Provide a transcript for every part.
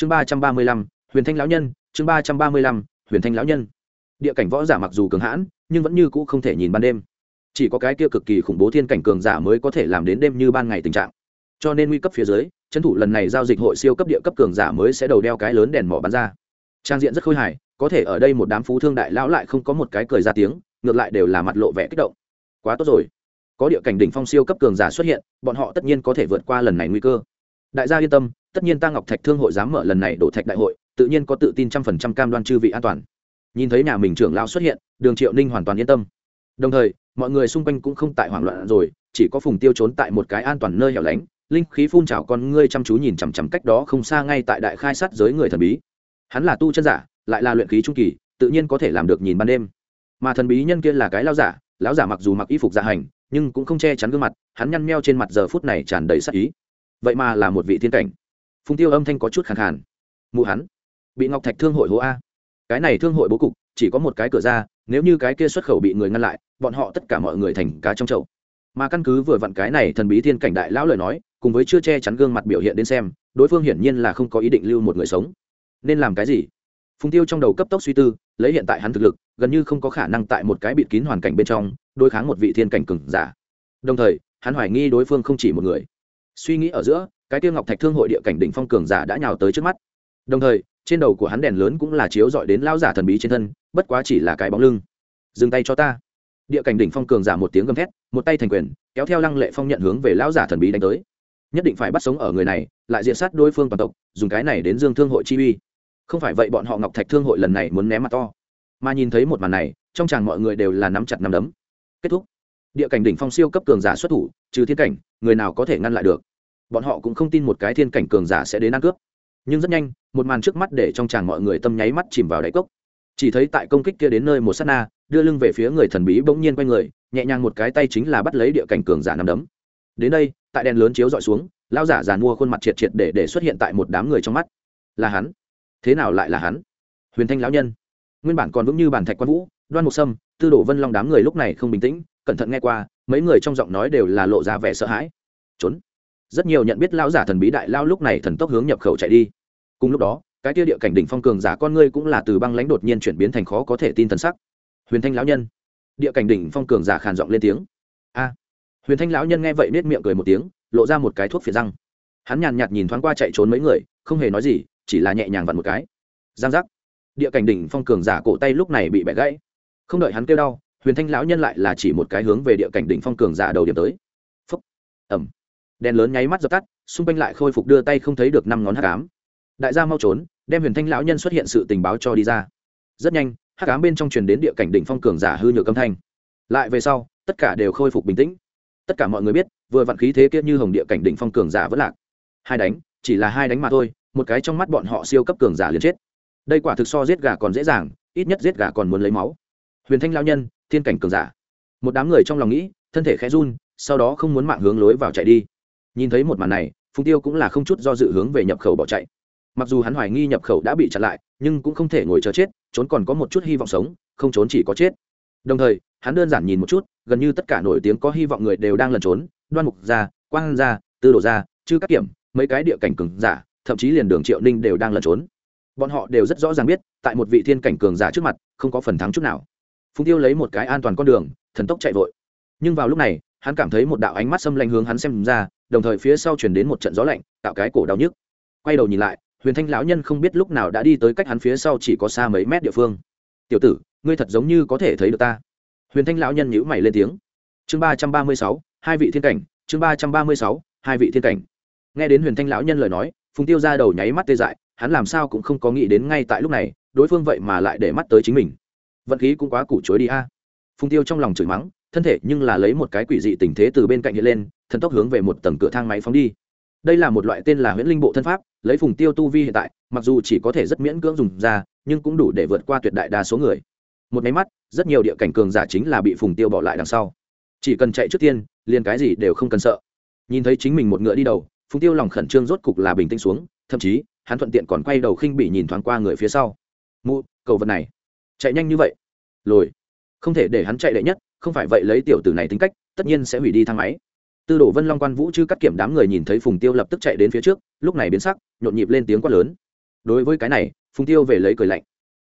chương ba trăm ba mươi lăm, huyền thanh lão nhân, chương ba trăm ba mươi lăm, huyền thanh lão nhân. Địa cảnh võ giả mặc dù cường hãn, nhưng vẫn như cũ không thể nhìn ban đêm. Chỉ có cái kia cực kỳ khủng bố thiên cảnh cường giả mới có thể làm đến đêm như ban ngày tình trạng. Cho nên nguy cấp phía dưới trấn thủ lần này giao dịch hội siêu cấp địa cấp cường giả mới sẽ đầu đeo cái lớn đèn mỏ bắn ra. Trang diện rất khôi hài, có thể ở đây một đám phú thương đại lão lại không có một cái cười ra tiếng, ngược lại đều là mặt lộ vẻ kích động. Quá tốt rồi. Có địa cảnh đỉnh phong siêu cấp cường giả xuất hiện, bọn họ tất nhiên có thể vượt qua lần này nguy cơ. Đại gia yên tâm tất nhiên ta ngọc thạch thương hội dám mở lần này đổ thạch đại hội, tự nhiên có tự tin trăm phần trăm cam đoan chư vị an toàn. Nhìn thấy nhà mình trưởng lao xuất hiện, đường triệu ninh hoàn toàn yên tâm. Đồng thời, mọi người xung quanh cũng không tại hoảng loạn rồi, chỉ có phùng tiêu trốn tại một cái an toàn nơi hẻo lánh, linh khí phun trào con ngươi chăm chú nhìn chằm chằm cách đó không xa ngay tại đại khai sát giới người thần bí. Hắn là tu chân giả, lại là luyện khí trung kỳ, tự nhiên có thể làm được nhìn ban đêm. Mà thần bí nhân kia là cái lao giả, lão giả mặc dù mặc y phục dạ hành, nhưng cũng không che chắn gương mặt, hắn nhăn meo trên mặt giờ phút này tràn đầy sắc ý. Vậy mà là một vị thiên cảnh phùng tiêu âm thanh có chút khàn khàn. Mụ hắn, bị ngọc thạch thương hội hố a. Cái này thương hội bố cục, chỉ có một cái cửa ra, nếu như cái kia xuất khẩu bị người ngăn lại, bọn họ tất cả mọi người thành cá trong chậu. Mà căn cứ vừa vặn cái này thần bí thiên cảnh đại lão lời nói, cùng với chưa che chắn gương mặt biểu hiện đến xem, đối phương hiển nhiên là không có ý định lưu một người sống. Nên làm cái gì? Phùng tiêu trong đầu cấp tốc suy tư, lấy hiện tại hắn thực lực, gần như không có khả năng tại một cái bịt kín hoàn cảnh bên trong, đối kháng một vị thiên cảnh cừng giả. Đồng thời, hắn hoài nghi đối phương không chỉ một người. Suy nghĩ ở giữa cái tiêu ngọc thạch thương hội địa cảnh đỉnh phong cường giả đã nhào tới trước mắt. Đồng thời, trên đầu của hắn đèn lớn cũng là chiếu dọi đến lao giả thần bí trên thân, bất quá chỉ là cái bóng lưng. Dừng tay cho ta. Địa cảnh đỉnh phong cường giả một tiếng gầm thét, một tay thành quyền, kéo theo lăng lệ phong nhận hướng về lão giả thần bí đánh tới. Nhất định phải bắt sống ở người này, lại diện sát đối phương toàn tộc, dùng cái này đến dương thương hội chi uy. Không phải vậy bọn họ ngọc thạch thương hội lần này muốn ném mặt to. Mà nhìn thấy một màn này, trong chàng mọi người đều là nắm chặt nắm đấm. Kết thúc. Địa cảnh đỉnh phong siêu cấp cường giả xuất thủ, trừ thiên cảnh, người nào có thể ngăn lại được? Bọn họ cũng không tin một cái thiên cảnh cường giả sẽ đến ăn cướp. Nhưng rất nhanh, một màn trước mắt để trong chàng mọi người tâm nháy mắt chìm vào đáy cốc. Chỉ thấy tại công kích kia đến nơi một s á t na, đưa lưng về phía người thần bí bỗng nhiên quay người, nhẹ nhàng một cái tay chính là bắt lấy địa cảnh cường giả nằm đấm. Đến đây, tại đèn lớn chiếu dọi xuống lao giả giàn mua khuôn mặt triệt triệt để để xuất hiện tại một đám người trong mắt. Là hắn. Thế nào lại là hắn? Huyền thanh lão nhân. Nguyên bản còn vững như bản thạch quan vũ, đoan mục sâm, tư đồ vân long đám người lúc này không bình tĩnh, cẩn thận nghe qua, mấy người trong giọng nói đều là lộ ra vẻ sợ hãi. Trốn rất nhiều nhận biết lão giả thần bí đại lao lúc này thần tốc hướng nhập khẩu chạy đi. Cùng lúc đó, cái tia địa cảnh đỉnh phong cường giả con ngươi cũng là từ băng lãnh đột nhiên chuyển biến thành khó có thể tin thần sắc. Huyền thanh lão nhân. Địa cảnh đỉnh phong cường giả khàn giọng lên tiếng. A. Huyền thanh lão nhân nghe vậy nết miệng cười một tiếng, lộ ra một cái thuốc phiện răng. Hắn nhàn nhạt nhìn thoáng qua chạy trốn mấy người, không hề nói gì, chỉ là nhẹ nhàng vặn một cái. Giang giác. Địa cảnh đỉnh phong cường giả cổ tay lúc này bị bẻ gãy. Không đợi hắn kêu đau, huyền thanh lão nhân lại là chỉ một cái hướng về địa cảnh đỉnh phong cường giả đầu điểm tới. Phúc. Ẩm đèn lớn nháy mắt dập tắt, xung quanh lại khôi phục đưa tay không thấy được năm ngón hát cám đại gia mau trốn, đem huyền thanh lão nhân xuất hiện sự tình báo cho đi ra. Rất nhanh hát cám bên trong truyền đến địa cảnh đỉnh phong cường giả hư nhược âm thanh. Lại về sau, tất cả đều khôi phục bình tĩnh. Tất cả mọi người biết, vừa vặn khí thế kia như hồng địa cảnh đỉnh phong cường giả vẫn lạc. Hai đánh, chỉ là hai đánh mà thôi, một cái trong mắt bọn họ siêu cấp cường giả liền chết. Đây quả thực so giết gà còn dễ dàng, ít nhất giết gà còn muốn lấy máu. Huyền thanh lao nhân, thiên cảnh cường giả. Một đám người trong lòng nghĩ, thân thể khẽ run, sau đó không muốn mạng hướng lối vào chạy đi nhìn thấy một màn này, phùng tiêu cũng là không chút do dự hướng về nhập khẩu bỏ chạy. Mặc dù hắn hoài nghi nhập khẩu đã bị chặn lại, nhưng cũng không thể ngồi chờ chết, trốn còn có một chút hy vọng sống, không trốn chỉ có chết. Đồng thời, hắn đơn giản nhìn một chút, gần như tất cả nổi tiếng có hy vọng người đều đang lẩn trốn, đoan mục gia, quang gia, tư đồ gia, chư các kiểm, mấy cái địa cảnh cường giả, thậm chí liền đường triệu ninh đều đang lẩn trốn. Bọn họ đều rất rõ ràng biết, tại một vị thiên cảnh cường giả trước mặt, không có phần thắng chút nào. Phùng tiêu lấy một cái an toàn con đường, thần tốc chạy vội. Nhưng vào lúc này hắn cảm thấy một đạo ánh mắt xâm lanh hướng hắn xem ra, đồng thời phía sau chuyển đến một trận gió lạnh, tạo cái cổ đau nhức. Quay đầu nhìn lại, huyền thanh lão nhân không biết lúc nào đã đi tới cách hắn phía sau chỉ có xa mấy mét địa phương. Tiểu tử, ngươi thật giống như có thể thấy được ta. Huyền thanh lão nhân nhíu mày lên tiếng. Chương ba trăm ba mươi sáu, hai vị thiên cảnh, chương ba trăm ba mươi sáu, hai vị thiên cảnh. Nghe đến huyền thanh lão nhân lời nói, phùng tiêu ra đầu nháy mắt tê dại, hắn làm sao cũng không có nghĩ đến ngay tại lúc này, đối phương vậy mà lại để mắt tới chính mình. Vận khí cũng quá củ chối đi a. Phùng tiêu trong lòng chửi mắng thân thể nhưng là lấy một cái quỷ dị tình thế từ bên cạnh hiện lên, thần tốc hướng về một tầng cửa thang máy phóng đi. Đây là một loại tên là huyễn linh bộ thân pháp, lấy phùng tiêu tu vi hiện tại, mặc dù chỉ có thể rất miễn cưỡng dùng ra, nhưng cũng đủ để vượt qua tuyệt đại đa số người. Một máy mắt, rất nhiều địa cảnh cường giả chính là bị phùng tiêu bỏ lại đằng sau. Chỉ cần chạy trước tiên, liền cái gì đều không cần sợ. Nhìn thấy chính mình một ngựa đi đầu, phùng tiêu lòng khẩn trương rốt cục là bình tĩnh xuống, thậm chí, hắn thuận tiện còn quay đầu khinh bị nhìn thoáng qua người phía sau. Mụ, cầu vật này, chạy nhanh như vậy. Lồi, không thể để hắn chạy đệ nhất không phải vậy lấy tiểu tử này tính cách, tất nhiên sẽ hủy đi thang máy. Tư đồ vân long quan vũ chư cắt kiểm đám người nhìn thấy phùng tiêu lập tức chạy đến phía trước, lúc này biến sắc, nhộn nhịp lên tiếng quát lớn. Đối với cái này, phùng tiêu về lấy cười lạnh.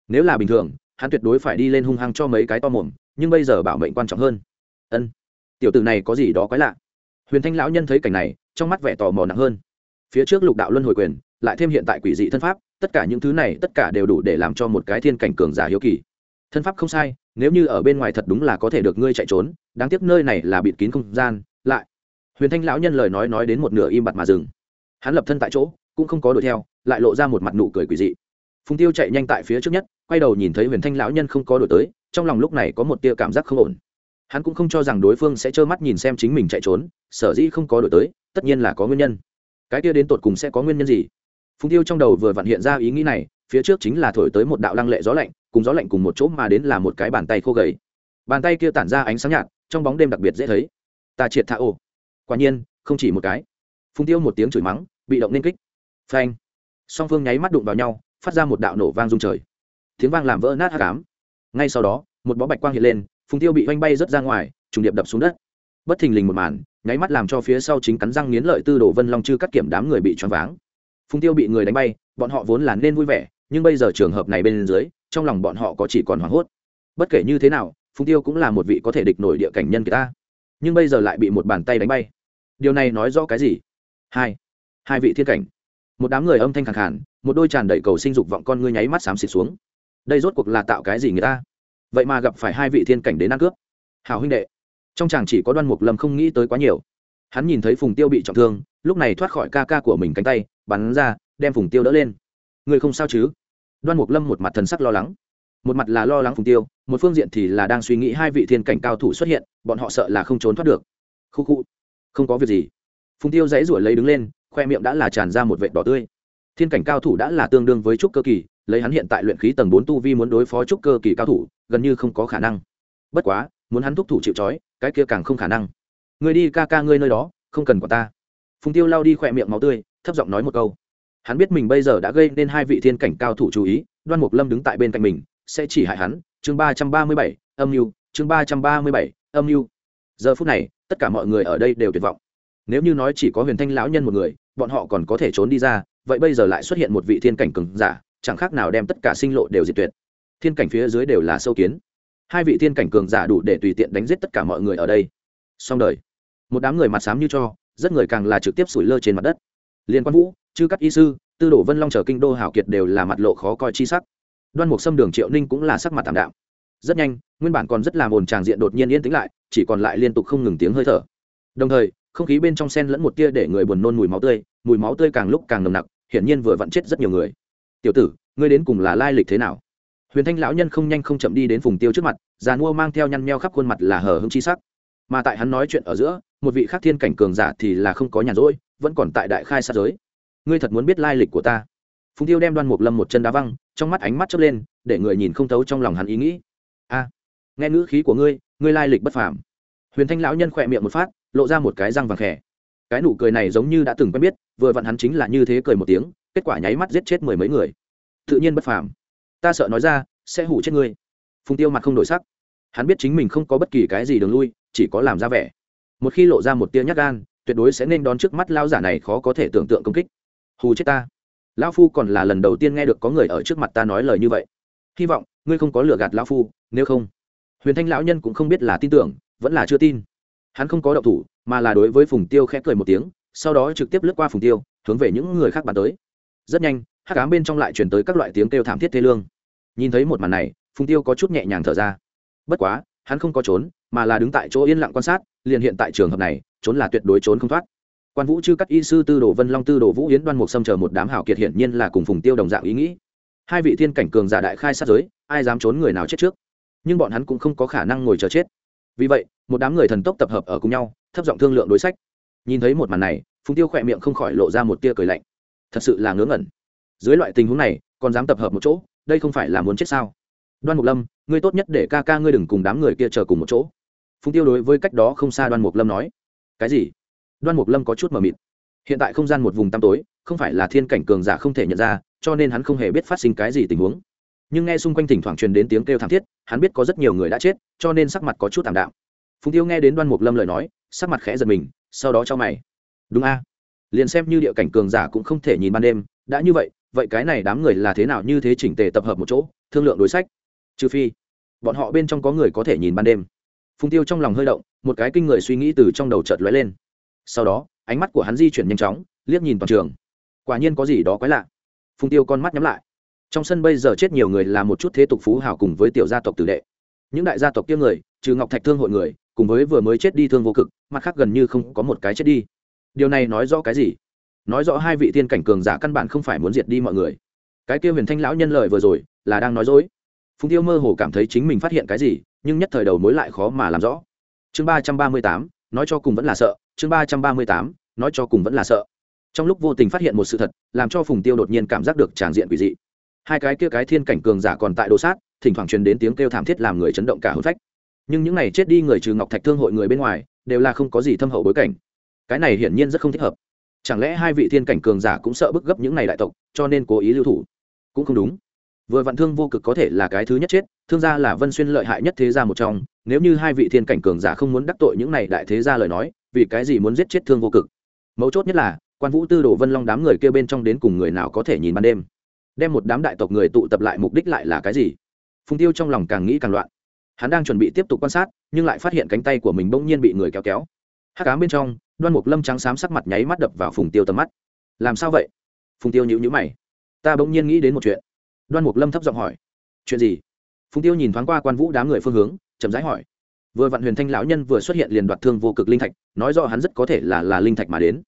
Nếu là bình thường, hắn tuyệt đối phải đi lên hung hăng cho mấy cái to mồm, nhưng bây giờ bảo mệnh quan trọng hơn. Ân, tiểu tử này có gì đó quái lạ. Huyền thanh lão nhân thấy cảnh này, trong mắt vẻ tò mò nặng hơn. Phía trước lục đạo luân hồi quyền, lại thêm hiện tại quỷ dị thân pháp, tất cả những thứ này, tất cả đều đủ để làm cho một cái thiên cảnh cường giả hiếu kỳ thân pháp không sai, nếu như ở bên ngoài thật đúng là có thể được ngươi chạy trốn, đáng tiếc nơi này là bịt kín không gian, lại. Huyền thanh lão nhân lời nói nói đến một nửa im bặt mà dừng. Hắn lập thân tại chỗ, cũng không có đuổi theo, lại lộ ra một mặt nụ cười quỷ dị. Phùng tiêu chạy nhanh tại phía trước nhất, quay đầu nhìn thấy huyền thanh lão nhân không có đuổi tới, trong lòng lúc này có một tia cảm giác không ổn. Hắn cũng không cho rằng đối phương sẽ trơ mắt nhìn xem chính mình chạy trốn, sở dĩ không có đuổi tới, tất nhiên là có nguyên nhân. Cái kia đến tột cùng sẽ có nguyên nhân gì? Phùng tiêu trong đầu vừa vặn hiện ra ý nghĩ này, phía trước chính là thổi tới một đạo lăng lệ gió lạnh cùng gió lạnh cùng một chỗ mà đến là một cái bàn tay khô gầy. Bàn tay kia tản ra ánh sáng nhạt, trong bóng đêm đặc biệt dễ thấy. Ta triệt thạ ô. Quả nhiên, không chỉ một cái. Phùng tiêu một tiếng chửi mắng, bị động nên kích. Phanh. Song phương nháy mắt đụng vào nhau, phát ra một đạo nổ vang rung trời. Tiếng vang làm vỡ nát hát cám ngay sau đó, một bó bạch quang hiện lên, phùng tiêu bị oanh bay rớt ra ngoài, trùng điệp đập xuống đất. Bất thình lình một màn, nháy mắt làm cho phía sau chính cắn răng nghiến lợi tư đồ vân long chư cắt kiểm đám người bị choáng váng. Phùng tiêu bị người đánh bay, bọn họ vốn là nên vui vẻ, nhưng bây giờ trường hợp này bên dưới trong lòng bọn họ có chỉ còn hoảng hốt. Bất kể như thế nào, phùng tiêu cũng là một vị có thể địch nổi địa cảnh nhân người ta. Nhưng bây giờ lại bị một bàn tay đánh bay. Điều này nói rõ cái gì? Hai. Hai vị thiên cảnh. Một đám người âm thanh khẳng khản một đôi tràn đầy cầu sinh dục vọng con ngươi nháy mắt xám xịt xuống. Đây rốt cuộc là tạo cái gì người ta? Vậy mà gặp phải hai vị thiên cảnh đến ăn cướp. Hào huynh đệ. Trong chàng chỉ có đoan mục lâm không nghĩ tới quá nhiều. Hắn nhìn thấy phùng tiêu bị trọng thương, lúc này thoát khỏi ca ca của mình cánh tay, bắn ra, đem phùng tiêu đỡ lên. Người không sao chứ? Đoan mục lâm một mặt thần sắc lo lắng. Một mặt là lo lắng phùng tiêu, một phương diện thì là đang suy nghĩ hai vị thiên cảnh cao thủ xuất hiện, bọn họ sợ là không trốn thoát được. Khu khu, không có việc gì. Phùng tiêu dãy ruổi lấy đứng lên, khoe miệng đã là tràn ra một vệt đỏ tươi. Thiên cảnh cao thủ đã là tương đương với trúc cơ kỳ, lấy hắn hiện tại luyện khí tầng bốn tu vi muốn đối phó trúc cơ kỳ cao thủ, gần như không có khả năng. Bất quá, muốn hắn thúc thủ chịu trói, cái kia càng không khả năng. Người đi ca ca ngươi nơi đó, không cần quả ta. Phùng tiêu lao đi khỏe miệng máu tươi, thấp giọng nói một câu hắn biết mình bây giờ đã gây nên hai vị thiên cảnh cao thủ chú ý, đoan mục lâm đứng tại bên cạnh mình, sẽ chỉ hại hắn. Chương ba trăm ba mươi bảy, âm mưu. Chương ba trăm ba mươi bảy, âm mưu. Giờ phút này, tất cả mọi người ở đây đều tuyệt vọng. Nếu như nói chỉ có huyền thanh lão nhân một người, bọn họ còn có thể trốn đi ra, vậy bây giờ lại xuất hiện một vị thiên cảnh cường giả, chẳng khác nào đem tất cả sinh lộ đều diệt tuyệt. Thiên cảnh phía dưới đều là sâu kiến. Hai vị thiên cảnh cường giả đủ để tùy tiện đánh giết tất cả mọi người ở đây. Xong đời. Một đám người mặt xám như cho, rất người càng là trực tiếp sủi lơ trên mặt đất. Liên quan vũ chư các y sư, tư đổ vân long chờ kinh đô hảo kiệt đều là mặt lộ khó coi chi sắc. Đoan mục xâm đường triệu ninh cũng là sắc mặt tảm đạm. Rất nhanh, nguyên bản còn rất là ồn tràng diện đột nhiên yên tĩnh lại, chỉ còn lại liên tục không ngừng tiếng hơi thở. Đồng thời, không khí bên trong sen lẫn một tia để người buồn nôn mùi máu tươi, mùi máu tươi càng lúc càng nồng nặc, hiển nhiên vừa vặn chết rất nhiều người. Tiểu tử, ngươi đến cùng là lai lịch thế nào? Huyền thanh lão nhân không nhanh không chậm đi đến phùng tiêu trước mặt, già mua mang theo nhăn meo khắp khuôn mặt là hờ hưng chi sắc. Mà tại hắn nói chuyện ở giữa, một vị khác thiên cảnh cường giả thì là không có nhàn rỗi, vẫn còn tại đại khai sát giới ngươi thật muốn biết lai lịch của ta. Phùng tiêu đem đoan mục lâm một chân đá văng, trong mắt ánh mắt chớp lên, để người nhìn không thấu trong lòng hắn ý nghĩ. A, nghe ngữ khí của ngươi ngươi lai lịch bất phàm. Huyền thanh lão nhân khỏe miệng một phát, lộ ra một cái răng vàng khẽ. Cái nụ cười này giống như đã từng quen biết, vừa vặn hắn chính là như thế cười một tiếng, kết quả nháy mắt giết chết mười mấy người. Tự nhiên bất phàm. Ta sợ nói ra, sẽ hủ chết ngươi. Phùng tiêu mặt không đổi sắc. Hắn biết chính mình không có bất kỳ cái gì đường lui, chỉ có làm ra vẻ. Một khi lộ ra một tia nhát gan, tuyệt đối sẽ nên đón trước mắt lao giả này khó có thể tưởng tượng công kích hù chết ta. Lão phu còn là lần đầu tiên nghe được có người ở trước mặt ta nói lời như vậy. Hy vọng, ngươi không có lừa gạt lão phu, nếu không. Huyền thanh lão nhân cũng không biết là tin tưởng, vẫn là chưa tin. Hắn không có động thủ, mà là đối với phùng tiêu khẽ cười một tiếng, sau đó trực tiếp lướt qua phùng tiêu, hướng về những người khác bàn tới. Rất nhanh, hắc ám bên trong lại chuyển tới các loại tiếng kêu thảm thiết thê lương. Nhìn thấy một màn này, phùng tiêu có chút nhẹ nhàng thở ra. Bất quá, hắn không có trốn, mà là đứng tại chỗ yên lặng quan sát, liền hiện tại trường hợp này, trốn là tuyệt đối trốn không thoát quan vũ chư cắt y sư tư đồ vân long tư đồ vũ yến đoan mục xâm chờ một đám hảo kiệt hiển nhiên là cùng phùng tiêu đồng dạng ý nghĩ. Hai vị thiên cảnh cường giả đại khai sát giới, ai dám trốn người nào chết trước? Nhưng bọn hắn cũng không có khả năng ngồi chờ chết. Vì vậy, một đám người thần tốc tập hợp ở cùng nhau, thấp giọng thương lượng đối sách. Nhìn thấy một màn này, phùng tiêu khỏe miệng không khỏi lộ ra một tia cười lạnh. Thật sự là ngớ ngẩn. Dưới loại tình huống này, còn dám tập hợp một chỗ, đây không phải là muốn chết sao? Đoan mục lâm, ngươi tốt nhất để ca ca ngươi đừng cùng đám người kia chờ cùng một chỗ. Phùng tiêu đối với cách đó không xa đoan mục lâm nói. Cái gì? Đoan mục lâm có chút mờ mịt. Hiện tại không gian một vùng tăm tối, không phải là thiên cảnh cường giả không thể nhận ra, cho nên hắn không hề biết phát sinh cái gì tình huống. Nhưng nghe xung quanh thỉnh thoảng truyền đến tiếng kêu thảm thiết, hắn biết có rất nhiều người đã chết, cho nên sắc mặt có chút thảm đạm. Phùng tiêu nghe đến đoan mục lâm lời nói, sắc mặt khẽ giật mình, sau đó cho mày. Đúng a. À? Liền xem như địa cảnh cường giả cũng không thể nhìn ban đêm, đã như vậy vậy cái này đám người là thế nào như thế chỉnh tề tập hợp một chỗ, thương lượng đối sách? Trừ phi, bọn họ bên trong có người có thể nhìn ban đêm. Phùng tiêu trong lòng hơi động, một cái kinh người suy nghĩ từ trong đầu chợt lóe lên sau đó, ánh mắt của hắn di chuyển nhanh chóng, liếc nhìn toàn trường. Quả nhiên có gì đó quái lạ. Phùng tiêu con mắt nhắm lại. Trong sân bây giờ chết nhiều người là một chút thế tục phú hào cùng với tiểu gia tộc tử đệ. Những đại gia tộc kia người, trừ ngọc thạch thương hội người, cùng với vừa mới chết đi thương vô cực, mặt khác gần như không có một cái chết đi. Điều này nói rõ cái gì? Nói rõ hai vị tiên cảnh cường giả căn bản không phải muốn diệt đi mọi người. Cái kia huyền thanh lão nhân lời vừa rồi, là đang nói dối. Phùng tiêu mơ hồ cảm thấy chính mình phát hiện cái gì, nhưng nhất thời đầu mối lại khó mà làm rõ. Chương ba trăm ba mươi tám, nói cho cùng vẫn là sợ chương ba trăm ba mươi tám, nói cho cùng vẫn là sợ. Trong lúc vô tình phát hiện một sự thật, làm cho phùng tiêu đột nhiên cảm giác được tràng diện quỷ dị. Hai cái kia cái thiên cảnh cường giả còn tại đồ sát, thỉnh thoảng truyền đến tiếng kêu thảm thiết làm người chấn động cả hôn phách. Nhưng những này chết đi người trừ ngọc thạch thương hội người bên ngoài, đều là không có gì thâm hậu bối cảnh. Cái này hiển nhiên rất không thích hợp. Chẳng lẽ hai vị thiên cảnh cường giả cũng sợ bức gấp những này đại tộc, cho nên cố ý lưu thủ? Cũng không đúng. Vừa vạn thương vô cực có thể là cái thứ nhất chết, thương gia là vân xuyên lợi hại nhất thế gia một trong, nếu như hai vị thiên cảnh cường giả không muốn đắc tội những này đại thế gia lời nói vì cái gì muốn giết chết thương vô cực? Mấu chốt nhất là, quan vũ tư đồ vân long đám người kêu bên trong đến cùng người nào có thể nhìn ban đêm? Đem một đám đại tộc người tụ tập lại mục đích lại là cái gì? Phùng tiêu trong lòng càng nghĩ càng loạn. Hắn đang chuẩn bị tiếp tục quan sát, nhưng lại phát hiện cánh tay của mình bỗng nhiên bị người kéo kéo. Hắc ám bên trong, đoan mục lâm trắng xám sắc mặt nháy mắt đập vào phùng tiêu tầm mắt. Làm sao vậy? Phùng tiêu nhữ nhữ mày. Ta bỗng nhiên nghĩ đến một chuyện. Đoan mục lâm thấp giọng hỏi. Chuyện gì? Phùng tiêu nhìn thoáng qua quan vũ đám người phương hướng, chậm rãi hỏi vừa vạn huyền thanh lão nhân vừa xuất hiện liền đoạt thương vô cực linh thạch, nói rõ hắn rất có thể là là linh thạch mà đến.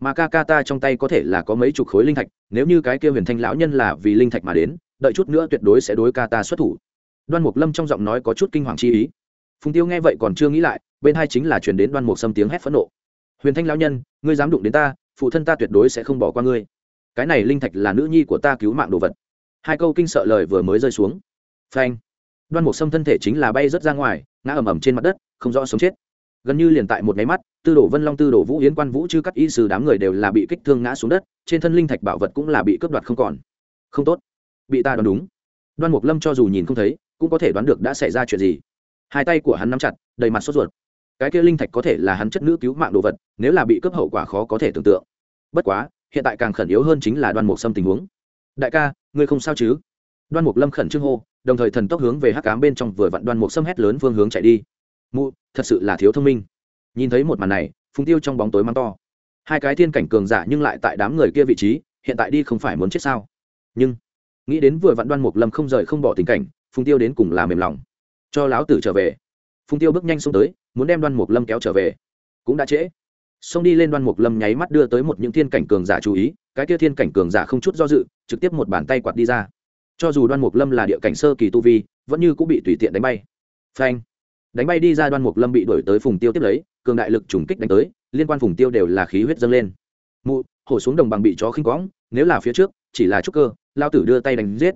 Mà ca ca ta trong tay có thể là có mấy chục khối linh thạch, nếu như cái kia huyền thanh lão nhân là vì linh thạch mà đến, đợi chút nữa tuyệt đối sẽ đối ca ta xuất thủ. Đoan mục lâm trong giọng nói có chút kinh hoàng chi ý. Phùng tiêu nghe vậy còn chưa nghĩ lại, bên hai chính là chuyển đến đoan mục xâm tiếng hét phẫn nộ. Huyền thanh lão nhân, ngươi dám đụng đến ta, phụ thân ta tuyệt đối sẽ không bỏ qua ngươi. Cái này linh thạch là nữ nhi của ta cứu mạng đồ vật. Hai câu kinh sợ lời vừa mới rơi xuống. Phanh đoan mục sâm thân thể chính là bay rớt ra ngoài, ngã ầm ầm trên mặt đất, không rõ sống chết. Gần như liền tại một máy mắt, tư đồ vân long, tư đồ vũ, yến quan vũ, chư cắt y sư đám người đều là bị kích thương ngã xuống đất, trên thân linh thạch bảo vật cũng là bị cướp đoạt không còn. Không tốt. Bị ta đoán đúng. Đoan mục lâm cho dù nhìn không thấy, cũng có thể đoán được đã xảy ra chuyện gì. Hai tay của hắn nắm chặt, đầy mặt sốt ruột. Cái kia linh thạch có thể là hắn chất nữ cứu mạng đồ vật, nếu là bị cướp hậu quả khó có thể tưởng tượng. Bất quá, hiện tại càng khẩn yếu hơn chính là đoan mục sâm tình huống. Đại ca, ngươi không sao chứ? Đoan mục lâm khẩn trương hô, đồng thời thần tốc hướng về hắc cám bên trong vừa vặn đoan mục xâm hét lớn phương hướng chạy đi. Mụ, thật sự là thiếu thông minh. Nhìn thấy một màn này, phùng tiêu trong bóng tối mắng to. Hai cái thiên cảnh cường giả nhưng lại tại đám người kia vị trí, hiện tại đi không phải muốn chết sao? Nhưng, nghĩ đến vừa vặn đoan mục lâm không rời không bỏ tình cảnh, phùng tiêu đến cùng là mềm lòng. Cho lão tử trở về. Phùng tiêu bước nhanh xuống tới, muốn đem đoan mục lâm kéo trở về. Cũng đã trễ. Xông đi lên đoan mục lâm nháy mắt đưa tới một những thiên cảnh cường giả chú ý, cái kia thiên cảnh cường giả không chút do dự, trực tiếp một bàn tay quạt đi ra cho dù đoan mục lâm là địa cảnh sơ kỳ tu vi, vẫn như cũng bị tùy tiện đánh bay. Phanh. Đánh bay đi ra đoan mục lâm bị đổi tới phùng tiêu tiếp lấy, cường đại lực trùng kích đánh tới, liên quan phùng tiêu đều là khí huyết dâng lên. Mụ, hổ xuống đồng bằng bị chó khinh quõng, nếu là phía trước, chỉ là trúc cơ, lao tử đưa tay đánh giết.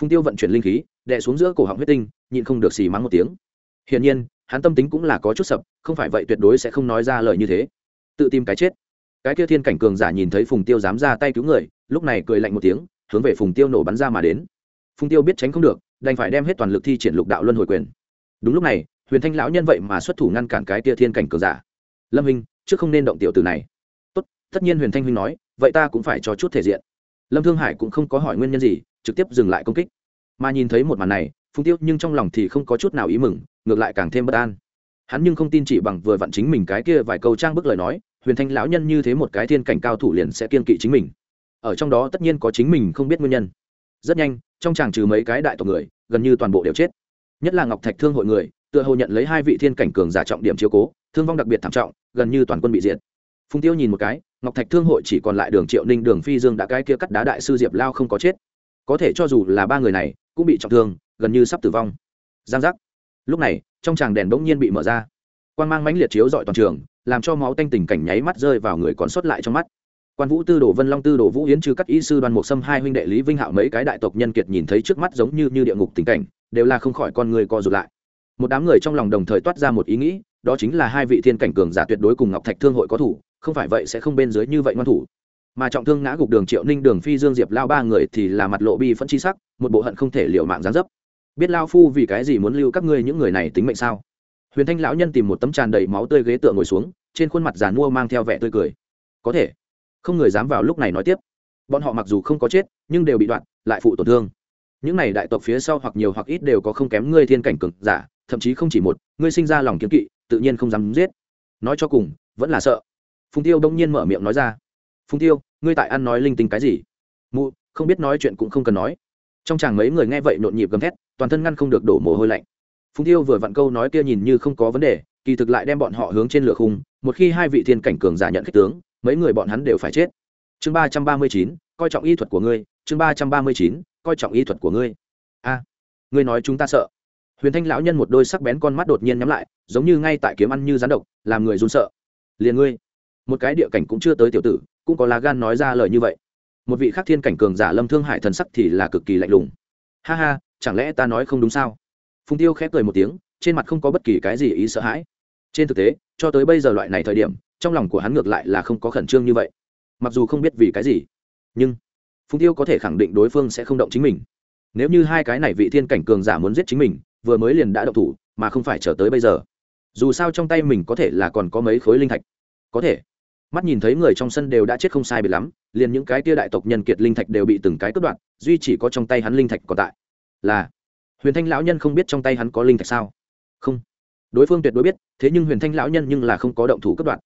Phùng tiêu vận chuyển linh khí, đè xuống giữa cổ họng huyết tinh, nhịn không được xì mắng một tiếng. Hiển nhiên, hắn tâm tính cũng là có chút sập, không phải vậy tuyệt đối sẽ không nói ra lời như thế. Tự tìm cái chết. Cái kia thiên cảnh cường giả nhìn thấy phùng tiêu dám ra tay cứu người, lúc này cười lạnh một tiếng, hướng về phùng tiêu nổ bắn ra mà đến phùng tiêu biết tránh không được, đành phải đem hết toàn lực thi triển lục đạo luân hồi quyền. Đúng lúc này, huyền thanh lão nhân vậy mà xuất thủ ngăn cản cái tia thiên cảnh cường giả. Lâm hình trước không nên động tiểu từ này. Tốt, tất nhiên huyền thanh huynh nói, vậy ta cũng phải cho chút thể diện. Lâm thương hải cũng không có hỏi nguyên nhân gì, trực tiếp dừng lại công kích. Mà nhìn thấy một màn này phùng tiêu nhưng trong lòng thì không có chút nào ý mừng, ngược lại càng thêm bất an. Hắn nhưng không tin chỉ bằng vừa vặn chính mình cái kia vài câu trang bức lời nói, huyền thanh lão nhân như thế một cái thiên cảnh cao thủ liền sẽ kiên kỵ chính mình. Ở trong đó tất nhiên có chính mình không biết nguyên nhân. Rất nhanh trong chàng trừ mấy cái đại tộc người, gần như toàn bộ đều chết. Nhất là ngọc thạch thương hội người, tựa hồ nhận lấy hai vị thiên cảnh cường giả trọng điểm chiếu cố, thương vong đặc biệt thảm trọng, gần như toàn quân bị diệt. Phùng tiêu nhìn một cái, ngọc thạch thương hội chỉ còn lại đường triệu ninh, đường phi dương đã cái kia cắt đá đại sư diệp lao không có chết. Có thể cho dù là ba người này, cũng bị trọng thương, gần như sắp tử vong. Giang giác. Lúc này, trong tràng đèn bỗng nhiên bị mở ra. Quan mang mãnh liệt chiếu dọi toàn trường, làm cho máu tanh tình cảnh nháy mắt rơi vào người còn sót lại trong mắt quan vũ tư đồ vân long tư đồ vũ yến trừ các ý sư đoàn mục sâm hai huynh đệ lý vinh hạo mấy cái đại tộc nhân kiệt nhìn thấy trước mắt giống như như địa ngục tình cảnh, đều là không khỏi con người co rụt lại. Một đám người trong lòng đồng thời toát ra một ý nghĩ, đó chính là hai vị thiên cảnh cường giả tuyệt đối cùng ngọc thạch thương hội có thủ, không phải vậy sẽ không bên dưới như vậy ngoan thủ. Mà trọng thương ngã gục đường triệu ninh, đường phi dương diệp lao ba người thì là mặt lộ bi phẫn chi sắc, một bộ hận không thể liệu mạng gián dấp. Biết lao phu vì cái gì muốn lưu các ngươi những người này tính mệnh sao? Huyền thanh lão nhân tìm một tấm tràn đầy máu tươi ghế tựa ngồi xuống, trên khuôn mặt giàn mua mang theo vẻ tươi cười. Có thể không người dám vào lúc này nói tiếp. Bọn họ mặc dù không có chết, nhưng đều bị đoạn, lại phụ tổn thương. Những này đại tộc phía sau hoặc nhiều hoặc ít đều có không kém ngươi thiên cảnh cực giả, thậm chí không chỉ một, ngươi sinh ra lòng kiếm kỵ, tự nhiên không dám giết. Nói cho cùng, vẫn là sợ. Phùng tiêu đông nhiên mở miệng nói ra. Phùng tiêu, ngươi tại ăn nói linh tinh cái gì? Mụ, không biết nói chuyện cũng không cần nói. Trong chàng mấy người nghe vậy nhộn nhịp gầm thét, toàn thân ngăn không được đổ mồ hôi lạnh. Phùng tiêu vừa vặn câu nói kia nhìn như không có vấn đề, kỳ thực lại đem bọn họ hướng trên lửa khung, một khi hai vị thiên cảnh cường giả nhận khích tướng mấy người bọn hắn đều phải chết. Chương ba trăm ba mươi chín, coi trọng y thuật của ngươi. Chương ba trăm ba mươi chín, coi trọng y thuật của ngươi. A, ngươi nói chúng ta sợ. Huyền thanh lão nhân một đôi sắc bén con mắt đột nhiên nhắm lại, giống như ngay tại kiếm ăn như rán độc, làm người run sợ. Liền ngươi, một cái địa cảnh cũng chưa tới tiểu tử, cũng có lá gan nói ra lời như vậy. Một vị khắc thiên cảnh cường giả lâm thương hải thần sắc thì là cực kỳ lạnh lùng. Ha ha, chẳng lẽ ta nói không đúng sao? Phùng tiêu khép cười một tiếng, trên mặt không có bất kỳ cái gì ý sợ hãi. Trên thực tế, cho tới bây giờ loại này thời điểm trong lòng của hắn ngược lại là không có khẩn trương như vậy. Mặc dù không biết vì cái gì, nhưng phùng tiêu có thể khẳng định đối phương sẽ không động chính mình. Nếu như hai cái này vị thiên cảnh cường giả muốn giết chính mình, vừa mới liền đã động thủ, mà không phải chờ tới bây giờ. Dù sao trong tay mình có thể là còn có mấy khối linh thạch. Có thể. Mắt nhìn thấy người trong sân đều đã chết không sai biệt lắm, liền những cái tia đại tộc nhân kiệt linh thạch đều bị từng cái cướp đoạt, duy chỉ có trong tay hắn linh thạch còn tại. Là, huyền thanh lão nhân không biết trong tay hắn có linh thạch sao? Không. Đối phương tuyệt đối biết, thế nhưng huyền thanh lão nhân nhưng là không có động thủ cấp đoạn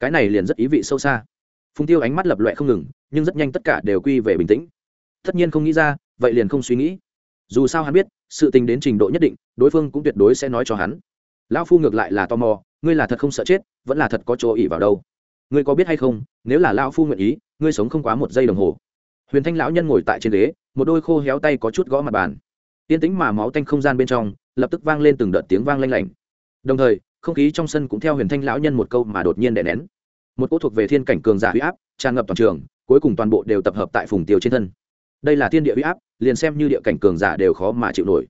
cái này liền rất ý vị sâu xa. Phùng tiêu ánh mắt lập loẹ không ngừng, nhưng rất nhanh tất cả đều quy về bình tĩnh. Tất nhiên không nghĩ ra, vậy liền không suy nghĩ. Dù sao hắn biết, sự tình đến trình độ nhất định, đối phương cũng tuyệt đối sẽ nói cho hắn. Lão phu ngược lại là tò mò, ngươi là thật không sợ chết, vẫn là thật có chỗ ỉ vào đâu. Ngươi có biết hay không, nếu là lão phu nguyện ý, ngươi sống không quá một giây đồng hồ. Huyền thanh lão nhân ngồi tại trên ghế, một đôi khô héo tay có chút gõ mặt bàn. Yên tĩnh mà máu tanh không gian bên trong, lập tức vang lên từng đợt tiếng vang lanh lảnh. Đồng thời không khí trong sân cũng theo huyền thanh lão nhân một câu mà đột nhiên đè nén. Một cỗ thuộc về thiên cảnh cường giả huy áp tràn ngập toàn trường, cuối cùng toàn bộ đều tập hợp tại phùng tiêu trên thân. Đây là thiên địa huy áp, liền xem như địa cảnh cường giả đều khó mà chịu nổi.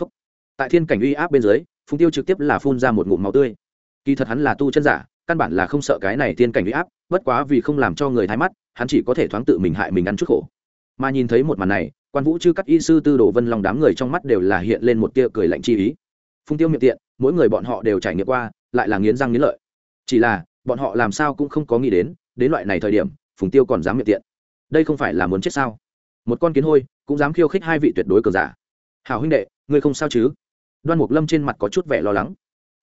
Phúc. tại thiên cảnh uy áp bên dưới, phùng tiêu trực tiếp là phun ra một ngụm máu tươi. Kỳ thật hắn là tu chân giả, căn bản là không sợ cái này thiên cảnh uy áp, bất quá vì không làm cho người thái mắt, hắn chỉ có thể thoáng tự mình hại mình ăn chút khổ. Mà nhìn thấy một màn này, quan vũ chư các y sư tư đồ vân long đám người trong mắt đều là hiện lên một tia cười lạnh chi ý phung tiêu miệng tiện, mỗi người bọn họ đều trải nghiệm qua, lại là nghiến răng nghiến lợi. Chỉ là, bọn họ làm sao cũng không có nghĩ đến đến loại này thời điểm, phùng tiêu còn dám miệng tiện. Đây không phải là muốn chết sao? Một con kiến hôi, cũng dám khiêu khích hai vị tuyệt đối cường giả. Hào huynh đệ, ngươi không sao chứ? Đoan mục lâm trên mặt có chút vẻ lo lắng.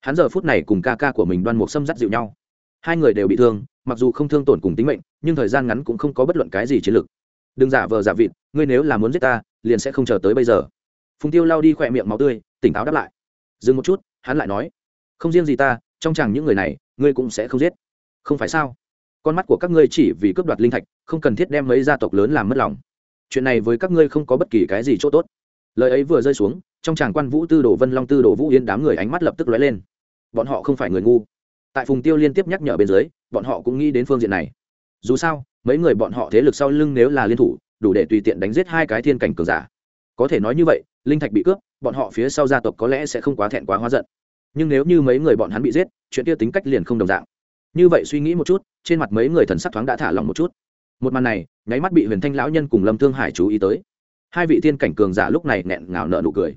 Hắn giờ phút này cùng ca ca của mình đoan mục xâm dắt dịu nhau. Hai người đều bị thương, mặc dù không thương tổn cùng tính mệnh, nhưng thời gian ngắn cũng không có bất luận cái gì chiến lược. Đừng giả vờ giả vịt, ngươi nếu là muốn giết ta, liền sẽ không chờ tới bây giờ. Phùng tiêu lao đi khỏe miệng máu tươi, tỉnh táo đáp lại dừng một chút, hắn lại nói, không riêng gì ta, trong chẳng những người này, ngươi cũng sẽ không giết. Không phải sao? Con mắt của các ngươi chỉ vì cướp đoạt linh thạch, không cần thiết đem mấy gia tộc lớn làm mất lòng. Chuyện này với các ngươi không có bất kỳ cái gì chỗ tốt. Lời ấy vừa rơi xuống, trong chàng quan vũ tư đồ vân long tư đồ vũ yên đám người ánh mắt lập tức lóe lên. Bọn họ không phải người ngu. Tại phùng tiêu liên tiếp nhắc nhở bên dưới, bọn họ cũng nghĩ đến phương diện này. Dù sao, mấy người bọn họ thế lực sau lưng nếu là liên thủ, đủ để tùy tiện đánh giết hai cái thiên cảnh cường giả. Có thể nói như vậy, linh thạch bị cướp bọn họ phía sau gia tộc có lẽ sẽ không quá thẹn quá hóa giận. Nhưng nếu như mấy người bọn hắn bị giết, chuyện kia tính cách liền không đồng dạng. Như vậy suy nghĩ một chút, trên mặt mấy người thần sắc thoáng đã thả lỏng một chút. Một màn này, nháy mắt bị huyền thanh lão nhân cùng lâm thương hải chú ý tới. Hai vị thiên cảnh cường giả lúc này nghẹn ngào nợ nụ cười.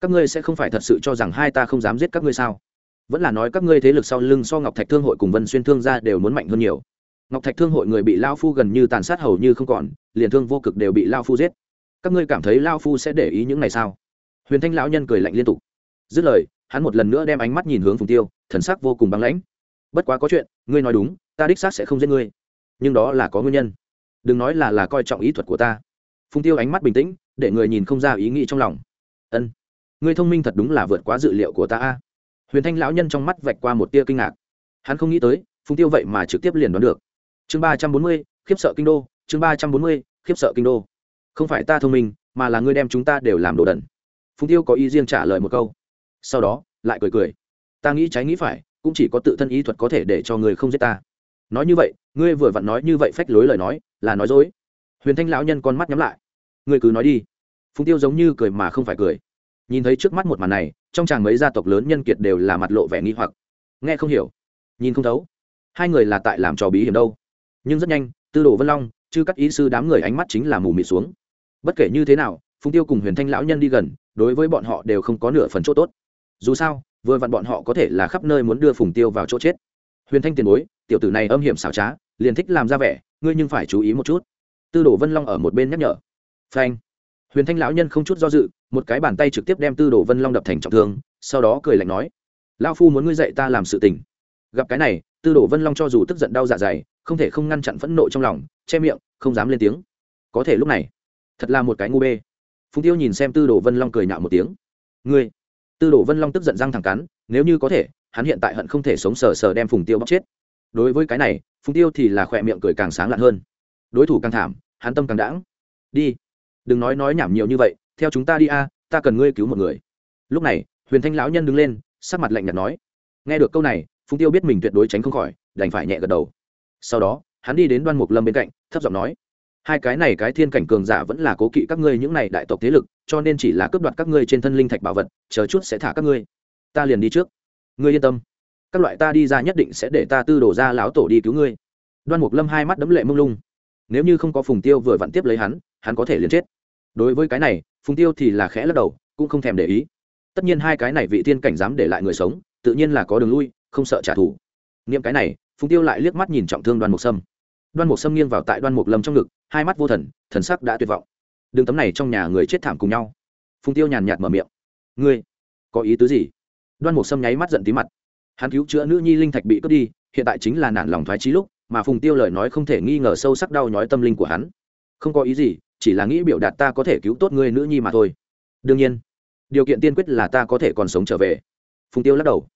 Các ngươi sẽ không phải thật sự cho rằng hai ta không dám giết các ngươi sao? Vẫn là nói các ngươi thế lực sau lưng so ngọc thạch thương hội cùng vân xuyên thương gia đều muốn mạnh hơn nhiều. Ngọc thạch thương hội người bị lao phu gần như tàn sát hầu như không còn, liền thương vô cực đều bị lao phu giết. Các ngươi cảm thấy lao phu sẽ để ý những này sao? Huyền thanh lão nhân cười lạnh liên tục. Dứt lời, hắn một lần nữa đem ánh mắt nhìn hướng phùng tiêu, thần sắc vô cùng băng lãnh. Bất quá có chuyện, ngươi nói đúng, ta đích xác sẽ không giết ngươi. Nhưng đó là có nguyên nhân. Đừng nói là là coi trọng ý thuật của ta. Phùng tiêu ánh mắt bình tĩnh, để người nhìn không ra ý nghĩ trong lòng. Ân, ngươi thông minh thật đúng là vượt quá dự liệu của ta a. Huyền thanh lão nhân trong mắt vạch qua một tia kinh ngạc. Hắn không nghĩ tới, phùng tiêu vậy mà trực tiếp liền đoán được. Chương ba trăm bốn mươi, khiếp sợ kinh đô, chương ba trăm bốn mươi, khiếp sợ kinh đô. Không phải ta thông minh, mà là ngươi đem chúng ta đều làm đồ đần phùng tiêu có ý riêng trả lời một câu. Sau đó, lại cười cười. Ta nghĩ trái nghĩ phải, cũng chỉ có tự thân ý thuật có thể để cho người không giết ta. Nói như vậy, ngươi vừa vặn nói như vậy phách lối lời nói, là nói dối. Huyền thanh lão nhân con mắt nhắm lại. Ngươi cứ nói đi. Phùng tiêu giống như cười mà không phải cười. Nhìn thấy trước mắt một màn này, trong chàng mấy gia tộc lớn nhân kiệt đều là mặt lộ vẻ nghi hoặc. Nghe không hiểu, nhìn không thấu. Hai người là tại làm trò bí hiểm đâu. Nhưng rất nhanh, tư đồ vân long chứ các ý sư đám người ánh mắt chính là mù mịt xuống. Bất kể như thế nào, phùng tiêu cùng huyền thanh lão nhân đi gần đối với bọn họ đều không có nửa phần chỗ tốt. Dù sao, vừa vặn bọn họ có thể là khắp nơi muốn đưa phùng tiêu vào chỗ chết. Huyền thanh tiền bối, tiểu tử này âm hiểm xảo trá, liền thích làm ra vẻ, ngươi nhưng phải chú ý một chút. Tư đồ vân long ở một bên nhắc nhở. Phanh. Huyền thanh lão nhân không chút do dự, một cái bàn tay trực tiếp đem tư đồ vân long đập thành trọng thương, sau đó cười lạnh nói lao phu muốn ngươi dạy ta làm sự tình. Gặp cái này, tư đồ vân long cho dù tức giận đau dạ dày, không thể không ngăn chặn phẫn nộ trong lòng, che miệng, không dám lên tiếng. Có thể lúc này, thật là một cái ngu bê phùng tiêu nhìn xem tư đồ vân long cười nhạo một tiếng. Ngươi? Tư đồ vân long tức giận răng thẳng cắn, nếu như có thể, hắn hiện tại hận không thể sống sờ sờ đem phùng tiêu bóc chết. Đối với cái này, phùng tiêu thì là khỏe miệng cười càng sáng lạn hơn. Đối thủ càng thảm, hắn tâm càng đãng. Đi, đừng nói nói nhảm nhiều như vậy, theo chúng ta đi a, ta cần ngươi cứu một người. Lúc này, huyền thanh lão nhân đứng lên, sắc mặt lạnh nhạt nói. Nghe được câu này, phùng tiêu biết mình tuyệt đối tránh không khỏi, đành phải nhẹ gật đầu. Sau đó, hắn đi đến đoan mục lâm bên cạnh, thấp giọng nói hai cái này cái thiên cảnh cường giả vẫn là cố kỵ các ngươi những này đại tộc thế lực, cho nên chỉ là cướp đoạt các ngươi trên thân linh thạch bảo vật, chờ chút sẽ thả các ngươi. Ta liền đi trước. Ngươi yên tâm. Các loại ta đi ra nhất định sẽ để ta tư đổ ra lão tổ đi cứu ngươi. Đoan mục lâm hai mắt đấm lệ mông lung. Nếu như không có phùng tiêu vừa vặn tiếp lấy hắn hắn có thể liền chết. Đối với cái này, phùng tiêu thì là khẽ lắc đầu, cũng không thèm để ý. Tất nhiên hai cái này vị thiên cảnh dám để lại người sống, tự nhiên là có đường lui, không sợ trả thù. Niệm cái này, phùng tiêu lại liếc mắt nhìn trọng thương đoan mục sâm đoan mục sâm nghiêng vào tại đoan mục lâm trong ngực, hai mắt vô thần thần sắc đã tuyệt vọng. Đường tấm này trong nhà người chết thảm cùng nhau. Phùng tiêu nhàn nhạt mở miệng. Ngươi, có ý tứ gì? Đoan mục sâm nháy mắt giận tí mặt. Hắn cứu chữa nữ nhi linh thạch bị cướp đi, hiện tại chính là nản lòng thoái trí lúc, mà phùng tiêu lời nói không thể nghi ngờ sâu sắc đau nhói tâm linh của hắn. Không có ý gì, chỉ là nghĩ biểu đạt ta có thể cứu tốt ngươi nữ nhi mà thôi. Đương nhiên, điều kiện tiên quyết là ta có thể còn sống trở về. Phùng tiêu lắc đầu.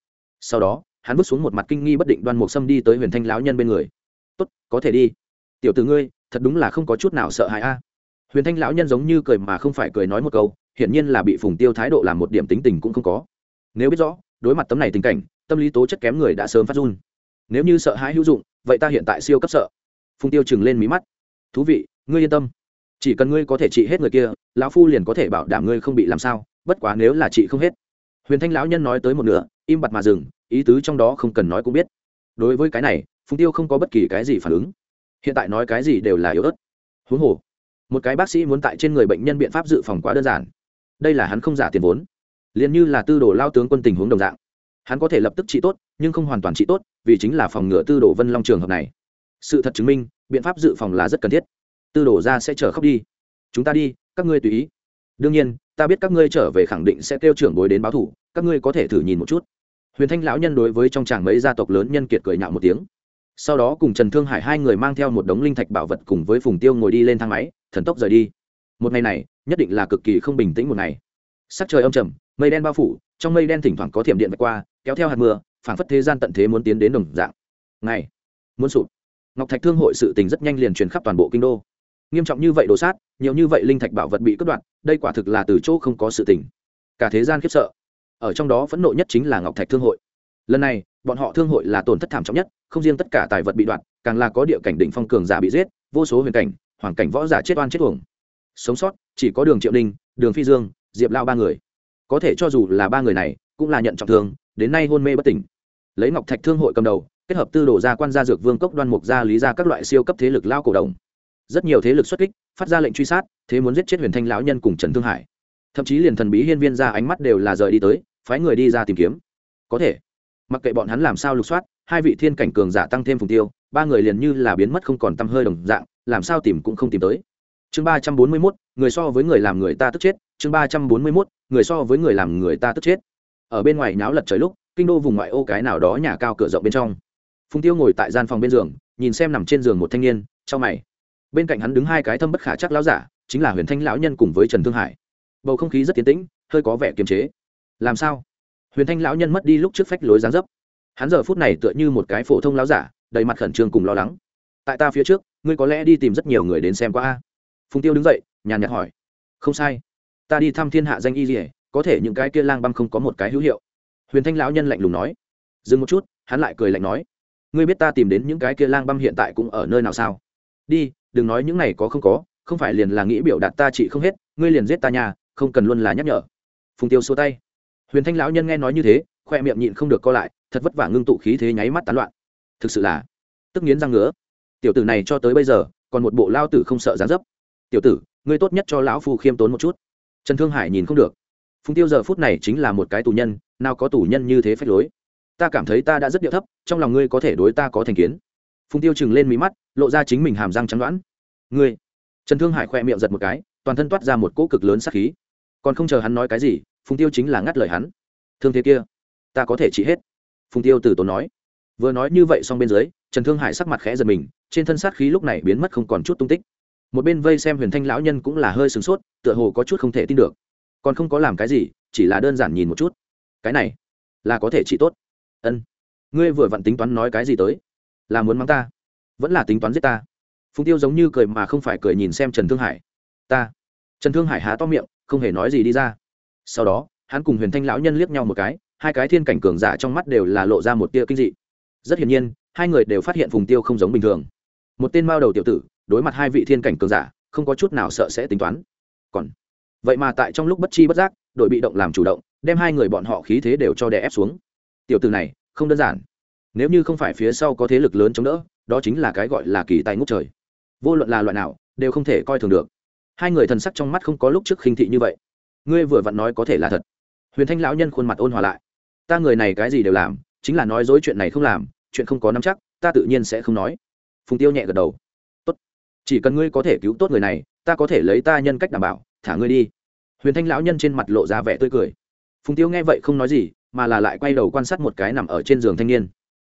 Sau đó, hắn bước xuống một mặt kinh nghi bất định đoan mục sâm đi tới huyền thanh lão nhân bên người tốt, có thể đi. Tiểu t ử ngươi, thật đúng là không có chút nào sợ hãi a. Huyền thanh lão nhân giống như cười mà không phải cười nói một câu, hiển nhiên là bị phùng tiêu thái độ làm một điểm tính tình cũng không có. Nếu biết rõ, đối mặt tấm này tình cảnh, tâm lý tố chất kém người đã sớm phát run. Nếu như sợ hãi hữu dụng, vậy ta hiện tại siêu cấp sợ. Phùng tiêu chừng lên mí mắt. Thú vị, ngươi yên tâm. Chỉ cần ngươi có thể trị hết người kia, lão phu liền có thể bảo đảm ngươi không bị làm sao, bất quá nếu là trị không hết. Huyền thanh lão nhân nói tới một nửa, im bặt mà dừng, ý tứ trong đó không cần nói cũng biết. Đối với cái này phùng tiêu không có bất kỳ cái gì phản ứng. Hiện tại nói cái gì đều là yếu ớt. Huống hồ, một cái bác sĩ muốn tại trên người bệnh nhân biện pháp dự phòng quá đơn giản. Đây là hắn không giả tiền vốn. Liền như là tư đồ lao tướng quân tình huống đồng dạng. Hắn có thể lập tức trị tốt, nhưng không hoàn toàn trị tốt, vì chính là phòng ngừa tư đồ vân long trường hợp này. Sự thật chứng minh, biện pháp dự phòng là rất cần thiết. Tư đồ ra sẽ chờ khóc đi. Chúng ta đi, các ngươi tùy ý. Đương nhiên, ta biết các ngươi trở về khẳng định sẽ kêu trưởng bối đến báo thủ, các ngươi có thể thử nhìn một chút. Huyền thanh lão nhân đối với trong tràng mấy gia tộc lớn nhân kiệt cười nhạo một tiếng sau đó cùng trần thương hải hai người mang theo một đống linh thạch bảo vật cùng với phùng tiêu ngồi đi lên thang máy, thần tốc rời đi. Một ngày này, nhất định là cực kỳ không bình tĩnh một ngày. Sắc trời âm trầm, mây đen bao phủ, trong mây đen thỉnh thoảng có thiểm điện vạch qua, kéo theo hạt mưa phản phất thế gian tận thế muốn tiến đến đồng dạng. Ngày muốn sụp. Ngọc thạch thương hội sự tình rất nhanh liền truyền khắp toàn bộ kinh đô. Nghiêm trọng như vậy đồ sát, nhiều như vậy linh thạch bảo vật bị cướp đoạt, đây quả thực là từ chỗ không có sự tình. Cả thế gian khiếp sợ. Ở trong đó phẫn nộ nhất chính là ngọc thạch thương hội lần này, bọn họ thương hội là tổn thất thảm trọng nhất, không riêng tất cả tài vật bị đoạt, càng là có địa cảnh đỉnh phong cường giả bị giết, vô số huyền cảnh hoàn cảnh võ giả chết oan chết uổng. Sống sót, chỉ có đường triệu ninh, đường phi dương, diệp lao ba người. Có thể cho dù là ba người này, cũng là nhận trọng thương, đến nay hôn mê bất tỉnh. Lấy ngọc thạch thương hội cầm đầu, kết hợp tư đồ gia quan gia dược vương cốc đoan mục gia lý ra các loại siêu cấp thế lực lao cổ đồng rất nhiều thế lực xuất kích, phát ra lệnh truy sát, thế muốn giết chết huyền thanh lão nhân cùng trần thương hải. Thậm chí liền thần bí hiên viên ra ánh mắt đều là rời đi tới, phái người đi ra tìm kiếm. Có thể mặc kệ bọn hắn làm sao lục soát, hai vị thiên cảnh cường giả tăng thêm phùng tiêu, ba người liền như là biến mất không còn tăm hơi đồng dạng, làm sao tìm cũng không tìm tới. Chương ba trăm bốn mươi mốt, người so với người làm người ta tức chết. Chương ba trăm bốn mươi mốt, người so với người làm người ta tức chết. Ở bên ngoài náo lật trời lúc, kinh đô vùng ngoại ô cái nào đó nhà cao cửa rộng bên trong. Phùng tiêu ngồi tại gian phòng bên giường, nhìn xem nằm trên giường một thanh niên trong mày. Bên cạnh hắn đứng hai cái thâm bất khả chắc lão giả, chính là huyền thanh lão nhân cùng với trần thương hải. Bầu không khí rất tiến tĩnh, hơi có vẻ kiềm chế. Làm sao? Huyền thanh lão nhân mất đi lúc trước phách lối dáng dấp. Hắn giờ phút này tựa như một cái phổ thông lão giả, đầy mặt khẩn trương cùng lo lắng. Tại ta phía trước, ngươi có lẽ đi tìm rất nhiều người đến xem qua a. Phùng tiêu đứng dậy, nhàn nhạt hỏi. Không sai. Ta đi thăm thiên hạ danh y dỉa có thể những cái kia lang băm không có một cái hữu hiệu. Huyền thanh lão nhân lạnh lùng nói. Dừng một chút, hắn lại cười lạnh nói. Ngươi biết ta tìm đến những cái kia lang băm hiện tại cũng ở nơi nào sao? Đi, đừng nói những này có không có, không phải liền là nghĩ biểu đạt ta chị không hết, ngươi liền giết ta nhà, không cần luôn là nhắc nhở. Phùng tiêu xua tay huyền thanh lão nhân nghe nói như thế, khoe miệng nhịn không được co lại, thật vất vả ngưng tụ khí thế nháy mắt tán loạn. Thực sự là tức nghiến răng ngứa. Tiểu tử này cho tới bây giờ, còn một bộ lao tử không sợ dán dấp. Tiểu tử, ngươi tốt nhất cho lão phu khiêm tốn một chút. Trần thương hải nhìn không được. Phùng tiêu giờ phút này chính là một cái tù nhân, nào có tù nhân như thế phách lối. Ta cảm thấy ta đã rất điệu thấp, trong lòng ngươi có thể đối ta có thành kiến. Phùng tiêu chừng lên mí mắt, lộ ra chính mình hàm răng trắng đoán. Ngươi. Trần thương hải khoe miệng giật một cái, toàn thân toát ra một cỗ cực lớn sắc khí. Còn không chờ hắn nói cái gì phùng tiêu chính là ngắt lời hắn. Thương thế kia, ta có thể trị hết. Phùng tiêu từ tốn nói. Vừa nói như vậy xong bên dưới, trần thương hải sắc mặt khẽ giật mình, trên thân sát khí lúc này biến mất không còn chút tung tích. Một bên vây xem huyền thanh lão nhân cũng là hơi sửng sốt, tựa hồ có chút không thể tin được. Còn không có làm cái gì, chỉ là đơn giản nhìn một chút. Cái này, là có thể trị tốt. Ân. Ngươi vừa vặn tính toán nói cái gì tới? Là muốn mắng ta? Vẫn là tính toán giết ta? Phùng tiêu giống như cười mà không phải cười nhìn xem trần thương hải. Ta. Trần thương hải há to miệng, không hề nói gì đi ra sau đó, hắn cùng huyền thanh lão nhân liếc nhau một cái, hai cái thiên cảnh cường giả trong mắt đều là lộ ra một tia kinh dị. Rất hiển nhiên, hai người đều phát hiện phùng tiêu không giống bình thường. Một tên mao đầu tiểu tử, đối mặt hai vị thiên cảnh cường giả, không có chút nào sợ sẽ tính toán. Còn, vậy mà tại trong lúc bất chi bất giác, đội bị động làm chủ động, đem hai người bọn họ khí thế đều cho đè ép xuống. Tiểu tử này, không đơn giản. Nếu như không phải phía sau có thế lực lớn chống đỡ, đó chính là cái gọi là kỳ tài ngút trời. Vô luận là loại nào, đều không thể coi thường được. Hai người thần sắc trong mắt không có lúc trước khinh thị như vậy ngươi vừa vặn nói có thể là thật. Huyền thanh lão nhân khuôn mặt ôn hòa lại. Ta người này cái gì đều làm, chính là nói dối chuyện này không làm, chuyện không có nắm chắc, ta tự nhiên sẽ không nói. Phùng tiêu nhẹ gật đầu. Tốt. Chỉ cần ngươi có thể cứu tốt người này, ta có thể lấy ta nhân cách đảm bảo, thả ngươi đi. Huyền thanh lão nhân trên mặt lộ ra vẻ tươi cười. Phùng tiêu nghe vậy không nói gì, mà là lại quay đầu quan sát một cái nằm ở trên giường thanh niên.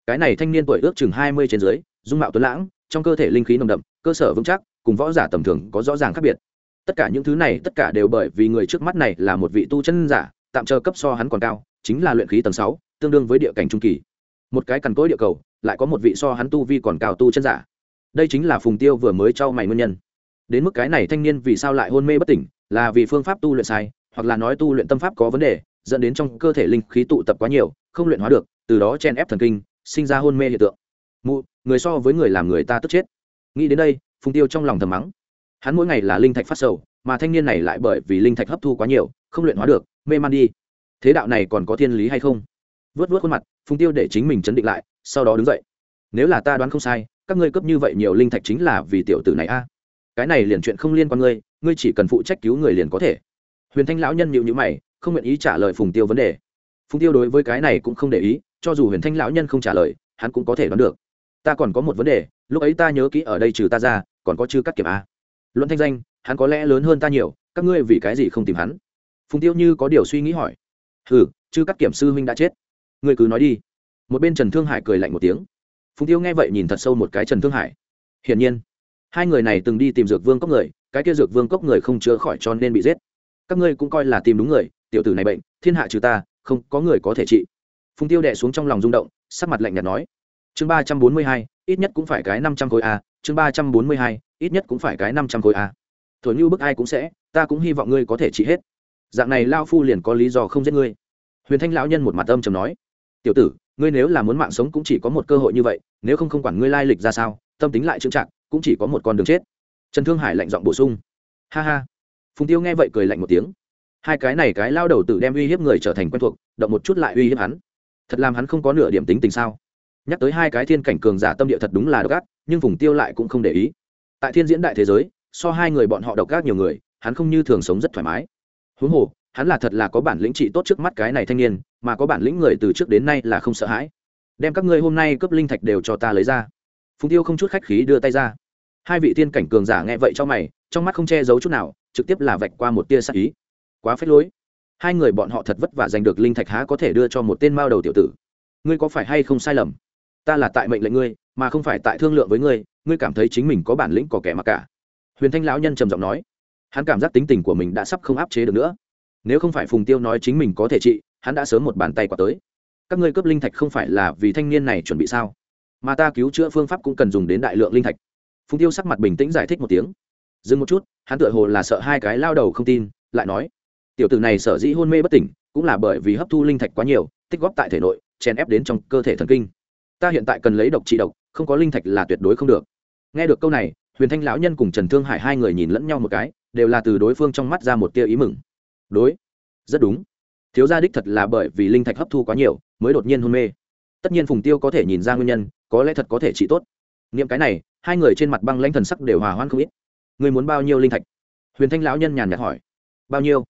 Cái này thanh niên tuổi ước chừng hai mươi trên dưới, dung mạo tuấn lãng, trong cơ thể linh khí nồng đậm, cơ sở vững chắc, cùng võ giả tầm thường có rõ ràng khác biệt tất cả những thứ này tất cả đều bởi vì người trước mắt này là một vị tu chân giả, tạm chờ cấp so hắn còn cao, chính là luyện khí tầng sáu, tương đương với địa cảnh trung kỳ. Một cái cằn cỗi địa cầu, lại có một vị so hắn tu vi còn cao tu chân giả. Đây chính là phùng tiêu vừa mới trao mày nguyên nhân. Đến mức cái này thanh niên vì sao lại hôn mê bất tỉnh, là vì phương pháp tu luyện sai, hoặc là nói tu luyện tâm pháp có vấn đề, dẫn đến trong cơ thể linh khí tụ tập quá nhiều, không luyện hóa được, từ đó chen ép thần kinh, sinh ra hôn mê hiện tượng. Mụ, người so với người làm người ta tức chết. Nghĩ đến đây, phùng tiêu trong lòng thầm mắng hắn mỗi ngày là linh thạch phát sầu, mà thanh niên này lại bởi vì linh thạch hấp thu quá nhiều, không luyện hóa được, mê man đi. Thế đạo này còn có thiên lý hay không? Vớt vớt khuôn mặt, phùng tiêu để chính mình chấn định lại, sau đó đứng dậy. Nếu là ta đoán không sai, các ngươi cấp như vậy nhiều linh thạch chính là vì tiểu tử này a. Cái này liền chuyện không liên quan ngươi ngươi chỉ cần phụ trách cứu người liền có thể. Huyền thanh lão nhân nhịu nhữ mày, không nguyện ý trả lời phùng tiêu vấn đề. Phùng tiêu đối với cái này cũng không để ý, cho dù huyền thanh lão nhân không trả lời, hắn cũng có thể đoán được. Ta còn có một vấn đề, lúc ấy ta nhớ kỹ ở đây trừ ta ra, còn có chư cắt kiểm a luận thanh danh, hắn có lẽ lớn hơn ta nhiều, các ngươi vì cái gì không tìm hắn? Phùng tiêu như có điều suy nghĩ hỏi. Ừ chứ các kiểm sư huynh đã chết. Ngươi cứ nói đi. Một bên trần thương hải cười lạnh một tiếng. Phùng tiêu nghe vậy nhìn thật sâu một cái trần thương hải. Hiển nhiên, hai người này từng đi tìm dược vương cốc người, cái kia dược vương cốc người không chữa khỏi cho nên bị giết. Các ngươi cũng coi là tìm đúng người, tiểu tử này bệnh, thiên hạ trừ ta, không có người có thể trị. Phùng tiêu đẻ xuống trong lòng rung động, sắc mặt lạnh nhạt nói. Chương ba trăm bốn mươi hai, ít nhất cũng phải cái năm trăm khối a, chương ba trăm bốn mươi hai ít nhất cũng phải cái năm trăm khối a. Thổi như bức ai cũng sẽ, ta cũng hy vọng ngươi có thể trị hết. Dạng này lao phu liền có lý do không giết ngươi. Huyền thanh lão nhân một mặt âm chầm nói. Tiểu tử, ngươi nếu là muốn mạng sống cũng chỉ có một cơ hội như vậy, nếu không không quản ngươi lai lịch ra sao, tâm tính lại trưng trạng cũng chỉ có một con đường chết. Trần thương hải lạnh giọng bổ sung. Ha ha. Phùng tiêu nghe vậy cười lạnh một tiếng. Hai cái này cái lao đầu tự đem uy hiếp người trở thành quen thuộc, động một chút lại uy hiếp hắn. Thật làm hắn không có nửa điểm tính tình sao? Nhắc tới hai cái thiên cảnh cường giả tâm địa thật đúng là độc ác, nhưng phùng tiêu lại cũng không để ý tại thiên diễn đại thế giới, so hai người bọn họ độc gác nhiều người, hắn không như thường sống rất thoải mái. Huống hồ, hắn là thật là có bản lĩnh trị tốt trước mắt cái này thanh niên, mà có bản lĩnh người từ trước đến nay là không sợ hãi. Đem các ngươi hôm nay cướp linh thạch đều cho ta lấy ra. Phùng tiêu không chút khách khí đưa tay ra. Hai vị tiên cảnh cường giả nghe vậy cho mày, trong mắt không che giấu chút nào, trực tiếp là vạch qua một tia sắc ý. Quá phết lối. Hai người bọn họ thật vất vả giành được linh thạch há có thể đưa cho một tên mao đầu tiểu tử. Ngươi có phải hay không sai lầm? Ta là tại mệnh lệnh ngươi mà không phải tại thương lượng với ngươi ngươi cảm thấy chính mình có bản lĩnh có kẻ mặc cả. Huyền thanh lão nhân trầm giọng nói. Hắn cảm giác tính tình của mình đã sắp không áp chế được nữa. Nếu không phải phùng tiêu nói chính mình có thể trị, hắn đã sớm một bàn tay qua tới. Các ngươi cướp linh thạch không phải là vì thanh niên này chuẩn bị sao? Mà ta cứu chữa phương pháp cũng cần dùng đến đại lượng linh thạch. Phùng tiêu sắc mặt bình tĩnh giải thích một tiếng. Dừng một chút, hắn tựa hồ là sợ hai cái lao đầu không tin, lại nói. Tiểu tử này sở dĩ hôn mê bất tỉnh, cũng là bởi vì hấp thu linh thạch quá nhiều, tích góp tại thể nội, chèn ép đến trong cơ thể thần kinh. Ta hiện tại cần lấy độc trị độc không có linh thạch là tuyệt đối không được. Nghe được câu này, huyền thanh lão nhân cùng trần thương hải hai người nhìn lẫn nhau một cái, đều là từ đối phương trong mắt ra một tia ý mừng. Đối, rất đúng. Thiếu gia đích thật là bởi vì linh thạch hấp thu quá nhiều, mới đột nhiên hôn mê. Tất nhiên phùng tiêu có thể nhìn ra nguyên nhân, có lẽ thật có thể trị tốt. Niệm cái này, hai người trên mặt băng lãnh thần sắc đều hòa hoan không ít. Người muốn bao nhiêu linh thạch? Huyền thanh lão nhân nhàn nhạt hỏi. Bao nhiêu?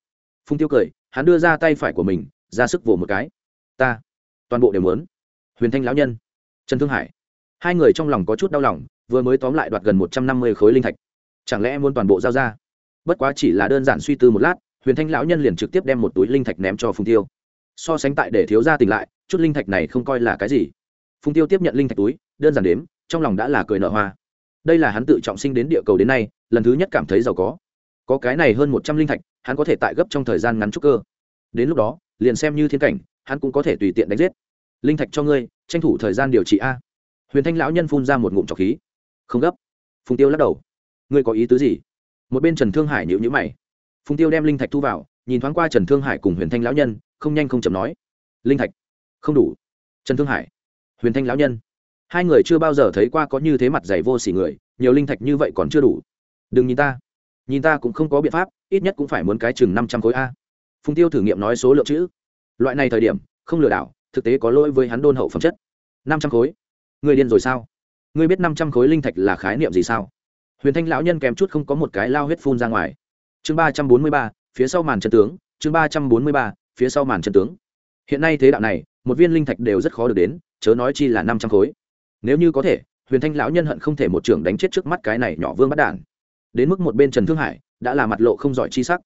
Phùng tiêu cười, hắn đưa ra tay phải của mình, ra sức vỗ một cái. Ta, toàn bộ đều muốn. Huyền thanh lão nhân. Trần thương hải hai người trong lòng có chút đau lòng, vừa mới tóm lại đoạt gần một trăm năm mươi khối linh thạch. Chẳng lẽ muốn toàn bộ giao ra? Bất quá chỉ là đơn giản suy tư một lát, huyền thanh lão nhân liền trực tiếp đem một túi linh thạch ném cho phùng tiêu. So sánh tại để thiếu gia tỉnh lại, chút linh thạch này không coi là cái gì. Phùng tiêu tiếp nhận linh thạch túi, đơn giản đếm, trong lòng đã là cười nở hoa. Đây là hắn tự trọng sinh đến địa cầu đến nay, lần thứ nhất cảm thấy giàu có. Có cái này hơn một trăm linh thạch, hắn có thể tại gấp trong thời gian ngắn chút cơ. Đến lúc đó, liền xem như thiên cảnh, hắn cũng có thể tùy tiện đánh giết. Linh thạch cho ngươi, tranh thủ thời gian điều trị a huyền thanh lão nhân phun ra một ngụm trọc khí. Không gấp. Phùng tiêu lắc đầu. Ngươi có ý tứ gì? Một bên trần thương hải nhịu nhữ mày. Phùng tiêu đem linh thạch thu vào, nhìn thoáng qua trần thương hải cùng huyền thanh lão nhân, không nhanh không chậm nói. Linh thạch? Không đủ. Trần thương hải. Huyền thanh lão nhân. Hai người chưa bao giờ thấy qua có như thế mặt dày vô s ỉ người, nhiều linh thạch như vậy còn chưa đủ. Đừng nhìn ta. Nhìn ta cũng không có biện pháp, ít nhất cũng phải muốn cái chừng năm trăm khối a. Phùng tiêu thử nghiệm nói số lượng chữ. Loại này thời điểm, không lừa đảo, thực tế có lỗi với hắn đôn hậu phẩm chất. Năm trăm khối người điên rồi sao? Ngươi biết năm trăm khối linh thạch là khái niệm gì sao? Huyền thanh lão nhân kèm chút không có một cái lao huyết phun ra ngoài. Chương ba trăm bốn mươi ba, phía sau màn chân tướng, chương ba trăm bốn mươi ba, phía sau màn chân tướng. Hiện nay thế đạo này, một viên linh thạch đều rất khó được đến, chớ nói chi là năm trăm khối. Nếu như có thể, huyền thanh lão nhân hận không thể một trưởng đánh chết trước mắt cái này nhỏ vương bắt đản đến mức một bên trần thương hải, đã là mặt lộ không giỏi chi sắc.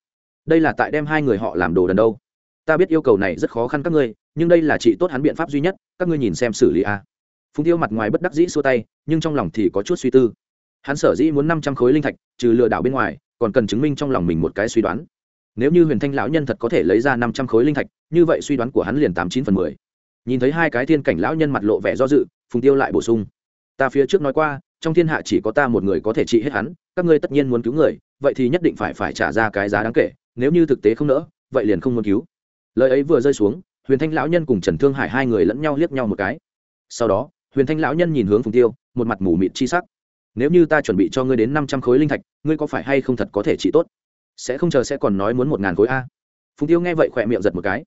Đây là tại đem hai người họ làm đồ đần đâu. Ta biết yêu cầu này rất khó khăn các ngươi, nhưng đây là chỉ tốt hắn biện pháp duy nhất, các ngươi nhìn xem xử lý a phùng tiêu mặt ngoài bất đắc dĩ xua tay, nhưng trong lòng thì có chút suy tư. Hắn sở dĩ muốn năm trăm khối linh thạch, trừ lừa đảo bên ngoài, còn cần chứng minh trong lòng mình một cái suy đoán. Nếu như huyền thanh lão nhân thật có thể lấy ra năm trăm khối linh thạch, như vậy suy đoán của hắn liền tám chín phần mười. Nhìn thấy hai cái thiên cảnh lão nhân mặt lộ vẻ do dự, phùng tiêu lại bổ sung. Ta phía trước nói qua, trong thiên hạ chỉ có ta một người có thể trị hết hắn, các ngươi tất nhiên muốn cứu người, vậy thì nhất định phải phải trả ra cái giá đáng kể, nếu như thực tế không nỡ, vậy liền không muốn cứu. Lời ấy vừa rơi xuống, huyền thanh lão nhân cùng trần thương hải hai người lẫn nhau liếc nhau một cái. Sau đó huyền thanh lão nhân nhìn hướng phùng tiêu, một mặt mù mịt chi sắc. Nếu như ta chuẩn bị cho ngươi đến năm trăm khối linh thạch, ngươi có phải hay không thật có thể trị tốt? Sẽ không chờ sẽ còn nói muốn một ngàn khối a. Phùng tiêu nghe vậy khỏe miệng giật một cái.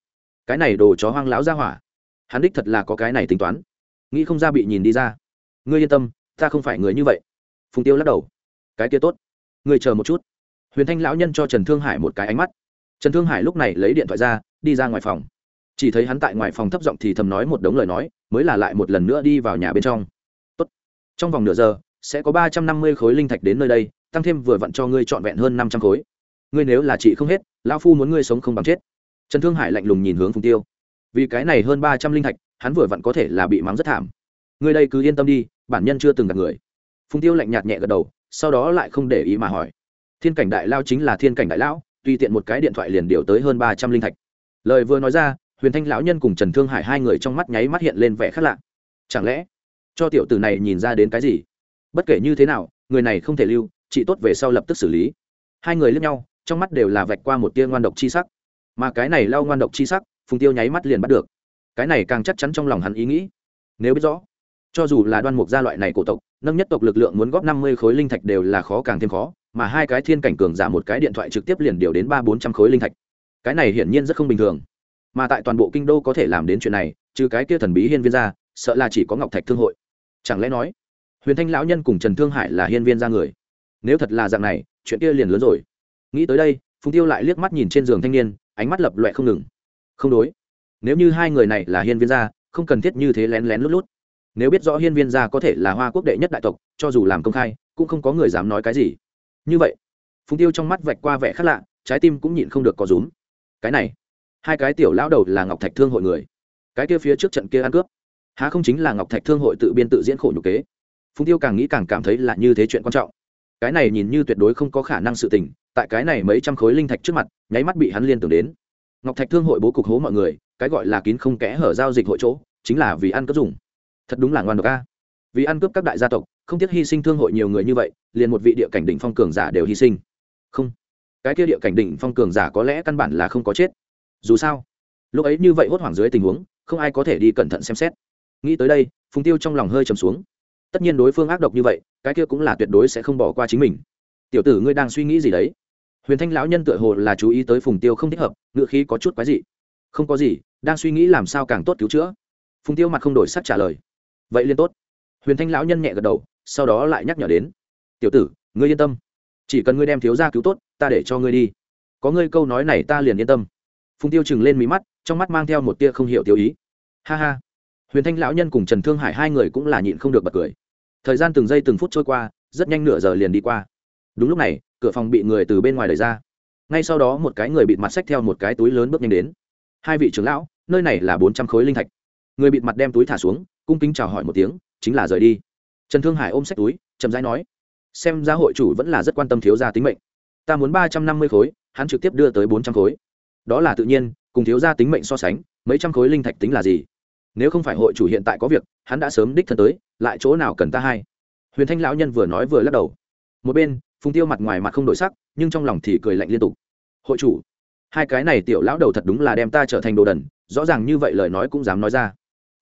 Cái này đồ chó hoang lão ra hỏa. Hắn đích thật là có cái này tính toán. Nghĩ không ra bị nhìn đi ra. Ngươi yên tâm, ta không phải người như vậy. Phùng tiêu lắc đầu. Cái kia tốt. Ngươi chờ một chút. Huyền thanh lão nhân cho trần thương hải một cái ánh mắt. Trần thương hải lúc này lấy điện thoại ra, đi ra ngoài phòng. Chỉ thấy hắn tại ngoài phòng thấp giọng thì thầm nói một đống lời nói mới là lại một lần nữa đi vào nhà bên trong. Tốt. trong vòng nửa giờ, sẽ có ba trăm năm mươi khối linh thạch đến nơi đây, tăng thêm vừa vặn cho ngươi trọn vẹn hơn năm trăm khối. Ngươi nếu là chị không hết, lão phu muốn ngươi sống không bằng chết. Trần thương hải lạnh lùng nhìn hướng phùng tiêu. Vì cái này hơn ba trăm linh thạch, hắn vừa vặn có thể là bị mắng rất thảm. Ngươi đây cứ yên tâm đi, bản nhân chưa từng gặp người. Phùng tiêu lạnh nhạt nhẹ gật đầu, sau đó lại không để ý mà hỏi. Thiên cảnh đại lao chính là thiên cảnh đại lão, tùy tiện một cái điện thoại liền điều tới hơn ba trăm linh thạch. Lời vừa nói ra huyền thanh lão nhân cùng trần thương hải hai người trong mắt nháy mắt hiện lên vẻ khác lạ chẳng lẽ cho tiểu tử này nhìn ra đến cái gì bất kể như thế nào người này không thể lưu chị tốt về sau lập tức xử lý hai người lướt nhau trong mắt đều là vạch qua một tia ngoan độc chi sắc mà cái này lao ngoan độc chi sắc phùng tiêu nháy mắt liền bắt được cái này càng chắc chắn trong lòng hắn ý nghĩ nếu biết rõ cho dù là đoan mục gia loại này cổ tộc nâng nhất tộc lực lượng muốn góp năm mươi khối linh thạch đều là khó càng thêm khó mà hai cái thiên cảnh cường giả một cái điện thoại trực tiếp liền điều đến ba bốn trăm khối linh thạch cái này hiển nhiên rất không bình thường mà tại toàn bộ kinh đô có thể làm đến chuyện này, trừ cái kia thần bí hiên viên ra, sợ là chỉ có ngọc thạch thương hội. Chẳng lẽ nói, huyền thanh lão nhân cùng trần thương hải là hiên viên ra người? Nếu thật là dạng này, chuyện kia liền lớn rồi. Nghĩ tới đây, phùng tiêu lại liếc mắt nhìn trên giường thanh niên, ánh mắt lập loẹ không ngừng. Không đối. Nếu như hai người này là hiên viên gia, không cần thiết như thế lén lén lút lút. Nếu biết rõ hiên viên gia có thể là hoa quốc đệ nhất đại tộc, cho dù làm công khai, cũng không có người dám nói cái gì. Như vậy, phùng tiêu trong mắt vạch qua vẻ khác lạ, trái tim cũng nhịn không được có rúm. Cái này hai cái tiểu lão đầu là ngọc thạch thương hội người. Cái kia phía trước trận kia ăn cướp. Há không chính là ngọc thạch thương hội tự biên tự diễn khổ nhục kế. Phùng tiêu càng nghĩ càng cảm thấy là như thế chuyện quan trọng. Cái này nhìn như tuyệt đối không có khả năng sự tình, tại cái này mấy trăm khối linh thạch trước mặt, nháy mắt bị hắn liên tưởng đến. Ngọc thạch thương hội bố cục hố mọi người, cái gọi là kín không kẽ hở giao dịch hội chỗ, chính là vì ăn cướp dùng. Thật đúng là ngoan độc a. Vì ăn cướp các đại gia tộc, không tiếc hy sinh thương hội nhiều người như vậy, liền một vị địa cảnh đỉnh phong cường giả đều hy sinh. Không. Cái kia địa cảnh đỉnh phong cường giả có lẽ căn bản là không có chết dù sao, lúc ấy như vậy hốt hoảng dưới tình huống, không ai có thể đi cẩn thận xem xét. Nghĩ tới đây, phùng tiêu trong lòng hơi trầm xuống. Tất nhiên đối phương ác độc như vậy, cái kia cũng là tuyệt đối sẽ không bỏ qua chính mình. Tiểu tử ngươi đang suy nghĩ gì đấy? Huyền thanh lão nhân tựa hồ là chú ý tới phùng tiêu không thích hợp ngựa khí có chút quái dị. Không có gì, đang suy nghĩ làm sao càng tốt cứu chữa. Phùng tiêu mặt không đổi sắc trả lời. Vậy liên tốt. Huyền thanh lão nhân nhẹ gật đầu, sau đó lại nhắc nhở đến. Tiểu tử, ngươi yên tâm. Chỉ cần ngươi đem thiếu gia cứu tốt, ta để cho ngươi đi. Có ngươi câu nói này ta liền yên tâm phùng tiêu chừng lên mí mắt, trong mắt mang theo một tia không hiểu tiêu ý. Ha ha. Huyền thanh lão nhân cùng trần thương hải hai người cũng là nhịn không được bật cười. Thời gian từng giây từng phút trôi qua, rất nhanh nửa giờ liền đi qua. Đúng lúc này, cửa phòng bị người từ bên ngoài đẩy ra. Ngay sau đó một cái người bịt mặt xách theo một cái túi lớn bước nhanh đến. Hai vị trưởng lão, nơi này là bốn trăm khối linh thạch. Người bịt mặt đem túi thả xuống, cung kính chào hỏi một tiếng, chính là rời đi. Trần thương hải ôm sách túi, chậm rãi nói, xem ra hội chủ vẫn là rất quan tâm thiếu gia tính mệnh. Ta muốn ba trăm năm mươi khối, hắn trực tiếp đưa tới bốn trăm khối đó là tự nhiên, cùng thiếu gia tính mệnh so sánh, mấy trăm khối linh thạch tính là gì? Nếu không phải hội chủ hiện tại có việc, hắn đã sớm đích thân tới, lại chỗ nào cần ta hay? Huyền thanh lão nhân vừa nói vừa lắc đầu. Một bên, phùng tiêu mặt ngoài mặt không đổi sắc, nhưng trong lòng thì cười lạnh liên tục. Hội chủ, hai cái này tiểu lão đầu thật đúng là đem ta trở thành đồ đần, rõ ràng như vậy lời nói cũng dám nói ra.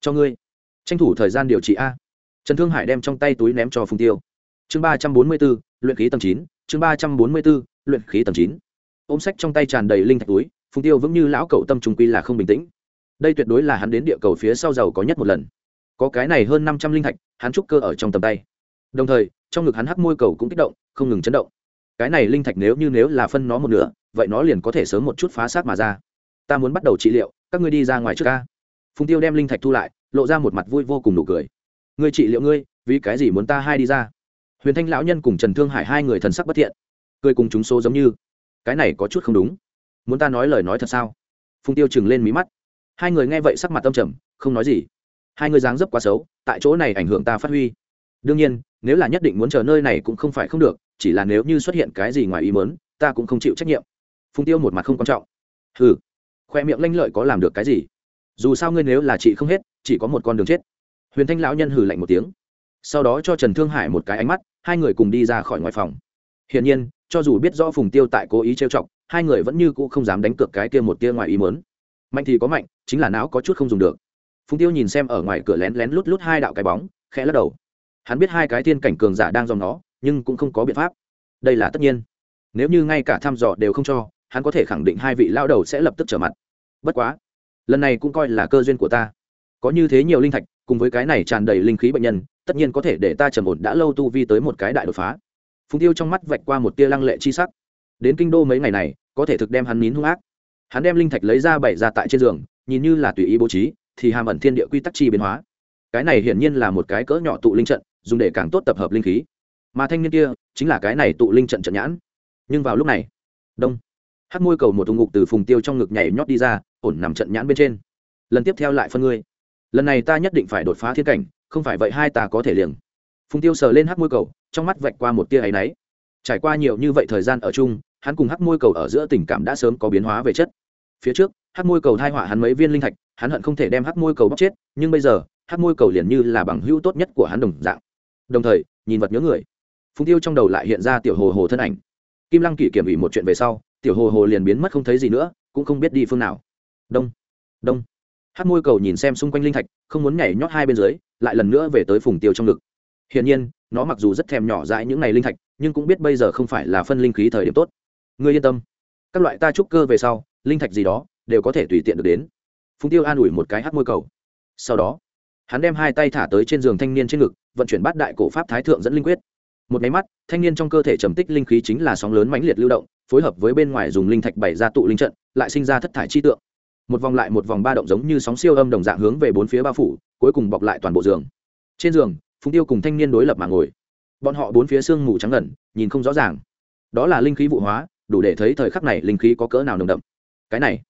Cho ngươi, tranh thủ thời gian điều trị a. Trần thương hải đem trong tay túi ném cho phùng tiêu. Chương ba trăm bốn mươi b ố luyện khí tầng chín, chương ba trăm bốn mươi b ố luyện khí tầng chín. Ôm sách trong tay tràn đầy linh thạch túi phùng tiêu vững như lão cậu tâm trung quy là không bình tĩnh. Đây tuyệt đối là hắn đến địa cầu phía sau giàu có nhất một lần. Có cái này hơn năm trăm linh thạch, hắn trúc cơ ở trong tầm tay. Đồng thời, trong ngực hắn hắc môi cầu cũng kích động, không ngừng chấn động. Cái này linh thạch nếu như nếu là phân nó một nửa, vậy nó liền có thể sớm một chút phá sát mà ra. Ta muốn bắt đầu trị liệu, các ngươi đi ra ngoài trước ca. Phùng tiêu đem linh thạch thu lại, lộ ra một mặt vui vô cùng nụ cười. Ngươi trị liệu ngươi, vì cái gì muốn ta hai đi ra? Huyền thanh lão nhân cùng trần thương hải hai người thần sắc bất thiện. Cười cùng chúng số giống như, cái này có chút không đúng muốn ta nói lời nói thật sao? Phùng tiêu chừng lên mí mắt. Hai người nghe vậy sắc mặt tâm trầm, không nói gì. Hai người dáng dấp quá xấu, tại chỗ này ảnh hưởng ta phát huy. Đương nhiên, nếu là nhất định muốn chờ nơi này cũng không phải không được, chỉ là nếu như xuất hiện cái gì ngoài ý mớn ta cũng không chịu trách nhiệm. Phùng tiêu một mặt không quan trọng. Hừ, khoe miệng lanh lợi có làm được cái gì? Dù sao ngươi nếu là chị không hết, chỉ có một con đường chết. Huyền thanh lão nhân hừ lạnh một tiếng. Sau đó cho trần thương hải một cái ánh mắt, hai người cùng đi ra khỏi ngoài phòng. Hiển nhiên cho dù biết rõ phùng tiêu tại cố ý trêu chọc, hai người vẫn như cũ không dám đánh cược cái kia một tia ngoài ý mớn mạnh thì có mạnh, chính là não có chút không dùng được. Phùng tiêu nhìn xem ở ngoài cửa lén lén lút lút hai đạo cái bóng, khẽ lắc đầu. Hắn biết hai cái thiên cảnh cường giả đang dòng nó, nhưng cũng không có biện pháp. Đây là tất nhiên. Nếu như ngay cả thăm dò đều không cho, hắn có thể khẳng định hai vị lao đầu sẽ lập tức trở mặt. Bất quá, lần này cũng coi là cơ duyên của ta. Có như thế nhiều linh thạch, cùng với cái này tràn đầy linh khí bệnh nhân, tất nhiên có thể để ta trầm ổn đã lâu tu vi tới một cái đại đột phá phùng tiêu trong mắt vạch qua một tia lăng lệ chi sắc. Đến kinh đô mấy ngày này, có thể thực đem hắn nín hung ác. Hắn đem linh thạch lấy ra bày ra tại trên giường, nhìn như là tùy ý bố trí, thì hàm ẩn thiên địa quy tắc chi biến hóa. Cái này hiển nhiên là một cái cỡ nhỏ tụ linh trận, dùng để càng tốt tập hợp linh khí. Mà thanh niên kia, chính là cái này tụ linh trận trận nhãn. Nhưng vào lúc này, đông, hắc môi cầu một thùng ngục từ phùng tiêu trong ngực nhảy nhót đi ra, ổn nằm trận nhãn bên trên. Lần tiếp theo lại phân ngươi. Lần này ta nhất định phải đột phá thiên cảnh, không phải vậy hai ta có thể liền phùng tiêu sờ lên hắc môi cầu trong mắt vạch qua một tia áy náy. Trải qua nhiều như vậy thời gian ở chung, hắn cùng hắc môi cầu ở giữa tình cảm đã sớm có biến hóa về chất. Phía trước, hắc môi cầu thai họa hắn mấy viên linh thạch, hắn hận không thể đem hắc môi cầu bóc chết, nhưng bây giờ, hắc môi cầu liền như là bằng hữu tốt nhất của hắn đồng dạng. Đồng thời, nhìn vật nhớ người. Phùng tiêu trong đầu lại hiện ra tiểu hồ hồ thân ảnh. Kim lăng kỷ kiểm ủy một chuyện về sau, tiểu hồ hồ liền biến mất không thấy gì nữa, cũng không biết đi phương nào. Đông đông. Hát môi cầu nhìn xem xung quanh linh thạch, không muốn nhảy nhót hai bên dưới, lại lần nữa về tới phùng tiêu trong ngực. Hiển nhiên nó mặc dù rất thèm nhỏ dãi những ngày linh thạch, nhưng cũng biết bây giờ không phải là phân linh khí thời điểm tốt. Ngươi yên tâm. Các loại ta trúc cơ về sau, linh thạch gì đó, đều có thể tùy tiện được đến. Phùng tiêu an ủi một cái hát môi cầu. Sau đó, hắn đem hai tay thả tới trên giường thanh niên trên ngực, vận chuyển bát đại cổ pháp thái thượng dẫn linh quyết. Một máy mắt, thanh niên trong cơ thể trầm tích linh khí chính là sóng lớn mãnh liệt lưu động, phối hợp với bên ngoài dùng linh thạch bày ra tụ linh trận, lại sinh ra thất thải chi tượng. Một vòng lại một vòng ba động giống như sóng siêu âm đồng dạng hướng về bốn phía bao phủ, cuối cùng bọc lại toàn bộ giường. Trên giường phùng tiêu cùng thanh niên đối lập mà ngồi. Bọn họ bốn phía sương mù trắng ngẩn nhìn không rõ ràng. Đó là linh khí vụ hóa, đủ để thấy thời khắc này linh khí có cỡ nào nồng đậm. Cái này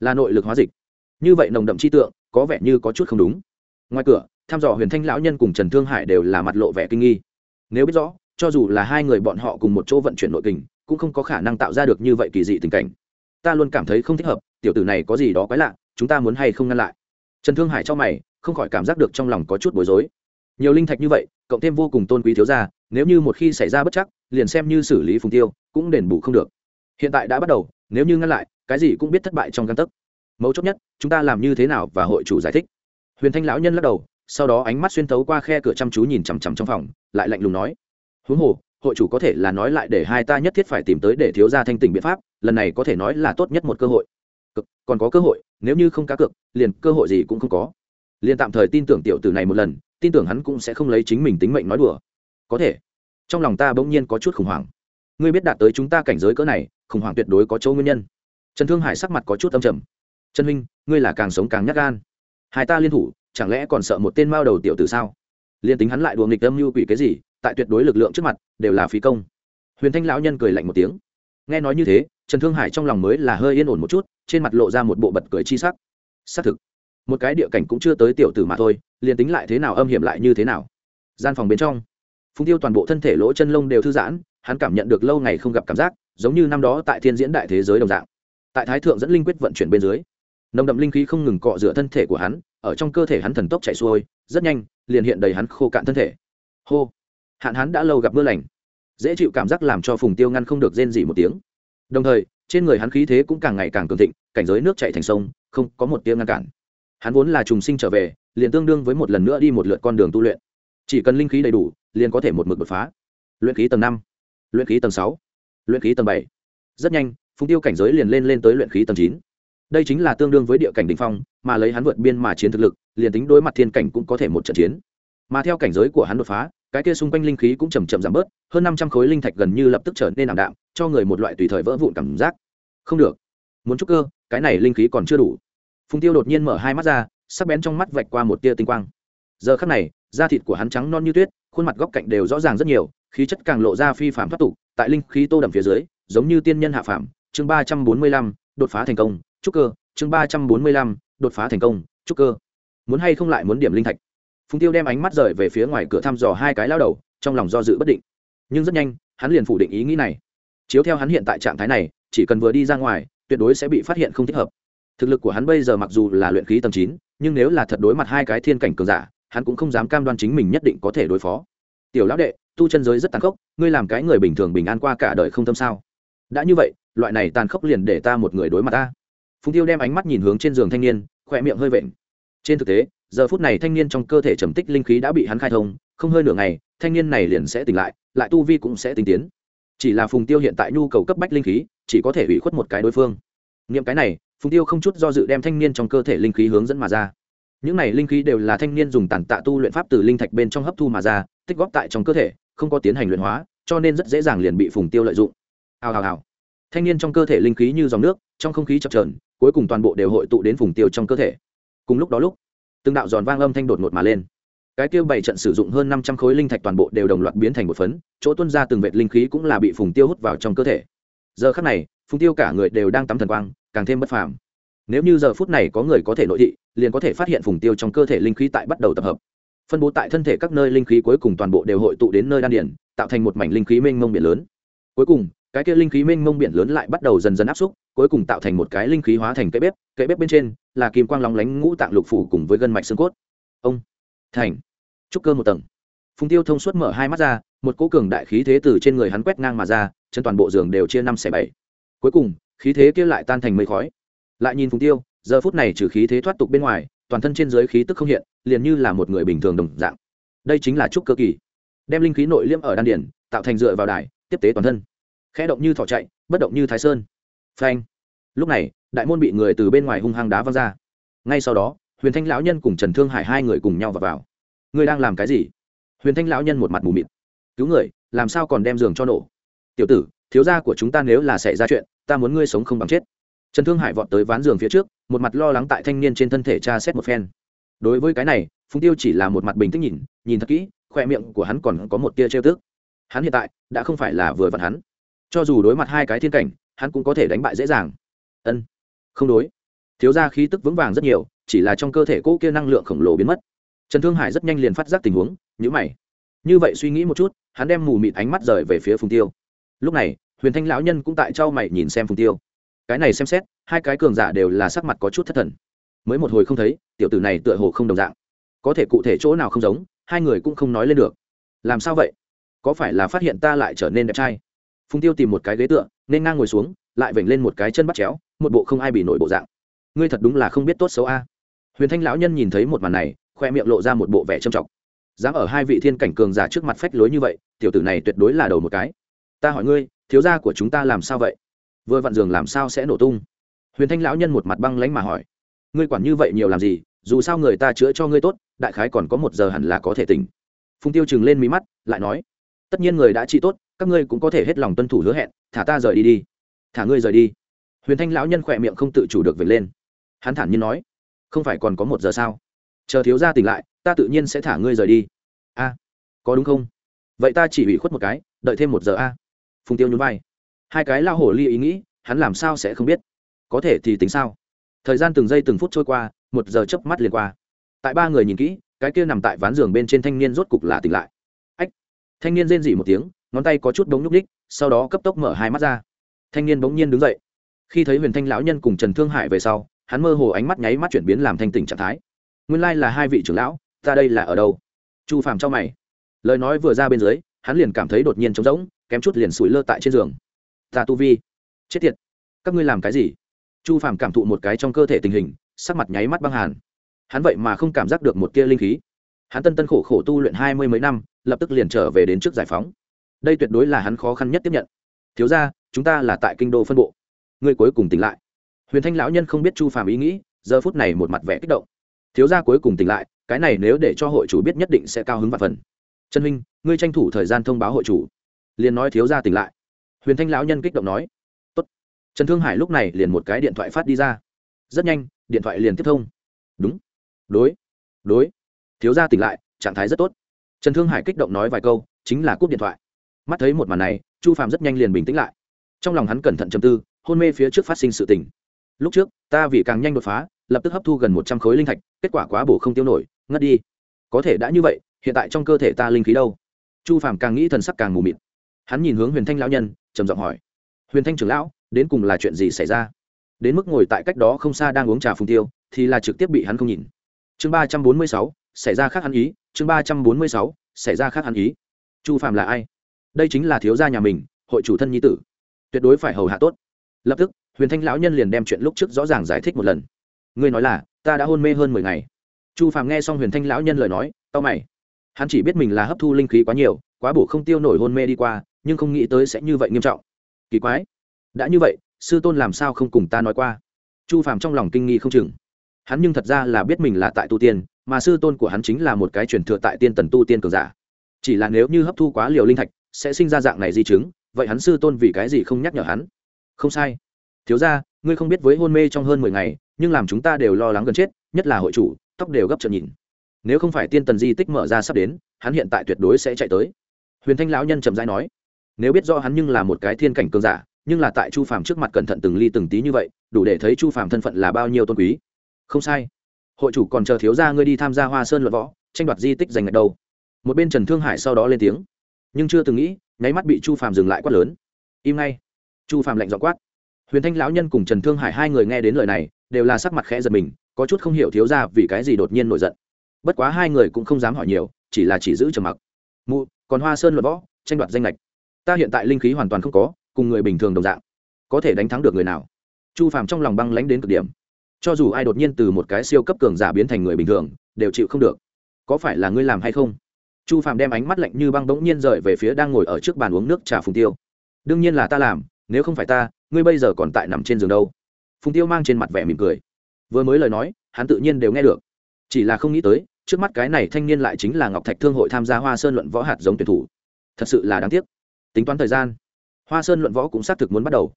là nội lực hóa dịch. Như vậy nồng đậm chi tượng, có vẻ như có chút không đúng. Ngoài cửa tham dò huyền thanh lão nhân cùng trần thương hải đều là mặt lộ vẻ kinh nghi. Nếu biết rõ, cho dù là hai người bọn họ cùng một chỗ vận chuyển nội kình, cũng không có khả năng tạo ra được như vậy kỳ dị tình cảnh. Ta luôn cảm thấy không thích hợp, tiểu tử này có gì đó quái lạ, chúng ta muốn hay không ngăn lại? Trần thương hải cho mày, không khỏi cảm giác được trong lòng có chút bối rối nhiều linh thạch như vậy, cộng thêm vô cùng tôn quý thiếu gia, nếu như một khi xảy ra bất chắc, liền xem như xử lý phùng tiêu, cũng đền bù không được. Hiện tại đã bắt đầu, nếu như ngăn lại, cái gì cũng biết thất bại trong căn tấc. Mấu chốt nhất, chúng ta làm như thế nào và hội chủ giải thích. Huyền thanh lão nhân lắc đầu, sau đó ánh mắt xuyên tấu qua khe cửa chăm chú nhìn chằm chằm trong phòng, lại lạnh lùng nói, huống hồ, hội chủ có thể là nói lại để hai ta nhất thiết phải tìm tới để thiếu ra thanh tỉnh biện pháp, lần này có thể nói là tốt nhất một cơ hội. Cực, còn có cơ hội, nếu như không cá cược, liền cơ hội gì cũng không có. Liền tạm thời tin tưởng tiểu tử này một lần tin tưởng hắn cũng sẽ không lấy chính mình tính mệnh nói đùa. Có thể. Trong lòng ta bỗng nhiên có chút khủng hoảng. Ngươi biết đạt tới chúng ta cảnh giới cỡ này, khủng hoảng tuyệt đối có chỗ nguyên nhân. Trần thương hải sắc mặt có chút âm trầm. Trần huynh, ngươi là càng sống càng nhắc gan. Hai ta liên thủ, chẳng lẽ còn sợ một tên mao đầu tiểu tử sao? Liên tính hắn lại đùa nghịch âm như quỷ cái gì, tại tuyệt đối lực lượng trước mặt, đều là phí công. Huyền thanh lão nhân cười lạnh một tiếng. Nghe nói như thế, trần thương hải trong lòng mới là hơi yên ổn một chút, trên mặt lộ ra một bộ bật cười chi sắc. Xác thực, một cái địa cảnh cũng chưa tới tiểu tử mà thôi liền tính lại thế nào âm hiểm lại như thế nào. Gian phòng bên trong, phùng tiêu toàn bộ thân thể lỗ chân lông đều thư giãn, hắn cảm nhận được lâu ngày không gặp cảm giác, giống như năm đó tại thiên diễn đại thế giới đồng dạng. Tại thái thượng dẫn linh quyết vận chuyển bên dưới, nồng đậm linh khí không ngừng cọ rửa thân thể của hắn, ở trong cơ thể hắn thần tốc chạy xuôi, rất nhanh, liền hiện đầy hắn khô cạn thân thể. Hô! Hạn hắn đã lâu gặp mưa lành. Dễ chịu cảm giác làm cho phùng tiêu ngăn không được rên dỉ một tiếng. Đồng thời, trên người hắn khí thế cũng càng ngày càng cường thịnh, cảnh giới nước chạy thành sông, không có một tiếng ngăn cản. Hắn vốn là trùng sinh trở về liền tương đương với một lần nữa đi một lượt con đường tu luyện. Chỉ cần linh khí đầy đủ, liền có thể một mực đột phá. Luyện khí tầng năm, luyện khí tầng sáu, luyện khí tầng bảy. Rất nhanh, phùng tiêu cảnh giới liền lên lên tới luyện khí tầng chín. Đây chính là tương đương với địa cảnh đỉnh phong, mà lấy hắn vượt biên mà chiến thực lực, liền tính đối mặt thiên cảnh cũng có thể một trận chiến. Mà theo cảnh giới của hắn đột phá, cái kia xung quanh linh khí cũng chầm chậm giảm bớt, hơn năm trăm khối linh thạch gần như lập tức trở nên ảm đạm, cho người một loại tùy thời vỡ vụn cảm giác. Không được. Muốn trúc cơ, cái này linh khí còn chưa đủ. Phùng tiêu đột nhiên mở hai mắt ra sắc bén trong mắt vạch qua một tia tinh quang. Giờ khắc này, da thịt của hắn trắng non như tuyết, khuôn mặt góc cạnh đều rõ ràng rất nhiều, khí chất càng lộ ra phi phạm thoát tục, tại linh khí tô đậm phía dưới, giống như tiên nhân hạ phạm chương ba trăm bốn mươi lăm, đột phá thành công, trúc cơ. Chương ba trăm bốn mươi lăm, đột phá thành công, trúc cơ. Muốn hay không lại muốn điểm linh thạch? Phùng tiêu đem ánh mắt rời về phía ngoài cửa thăm dò hai cái lao đầu, trong lòng do dự bất định. Nhưng rất nhanh, hắn liền phủ định ý nghĩ này. Chiếu theo hắn hiện tại trạng thái này, chỉ cần vừa đi ra ngoài, tuyệt đối sẽ bị phát hiện không thích hợp. Thực lực của hắn bây giờ mặc dù là luyện khí tầng chín nhưng nếu là thật đối mặt hai cái thiên cảnh cường giả, hắn cũng không dám cam đoan chính mình nhất định có thể đối phó. Tiểu lão đệ, tu chân giới rất tàn khốc, ngươi làm cái người bình thường bình an qua cả đời không tâm sao? Đã như vậy, loại này tàn khốc liền để ta một người đối mặt ta. Phùng tiêu đem ánh mắt nhìn hướng trên giường thanh niên, khỏe miệng hơi vện. Trên thực tế, giờ phút này thanh niên trong cơ thể trầm tích linh khí đã bị hắn khai thông, không hơi nửa ngày, thanh niên này liền sẽ tỉnh lại lại tu vi cũng sẽ tinh tiến. Chỉ là phùng tiêu hiện tại nhu cầu cấp bách linh khí, chỉ có thể ủy khuất một cái đối phương. Niệm cái này phùng tiêu không chút do dự đem thanh niên trong cơ thể linh khí hướng dẫn mà ra. Những này linh khí đều là thanh niên dùng tàn tạ tu luyện pháp từ linh thạch bên trong hấp thu mà ra, tích góp tại trong cơ thể, không có tiến hành luyện hóa, cho nên rất dễ dàng liền bị phùng tiêu lợi dụng. Hào hào hào. Thanh niên trong cơ thể linh khí như dòng nước, trong không khí chập trờn cuối cùng toàn bộ đều hội tụ đến phùng tiêu trong cơ thể. Cùng lúc đó lúc, từng đạo giòn vang âm thanh đột ngột mà lên. Cái tiêu bảy trận sử dụng hơn năm trăm khối linh thạch toàn bộ đều đồng loạt biến thành một phấn, chỗ tuân ra từng vệt linh khí cũng là bị phùng tiêu hút vào trong cơ thể. Giờ khắc này, phùng tiêu cả người đều đang tắm thần quang càng thêm bất phàm. Nếu như giờ phút này có người có thể nội thị, liền có thể phát hiện phùng tiêu trong cơ thể linh khí tại bắt đầu tập hợp. Phân bố tại thân thể các nơi linh khí cuối cùng toàn bộ đều hội tụ đến nơi đan điển tạo thành một mảnh linh khí mênh mông biển lớn. Cuối cùng, cái kia linh khí mênh mông biển lớn lại bắt đầu dần dần áp xúc, cuối cùng tạo thành một cái linh khí hóa thành cây bếp cây bếp bên trên là kim quang lóng lánh ngũ tạng lục phủ cùng với gân mạch xương cốt. Ông, thành. Trúc cơ một tầng. Phùng tiêu thông suốt mở hai mắt ra, một cỗ cường đại khí thế từ trên người hắn quét ngang mà ra, chân toàn bộ giường đều chia năm xẻ bảy. Cuối cùng khí thế kia lại tan thành mây khói. Lại nhìn phùng tiêu giờ phút này trừ khí thế thoát tục bên ngoài toàn thân trên dưới khí tức không hiện liền như là một người bình thường đồng dạng. Đây chính là trúc cơ kỳ. Đem linh khí nội liêm ở đan điển tạo thành dựa vào đài tiếp tế toàn thân. Khẽ động như thỏ chạy bất động như thái sơn. Phanh. Lúc này đại môn bị người từ bên ngoài hung hăng đá văng ra. Ngay sau đó huyền thanh lão nhân cùng trần thương hải hai người cùng nhau vào, vào. ngươi đang làm cái gì? Huyền thanh lão nhân một mặt mù mịt. Cứu người làm sao còn đem giường cho nổ? Tiểu tử thiếu gia của chúng ta nếu là xảy ra chuyện ta muốn ngươi sống không bằng chết. Trần thương hải vọt tới ván giường phía trước, một mặt lo lắng tại thanh niên trên thân thể tra xét một phen. Đối với cái này, phùng tiêu chỉ là một mặt bình tĩnh nhìn nhìn thật kỹ, khoe miệng của hắn còn có một tia trêu tức. Hắn hiện tại đã không phải là vừa vặn hắn. Cho dù đối mặt hai cái thiên cảnh, hắn cũng có thể đánh bại dễ dàng. Ân, không đối. Thiếu ra khí tức vững vàng rất nhiều, chỉ là trong cơ thể cỗ kia năng lượng khổng lồ biến mất. Trần thương hải rất nhanh liền phát giác tình huống nhữ mày. Như vậy suy nghĩ một chút, hắn đem mù mịt ánh mắt rời về phía phùng tiêu. Lúc này huyền thanh lão nhân cũng tại trao mày nhìn xem phùng tiêu. Cái này xem xét, hai cái cường giả đều là sắc mặt có chút thất thần. Mới một hồi không thấy, tiểu tử này tựa hồ không đồng dạng. Có thể cụ thể chỗ nào không giống, hai người cũng không nói lên được. Làm sao vậy? Có phải là phát hiện ta lại trở nên đẹp trai? Phùng tiêu tìm một cái ghế tựa, nên ngang ngồi xuống, lại vểnh lên một cái chân bắt chéo, một bộ không ai bị nổi bộ dạng. Ngươi thật đúng là không biết tốt xấu a. Huyền thanh lão nhân nhìn thấy một màn này, khoe miệng lộ ra một bộ vẻ trầm trọng. Dám ở hai vị thiên cảnh cường giả trước mặt phách lối như vậy, tiểu tử này tuyệt đối là đầu một cái. Ta hỏi ngươi thiếu gia của chúng ta làm sao vậy? Vừa vặn giường làm sao sẽ nổ tung? Huyền thanh lão nhân một mặt băng lánh mà hỏi. Ngươi quản như vậy nhiều làm gì, dù sao người ta chữa cho ngươi tốt, đại khái còn có một giờ hẳn là có thể tỉnh. Phùng tiêu chừng lên mí mắt, lại nói. Tất nhiên người đã trị tốt, các ngươi cũng có thể hết lòng tuân thủ hứa hẹn, thả ta rời đi đi. Thả ngươi rời đi. Huyền thanh lão nhân khỏe miệng không tự chủ được vệt lên. Hắn thản nhiên nói. Không phải còn có một giờ sao? Chờ thiếu gia tỉnh lại, ta tự nhiên sẽ thả ngươi rời đi. A, có đúng không? Vậy ta chỉ ủy khuất một cái, đợi thêm một giờ a phùng tiêu nhún vai. Hai cái lao hổ ly ý nghĩ, hắn làm sao sẽ không biết? Có thể thì tính sao? Thời gian từng giây từng phút trôi qua, một giờ chớp mắt liền qua. Tại ba người nhìn kỹ, cái kia nằm tại ván giường bên trên thanh niên rốt cục là tỉnh lại. Ách! Thanh niên rên dỉ một tiếng, ngón tay có chút bóng nhúc ních sau đó cấp tốc mở hai mắt ra. Thanh niên bỗng nhiên đứng dậy. Khi thấy huyền thanh lão nhân cùng trần thương hải về sau, hắn mơ hồ ánh mắt nháy mắt chuyển biến làm thanh tỉnh trạng thái. Nguyên lai là hai vị trưởng lão, ta đây là ở đâu? Chu phàm cho mày. Lời nói vừa ra bên dưới hắn liền cảm thấy đột nhiên trống rỗng, kém chút liền sủi lơ tại trên giường. Ta tu vi. Chết tiệt. Các ngươi làm cái gì? Chu phàm cảm thụ một cái trong cơ thể tình hình, sắc mặt nháy mắt băng hàn. Hắn vậy mà không cảm giác được một tia linh khí. Hắn tân tân khổ khổ tu luyện hai mươi mấy năm, lập tức liền trở về đến trước giải phóng. Đây tuyệt đối là hắn khó khăn nhất tiếp nhận. Thiếu ra chúng ta là tại kinh đô phân bộ. Ngươi cuối cùng tỉnh lại. Huyền thanh lão nhân không biết chu phàm ý nghĩ, giờ phút này một mặt vẻ kích động. Thiếu gia cuối cùng tỉnh lại, cái này nếu để cho hội chủ biết nhất định sẽ cao hứng và phần trần huynh, ngươi tranh thủ thời gian thông báo hội chủ. Liền nói thiếu gia tỉnh lại. Huyền thanh lão nhân kích động nói. Tốt. trần thương hải lúc này liền một cái điện thoại phát đi ra. Rất nhanh, điện thoại liền tiếp thông. Đúng. Đối. Đối. Thiếu gia tỉnh lại, trạng thái rất tốt. Trần thương hải kích động nói vài câu, chính là cúp điện thoại. Mắt thấy một màn này, chu phạm rất nhanh liền bình tĩnh lại. Trong lòng hắn cẩn thận chầm tư, hôn mê phía trước phát sinh sự tình. Lúc trước, ta vì càng nhanh đột phá, lập tức hấp thu gần một trăm khối linh thạch, kết quả quá bổ không tiêu nổi, ngất đi. Có thể đã như vậy hiện tại trong cơ thể ta linh khí đâu? Chu phàm càng nghĩ thần sắc càng mù mịt. Hắn nhìn hướng huyền thanh lão nhân, trầm giọng hỏi. Huyền thanh trưởng lão, đến cùng là chuyện gì xảy ra? Đến mức ngồi tại cách đó không xa đang uống trà phùng tiêu, thì là trực tiếp bị hắn không nhìn. Chương ba trăm bốn mươi sáu, xảy ra khác hắn ý, chương ba trăm bốn mươi sáu, xảy ra khác hắn ý. Chu phàm là ai? Đây chính là thiếu gia nhà mình, hội chủ thân nhi tử. Tuyệt đối phải hầu hạ tốt. Lập tức, huyền thanh lão nhân liền đem chuyện lúc trước rõ ràng giải thích một lần. Ngươi nói là, ta đã hôn mê hơn mười ngày. Chu phàm nghe xong huyền thanh lão nhân lời nói tao mày hắn chỉ biết mình là hấp thu linh khí quá nhiều, quá bổ không tiêu nổi hôn mê đi qua, nhưng không nghĩ tới sẽ như vậy nghiêm trọng. Kỳ quái. Đã như vậy, sư tôn làm sao không cùng ta nói qua? Chu phàm trong lòng kinh nghi không chừng. Hắn nhưng thật ra là biết mình là tại tu tiên, mà sư tôn của hắn chính là một cái truyền thừa tại tiên tần tu tiên cường giả. Chỉ là nếu như hấp thu quá liều linh thạch, sẽ sinh ra dạng này di chứng, vậy hắn sư tôn vì cái gì không nhắc nhở hắn? Không sai. Thiếu ra ngươi không biết với hôn mê trong hơn mười ngày, nhưng làm chúng ta đều lo lắng gần chết, nhất là hội chủ, tóc đều gấp trợn nhìn nếu không phải tiên tần di tích mở ra sắp đến, hắn hiện tại tuyệt đối sẽ chạy tới. Huyền thanh lão nhân trầm dai nói, nếu biết do hắn nhưng là một cái thiên cảnh cường giả, nhưng là tại chu phàm trước mặt cẩn thận từng ly từng tí như vậy, đủ để thấy chu phàm thân phận là bao nhiêu tôn quý. Không sai. Hội chủ còn chờ thiếu ra ngươi đi tham gia hoa sơn luận võ, tranh đoạt di tích giành ngạch đâu. Một bên trần thương hải sau đó lên tiếng, nhưng chưa từng nghĩ, nháy mắt bị chu phàm dừng lại quát lớn. Im ngay. Chu phàm lạnh dọ quát. Huyền thanh lão nhân cùng trần thương hải hai người nghe đến lời này, đều là sắc mặt khẽ giật mình, có chút không hiểu thiếu ra vì cái gì đột nhiên nổi giận bất quá hai người cũng không dám hỏi nhiều, chỉ là chỉ giữ trầm mặc. Mụ, còn hoa sơn luận võ, tranh đoạt danh lệch. Ta hiện tại linh khí hoàn toàn không có, cùng người bình thường đồng dạng. Có thể đánh thắng được người nào? Chu phàm trong lòng băng lánh đến cực điểm. Cho dù ai đột nhiên từ một cái siêu cấp cường giả biến thành người bình thường, đều chịu không được. Có phải là ngươi làm hay không? Chu phàm đem ánh mắt lạnh như băng bỗng nhiên rời về phía đang ngồi ở trước bàn uống nước trà phùng tiêu. Đương nhiên là ta làm, nếu không phải ta, ngươi bây giờ còn tại nằm trên giường đâu. Phùng tiêu mang trên mặt vẻ mỉm cười. Vừa mới lời nói, hắn tự nhiên đều nghe được. Chỉ là không nghĩ tới trước mắt cái này thanh niên lại chính là ngọc thạch thương hội tham gia hoa sơn luận võ hạt giống tuyển thủ. Thật sự là đáng tiếc. Tính toán thời gian, hoa sơn luận võ cũng xác thực muốn bắt đầu.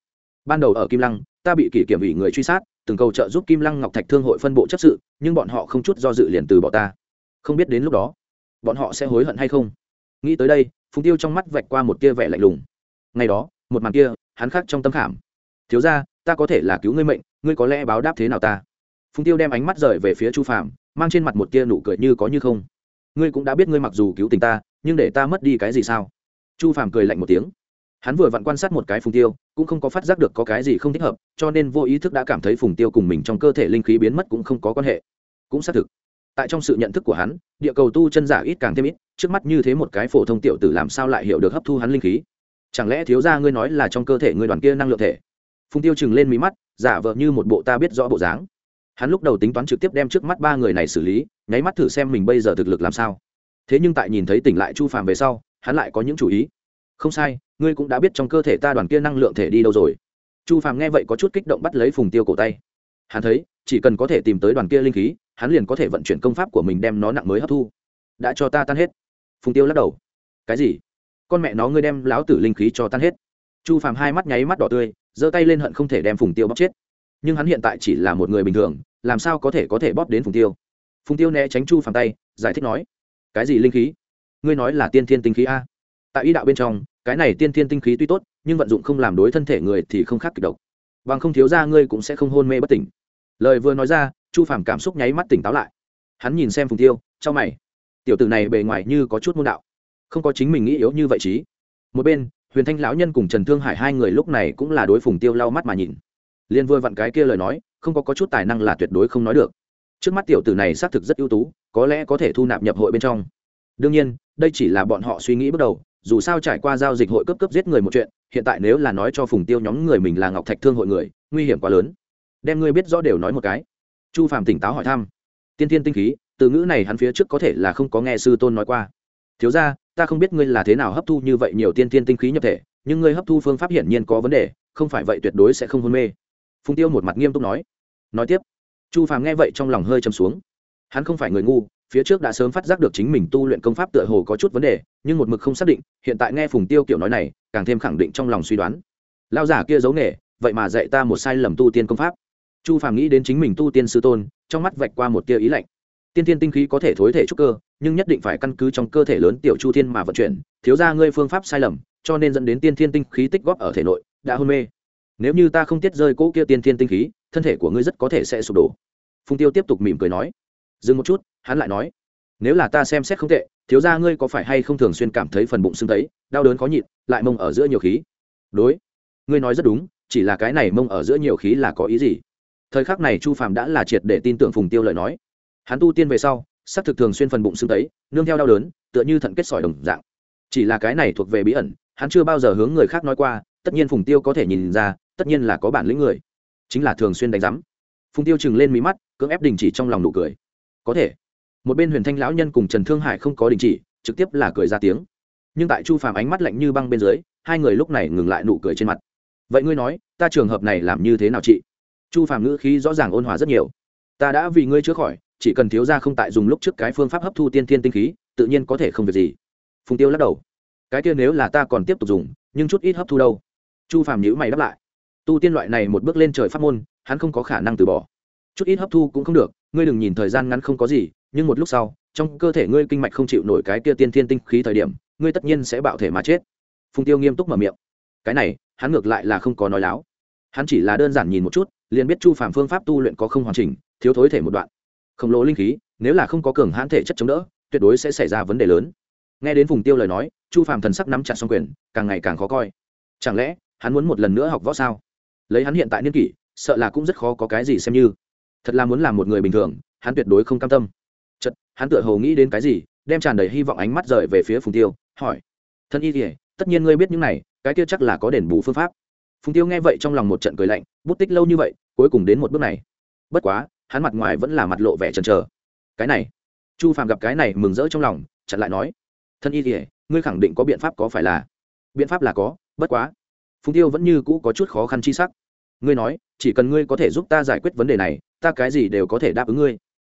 Ban đầu ở kim lăng, ta bị kỷ kiểm ủy người truy sát, từng cầu trợ giúp kim lăng ngọc thạch thương hội phân bộ chấp sự, nhưng bọn họ không chút do dự liền từ bỏ ta. Không biết đến lúc đó, bọn họ sẽ hối hận hay không? Nghĩ tới đây, phùng tiêu trong mắt vạch qua một tia vẻ lạnh lùng. Ngày đó, một màn kia, hắn khắc trong tâm khảm. Thiếu ra ta có thể là cứu ngươi mệnh, ngươi có lẽ báo đáp thế nào ta? Phùng tiêu đem ánh mắt rời về phía chu phạm mang trên mặt một tia nụ cười như có như không. Ngươi cũng đã biết ngươi mặc dù cứu tình ta, nhưng để ta mất đi cái gì sao? Chu phạm cười lạnh một tiếng. Hắn vừa vặn quan sát một cái phùng tiêu, cũng không có phát giác được có cái gì không thích hợp, cho nên vô ý thức đã cảm thấy phùng tiêu cùng mình trong cơ thể linh khí biến mất cũng không có quan hệ. Cũng xác thực. Tại trong sự nhận thức của hắn, địa cầu tu chân giả ít càng thêm ít, trước mắt như thế một cái phổ thông tiểu tử làm sao lại hiểu được hấp thu hắn linh khí? Chẳng lẽ thiếu ra ngươi nói là trong cơ thể ngươi đoàn kia năng lượng thể? Phùng tiêu chừng lên mí mắt, giả vờ như một bộ ta biết rõ bộ dáng hắn lúc đầu tính toán trực tiếp đem trước mắt ba người này xử lý, nháy mắt thử xem mình bây giờ thực lực làm sao. Thế nhưng tại nhìn thấy tỉnh lại chu phàm về sau, hắn lại có những chủ ý. Không sai, ngươi cũng đã biết trong cơ thể ta đoàn kia năng lượng thể đi đâu rồi. Chu phàm nghe vậy có chút kích động bắt lấy phùng tiêu cổ tay. Hắn thấy, chỉ cần có thể tìm tới đoàn kia linh khí, hắn liền có thể vận chuyển công pháp của mình đem nó nặng mới hấp thu. Đã cho ta tan hết. Phùng tiêu lắc đầu. Cái gì? Con mẹ nó, ngươi đem láo tử linh khí cho tan hết. Chu phàm hai mắt nháy mắt đỏ tươi, giơ tay lên hận không thể đem phùng tiêu bóc chết nhưng hắn hiện tại chỉ là một người bình thường, làm sao có thể có thể bóp đến phùng tiêu? Phùng tiêu né tránh chu phàm tay, giải thích nói, cái gì linh khí? Ngươi nói là tiên thiên tinh khí a? Tại ý đạo bên trong, cái này tiên thiên tinh khí tuy tốt, nhưng vận dụng không làm đối thân thể người thì không khác kịch độc. Bằng không thiếu ra ngươi cũng sẽ không hôn mê bất tỉnh. Lời vừa nói ra, chu phàm cảm xúc nháy mắt tỉnh táo lại. Hắn nhìn xem phùng tiêu trong mày. Tiểu tử này bề ngoài như có chút môn đạo, không có chính mình nghĩ yếu như vậy chí. Một bên, huyền thanh lão nhân cùng trần thương hải hai người lúc này cũng là đối phùng tiêu lau mắt mà nhìn liên vừa vặn cái kia lời nói không có, có chút tài năng là tuyệt đối không nói được. Trước mắt tiểu tử này xác thực rất ưu tú có lẽ có thể thu nạp nhập hội bên trong. Đương nhiên đây chỉ là bọn họ suy nghĩ bước đầu dù sao trải qua giao dịch hội cấp cấp giết người một chuyện hiện tại nếu là nói cho phùng tiêu nhóm người mình là ngọc thạch thương hội người nguy hiểm quá lớn. Đem ngươi biết rõ đều nói một cái. Chu phàm tỉnh táo hỏi thăm. Tiên tiên tinh khí từ ngữ này hắn phía trước có thể là không có nghe sư tôn nói qua. Thiếu ra ta không biết ngươi là thế nào hấp thu như vậy nhiều tiên tiên tinh khí nhập thể nhưng ngươi hấp thu phương pháp hiển nhiên có vấn đề không phải vậy tuyệt đối sẽ không hôn mê phùng tiêu một mặt nghiêm túc nói. Nói tiếp, chu phàm nghe vậy trong lòng hơi chầm xuống. Hắn không phải người ngu, phía trước đã sớm phát giác được chính mình tu luyện công pháp tựa hồ có chút vấn đề, nhưng một mực không xác định, hiện tại nghe phùng tiêu kiểu nói này, càng thêm khẳng định trong lòng suy đoán. Lao giả kia giấu nghề, vậy mà dạy ta một sai lầm tu tiên công pháp. Chu phàm nghĩ đến chính mình tu tiên sư tôn, trong mắt vạch qua một tia ý lạnh. Tiên tiên tinh khí có thể thối thể trúc cơ, nhưng nhất định phải căn cứ trong cơ thể lớn tiểu chu thiên mà vận chuyển, thiếu ra ngươi phương pháp sai lầm, cho nên dẫn đến tiên thiên tinh khí tích góp ở thể nội, đã hôn mê nếu như ta không tiết rơi cỗ kia tiên thiên tinh khí, thân thể của ngươi rất có thể sẽ sụp đổ. Phùng tiêu tiếp tục mỉm cười nói. Dừng một chút, hắn lại nói. Nếu là ta xem xét không tệ, thiếu ra ngươi có phải hay không thường xuyên cảm thấy phần bụng sưng thấy đau đớn khó nhịn, lại mông ở giữa nhiều khí? Đối. Ngươi nói rất đúng, chỉ là cái này mông ở giữa nhiều khí là có ý gì? Thời khắc này chu Phạm đã là triệt để tin tưởng phùng tiêu lời nói. Hắn tu tiên về sau, xác thực thường xuyên phần bụng sưng tấy, nương theo đau đớn, tựa như thận kết sỏi đồng dạng. Chỉ là cái này thuộc về bí ẩn, hắn chưa bao giờ hướng người khác nói qua, tất nhiên phùng tiêu có thể nhìn ra tất nhiên là có bản lĩnh người. Chính là thường xuyên đánh giám. Phùng tiêu chừng lên mí mắt, cưỡng ép đình chỉ trong lòng nụ cười. Có thể. Một bên huyền thanh lão nhân cùng trần thương hải không có đình chỉ, trực tiếp là cười ra tiếng. Nhưng tại chu phàm ánh mắt lạnh như băng bên dưới, hai người lúc này ngừng lại nụ cười trên mặt. Vậy ngươi nói, ta trường hợp này làm như thế nào chị? Chu phàm ngữ khí rõ ràng ôn hòa rất nhiều. Ta đã vì ngươi chữa khỏi, chỉ cần thiếu ra không tại dùng lúc trước cái phương pháp hấp thu tiên thiên tinh khí, tự nhiên có thể không việc gì. Phùng tiêu lắc đầu. Cái kia nếu là ta còn tiếp tục dùng, nhưng chút ít hấp thu đâu? Chu phàm nhữ mày đáp lại tu tiên loại này một bước lên trời pháp môn, hắn không có khả năng từ bỏ. Chút ít hấp thu cũng không được, ngươi đừng nhìn thời gian ngắn không có gì, nhưng một lúc sau, trong cơ thể ngươi kinh mạch không chịu nổi cái kia tiên thiên tinh khí thời điểm, ngươi tất nhiên sẽ bạo thể mà chết. Phùng tiêu nghiêm túc mở miệng. Cái này, hắn ngược lại là không có nói láo. Hắn chỉ là đơn giản nhìn một chút, liền biết chu phàm phương pháp tu luyện có không hoàn chỉnh, thiếu thối thể một đoạn. Khổng lồ linh khí, nếu là không có cường hãn thể chất chống đỡ, tuyệt đối sẽ xảy ra vấn đề lớn. Nghe đến Phùng tiêu lời nói, chu phàm thần sắc nắm chặt xong quyền, càng ngày càng khó coi. Chẳng lẽ, hắn muốn một lần nữa học võ sao? Lấy hắn hiện tại niên kỷ, sợ là cũng rất khó có cái gì xem như. Thật là muốn làm một người bình thường, hắn tuyệt đối không cam tâm. Chật hắn tựa hồ nghĩ đến cái gì, đem tràn đầy hy vọng ánh mắt rời về phía phùng tiêu, hỏi. Thân y kỉa tất nhiên ngươi biết những này, cái kia chắc là có đền bù phương pháp. Phùng tiêu nghe vậy trong lòng một trận cười lạnh, bút tích lâu như vậy, cuối cùng đến một bước này. Bất quá, hắn mặt ngoài vẫn là mặt lộ vẻ trần chờ. Cái này. Chu phàm gặp cái này mừng rỡ trong lòng, chặn lại nói. Thân y kỉa ngươi khẳng định có biện pháp có phải là? Biện pháp là có, bất quá phùng tiêu vẫn như cũ có chút khó khăn chi sắc. Ngươi nói, chỉ cần ngươi có thể giúp ta giải quyết vấn đề này, ta cái gì đều có thể đáp ứng ngươi.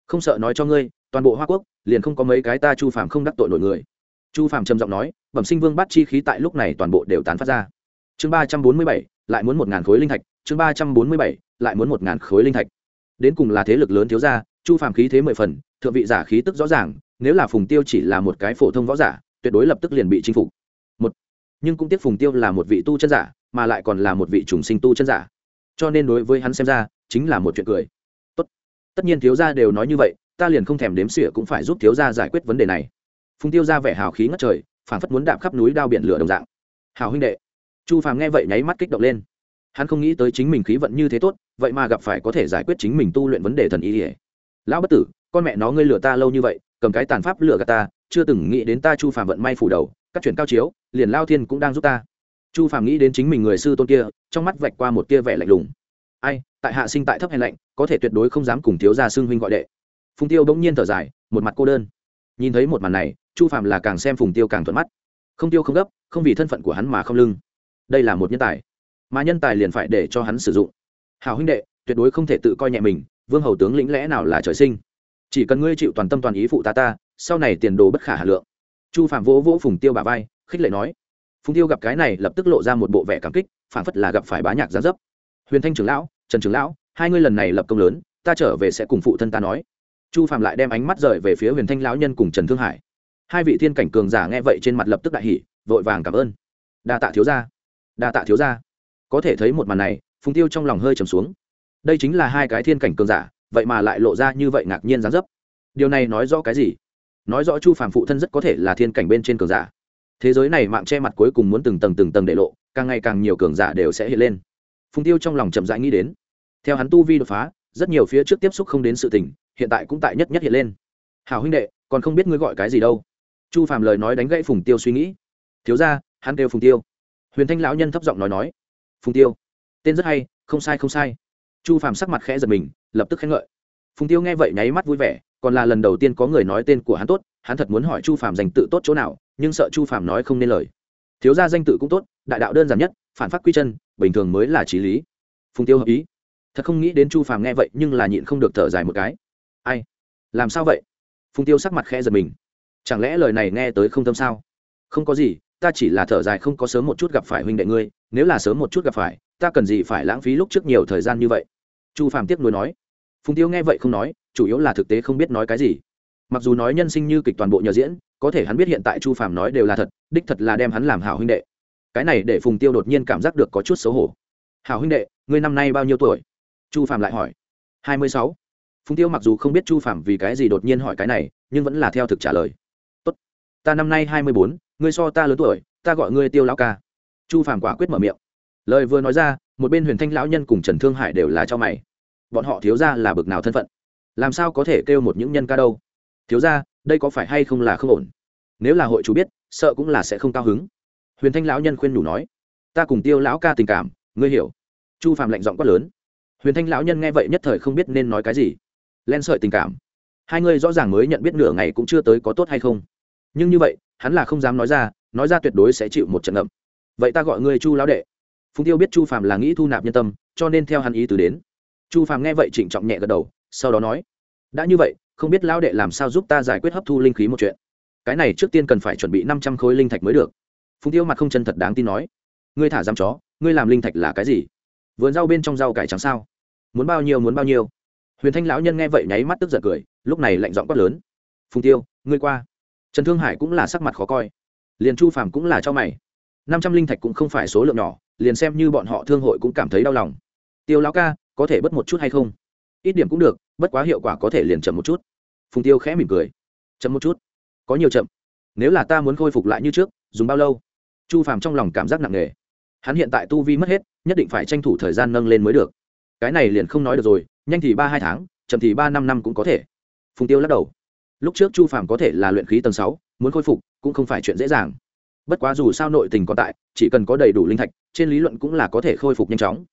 Không sợ nói cho ngươi, toàn bộ hoa quốc liền không có mấy cái ta chu phàm không đắc tội nổi người. Chu phàm trầm giọng nói, bẩm sinh vương bắt chi khí tại lúc này toàn bộ đều tán phát ra. Chương ba trăm bốn mươi bảy, lại muốn một ngàn khối linh thạch. Chương ba trăm bốn mươi bảy, lại muốn một ngàn khối linh thạch. Đến cùng là thế lực lớn thiếu ra chu phàm khí thế mười phần, thượng vị giả khí tức rõ ràng, nếu là phùng tiêu chỉ là một cái phổ thông võ giả, tuyệt đối lập tức liền bị chinh phục nhưng cũng tiếc phùng tiêu là một vị tu chân giả, mà lại còn là một vị trùng sinh tu chân giả. Cho nên đối với hắn xem ra, chính là một chuyện cười. Tốt. tất nhiên thiếu gia đều nói như vậy, ta liền không thèm đếm xỉa cũng phải giúp thiếu gia giải quyết vấn đề này. Phùng tiêu ra vẻ hào khí ngất trời phản phất muốn đạp khắp núi đao biển lửa đồng dạng. Hào huynh đệ. Chu phàm nghe vậy nháy mắt kích động lên. Hắn không nghĩ tới chính mình khí vận như thế tốt, vậy mà gặp phải có thể giải quyết chính mình tu luyện vấn đề thần ý ỉa lão bất tử, con mẹ nó ngươi lừa ta lâu như vậy, cầm cái tàn pháp lừa gạt ta, chưa từng nghĩ đến ta chu phàm vận may phủ đầu các chuyện cao chiếu, liền lao thiên cũng đang giúp ta. Chu phàm nghĩ đến chính mình người sư tôn kia, trong mắt vạch qua một tia vẻ lạnh lùng. Ai, tại hạ sinh tại thấp hèn lạnh, có thể tuyệt đối không dám cùng thiếu gia xưng huynh gọi đệ. Phùng tiêu bỗng nhiên thở dài, một mặt cô đơn. Nhìn thấy một màn này, chu phàm là càng xem phùng tiêu càng thuận mắt. Không tiêu không gấp, không vì thân phận của hắn mà không lưng. Đây là một nhân tài. Mà nhân tài liền phải để cho hắn sử dụng. Hào huynh đệ, tuyệt đối không thể tự coi nhẹ mình, vương hầu tướng lĩnh lẽ nào là trời sinh? Chỉ cần ngươi chịu toàn tâm toàn ý phụ ta ta, sau này tiền đồ bất khả hà lượng chu phạm vỗ vỗ phùng tiêu bà vai, khích lệ nói. Phùng tiêu gặp cái này lập tức lộ ra một bộ vẻ cảm kích phản phất là gặp phải bá nhạc gián dấp. Huyền thanh trưởng lão, trần trưởng lão, hai ngươi lần này lập công lớn, ta trở về sẽ cùng phụ thân ta nói. Chu phạm lại đem ánh mắt rời về phía huyền thanh lão nhân cùng trần thương hải. Hai vị thiên cảnh cường giả nghe vậy trên mặt lập tức đại hỷ vội vàng cảm ơn. Đa tạ thiếu gia. Đa tạ thiếu gia. Có thể thấy một màn này, phùng tiêu trong lòng hơi trầm xuống. Đây chính là hai cái thiên cảnh cường giả, vậy mà lại lộ ra như vậy ngạc nhiên gián dấp. Điều này nói rõ cái gì? Nói rõ chu phàm phụ thân rất có thể là thiên cảnh bên trên cường giả. Thế giới này mạng che mặt cuối cùng muốn từng tầng từng tầng để lộ, càng ngày càng nhiều cường giả đều sẽ hiện lên. Phùng tiêu trong lòng chậm rãi nghĩ đến. Theo hắn tu vi đột phá, rất nhiều phía trước tiếp xúc không đến sự tình, hiện tại cũng tại nhất nhất hiện lên. Hảo huynh đệ, còn không biết ngươi gọi cái gì đâu. Chu phàm lời nói đánh gãy phùng tiêu suy nghĩ. Thiếu ra hắn kêu phùng tiêu. Huyền thanh lão nhân thấp giọng nói nói. Phùng tiêu, tên rất hay, không sai không sai. Chu phàm sắc mặt khẽ giật mình, lập tức khen ngợi. Phùng tiêu nghe vậy nháy mắt vui vẻ còn là lần đầu tiên có người nói tên của hắn tốt, hắn thật muốn hỏi chu phàm danh tự tốt chỗ nào, nhưng sợ chu phàm nói không nên lời. Thiếu gia danh tự cũng tốt, đại đạo đơn giản nhất, phản phát quy chân, bình thường mới là trí lý. Phùng tiêu hợp ý. Thật không nghĩ đến chu phàm nghe vậy nhưng là nhịn không được thở dài một cái. Ai? Làm sao vậy? Phùng tiêu sắc mặt khẽ giật mình. Chẳng lẽ lời này nghe tới không tâm sao? Không có gì, ta chỉ là thở dài không có sớm một chút gặp phải huynh đệ ngươi, nếu là sớm một chút gặp phải, ta cần gì phải lãng phí lúc trước nhiều thời gian như vậy? Chu phàm tiếp nối nói. Phùng tiêu nghe vậy không nói chủ yếu là thực tế không biết nói cái gì. Mặc dù nói nhân sinh như kịch toàn bộ nhờ diễn, có thể hắn biết hiện tại chu phàm nói đều là thật, đích thật là đem hắn làm hảo huynh đệ. Cái này để phùng tiêu đột nhiên cảm giác được có chút xấu hổ. Hảo huynh đệ, ngươi năm nay bao nhiêu tuổi? Chu phàm lại hỏi. Hai mươi sáu. Phùng tiêu mặc dù không biết chu phàm vì cái gì đột nhiên hỏi cái này, nhưng vẫn là theo thực trả lời. Tốt, ta năm nay hai mươi bốn, ngươi so ta lớn tuổi, ta gọi ngươi tiêu lão ca. Chu phàm quả quyết mở miệng. Lời vừa nói ra, một bên huyền thanh lão nhân cùng trần thương hải đều là cho mày. Bọn họ thiếu ra là bực nào thân phận? Làm sao có thể kêu một những nhân ca đâu? Thiếu ra đây có phải hay không là không ổn? Nếu là hội chủ biết, sợ cũng là sẽ không cao hứng. Huyền thanh lão nhân khuyên đủ nói. Ta cùng tiêu lão ca tình cảm, ngươi hiểu. Chu Phạm lạnh giọng quát lớn. Huyền thanh lão nhân nghe vậy nhất thời không biết nên nói cái gì. Len sợi tình cảm. Hai người rõ ràng mới nhận biết nửa ngày cũng chưa tới có tốt hay không. Nhưng như vậy, hắn là không dám nói ra nói ra tuyệt đối sẽ chịu một trận ngậm. Vậy ta gọi ngươi chu lão đệ. Phùng tiêu biết chu Phạm là nghĩ thu nạp nhân tâm, cho nên theo hắn ý từ đến. Chu Phạm nghe vậy trịnh trọng nhẹ gật đầu sau đó nói, đã như vậy, không biết lão đệ làm sao giúp ta giải quyết hấp thu linh khí một chuyện. Cái này trước tiên cần phải chuẩn bị năm trăm khối linh thạch mới được. Phùng tiêu mặt không chân thật đáng tin nói, ngươi thả giam chó, ngươi làm linh thạch là cái gì? Vườn rau bên trong rau cải trắng sao? Muốn bao nhiêu muốn bao nhiêu? Huyền thanh lão nhân nghe vậy nháy mắt tức giận cười, lúc này lạnh giọng quát lớn, phùng tiêu, ngươi qua. Trần thương hải cũng là sắc mặt khó coi, liền chu phàm cũng là cho mày. Năm trăm linh thạch cũng không phải số lượng nhỏ, liền xem như bọn họ thương hội cũng cảm thấy đau lòng. Tiêu lão ca, có thể bớt một chút hay không? Ít điểm cũng được, bất quá hiệu quả có thể liền chậm một chút. Phùng tiêu khẽ mỉm cười. Chậm một chút. Có nhiều chậm. Nếu là ta muốn khôi phục lại như trước, dùng bao lâu? Chu phàm trong lòng cảm giác nặng nề. Hắn hiện tại tu vi mất hết, nhất định phải tranh thủ thời gian nâng lên mới được. Cái này liền không nói được rồi, nhanh thì ba hai tháng, chậm thì ba năm năm cũng có thể. Phùng tiêu lắc đầu. Lúc trước chu phàm có thể là luyện khí tầng sáu, muốn khôi phục cũng không phải chuyện dễ dàng. Bất quá dù sao nội tình còn tại, chỉ cần có đầy đủ linh thạch, trên lý luận cũng là có thể khôi phục nhanh chóng.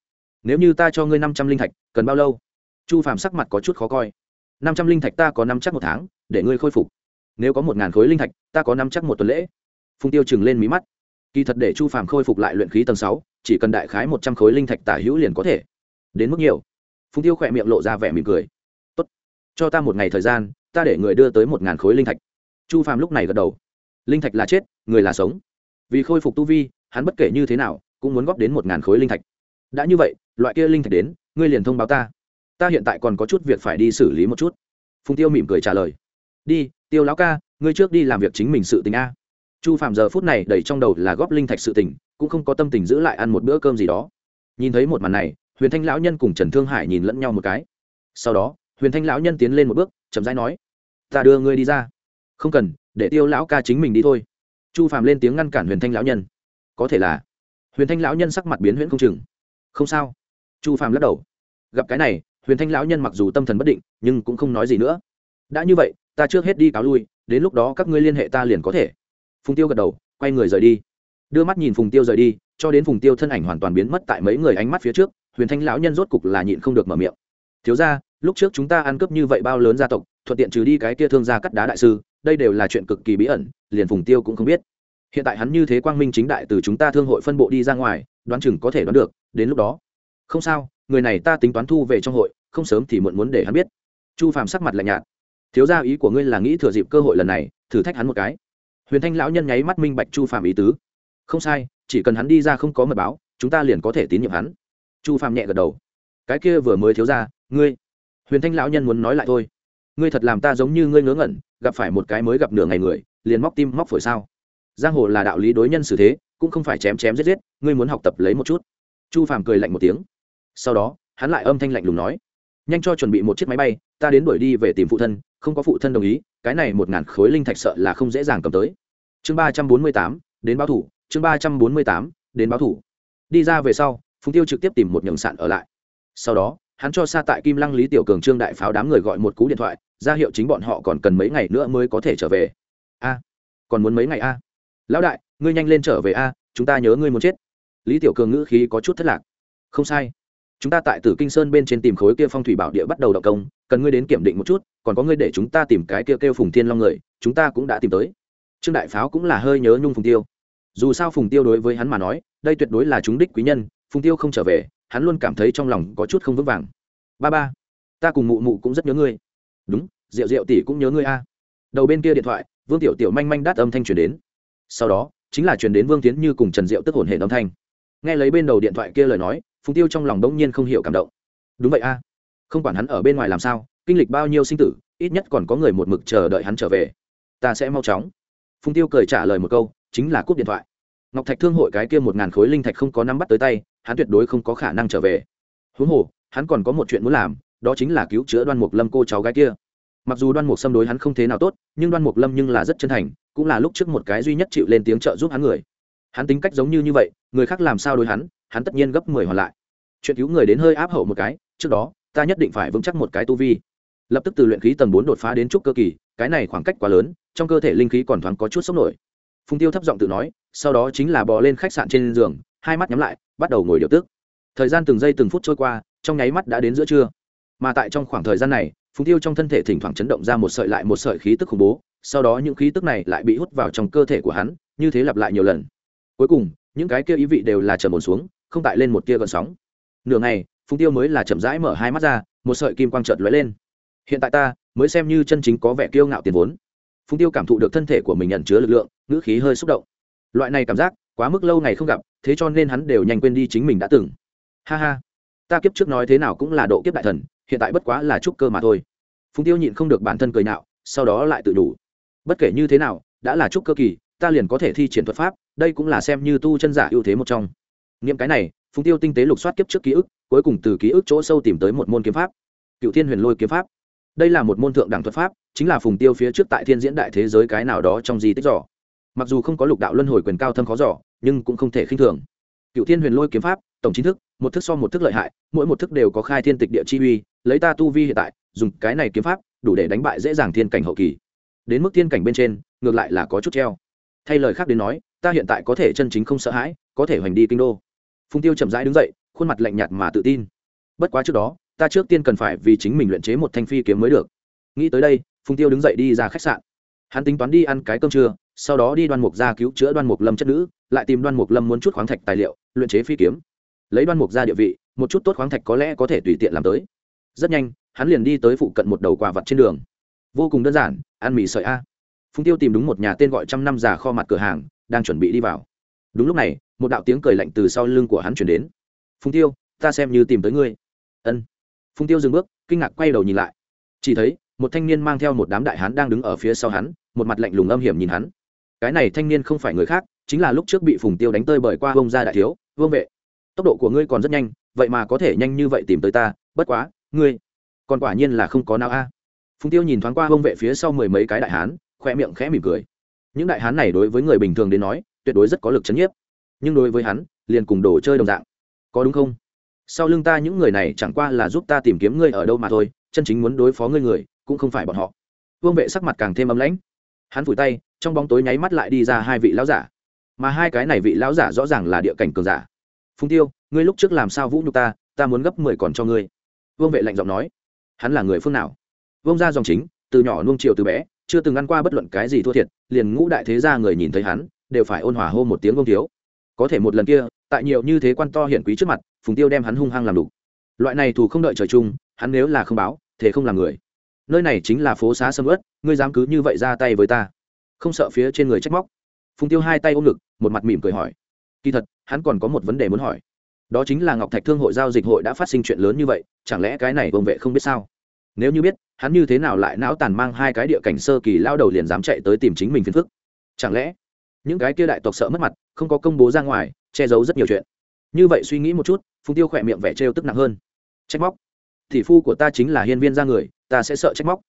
Nếu như ta cho ngươi năm trăm linh thạch, cần bao lâu? Chu phàm sắc mặt có chút khó coi. Năm trăm linh thạch ta có năm chắc một tháng, để ngươi khôi phục. Nếu có một ngàn khối linh thạch, ta có năm chắc một tuần lễ. Phùng tiêu chừng lên mí mắt. Kỳ thật để chu phàm khôi phục lại luyện khí tầng sáu, chỉ cần đại khái một trăm khối linh thạch tả hữu liền có thể. Đến mức nhiều. Phùng tiêu khỏe miệng lộ ra vẻ mỉm cười. Tốt. Cho ta một ngày thời gian, ta để người đưa tới một ngàn khối linh thạch. Chu phàm lúc này gật đầu. Linh thạch là chết, người là sống. Vì khôi phục tu vi, hắn bất kể như thế nào, cũng muốn góp đến một ngàn khối linh thạch. Đã như vậy, loại kia linh thạch đến, ngươi liền thông báo ta ta hiện tại còn có chút việc phải đi xử lý một chút. Phùng tiêu mỉm cười trả lời. Đi, tiêu lão ca, ngươi trước đi làm việc chính mình sự tình a. Chu phạm giờ phút này đầy trong đầu là góp linh thạch sự tình, cũng không có tâm tình giữ lại ăn một bữa cơm gì đó. Nhìn thấy một màn này, huyền thanh lão nhân cùng trần thương hải nhìn lẫn nhau một cái. Sau đó, huyền thanh lão nhân tiến lên một bước, chậm rãi nói, ta đưa ngươi đi ra. Không cần, để tiêu lão ca chính mình đi thôi. Chu phạm lên tiếng ngăn cản huyền thanh lão nhân. Có thể là. Huyền thanh lão nhân sắc mặt biến huyễn không chừng. Không sao. Chu phạm lắc đầu. Gặp cái này huyền thanh lão nhân mặc dù tâm thần bất định, nhưng cũng không nói gì nữa. Đã như vậy, ta trước hết đi cáo lui, đến lúc đó các ngươi liên hệ ta liền có thể. Phùng tiêu gật đầu, quay người rời đi. Đưa mắt nhìn phùng tiêu rời đi, cho đến phùng tiêu thân ảnh hoàn toàn biến mất tại mấy người ánh mắt phía trước, huyền thanh lão nhân rốt cục là nhịn không được mở miệng. Thiếu ra lúc trước chúng ta ăn cướp như vậy bao lớn gia tộc, thuận tiện trừ đi cái kia thương gia cắt đá đại sư, đây đều là chuyện cực kỳ bí ẩn, liền phùng tiêu cũng không biết. Hiện tại hắn như thế quang minh chính đại từ chúng ta thương hội phân bộ đi ra ngoài, đoán chừng có thể đoán được, đến lúc đó. Không sao người này ta tính toán thu về trong hội, không sớm thì muộn muốn để hắn biết. Chu phàm sắc mặt lạnh nhạt. Thiếu gia ý của ngươi là nghĩ thừa dịp cơ hội lần này, thử thách hắn một cái. Huyền thanh lão nhân nháy mắt minh bạch chu phàm ý tứ. Không sai, chỉ cần hắn đi ra không có mật báo, chúng ta liền có thể tín nhiệm hắn. Chu phàm nhẹ gật đầu. Cái kia vừa mới thiếu ra ngươi. Huyền thanh lão nhân muốn nói lại thôi. Ngươi thật làm ta giống như ngươi ngớ ngẩn, gặp phải một cái mới gặp nửa ngày người, liền móc tim móc phổi sao? Giang hồ là đạo lý đối nhân xử thế, cũng không phải chém chém giết giết, ngươi muốn học tập lấy một chút. Chu phàm cười lạnh một tiếng sau đó, hắn lại âm thanh lạnh lùng nói, nhanh cho chuẩn bị một chiếc máy bay, ta đến đuổi đi về tìm phụ thân, không có phụ thân đồng ý, cái này một ngàn khối linh thạch sợ là không dễ dàng cầm tới. Chương ba trăm bốn mươi tám, đến báo thủ, chương ba trăm bốn mươi tám, đến báo thủ. Đi ra về sau, phùng tiêu trực tiếp tìm một nhường sạn ở lại. Sau đó, hắn cho xa tại kim lăng lý tiểu cường trương đại pháo đám người gọi một cú điện thoại, ra hiệu chính bọn họ còn cần mấy ngày nữa mới có thể trở về. A, còn muốn mấy ngày a? Lão đại, ngươi nhanh lên trở về a, chúng ta nhớ ngươi muốn chết. Lý tiểu cường ngữ khí có chút thất lạc. Không sai chúng ta tại tử kinh sơn bên trên tìm khối kia phong thủy bảo địa bắt đầu động công, cần ngươi đến kiểm định một chút, còn có ngươi để chúng ta tìm cái kia kêu phùng thiên long người, chúng ta cũng đã tìm tới. Trương đại pháo cũng là hơi nhớ nhung phùng tiêu. Dù sao phùng tiêu đối với hắn mà nói, đây tuyệt đối là chúng đích quý nhân, phùng tiêu không trở về, hắn luôn cảm thấy trong lòng có chút không vững vàng. Ba ba, ta cùng mụ mụ cũng rất nhớ ngươi. Đúng rượu rượu tỷ cũng nhớ ngươi a. Đầu bên kia điện thoại, vương tiểu tiểu manh manh đát âm thanh truyền đến. Sau đó, chính là truyền đến vương tiến như cùng trần diệu tức hồn hệ âm thanh. Nghe lấy bên đầu điện thoại kia lời nói phùng tiêu trong lòng bỗng nhiên không hiểu cảm động. Đúng vậy a, không quản hắn ở bên ngoài làm sao, kinh lịch bao nhiêu sinh tử, ít nhất còn có người một mực chờ đợi hắn trở về. Ta sẽ mau chóng. Phùng tiêu cười trả lời một câu, chính là cúp điện thoại. Ngọc thạch thương hội cái kia một ngàn khối linh thạch không có nắm bắt tới tay, hắn tuyệt đối không có khả năng trở về. Huống hồ, hắn còn có một chuyện muốn làm, đó chính là cứu chữa đoan mục lâm cô cháu gái kia. Mặc dù đoan mục xâm đối hắn không thế nào tốt, nhưng đoan mục lâm nhưng là rất chân thành, cũng là lúc trước một cái duy nhất chịu lên tiếng trợ giúp hắn người. Hắn tính cách giống như như vậy, người khác làm sao đối hắn hắn tất nhiên gấp mười hoàn lại. Chuyện cứu người đến hơi áp hậu một cái, trước đó, ta nhất định phải vững chắc một cái tu vi. Lập tức từ luyện khí tầng bốn đột phá đến trúc cơ kỳ, cái này khoảng cách quá lớn, trong cơ thể linh khí còn thoáng có chút sốc nổi. Phùng tiêu thấp giọng tự nói, sau đó chính là bò lên khách sạn trên giường, hai mắt nhắm lại, bắt đầu ngồi điều tức. Thời gian từng giây từng phút trôi qua, trong nháy mắt đã đến giữa trưa. Mà tại trong khoảng thời gian này, phùng tiêu trong thân thể thỉnh thoảng chấn động ra một sợi lại một sợi khí tức khủng bố, sau đó những khí tức này lại bị hút vào trong cơ thể của hắn, như thế lặp lại nhiều lần. Cuối cùng những cái kia ý vị đều là trầm ổn xuống, không tại lên một kia gợn sóng. Nửa ngày, phùng tiêu mới là chậm rãi mở hai mắt ra, một sợi kim quang trợt lóe lên. Hiện tại ta mới xem như chân chính có vẻ kiêu ngạo tiền vốn. Phùng tiêu cảm thụ được thân thể của mình nhận chứa lực lượng, ngữ khí hơi xúc động. Loại này cảm giác, quá mức lâu ngày không gặp, thế cho nên hắn đều nhanh quên đi chính mình đã từng. Ha ha, ta kiếp trước nói thế nào cũng là độ kiếp đại thần, hiện tại bất quá là trúc cơ mà thôi. Phùng tiêu nhịn không được bản thân cười nạo sau đó lại tự đủ. Bất kể như thế nào, đã là trúc cơ kỳ ta liền có thể thi triển thuật pháp, đây cũng là xem như tu chân giả ưu thế một trong. Nghiệm cái này, phùng tiêu tinh tế lục soát kiếp trước ký ức, cuối cùng từ ký ức chỗ sâu tìm tới một môn kiếm pháp. Cựu thiên huyền lôi kiếm pháp. Đây là một môn thượng đẳng thuật pháp, chính là phùng tiêu phía trước tại thiên diễn đại thế giới cái nào đó trong di tích giỏ. Mặc dù không có lục đạo luân hồi quyền cao thâm khó giỏ, nhưng cũng không thể khinh thường. Cựu thiên huyền lôi kiếm pháp, tổng chính thức, một thức so một thức lợi hại, mỗi một thức đều có khai thiên tịch địa chi uy, lấy ta tu vi hiện tại, dùng cái này kiếm pháp, đủ để đánh bại dễ dàng thiên cảnh hậu kỳ. Đến mức thiên cảnh bên trên, ngược lại là có chút treo thay lời khác đến nói, ta hiện tại có thể chân chính không sợ hãi, có thể hoành đi kinh đô. Phùng tiêu chậm rãi đứng dậy, khuôn mặt lạnh nhạt mà tự tin. Bất quá trước đó, ta trước tiên cần phải vì chính mình luyện chế một thanh phi kiếm mới được. Nghĩ tới đây, phùng tiêu đứng dậy đi ra khách sạn. Hắn tính toán đi ăn cái cơm trưa, sau đó đi đoan mục ra cứu chữa đoan mục lâm chất nữ, lại tìm đoan mục lâm muốn chút khoáng thạch tài liệu, luyện chế phi kiếm. Lấy đoan mục ra địa vị, một chút tốt khoáng thạch có lẽ có thể tùy tiện làm tới. Rất nhanh, hắn liền đi tới phụ cận một đầu quả vặt trên đường. Vô cùng đơn giản, ăn mì sợi a phùng tiêu tìm đúng một nhà tên gọi trăm năm già kho mặt cửa hàng, đang chuẩn bị đi vào. Đúng lúc này, một đạo tiếng cười lạnh từ sau lưng của hắn chuyển đến. Phùng tiêu, ta xem như tìm tới ngươi. Ân. Phùng tiêu dừng bước, kinh ngạc quay đầu nhìn lại. Chỉ thấy, một thanh niên mang theo một đám đại hán đang đứng ở phía sau hắn, một mặt lạnh lùng âm hiểm nhìn hắn. Cái này thanh niên không phải người khác, chính là lúc trước bị phùng tiêu đánh tơi bởi qua vông gia đại thiếu, vương vệ. Tốc độ của ngươi còn rất nhanh, vậy mà có thể nhanh như vậy tìm tới ta, bất quá, ngươi, còn quả nhiên là không có nào a. Phùng tiêu nhìn thoáng qua vông vệ phía sau mười mấy cái đại hán khoe miệng khẽ mỉm cười. Những đại hán này đối với người bình thường đến nói, tuyệt đối rất có lực chấn nhiếp. Nhưng đối với hắn, liền cùng đồ chơi đồng dạng. Có đúng không? Sau lưng ta những người này chẳng qua là giúp ta tìm kiếm ngươi ở đâu mà thôi, chân chính muốn đối phó ngươi người, cũng không phải bọn họ. Vương vệ sắc mặt càng thêm ấm lãnh. Hắn vùi tay, trong bóng tối nháy mắt lại đi ra hai vị lão giả. Mà hai cái này vị lão giả rõ ràng là địa cảnh cường giả. Phùng tiêu, ngươi lúc trước làm sao vũ nhục ta ta muốn gấp mười còn cho ngươi. Vương vệ lạnh giọng nói. Hắn là người phương nào? Vương gia dòng chính, từ nhỏ nuông chiều từ bé chưa từng ăn qua bất luận cái gì thua thiệt, liền ngũ đại thế gia người nhìn thấy hắn, đều phải ôn hòa hô một tiếng vương thiếu. Có thể một lần kia, tại nhiều như thế quan to hiển quý trước mặt, phùng tiêu đem hắn hung hăng làm đủ loại này thù không đợi trời chung, hắn nếu là không báo, thế không làm người. Nơi này chính là phố xá sâm ớt ngươi dám cứ như vậy ra tay với ta. Không sợ phía trên người trách móc. Phùng tiêu hai tay ôm ngực, một mặt mỉm cười hỏi. Kỳ thật, hắn còn có một vấn đề muốn hỏi. Đó chính là ngọc thạch thương hội giao dịch hội đã phát sinh chuyện lớn như vậy, chẳng lẽ cái này vương vệ không biết sao? Nếu như biết, hắn như thế nào lại não tàn mang hai cái địa cảnh sơ kỳ lao đầu liền dám chạy tới tìm chính mình phiền phức? Chẳng lẽ, những cái kia đại tộc sợ mất mặt, không có công bố ra ngoài, che giấu rất nhiều chuyện? Như vậy suy nghĩ một chút, phùng tiêu khỏe miệng vẻ trêu tức nặng hơn. Trách móc. Thì phu của ta chính là hiên viên ra người, ta sẽ sợ trách móc.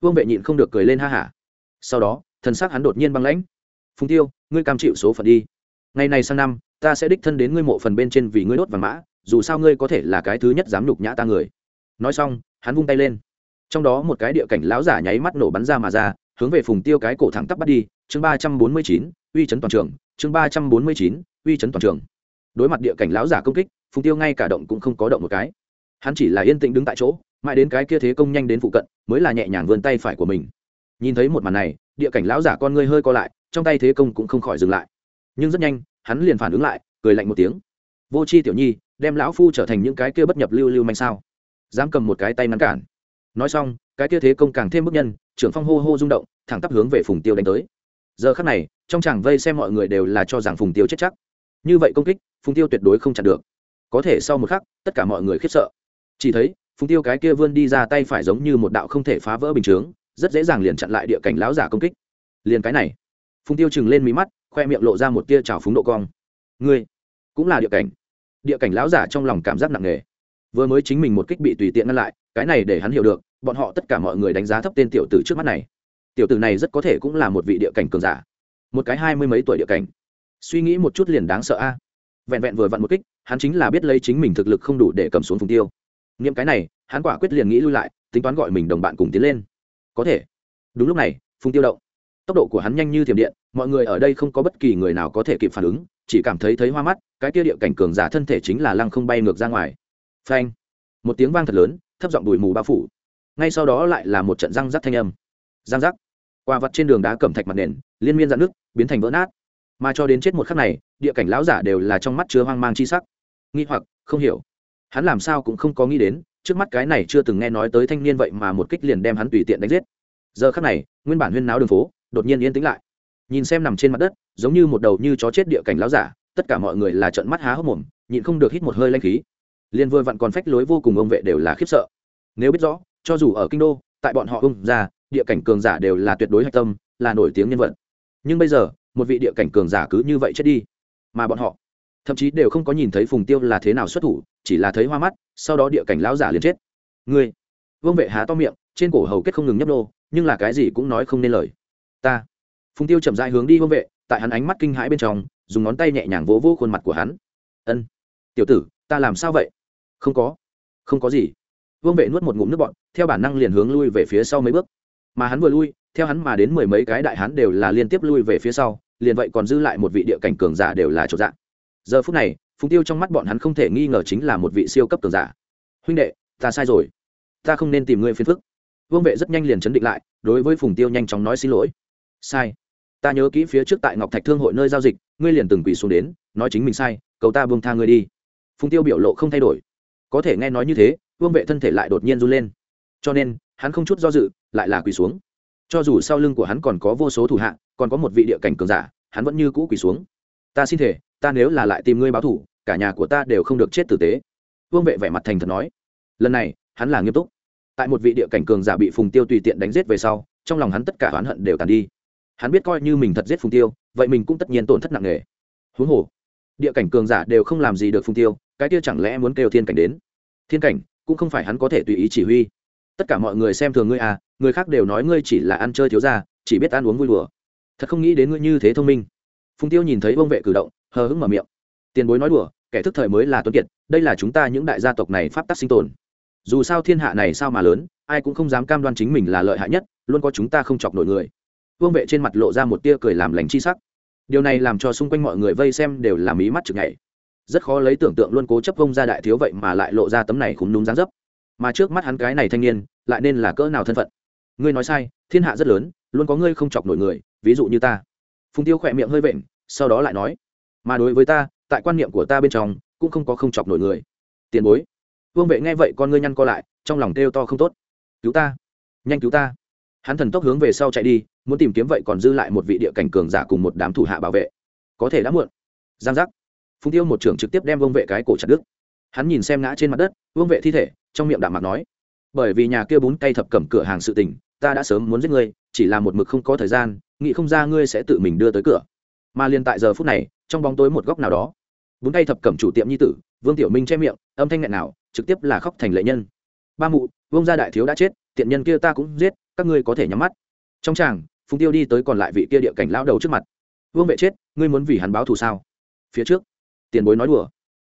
Vương vệ nhịn không được cười lên ha hả. Sau đó, thần sắc hắn đột nhiên băng lãnh. Phùng tiêu, ngươi cam chịu số phận đi. Ngày này sang năm, ta sẽ đích thân đến ngươi mộ phần bên trên vì ngươi đốt vàng mã, dù sao ngươi có thể là cái thứ nhất dám nhục nhã ta người. Nói xong, hắn vung tay lên trong đó một cái địa cảnh lão giả nháy mắt nổ bắn ra mà ra, hướng về phùng tiêu cái cổ thẳng tắp bắt đi, chương ba trăm bốn mươi chín, uy chấn toàn trường, chương ba trăm bốn mươi chín, uy chấn toàn trường. Đối mặt địa cảnh lão giả công kích, phùng tiêu ngay cả động cũng không có động một cái. Hắn chỉ là yên tĩnh đứng tại chỗ, mãi đến cái kia thế công nhanh đến phụ cận, mới là nhẹ nhàng vươn tay phải của mình. Nhìn thấy một màn này, địa cảnh lão giả con ngươi hơi co lại, trong tay thế công cũng không khỏi dừng lại. Nhưng rất nhanh, hắn liền phản ứng lại, cười lạnh một tiếng. Vô c h i tiểu nhi, đem lão phu trở thành những cái kia bất nhập lưu lưu manh sao? Dám cầm một cái tay ngăn cản nói xong, cái kia thế công càng thêm bức nhân, trưởng phong hô hô rung động, thẳng tắp hướng về phùng tiêu đánh tới. Giờ khắc này, trong chàng vây xem mọi người đều là cho rằng phùng tiêu chết chắc. Như vậy công kích, phùng tiêu tuyệt đối không chặn được. Có thể sau một khắc, tất cả mọi người khiếp sợ. Chỉ thấy, phùng tiêu cái kia vươn đi ra tay phải giống như một đạo không thể phá vỡ bình chướng, rất dễ dàng liền chặn lại địa cảnh lão giả công kích. Liền cái này, phùng tiêu chừng lên mí mắt, khoe miệng lộ ra một tia trào phúng độ cong. Ngươi, cũng là địa cảnh. Địa cảnh lão giả trong lòng cảm giác nặng nề vừa mới chính mình một kích bị tùy tiện ngăn lại, cái này để hắn hiểu được, bọn họ tất cả mọi người đánh giá thấp tên tiểu tử trước mắt này. Tiểu tử này rất có thể cũng là một vị địa cảnh cường giả. Một cái hai mươi mấy tuổi địa cảnh. Suy nghĩ một chút liền đáng sợ a. Vẹn vẹn vừa vặn một kích, hắn chính là biết lấy chính mình thực lực không đủ để cầm xuống phùng tiêu. Nghiệm cái này, hắn quả quyết liền nghĩ lui lại, tính toán gọi mình đồng bạn cùng tiến lên. Có thể. Đúng lúc này, phùng tiêu động. Tốc độ của hắn nhanh như thiểm điện, mọi người ở đây không có bất kỳ người nào có thể kịp phản ứng, chỉ cảm thấy thấy hoa mắt, cái kia địa cảnh cường giả thân thể chính là lăng không bay ngược ra ngoài phanh. Một tiếng vang thật lớn, thấp giọng đùi mù bao phủ. Ngay sau đó lại là một trận răng rắc thanh âm. Răng rắc. Qua vặt trên đường đá cẩm thạch mặt nền, liên miên dạn nước, biến thành vỡ nát. Mà cho đến chết một khắc này, địa cảnh lão giả đều là trong mắt chứa hoang mang chi sắc. Nghi hoặc, không hiểu. Hắn làm sao cũng không có nghĩ đến, trước mắt cái này chưa từng nghe nói tới thanh niên vậy mà một kích liền đem hắn tùy tiện đánh giết. Giờ khắc này, nguyên bản huyên náo đường phố, đột nhiên yên tĩnh lại. Nhìn xem nằm trên mặt đất, giống như một đầu như chó chết địa cảnh lão giả, tất cả mọi người là trợn mắt há hốc mồm, nhịn không được hít một hơi lanh khí liền vừa vặn còn phách lối vô cùng ông vệ đều là khiếp sợ. Nếu biết rõ, cho dù ở kinh đô, tại bọn họ ông ra, địa cảnh cường giả đều là tuyệt đối hạch tâm, là nổi tiếng nhân vật. Nhưng bây giờ, một vị địa cảnh cường giả cứ như vậy chết đi, mà bọn họ thậm chí đều không có nhìn thấy phùng tiêu là thế nào xuất thủ, chỉ là thấy hoa mắt, sau đó địa cảnh lão giả liền chết. Ngươi vương vệ há to miệng, trên cổ hầu kết không ngừng nhấp nô, nhưng là cái gì cũng nói không nên lời. Ta, phùng tiêu chậm dại hướng đi vương vệ, tại hắn ánh mắt kinh hãi bên trong, dùng ngón tay nhẹ nhàng vỗ vỗ khuôn mặt của hắn. Ân, tiểu tử, ta làm sao vậy? Không có. Không có gì. Vương vệ nuốt một ngụm nước bọn theo bản năng liền hướng lui về phía sau mấy bước. Mà hắn vừa lui, theo hắn mà đến mười mấy cái đại hắn đều là liên tiếp lui về phía sau, liền vậy còn dư lại một vị địa cảnh cường giả đều là chỗ dạng giờ phút này, phùng tiêu trong mắt bọn hắn không thể nghi ngờ chính là một vị siêu cấp cường giả. Huynh đệ, ta sai rồi. Ta không nên tìm ngươi phiền phức. Vương vệ rất nhanh liền chấn định lại, đối với phùng tiêu nhanh chóng nói xin lỗi. Sai. Ta nhớ kỹ phía trước tại ngọc thạch thương hội nơi giao dịch, ngươi liền từng quỳ xuống đến, nói chính mình sai, cầu ta buông tha ngươi đi. Phùng tiêu biểu lộ không thay đổi có thể nghe nói như thế, vương vệ thân thể lại đột nhiên run lên. Cho nên, hắn không chút do dự, lại là quỳ xuống. Cho dù sau lưng của hắn còn có vô số thủ hạ, còn có một vị địa cảnh cường giả, hắn vẫn như cũ quỳ xuống. Ta xin thể ta nếu là lại tìm ngươi báo thủ, cả nhà của ta đều không được chết tử tế. Vương vệ vẻ mặt thành thật nói. Lần này, hắn là nghiêm túc. Tại một vị địa cảnh cường giả bị phùng tiêu tùy tiện đánh giết về sau, trong lòng hắn tất cả oán hận đều tàn đi. Hắn biết coi như mình thật giết phùng tiêu, vậy mình cũng tất nhiên tổn thất nặng nề. Huống hồ, địa cảnh cường giả đều không làm gì được phùng tiêu cái kia chẳng lẽ muốn kêu thiên cảnh đến? Thiên cảnh, cũng không phải hắn có thể tùy ý chỉ huy. Tất cả mọi người xem thường ngươi à người khác đều nói ngươi chỉ là ăn chơi thiếu ra chỉ biết ăn uống vui đùa. Thật không nghĩ đến ngươi như thế thông minh. Phùng tiêu nhìn thấy bông vệ cử động, hờ hững mở miệng. Tiền bối nói đùa, kẻ thức thời mới là tuấn kiệt, đây là chúng ta những đại gia tộc này pháp tắc sinh tồn. Dù sao thiên hạ này sao mà lớn, ai cũng không dám cam đoan chính mình là lợi hại nhất, luôn có chúng ta không chọc nổi người. Vương vệ trên mặt lộ ra một tia cười làm lành chi sắc. Điều này làm cho xung quanh mọi người vây xem đều làm ý mắt chực ngày rất khó lấy tưởng tượng luôn cố chấp vông ra đại thiếu vậy mà lại lộ ra tấm này khúng đúng dáng dấp. Mà trước mắt hắn cái này thanh niên, lại nên là cỡ nào thân phận? Ngươi nói sai, thiên hạ rất lớn, luôn có ngươi không chọc nổi người, ví dụ như ta. Phùng tiêu khỏe miệng hơi vện, sau đó lại nói, mà đối với ta, tại quan niệm của ta bên trong, cũng không có không chọc nổi người. Tiền bối. Vương vệ nghe vậy con ngươi nhăn co lại, trong lòng kêu to không tốt. Cứu ta, nhanh cứu ta. Hắn thần tốc hướng về sau chạy đi, muốn tìm kiếm vậy còn dư lại một vị địa cảnh cường giả cùng một đám thủ hạ bảo vệ. Có thể đã muộn. Giang giác phùng tiêu một trưởng trực tiếp đem vương vệ cái cổ chặt đứt. Hắn nhìn xem ngã trên mặt đất, vương vệ thi thể, trong miệng đạm mặt nói, bởi vì nhà kia bún cây thập cầm cửa hàng sự tình, ta đã sớm muốn giết ngươi, chỉ là một mực không có thời gian, nghĩ không ra ngươi sẽ tự mình đưa tới cửa. Mà liền tại giờ phút này, trong bóng tối một góc nào đó, bún tay thập cẩm chủ tiệm nhi tử, vương tiểu minh che miệng, âm thanh nghẹn nào, trực tiếp là khóc thành lệ nhân. Ba mụ, vương gia đại thiếu đã chết, tiện nhân kia ta cũng giết, các ngươi có thể nhắm mắt. Trong tràng, phùng tiêu đi tới còn lại vị kia địa cảnh lão đầu trước mặt. Vương vệ chết, ngươi muốn vì hắn báo thù sao? Phía trước tiền bối nói đùa.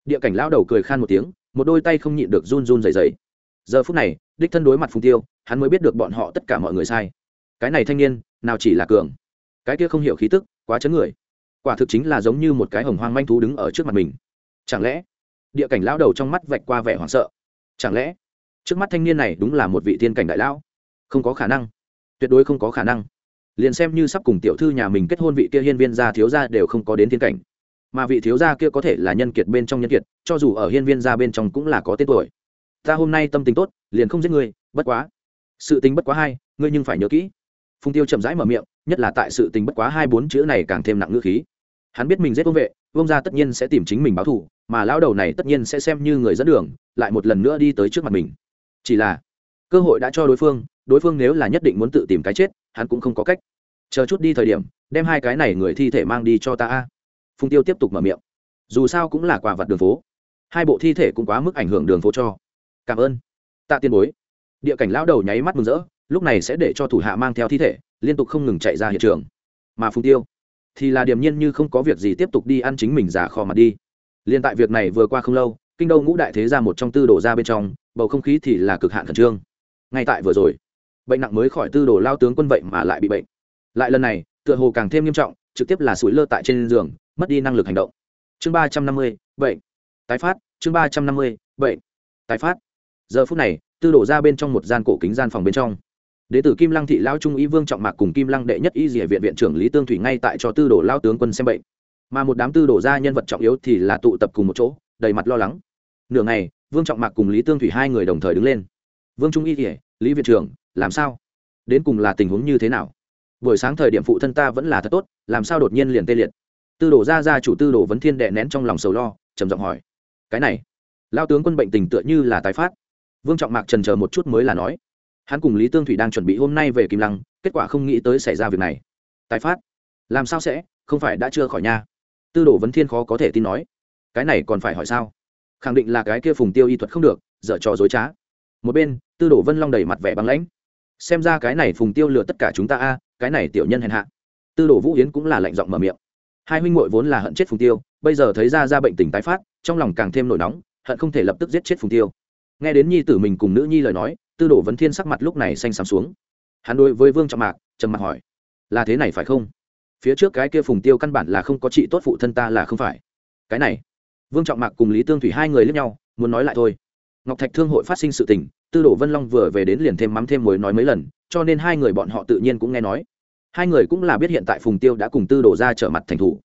Địa cảnh lão đầu cười khan một tiếng, một đôi tay không nhịn được run run dày dày giờ phút này, đích thân đối mặt phùng tiêu, hắn mới biết được bọn họ tất cả mọi người sai. Cái này thanh niên, nào chỉ là cường. Cái kia không hiểu khí tức, quá chấn người. Quả thực chính là giống như một cái hồng hoang manh thú đứng ở trước mặt mình. Chẳng lẽ, địa cảnh lão đầu trong mắt vạch qua vẻ hoảng sợ? Chẳng lẽ, trước mắt thanh niên này đúng là một vị thiên cảnh đại lão? Không có khả năng. Tuyệt đối không có khả năng. Liền xem như sắp cùng tiểu thư nhà mình kết hôn vị kia hiên viên gia thiếu gia đều không có đến thiên cảnh mà vị thiếu gia kia có thể là nhân kiệt bên trong nhân kiệt, cho dù ở hiên viên gia bên trong cũng là có tên tuổi. Ta hôm nay tâm tình tốt, liền không giết ngươi, bất quá. Sự tình bất quá hai, ngươi nhưng phải nhớ kỹ. Phùng tiêu chậm rãi mở miệng, nhất là tại sự tình bất quá hai bốn chữ này càng thêm nặng ngữ khí. Hắn biết mình giết vương vệ, vương gia tất nhiên sẽ tìm chính mình báo thù, mà lão đầu này tất nhiên sẽ xem như người dẫn đường, lại một lần nữa đi tới trước mặt mình. Chỉ là, cơ hội đã cho đối phương đối phương nếu là nhất định muốn tự tìm cái chết, hắn cũng không có cách. Chờ chút đi thời điểm, đem hai cái này người thi thể mang đi cho ta a phùng tiêu tiếp tục mở miệng. Dù sao cũng là quà vật đường phố. Hai bộ thi thể cũng quá mức ảnh hưởng đường phố cho. Cảm ơn. Tạ tiên bối. Địa cảnh lão đầu nháy mắt mừng rỡ, lúc này sẽ để cho thủ hạ mang theo thi thể, liên tục không ngừng chạy ra hiện trường. Mà phùng tiêu thì là điềm nhiên như không có việc gì tiếp tục đi ăn chính mình giả kho mặt đi. Liên tại việc này vừa qua không lâu, kinh đô ngũ đại thế ra một trong tư đổ ra bên trong, bầu không khí thì là cực hạn khẩn trương. Ngay tại vừa rồi, bệnh nặng mới khỏi tư đồ lao tướng quân vậy mà lại bị bệnh. Lại lần này, tựa hồ càng thêm nghiêm trọng, trực tiếp là sủi lơ tại trên giường mất đi năng lực hành động. Chương ba trăm năm mươi, bệnh. Tái phát, chương ba trăm năm mươi, bệnh. Tái phát. Giờ phút này, tư đổ ra bên trong một gian cổ kính gian phòng bên trong. Đệ tử kim lăng thị lao trung y vương trọng mạc cùng kim lăng đệ nhất y dỉa viện viện trưởng lý tương thủy ngay tại cho tư đồ lao tướng quân xem bệnh. Mà một đám tư đổ ra nhân vật trọng yếu thì là tụ tập cùng một chỗ, đầy mặt lo lắng. Nửa ngày, vương trọng mạc cùng lý tương thủy hai người đồng thời đứng lên. Vương trung y kỉa lý viện trưởng, làm sao? Đến cùng là tình huống như thế nào? Buổi sáng thời điểm phụ thân ta vẫn là thật tốt, làm sao đột nhiên liền tê liệt? Tư đồ ra ra chủ tư đồ vấn thiên đệ nén trong lòng sầu lo, trầm giọng hỏi, cái này lao tướng quân bệnh tình tựa như là tái phát. Vương trọng mạc trần chờ một chút mới là nói, hắn cùng lý tương thủy đang chuẩn bị hôm nay về kim lăng, kết quả không nghĩ tới xảy ra việc này. Tái phát? Làm sao sẽ? Không phải đã chưa khỏi nha tư đồ vấn thiên khó có thể tin nói, cái này còn phải hỏi sao? Khẳng định là cái kia phùng tiêu y thuật không được, dở trò dối trá. Một bên, tư đồ vân long đầy mặt vẻ băng lãnh, xem ra cái này phùng tiêu lừa tất cả chúng ta a, cái này tiểu nhân hèn hạ. Tư đồ vũ yến cũng là lạnh giọng mở miệng hai huynh muội vốn là hận chết phùng tiêu, bây giờ thấy ra ra bệnh tình tái phát, trong lòng càng thêm nổi nóng, hận không thể lập tức giết chết phùng tiêu. Nghe đến nhi tử mình cùng nữ nhi lời nói, tư đồ vấn thiên sắc mặt lúc này xanh xám xuống. Hắn đối với vương trọng mạc, trầm mặt hỏi, là thế này phải không? Phía trước cái kia phùng tiêu căn bản là không có chị tốt phụ thân ta là không phải. Cái này? Vương trọng mạc cùng lý tương thủy hai người lẫn nhau, muốn nói lại thôi. Ngọc thạch thương hội phát sinh sự tình, tư đồ vân long vừa về đến liền thêm mắm thêm mối nói mấy lần, cho nên hai người bọn họ tự nhiên cũng nghe nói hai người cũng là biết hiện tại phùng tiêu đã cùng tư đồ ra trở mặt thành thủ.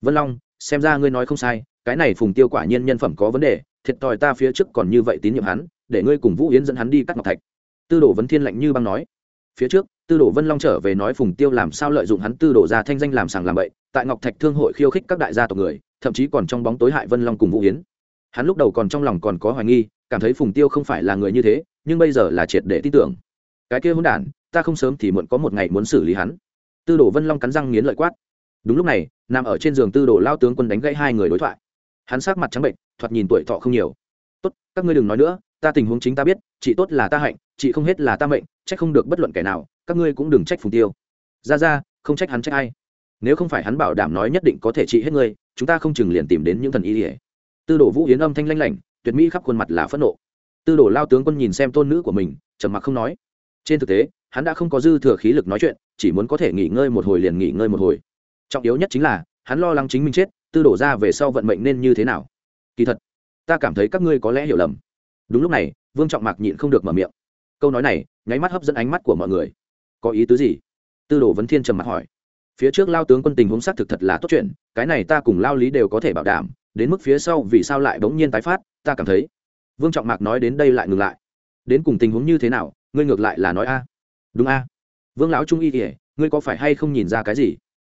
Vân long, xem ra ngươi nói không sai, cái này phùng tiêu quả nhiên nhân phẩm có vấn đề, thiệt thòi ta phía trước còn như vậy tín nhiệm hắn, để ngươi cùng vũ yến dẫn hắn đi cắt ngọc thạch. Tư đồ vấn thiên lạnh như băng nói. Phía trước, tư đồ vân long trở về nói phùng tiêu làm sao lợi dụng hắn tư đồ ra thanh danh làm sàng làm bậy, tại ngọc thạch thương hội khiêu khích các đại gia tộc người, thậm chí còn trong bóng tối hại vân long cùng vũ yến. Hắn lúc đầu còn trong lòng còn có hoài nghi, cảm thấy phùng tiêu không phải là người như thế, nhưng bây giờ là triệt để tin tưởng. Cái kia hỗn đản, ta không sớm thì muộn có một ngày muốn xử lý hắn tư đồ vân long cắn răng nghiến lợi quát. Đúng lúc này, nằm ở trên giường tư đồ lao tướng quân đánh gãy hai người đối thoại. Hắn sát mặt trắng bệnh, thoạt nhìn tuổi thọ không nhiều. Tốt, các ngươi đừng nói nữa, ta tình huống chính ta biết, chị tốt là ta hạnh, chị không hết là ta mệnh, trách không được bất luận kẻ nào, các ngươi cũng đừng trách phùng tiêu. Ra ra, không trách hắn trách ai. Nếu không phải hắn bảo đảm nói nhất định có thể trị hết ngươi, chúng ta không chừng liền tìm đến những thần y ỉa tư đồ vũ yến âm thanh lanh lảnh, tuyệt mỹ khắp khuôn mặt là phẫn nộ. Tư đồ lao tướng quân nhìn xem tôn nữ của mình, trầm mặc không nói. Trên thực tế hắn đã không có dư thừa khí lực nói chuyện, chỉ muốn có thể nghỉ ngơi một hồi liền nghỉ ngơi một hồi. Trọng yếu nhất chính là, hắn lo lắng chính mình chết, tư đổ ra về sau vận mệnh nên như thế nào. Kỳ thật, ta cảm thấy các ngươi có lẽ hiểu lầm. Đúng lúc này, vương trọng mạc nhịn không được mở miệng. Câu nói này, nháy mắt hấp dẫn ánh mắt của mọi người. Có ý tứ gì? Tư đồ vấn thiên trầm mặt hỏi. Phía trước lao tướng quân tình huống xác thực thật là tốt chuyện, cái này ta cùng lao lý đều có thể bảo đảm, đến mức phía sau vì sao lại bỗng nhiên tái phát, ta cảm thấy. Vương trọng mạc nói đến đây lại ngừng lại. Đến cùng tình huống như thế nào, ngươi ngược lại là nói a đúng a. Vương lão trung y kỉa ngươi có phải hay không nhìn ra cái gì?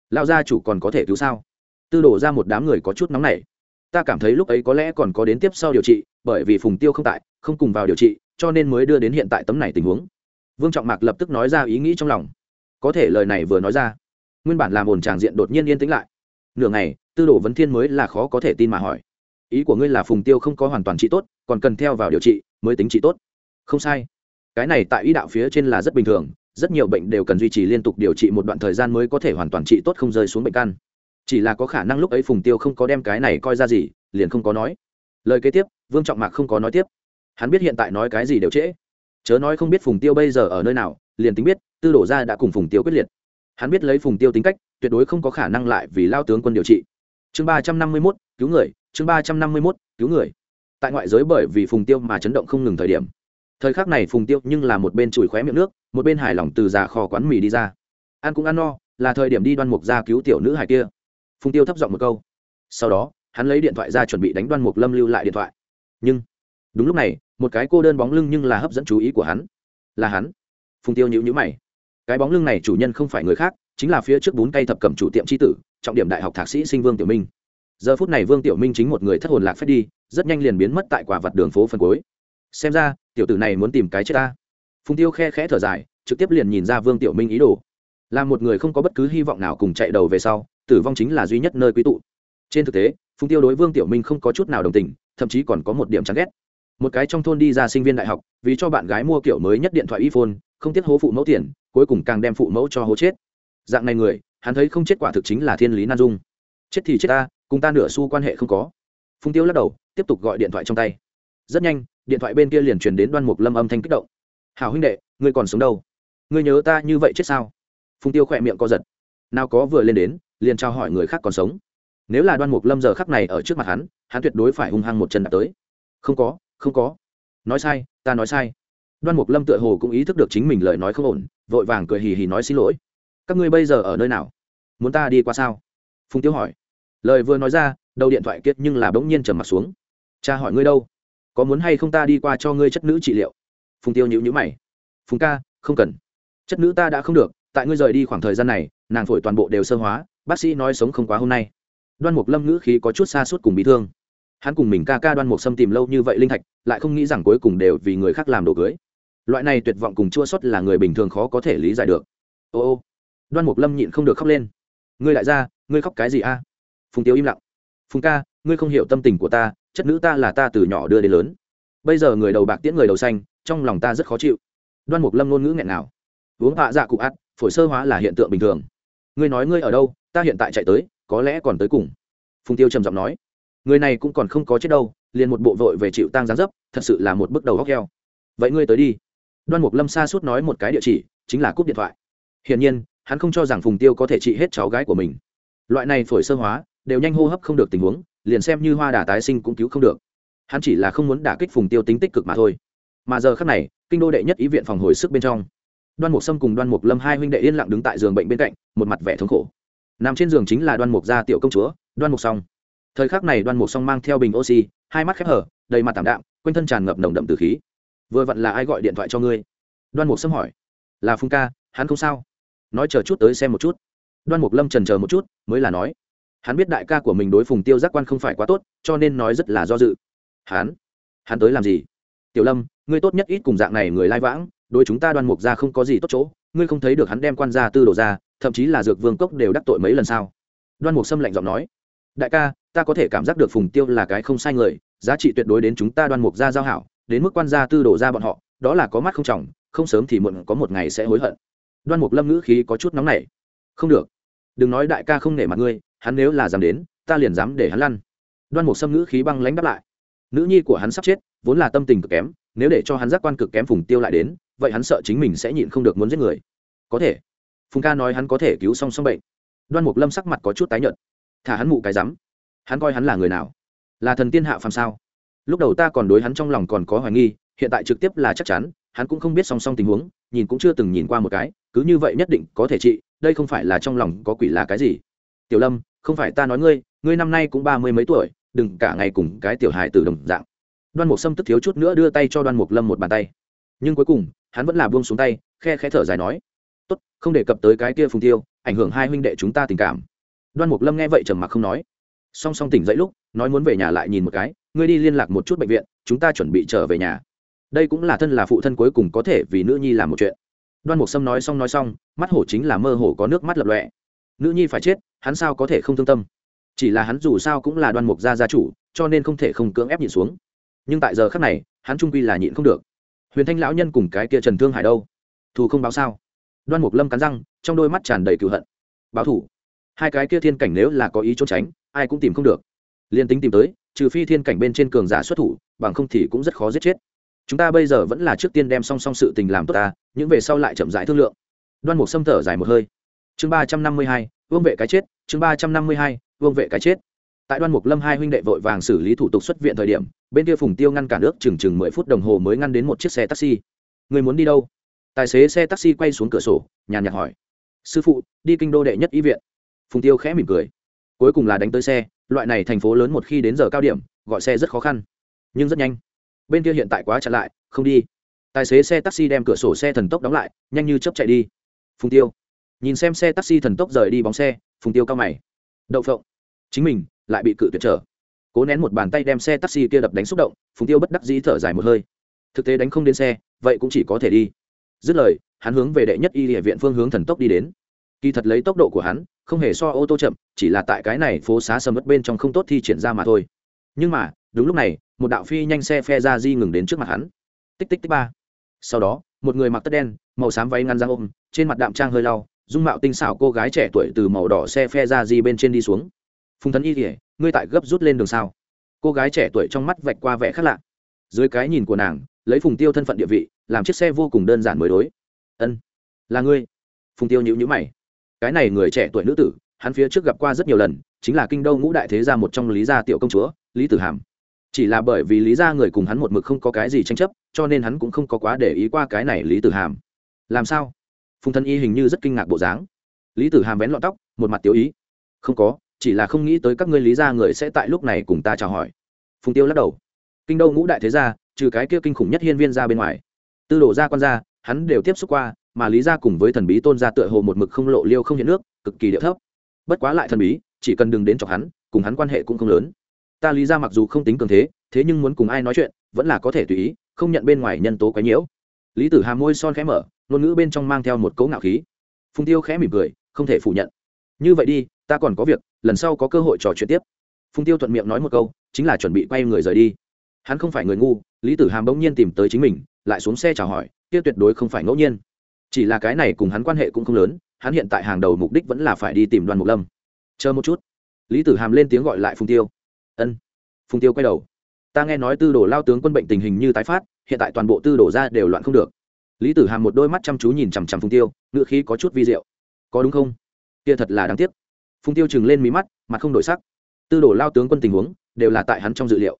Lão gia chủ còn có thể cứu sao? Tư đổ ra một đám người có chút nóng nảy. Ta cảm thấy lúc ấy có lẽ còn có đến tiếp sau điều trị, bởi vì phùng tiêu không tại, không cùng vào điều trị, cho nên mới đưa đến hiện tại tấm này tình huống. Vương trọng mạc lập tức nói ra ý nghĩ trong lòng. Có thể lời này vừa nói ra, nguyên bản làm ồn tràng diện đột nhiên yên tĩnh lại. Nửa ngày, tư đồ vấn thiên mới là khó có thể tin mà hỏi. Ý của ngươi là phùng tiêu không có hoàn toàn trị tốt, còn cần theo vào điều trị mới tính trị tốt. Không sai cái này tại y đạo phía trên là rất bình thường, rất nhiều bệnh đều cần duy trì liên tục điều trị một đoạn thời gian mới có thể hoàn toàn trị tốt không rơi xuống bệnh căn. Chỉ là có khả năng lúc ấy phùng tiêu không có đem cái này coi ra gì, liền không có nói. Lời kế tiếp, vương trọng mạc không có nói tiếp. Hắn biết hiện tại nói cái gì đều trễ. Chớ nói không biết phùng tiêu bây giờ ở nơi nào, liền tính biết, tư đổ ra đã cùng phùng tiêu quyết liệt. Hắn biết lấy phùng tiêu tính cách, tuyệt đối không có khả năng lại vì lao tướng quân điều trị. Chương ba trăm năm mươi mốt, cứu người, chương ba trăm năm mươi mốt, cứu người. Tại ngoại giới bởi vì phùng tiêu mà chấn động không ngừng thời điểm thời khắc này phùng tiêu nhưng là một bên chùi khóe miệng nước, một bên hài lòng từ già kho quán mì đi ra. Ăn cũng ăn no, là thời điểm đi đoan mục ra cứu tiểu nữ hài kia. Phùng tiêu thấp giọng một câu. Sau đó, hắn lấy điện thoại ra chuẩn bị đánh đoan mục lâm lưu lại điện thoại. Nhưng, đúng lúc này, một cái cô đơn bóng lưng nhưng là hấp dẫn chú ý của hắn. Là hắn. Phùng tiêu nhữ nhữ mày. Cái bóng lưng này chủ nhân không phải người khác, chính là phía trước bún cây thập cầm chủ tiệm tri tử, trọng điểm đại học thạc sĩ sinh vương tiểu minh. Giờ phút này vương tiểu minh chính một người thất hồn lạc phép đi, rất nhanh liền biến mất tại quả vật đường phố phân cuối xem ra, tiểu tử này muốn tìm cái chết ta. Phùng tiêu khe khẽ thở dài, trực tiếp liền nhìn ra vương tiểu minh ý đồ. Là một người không có bất cứ hy vọng nào cùng chạy đầu về sau, tử vong chính là duy nhất nơi quý tụ. Trên thực tế, phùng tiêu đối vương tiểu minh không có chút nào đồng tình, thậm chí còn có một điểm chán ghét. Một cái trong thôn đi ra sinh viên đại học, vì cho bạn gái mua kiểu mới nhất điện thoại iphone, không tiếc hố phụ mẫu tiền, cuối cùng càng đem phụ mẫu cho hố chết. Dạng này người, hắn thấy không chết quả thực chính là thiên lý nan dung. Chết thì chết ta, cùng ta nửa xu quan hệ không có. Phùng tiêu lắc đầu, tiếp tục gọi điện thoại trong tay. Rất nhanh điện thoại bên kia liền truyền đến đoan mục lâm âm thanh kích động. Hào huynh đệ, ngươi còn sống đâu? Ngươi nhớ ta như vậy chết sao? Phùng tiêu khỏe miệng co giật. Nào có vừa lên đến, liền trao hỏi người khác còn sống. Nếu là đoan mục lâm giờ khắc này ở trước mặt hắn hắn tuyệt đối phải hung hăng một chân đạp tới. Không có không có. Nói sai, ta nói sai. Đoan mục lâm tựa hồ cũng ý thức được chính mình lời nói không ổn, vội vàng cười hì hì nói xin lỗi. Các ngươi bây giờ ở nơi nào? Muốn ta đi qua sao? Phùng tiêu hỏi. Lời vừa nói ra, đầu điện thoại kiệt nhưng là bỗng nhiên trầm mặt xuống. Cha hỏi ngươi đâu? Có muốn hay không ta đi qua cho ngươi chất nữ trị liệu? Phùng tiêu nhữ nhữ mày. Phùng ca, không cần. Chất nữ ta đã không được, tại ngươi rời đi khoảng thời gian này, nàng phổi toàn bộ đều sơ hóa, bác sĩ nói sống không quá hôm nay. Đoan mục lâm ngữ khí có chút xa suốt cùng bị thương. Hắn cùng mình ca ca đoan mục xâm tìm lâu như vậy linh thạch, lại không nghĩ rằng cuối cùng đều vì người khác làm đồ cưới. Loại này tuyệt vọng cùng chua sót là người bình thường khó có thể lý giải được. Ô ô. Đoan mục lâm nhịn không được khóc lên. Ngươi lại ra ngươi khóc cái gì a? Phùng tiêu im lặng. Phùng ca ngươi không hiểu tâm tình của ta, chất nữ ta là ta từ nhỏ đưa đến lớn. Bây giờ người đầu bạc tiễn người đầu xanh, trong lòng ta rất khó chịu. Đoan mục lâm ngôn ngữ nghẹn nào uống hạ dạ cụ ắt, phổi sơ hóa là hiện tượng bình thường. Ngươi nói ngươi ở đâu, ta hiện tại chạy tới, có lẽ còn tới cùng. Phùng tiêu trầm giọng nói. Người này cũng còn không có chết đâu, liền một bộ vội về chịu tang gián dấp, thật sự là một bước đầu góc heo. Vậy ngươi tới đi. Đoan mục lâm xa suốt nói một cái địa chỉ, chính là cúp điện thoại. Hiển nhiên, hắn không cho rằng phùng tiêu có thể trị hết cháu gái của mình. Loại này phổi sơ hóa, đều nhanh hô hấp không được tình huống liền xem như hoa đà tái sinh cũng cứu không được. Hắn chỉ là không muốn đả kích phùng tiêu tính tích cực mà thôi. Mà giờ khác này, kinh đô đệ nhất ý viện phòng hồi sức bên trong. Đoan mục sâm cùng đoan mục lâm hai huynh đệ yên lặng đứng tại giường bệnh bên cạnh, một mặt vẻ thống khổ. Nằm trên giường chính là đoan mục gia tiểu công chúa, đoan mục song. Thời khắc này đoan mục song mang theo bình oxy, hai mắt khép hở, đầy mặt tảm đạm, quanh thân tràn ngập nồng đậm từ khí. Vừa vặn là ai gọi điện thoại cho ngươi? Đoan mục sâm hỏi. Là phung ca, hắn không sao. Nói chờ chút tới xem một chút. Đoan mục lâm trần chờ một chút, mới là nói hắn biết đại ca của mình đối phùng tiêu giác quan không phải quá tốt, cho nên nói rất là do dự. Hắn? Hắn tới làm gì? Tiểu lâm, ngươi tốt nhất ít cùng dạng này người lai vãng, đối chúng ta đoan mục ra không có gì tốt chỗ, ngươi không thấy được hắn đem quan gia tư đồ ra, thậm chí là dược vương cốc đều đắc tội mấy lần sao? Đoan mục sâm lạnh giọng nói. Đại ca, ta có thể cảm giác được phùng tiêu là cái không sai người, giá trị tuyệt đối đến chúng ta đoan mục ra giao hảo, đến mức quan gia tư đồ ra bọn họ, đó là có mắt không trọng, không sớm thì muộn có một ngày sẽ hối hận. Đoan mục lâm ngữ khí có chút nóng nảy. Không được đừng nói đại ca không nể mặt ngươi, hắn nếu là dám đến, ta liền dám để hắn lăn. Đoan mục sâm ngữ khí băng lãnh đáp lại. Nữ nhi của hắn sắp chết, vốn là tâm tình cực kém, nếu để cho hắn giác quan cực kém phùng tiêu lại đến, vậy hắn sợ chính mình sẽ nhịn không được muốn giết người. Có thể. Phùng ca nói hắn có thể cứu song song bệnh. Đoan mục lâm sắc mặt có chút tái nhợt. Thả hắn mụ cái rắm. Hắn coi hắn là người nào? Là thần tiên hạ phàm sao? Lúc đầu ta còn đối hắn trong lòng còn có hoài nghi, hiện tại trực tiếp là chắc chắn, hắn cũng không biết song song tình huống, nhìn cũng chưa từng nhìn qua một cái, cứ như vậy nhất định có thể trị đây không phải là trong lòng có quỷ là cái gì? Tiểu lâm, không phải ta nói ngươi ngươi năm nay cũng ba mươi mấy tuổi, đừng cả ngày cùng cái tiểu hài từ đồng dạng. Đoan mục sâm tức thiếu chút nữa đưa tay cho đoan mục lâm một bàn tay. Nhưng cuối cùng, hắn vẫn là buông xuống tay, khe khẽ thở dài nói, tốt, không đề cập tới cái kia phùng tiêu, ảnh hưởng hai huynh đệ chúng ta tình cảm. Đoan mục lâm nghe vậy trầm mặc không nói. Song song tỉnh dậy lúc, nói muốn về nhà lại nhìn một cái, ngươi đi liên lạc một chút bệnh viện, chúng ta chuẩn bị trở về nhà. Đây cũng là thân là phụ thân cuối cùng có thể vì nữ nhi làm một chuyện đoan mục sâm nói xong nói xong, mắt hổ chính là mơ hồ có nước mắt lập lọe nữ nhi phải chết, hắn sao có thể không thương tâm? Chỉ là hắn dù sao cũng là đoan mục gia gia chủ, cho nên không thể không cưỡng ép nhịn xuống. Nhưng tại giờ khác này, hắn trung quy là nhịn không được. Huyền thanh lão nhân cùng cái kia trần thương hải đâu? Thù không báo sao? Đoan mục lâm cắn răng, trong đôi mắt tràn đầy cựu hận. Báo thủ hai cái kia thiên cảnh nếu là có ý trốn tránh, ai cũng tìm không được. Liên tính tìm tới, trừ phi thiên cảnh bên trên cường giả xuất thủ, bằng không thì cũng rất khó giết chết chúng ta bây giờ vẫn là trước tiên đem song song sự tình làm tốt ta, những về sau lại chậm rãi thương lượng. Đoan mục xâm thở dài một hơi. Chương ba trăm năm mươi hai, vương vệ cái chết, chương ba trăm năm mươi hai, vương vệ cái chết. Tại đoan mục lâm hai huynh đệ vội vàng xử lý thủ tục xuất viện thời điểm, bên kia phùng tiêu ngăn cản nước chừng chừng mười phút đồng hồ mới ngăn đến một chiếc xe taxi. Người muốn đi đâu? Tài xế xe taxi quay xuống cửa sổ, nhàn nhạt hỏi. Sư phụ, đi kinh đô đệ nhất y viện. Phùng tiêu khẽ mỉm cười. Cuối cùng là đánh tới xe, loại này thành phố lớn một khi đến giờ cao điểm, gọi xe rất khó khăn. Nhưng rất nhanh bên kia hiện tại quá chặn lại, không đi. Tài xế xe taxi đem cửa sổ xe thần tốc đóng lại, nhanh như chấp chạy đi. Phùng tiêu. Nhìn xem xe taxi thần tốc rời đi bóng xe, phùng tiêu cao mày. Đậu phộng. Chính mình lại bị cự tuyệt trở. Cố nén một bàn tay đem xe taxi kia đập đánh xúc động, phùng tiêu bất đắc dĩ thở dài một hơi. Thực tế đánh không đến xe, vậy cũng chỉ có thể đi. Dứt lời, hắn hướng về đệ nhất y địa viện phương hướng thần tốc đi đến. Kỳ thật lấy tốc độ của hắn, không hề so ô tô chậm, chỉ là tại cái này phố xá sầm mất bên trong không tốt thi triển ra mà thôi. Nhưng mà đúng lúc này, một đạo phi nhanh xe phe ra di ngừng đến trước mặt hắn. Tích tích tích ba. Sau đó, một người mặc tất đen, màu xám váy ngăn ra ôm, trên mặt đạm trang hơi lau, dung mạo tinh xảo cô gái trẻ tuổi từ màu đỏ xe phe ra di bên trên đi xuống. Phùng thần y kỉa ngươi tại gấp rút lên đường sao? Cô gái trẻ tuổi trong mắt vạch qua vẻ khác lạ. Dưới cái nhìn của nàng, lấy phùng tiêu thân phận địa vị, làm chiếc xe vô cùng đơn giản mới đối. Ân, là ngươi. Phùng tiêu nhữ nhữ mày. Cái này người trẻ tuổi nữ tử, hắn phía trước gặp qua rất nhiều lần, chính là kinh đô ngũ đại thế gia một trong lý gia tiểu công chúa, lý tử hàm chỉ là bởi vì lý gia người cùng hắn một mực không có cái gì tranh chấp, cho nên hắn cũng không có quá để ý qua cái này lý tử hàm. Làm sao? Phùng thân y hình như rất kinh ngạc bộ dáng. Lý tử hàm vén lọn tóc, một mặt tiêu ý. Không có, chỉ là không nghĩ tới các ngươi lý gia người sẽ tại lúc này cùng ta chào hỏi. Phùng tiêu lắc đầu. Kinh đô ngũ đại thế gia, trừ cái kia kinh khủng nhất hiên viên ra bên ngoài. Tư đổ ra con ra hắn đều tiếp xúc qua, mà lý gia cùng với thần bí tôn gia tựa hồ một mực không lộ liêu không hiện nước, cực kỳ điệu thấp. Bất quá lại thần bí, chỉ cần đừng đến chọc hắn, cùng hắn quan hệ cũng không lớn ta lý gia mặc dù không tính cường thế thế nhưng muốn cùng ai nói chuyện, vẫn là có thể tùy ý, không nhận bên ngoài nhân tố quấy nhiễu. Lý tử hà môi son khẽ mở, ngôn ngữ bên trong mang theo một cấu ngạo khí. Phùng tiêu khẽ mỉm cười, không thể phủ nhận. Như vậy đi, ta còn có việc, lần sau có cơ hội trò chuyện tiếp. Phùng tiêu thuận miệng nói một câu, chính là chuẩn bị quay người rời đi. Hắn không phải người ngu, lý tử hàm bỗng nhiên tìm tới chính mình, lại xuống xe chào hỏi, kia tuyệt đối không phải ngẫu nhiên. Chỉ là cái này cùng hắn quan hệ cũng không lớn, hắn hiện tại hàng đầu mục đích vẫn là phải đi tìm đoàn mục lâm. Chờ một chút. Lý tử hàm lên tiếng gọi lại phùng tiêu ân phùng tiêu quay đầu ta nghe nói tư đồ lao tướng quân bệnh tình hình như tái phát hiện tại toàn bộ tư đồ ra đều loạn không được lý tử hàm một đôi mắt chăm chú nhìn chằm chằm phùng tiêu ngựa khí có chút vi diệu có đúng không kia thật là đáng tiếc phùng tiêu chừng lên mí mắt mặt không đổi sắc tư đồ lao tướng quân tình huống đều là tại hắn trong dự liệu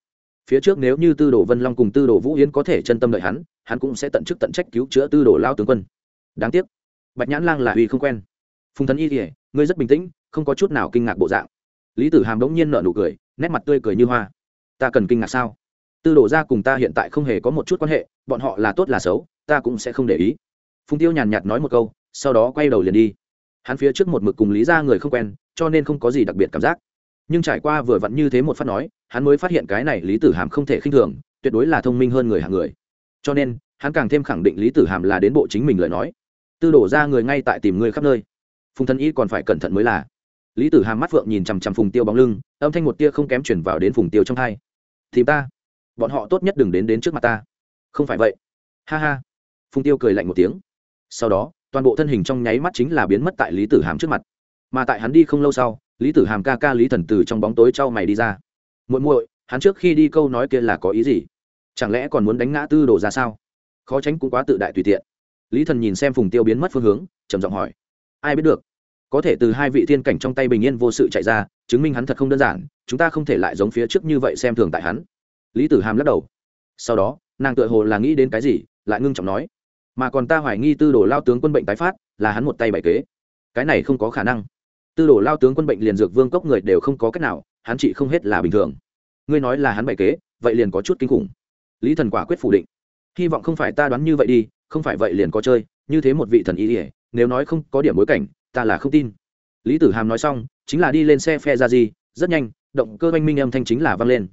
phía trước nếu như tư đồ vân long cùng tư đồ vũ yến có thể chân tâm đợi hắn hắn cũng sẽ tận chức tận trách cứu chữa tư đồ lao tướng quân đáng tiếc bạch nhãn lang là uy không quen phùng thần y kỉa ngươi rất bình tĩnh không có chút nào kinh ngạc bộ dạng lý tử hàm đống nhiên nợ nụ cười nét mặt tươi cười như hoa. Ta cần kinh ngạc sao? Tư đồ ra cùng ta hiện tại không hề có một chút quan hệ, bọn họ là tốt là xấu, ta cũng sẽ không để ý. Phùng tiêu nhàn nhạt nói một câu, sau đó quay đầu liền đi. Hắn phía trước một mực cùng lý ra người không quen, cho nên không có gì đặc biệt cảm giác. Nhưng trải qua vừa vặn như thế một phát nói, hắn mới phát hiện cái này lý tử hàm không thể khinh thường, tuyệt đối là thông minh hơn người hàng người. Cho nên, hắn càng thêm khẳng định lý tử hàm là đến bộ chính mình lời nói. Tư đổ ra người ngay tại tìm người khắp nơi. Phùng thân y còn phải cẩn thận mới là lý tử hàm mắt phượng nhìn chằm chằm phùng tiêu bóng lưng, âm thanh một tia không kém chuyển vào đến phùng tiêu trong hai Thì ta? Bọn họ tốt nhất đừng đến đến trước mặt ta. Không phải vậy. Ha ha. Phùng tiêu cười lạnh một tiếng. Sau đó, toàn bộ thân hình trong nháy mắt chính là biến mất tại lý tử hàm trước mặt. Mà tại hắn đi không lâu sau, lý tử hàm ca ca lý thần từ trong bóng tối trao mày đi ra. Muội muội, hắn trước khi đi câu nói kia là có ý gì? Chẳng lẽ còn muốn đánh ngã tư đồ ra sao? Khó tránh cũng quá tự đại tùy tiện. Lý thần nhìn xem phùng tiêu biến mất phương hướng, trầm giọng hỏi. Ai biết được? Có thể từ hai vị thiên cảnh trong tay bình yên vô sự chạy ra, chứng minh hắn thật không đơn giản, chúng ta không thể lại giống phía trước như vậy xem thường tại hắn. Lý tử hàm lắc đầu. Sau đó, nàng tựa hồ là nghĩ đến cái gì, lại ngưng trọng nói. Mà còn ta hoài nghi tư đồ lao tướng quân bệnh tái phát, là hắn một tay bày kế. Cái này không có khả năng. Tư đồ lao tướng quân bệnh liền dược vương cốc người đều không có cách nào, hắn trị không hết là bình thường. Ngươi nói là hắn bày kế, vậy liền có chút kinh khủng. Lý thần quả quyết phủ định. Hy vọng không phải ta đoán như vậy đi, không phải vậy liền có chơi, như thế một vị thần ý ỉa nếu nói không có điểm bối cảnh ta là không tin. Lý tử hàm nói xong, chính là đi lên xe phe ra gì, rất nhanh, động cơ oanh minh âm thanh chính là văng lên.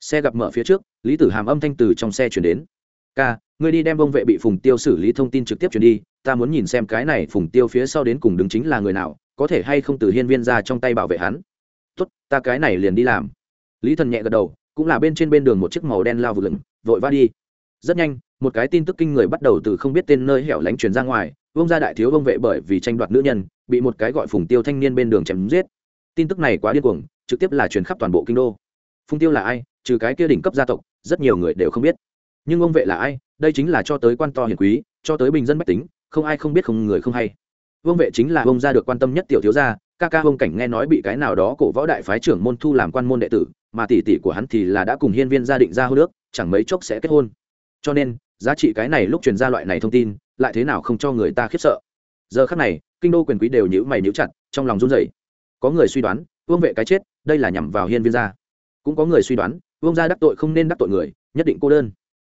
Xe gặp mở phía trước, lý tử hàm âm thanh từ trong xe chuyển đến. Ca người đi đem bông vệ bị phùng tiêu xử lý thông tin trực tiếp chuyển đi, ta muốn nhìn xem cái này phùng tiêu phía sau đến cùng đứng chính là người nào, có thể hay không từ hiên viên ra trong tay bảo vệ hắn. Tốt, ta cái này liền đi làm. Lý thần nhẹ gật đầu, cũng là bên trên bên đường một chiếc màu đen lao vực lửng, vội vã đi. Rất nhanh, một cái tin tức kinh người bắt đầu từ không biết tên nơi hẻo lánh truyền ra ngoài vông gia đại thiếu vông vệ bởi vì tranh đoạt nữ nhân, bị một cái gọi phùng tiêu thanh niên bên đường chém giết. Tin tức này quá điên cuồng, trực tiếp là truyền khắp toàn bộ kinh đô. Phùng tiêu là ai? Trừ cái kia đỉnh cấp gia tộc, rất nhiều người đều không biết. Nhưng ông vệ là ai? Đây chính là cho tới quan to hiền quý, cho tới bình dân bách tính, không ai không biết, không người không hay. Vương vệ chính là ông gia được quan tâm nhất tiểu thiếu gia, ca ca ông cảnh nghe nói bị cái nào đó cổ võ đại phái trưởng môn thu làm quan môn đệ tử, mà tỷ tỷ của hắn thì là đã cùng hiên viên gia định ra hô nước chẳng mấy chốc sẽ kết hôn. Cho nên, giá trị cái này lúc truyền ra loại này thông tin lại thế nào không cho người ta khiếp sợ. Giờ khắc này, kinh đô quyền quý đều nhữ mày nhữ chặt, trong lòng run rẩy. Có người suy đoán, vương vệ cái chết, đây là nhằm vào hiên viên gia. Cũng có người suy đoán, vương gia đắc tội không nên đắc tội người, nhất định cô đơn.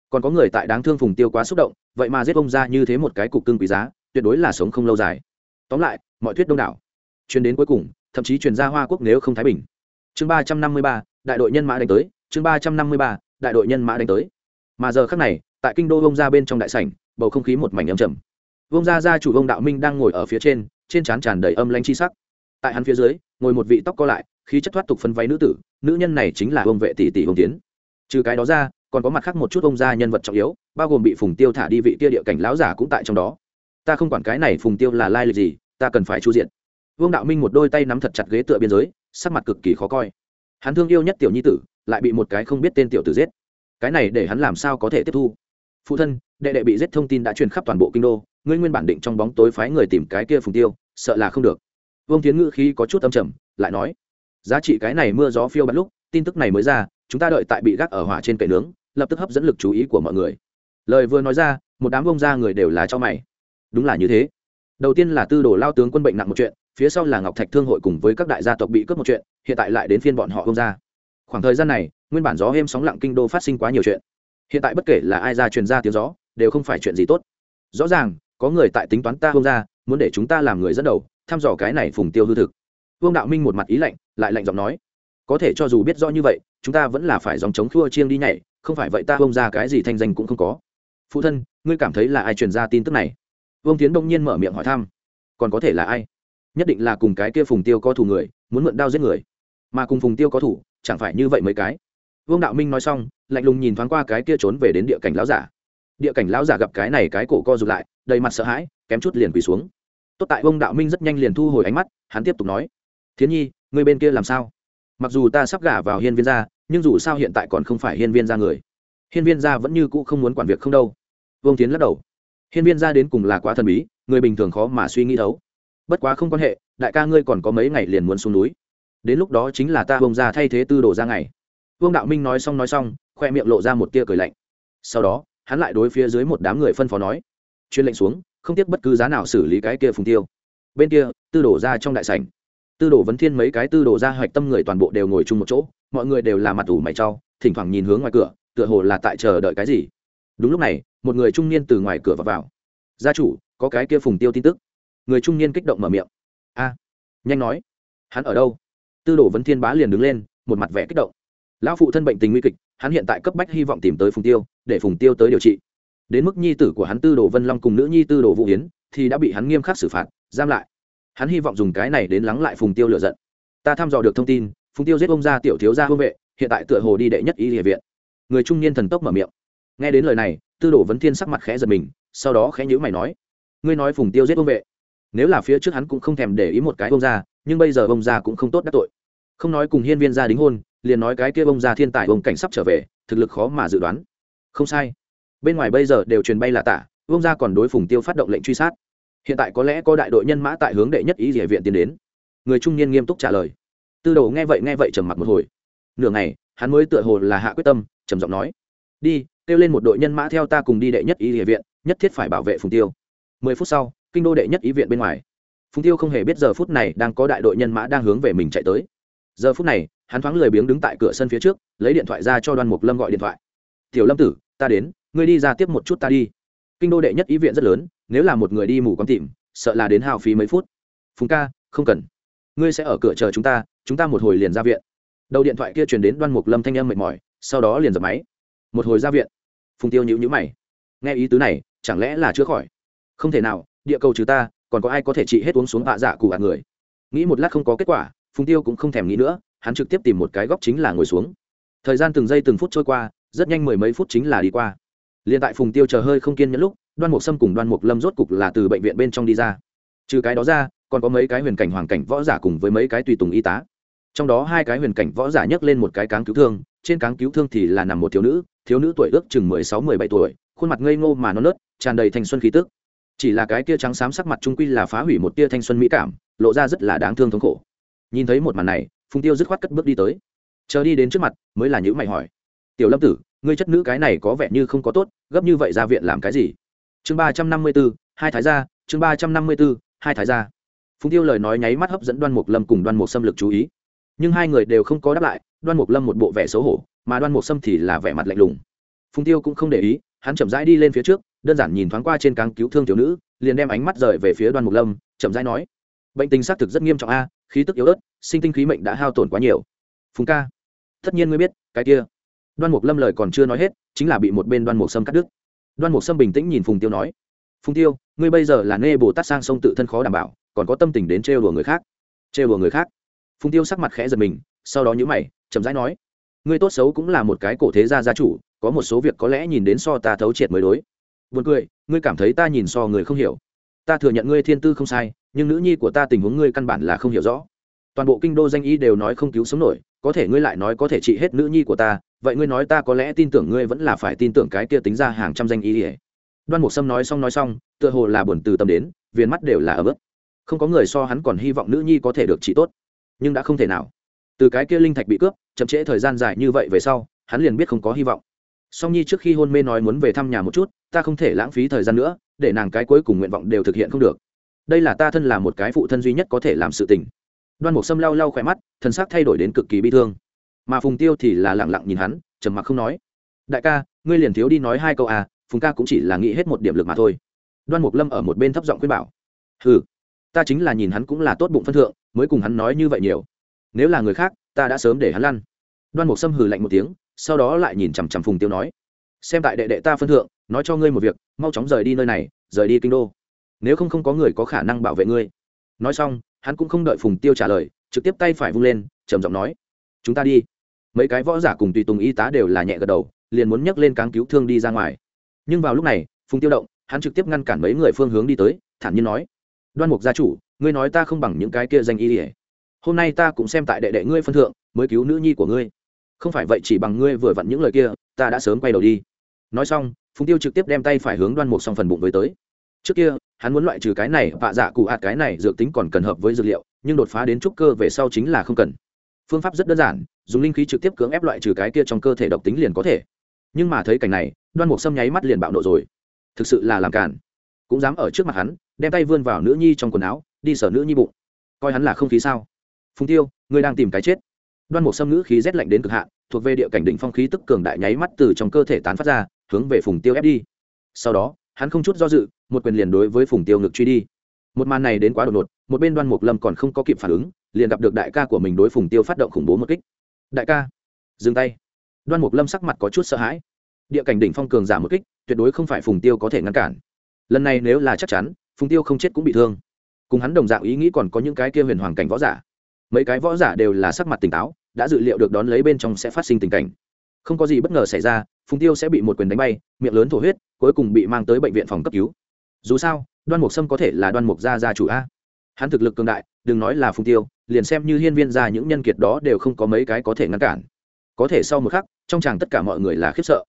Còn có người tại đáng thương phùng tiêu quá xúc động, vậy mà giết ông ra như thế một cái cục cưng quý giá, tuyệt đối là sống không lâu dài. Tóm lại, mọi thuyết đông đảo. Chuyến đến cuối cùng, thậm chí truyền ra hoa quốc nếu không thái bình. Chương ba trăm năm mươi ba, đại đội nhân mã đánh tới. Chương ba trăm năm mươi ba, đại đội nhân mã đánh tới. Mà giờ khác này, tại kinh đô ông ra bên trong đại sảnh bầu không khí một mảnh âm trầm. Vông gia gia chủ vông đạo minh đang ngồi ở phía trên trên trán tràn đầy âm lanh chi sắc. Tại hắn phía dưới, ngồi một vị tóc co lại, khí chất thoát tục phân váy nữ tử, nữ nhân này chính là vông vệ tỷ tỷ vông tiến. Trừ cái đó ra, còn có mặt khác một chút ông gia nhân vật trọng yếu, bao gồm bị phùng tiêu thả đi vị kia địa cảnh lão giả cũng tại trong đó. Ta không quản cái này phùng tiêu là lai lịch gì, ta cần phải chu diện. Vương đạo minh một đôi tay nắm thật chặt ghế tựa biên giới, sắc mặt cực kỳ khó coi. Hắn thương yêu nhất tiểu nhi tử, lại bị một cái không biết tên tiểu tử giết. Cái này để hắn làm sao có thể tiếp thu? Phụ thân, đệ đệ bị giết thông tin đã truyền khắp toàn bộ kinh đô, ngươi nguyên bản định trong bóng tối phái người tìm cái kia phùng tiêu, sợ là không được. Vương tiến ngữ khí có chút âm trầm, lại nói, giá trị cái này mưa gió phiêu bắt lúc, tin tức này mới ra, chúng ta đợi tại bị gác ở hỏa trên kệ nướng, lập tức hấp dẫn lực chú ý của mọi người. Lời vừa nói ra, một đám bông ra người đều là cho mày. Đúng là như thế. Đầu tiên là tư đồ lao tướng quân bệnh nặng một chuyện, phía sau là ngọc thạch thương hội cùng với các đại gia tộc bị cướp một chuyện, hiện tại lại đến phiên bọn họ bông ra. Khoảng thời gian này, nguyên bản gió êm sóng lặng kinh đô phát sinh quá nhiều chuyện hiện tại bất kể là ai ra truyền ra tiếng gió, đều không phải chuyện gì tốt. Rõ ràng, có người tại tính toán ta hương ra muốn để chúng ta làm người dẫn đầu, thăm dò cái này phùng tiêu hư thực. Vương đạo minh một mặt ý lạnh, lại lạnh giọng nói, có thể cho dù biết rõ như vậy, chúng ta vẫn là phải dòng chống khua chiêng đi nhảy, không phải vậy ta bông ra cái gì thanh danh cũng không có. Phụ thân, ngươi cảm thấy là ai truyền ra tin tức này? Vương tiến đông nhiên mở miệng hỏi thăm, còn có thể là ai? Nhất định là cùng cái kia phùng tiêu có thủ người, muốn mượn đao giết người. Mà cùng phùng tiêu có thủ, chẳng phải như vậy mấy cái? Vương đạo minh nói xong, lạnh lùng nhìn thoáng qua cái kia trốn về đến địa cảnh lão giả. Địa cảnh lão giả gặp cái này cái cổ co rụt lại, đầy mặt sợ hãi, kém chút liền quỳ xuống. Tốt tại vương đạo minh rất nhanh liền thu hồi ánh mắt, hắn tiếp tục nói, thiến nhi, người bên kia làm sao? Mặc dù ta sắp gả vào hiên viên gia, nhưng dù sao hiện tại còn không phải hiên viên gia người. Hiên viên gia vẫn như cũ không muốn quản việc không đâu. Vương tiến lắc đầu. Hiên viên gia đến cùng là quá thần bí, người bình thường khó mà suy nghĩ thấu. Bất quá không quan hệ, đại ca ngươi còn có mấy ngày liền muốn xuống núi. Đến lúc đó chính là ta bông ra thay thế tư đồ ra ngày vương đạo minh nói xong nói xong khoe miệng lộ ra một tia cười lạnh. Sau đó hắn lại đối phía dưới một đám người phân phó nói chuyên lệnh xuống không tiếc bất cứ giá nào xử lý cái kia phùng tiêu. Bên kia tư đổ ra trong đại sảnh. Tư đồ vấn thiên mấy cái tư đồ ra hoạch tâm người toàn bộ đều ngồi chung một chỗ mọi người đều là mặt ủ mày trao, thỉnh thoảng nhìn hướng ngoài cửa tựa hồ là tại chờ đợi cái gì. Đúng lúc này một người trung niên từ ngoài cửa vào, vào. gia chủ có cái kia phùng tiêu tin tức. Người trung niên kích động mở miệng. A nhanh nói. Hắn ở đâu? Tư đồ vấn thiên bá liền đứng lên một mặt vẻ kích động lão phụ thân bệnh tình nguy kịch, hắn hiện tại cấp bách hy vọng tìm tới phùng tiêu, để phùng tiêu tới điều trị. Đến mức nhi tử của hắn tư đồ vân long cùng nữ nhi tư đồ vũ hiến thì đã bị hắn nghiêm khắc xử phạt, giam lại. Hắn hy vọng dùng cái này đến lắng lại phùng tiêu lựa giận. Ta thăm dò được thông tin, phùng tiêu giết ông gia tiểu thiếu gia hương vệ, hiện tại tựa hồ đi đệ nhất y địa viện. Người trung niên thần tốc mở miệng. Nghe đến lời này, tư đồ vấn thiên sắc mặt khẽ giật mình, sau đó khẽ nhữ mày nói, ngươi nói phùng tiêu giết ông vệ, nếu là phía trước hắn cũng không thèm để ý một cái ông gia, nhưng bây giờ ông gia cũng không tốt đắc tội. Không nói cùng hiên viên gia đính hôn liền nói cái kia bông gia thiên tài bông cảnh sắp trở về, thực lực khó mà dự đoán. Không sai. Bên ngoài bây giờ đều truyền bay là tả, bông gia còn đối phùng tiêu phát động lệnh truy sát. Hiện tại có lẽ có đại đội nhân mã tại hướng đệ nhất ý địa viện tiến đến. Người trung niên nghiêm túc trả lời. Tư đồ nghe vậy nghe vậy trầm mặc một hồi. Nửa ngày, hắn mới tựa hồ là hạ quyết tâm, trầm giọng nói. Đi, kêu lên một đội nhân mã theo ta cùng đi đệ nhất ý địa viện, nhất thiết phải bảo vệ phùng tiêu. Mười phút sau, kinh đô đệ nhất ý viện bên ngoài. Phùng tiêu không hề biết giờ phút này đang có đại đội nhân mã đang hướng về mình chạy tới. Giờ phút này hắn thoáng lười biếng đứng tại cửa sân phía trước, lấy điện thoại ra cho đoan mục lâm gọi điện thoại. Tiểu lâm tử, ta đến, ngươi đi ra tiếp một chút ta đi. Kinh đô đệ nhất ý viện rất lớn, nếu là một người đi mù quáng tìm, sợ là đến hao phí mấy phút. Phùng ca, không cần. Ngươi sẽ ở cửa chờ chúng ta chúng ta một hồi liền ra viện. Đầu điện thoại kia truyền đến đoan mục lâm thanh âm mệt mỏi, sau đó liền dập máy. Một hồi ra viện. Phùng tiêu nhữ nhữ mày. Nghe ý tứ này, chẳng lẽ là chữa khỏi? Không thể nào, địa cầu trừ ta, còn có ai có thể trị hết uống xuống hạ dạ cụ hạt người? Nghĩ một lát không có kết quả, phùng tiêu cũng không thèm nghĩ nữa hắn trực tiếp tìm một cái góc chính là ngồi xuống. Thời gian từng giây từng phút trôi qua, rất nhanh mười mấy phút chính là đi qua. Liền tại phùng tiêu chờ hơi không kiên nhẫn lúc, đoan mục sâm cùng đoan mục lâm rốt cục là từ bệnh viện bên trong đi ra. Trừ cái đó ra, còn có mấy cái huyền cảnh hoàng cảnh võ giả cùng với mấy cái tùy tùng y tá. Trong đó hai cái huyền cảnh võ giả nhấc lên một cái cáng cứu thương, trên cáng cứu thương thì là nằm một thiếu nữ thiếu nữ tuổi ước chừng mười sáu, mười bảy tuổi, khuôn mặt ngây ngô mà non nớt, tràn đầy thanh xuân khí tức. Chỉ là cái tia trắng xám sắc mặt trung quy là phá hủy một tia thanh xuân mỹ cảm, lộ ra rất là đáng thương thống khổ. Nhìn thấy một màn này phùng tiêu dứt khoát cất bước đi tới. Chờ đi đến trước mặt, mới là những mày hỏi. Tiểu lâm tử, ngươi chất nữ cái này có vẻ như không có tốt, gấp như vậy ra viện làm cái gì? Chương ba trăm năm mươi b ố hai thái gia, chương ba trăm năm mươi b ố hai thái gia. Phùng tiêu lời nói nháy mắt hấp dẫn đoan mục lâm cùng đoan mục xâm lực chú ý. Nhưng hai người đều không có đáp lại, đoan mục lâm một bộ vẻ xấu hổ, mà đoan mục xâm thì là vẻ mặt lạnh lùng. Phùng tiêu cũng không để ý, hắn chậm rãi đi lên phía trước, đơn giản nhìn thoáng qua trên cáng cứu thương thiếu nữ, liền đem ánh mắt rời về phía đoan mục lâm, chậm rãi nói, bệnh tình xác thực rất nghiêm trọng a khí tức yếu ớt, sinh tinh khí mệnh đã hao tổn quá nhiều. Phùng ca, tất nhiên ngươi biết, cái kia. Đoan mục lâm lời còn chưa nói hết, chính là bị một bên đoan mục sâm cắt đứt. Đoan mục sâm bình tĩnh nhìn phùng tiêu nói, phùng tiêu, ngươi bây giờ là nê bồ tát sang sông tự thân khó đảm bảo, còn có tâm tình đến trêu đùa người khác. Trêu đùa người khác? Phùng tiêu sắc mặt khẽ giật mình, sau đó nhữ mày, chậm rãi nói, ngươi tốt xấu cũng là một cái cổ thế gia gia chủ, có một số việc có lẽ nhìn đến so ta thấu triệt mới đối. Buồn cười, ngươi cảm thấy ta nhìn so người không hiểu ta thừa nhận ngươi thiên tư không sai, nhưng nữ nhi của ta tình huống ngươi căn bản là không hiểu rõ. Toàn bộ kinh đô danh y đều nói không cứu sống nổi, có thể ngươi lại nói có thể trị hết nữ nhi của ta, vậy ngươi nói ta có lẽ tin tưởng ngươi vẫn là phải tin tưởng cái kia tính ra hàng trăm danh y ỉa đoan mục sâm nói xong nói xong, tựa hồ là buồn từ tâm đến, viền mắt đều là ấm ức. Không có người so hắn còn hy vọng nữ nhi có thể được trị tốt, nhưng đã không thể nào. Từ cái kia linh thạch bị cướp, chậm trễ thời gian dài như vậy về sau, hắn liền biết không có hy vọng. Song nhi trước khi hôn mê nói muốn về thăm nhà một chút, ta không thể lãng phí thời gian nữa để nàng cái cuối cùng nguyện vọng đều thực hiện không được. Đây là ta thân là một cái phụ thân duy nhất có thể làm sự tình. Đoan mục sâm lau lau khỏe mắt thân xác thay đổi đến cực kỳ bi thương. Mà phùng tiêu thì là lẳng lặng nhìn hắn, trầm mặc không nói. Đại ca, ngươi liền thiếu đi nói hai câu à phùng ca cũng chỉ là nghĩ hết một điểm lực mà thôi. Đoan mục lâm ở một bên thấp giọng khuyên bảo. Ừ ta chính là nhìn hắn cũng là tốt bụng phân thượng, mới cùng hắn nói như vậy nhiều. Nếu là người khác, ta đã sớm để hắn lăn. Đoan mục sâm hừ lạnh một tiếng, sau đó lại nhìn chằm chằm phùng tiêu nói. Xem tại đệ đệ ta phân thượng nói cho ngươi một việc, mau chóng rời đi nơi này, rời đi kinh đô. Nếu không không có người có khả năng bảo vệ ngươi. Nói xong, hắn cũng không đợi phùng tiêu trả lời, trực tiếp tay phải vung lên, trầm giọng nói, chúng ta đi. Mấy cái võ giả cùng tùy tùng y tá đều là nhẹ gật đầu, liền muốn nhấc lên cáng cứu thương đi ra ngoài. Nhưng vào lúc này, phùng tiêu động, hắn trực tiếp ngăn cản mấy người phương hướng đi tới, thản nhiên nói, đoan mục gia chủ, ngươi nói ta không bằng những cái kia danh y ỉa hôm nay ta cũng xem tại đệ đệ ngươi phân thượng, mới cứu nữ nhi của ngươi. Không phải vậy chỉ bằng ngươi vừa vặn những lời kia, ta đã sớm quay đầu đi. Nói xong phùng tiêu trực tiếp đem tay phải hướng đoan mục xong phần bụng với tới. Trước kia, hắn muốn loại trừ cái này, vạ dạ cụ hạt cái này dược tính còn cần hợp với dược liệu, nhưng đột phá đến trúc cơ về sau chính là không cần. Phương pháp rất đơn giản, dùng linh khí trực tiếp cưỡng ép loại trừ cái kia trong cơ thể độc tính liền có thể. Nhưng mà thấy cảnh này, đoan mục sâm nháy mắt liền bạo nộ rồi. Thực sự là làm cản cũng dám ở trước mặt hắn, đem tay vươn vào nữ nhi trong quần áo, đi sở nữ nhi bụng. Coi hắn là không khí sao? Phùng tiêu, ngươi đang tìm cái chết. Đoan mục sâm ngữ khí rét lạnh đến cực hạn, thuộc về địa cảnh đỉnh phong khí tức cường đại nháy mắt từ trong cơ thể tán phát ra hướng về phùng tiêu ép đi. Sau đó, hắn không chút do dự, một quyền liền đối với phùng tiêu ngực truy đi. Một màn này đến quá đột ngột, một bên đoan mục lâm còn không có kịp phản ứng, liền gặp được đại ca của mình đối phùng tiêu phát động khủng bố một kích. Đại ca, dừng tay. Đoan mục lâm sắc mặt có chút sợ hãi. Địa cảnh đỉnh phong cường giả một kích, tuyệt đối không phải phùng tiêu có thể ngăn cản. Lần này nếu là chắc chắn, phùng tiêu không chết cũng bị thương. Cùng hắn đồng dạng ý nghĩ còn có những cái kia huyền hoàng cảnh võ giả. Mấy cái võ giả đều là sắc mặt tỉnh táo, đã dự liệu được đón lấy bên trong sẽ phát sinh tình cảnh không có gì bất ngờ xảy ra, phùng tiêu sẽ bị một quyền đánh bay, miệng lớn thổ huyết, cuối cùng bị mang tới bệnh viện phòng cấp cứu. Dù sao, đoan mục sâm có thể là đoan mục gia gia chủ a. Hắn thực lực cường đại, đừng nói là phùng tiêu, liền xem như hiên viên gia những nhân kiệt đó đều không có mấy cái có thể ngăn cản. Có thể sau một khắc, trong chàng tất cả mọi người là khiếp sợ.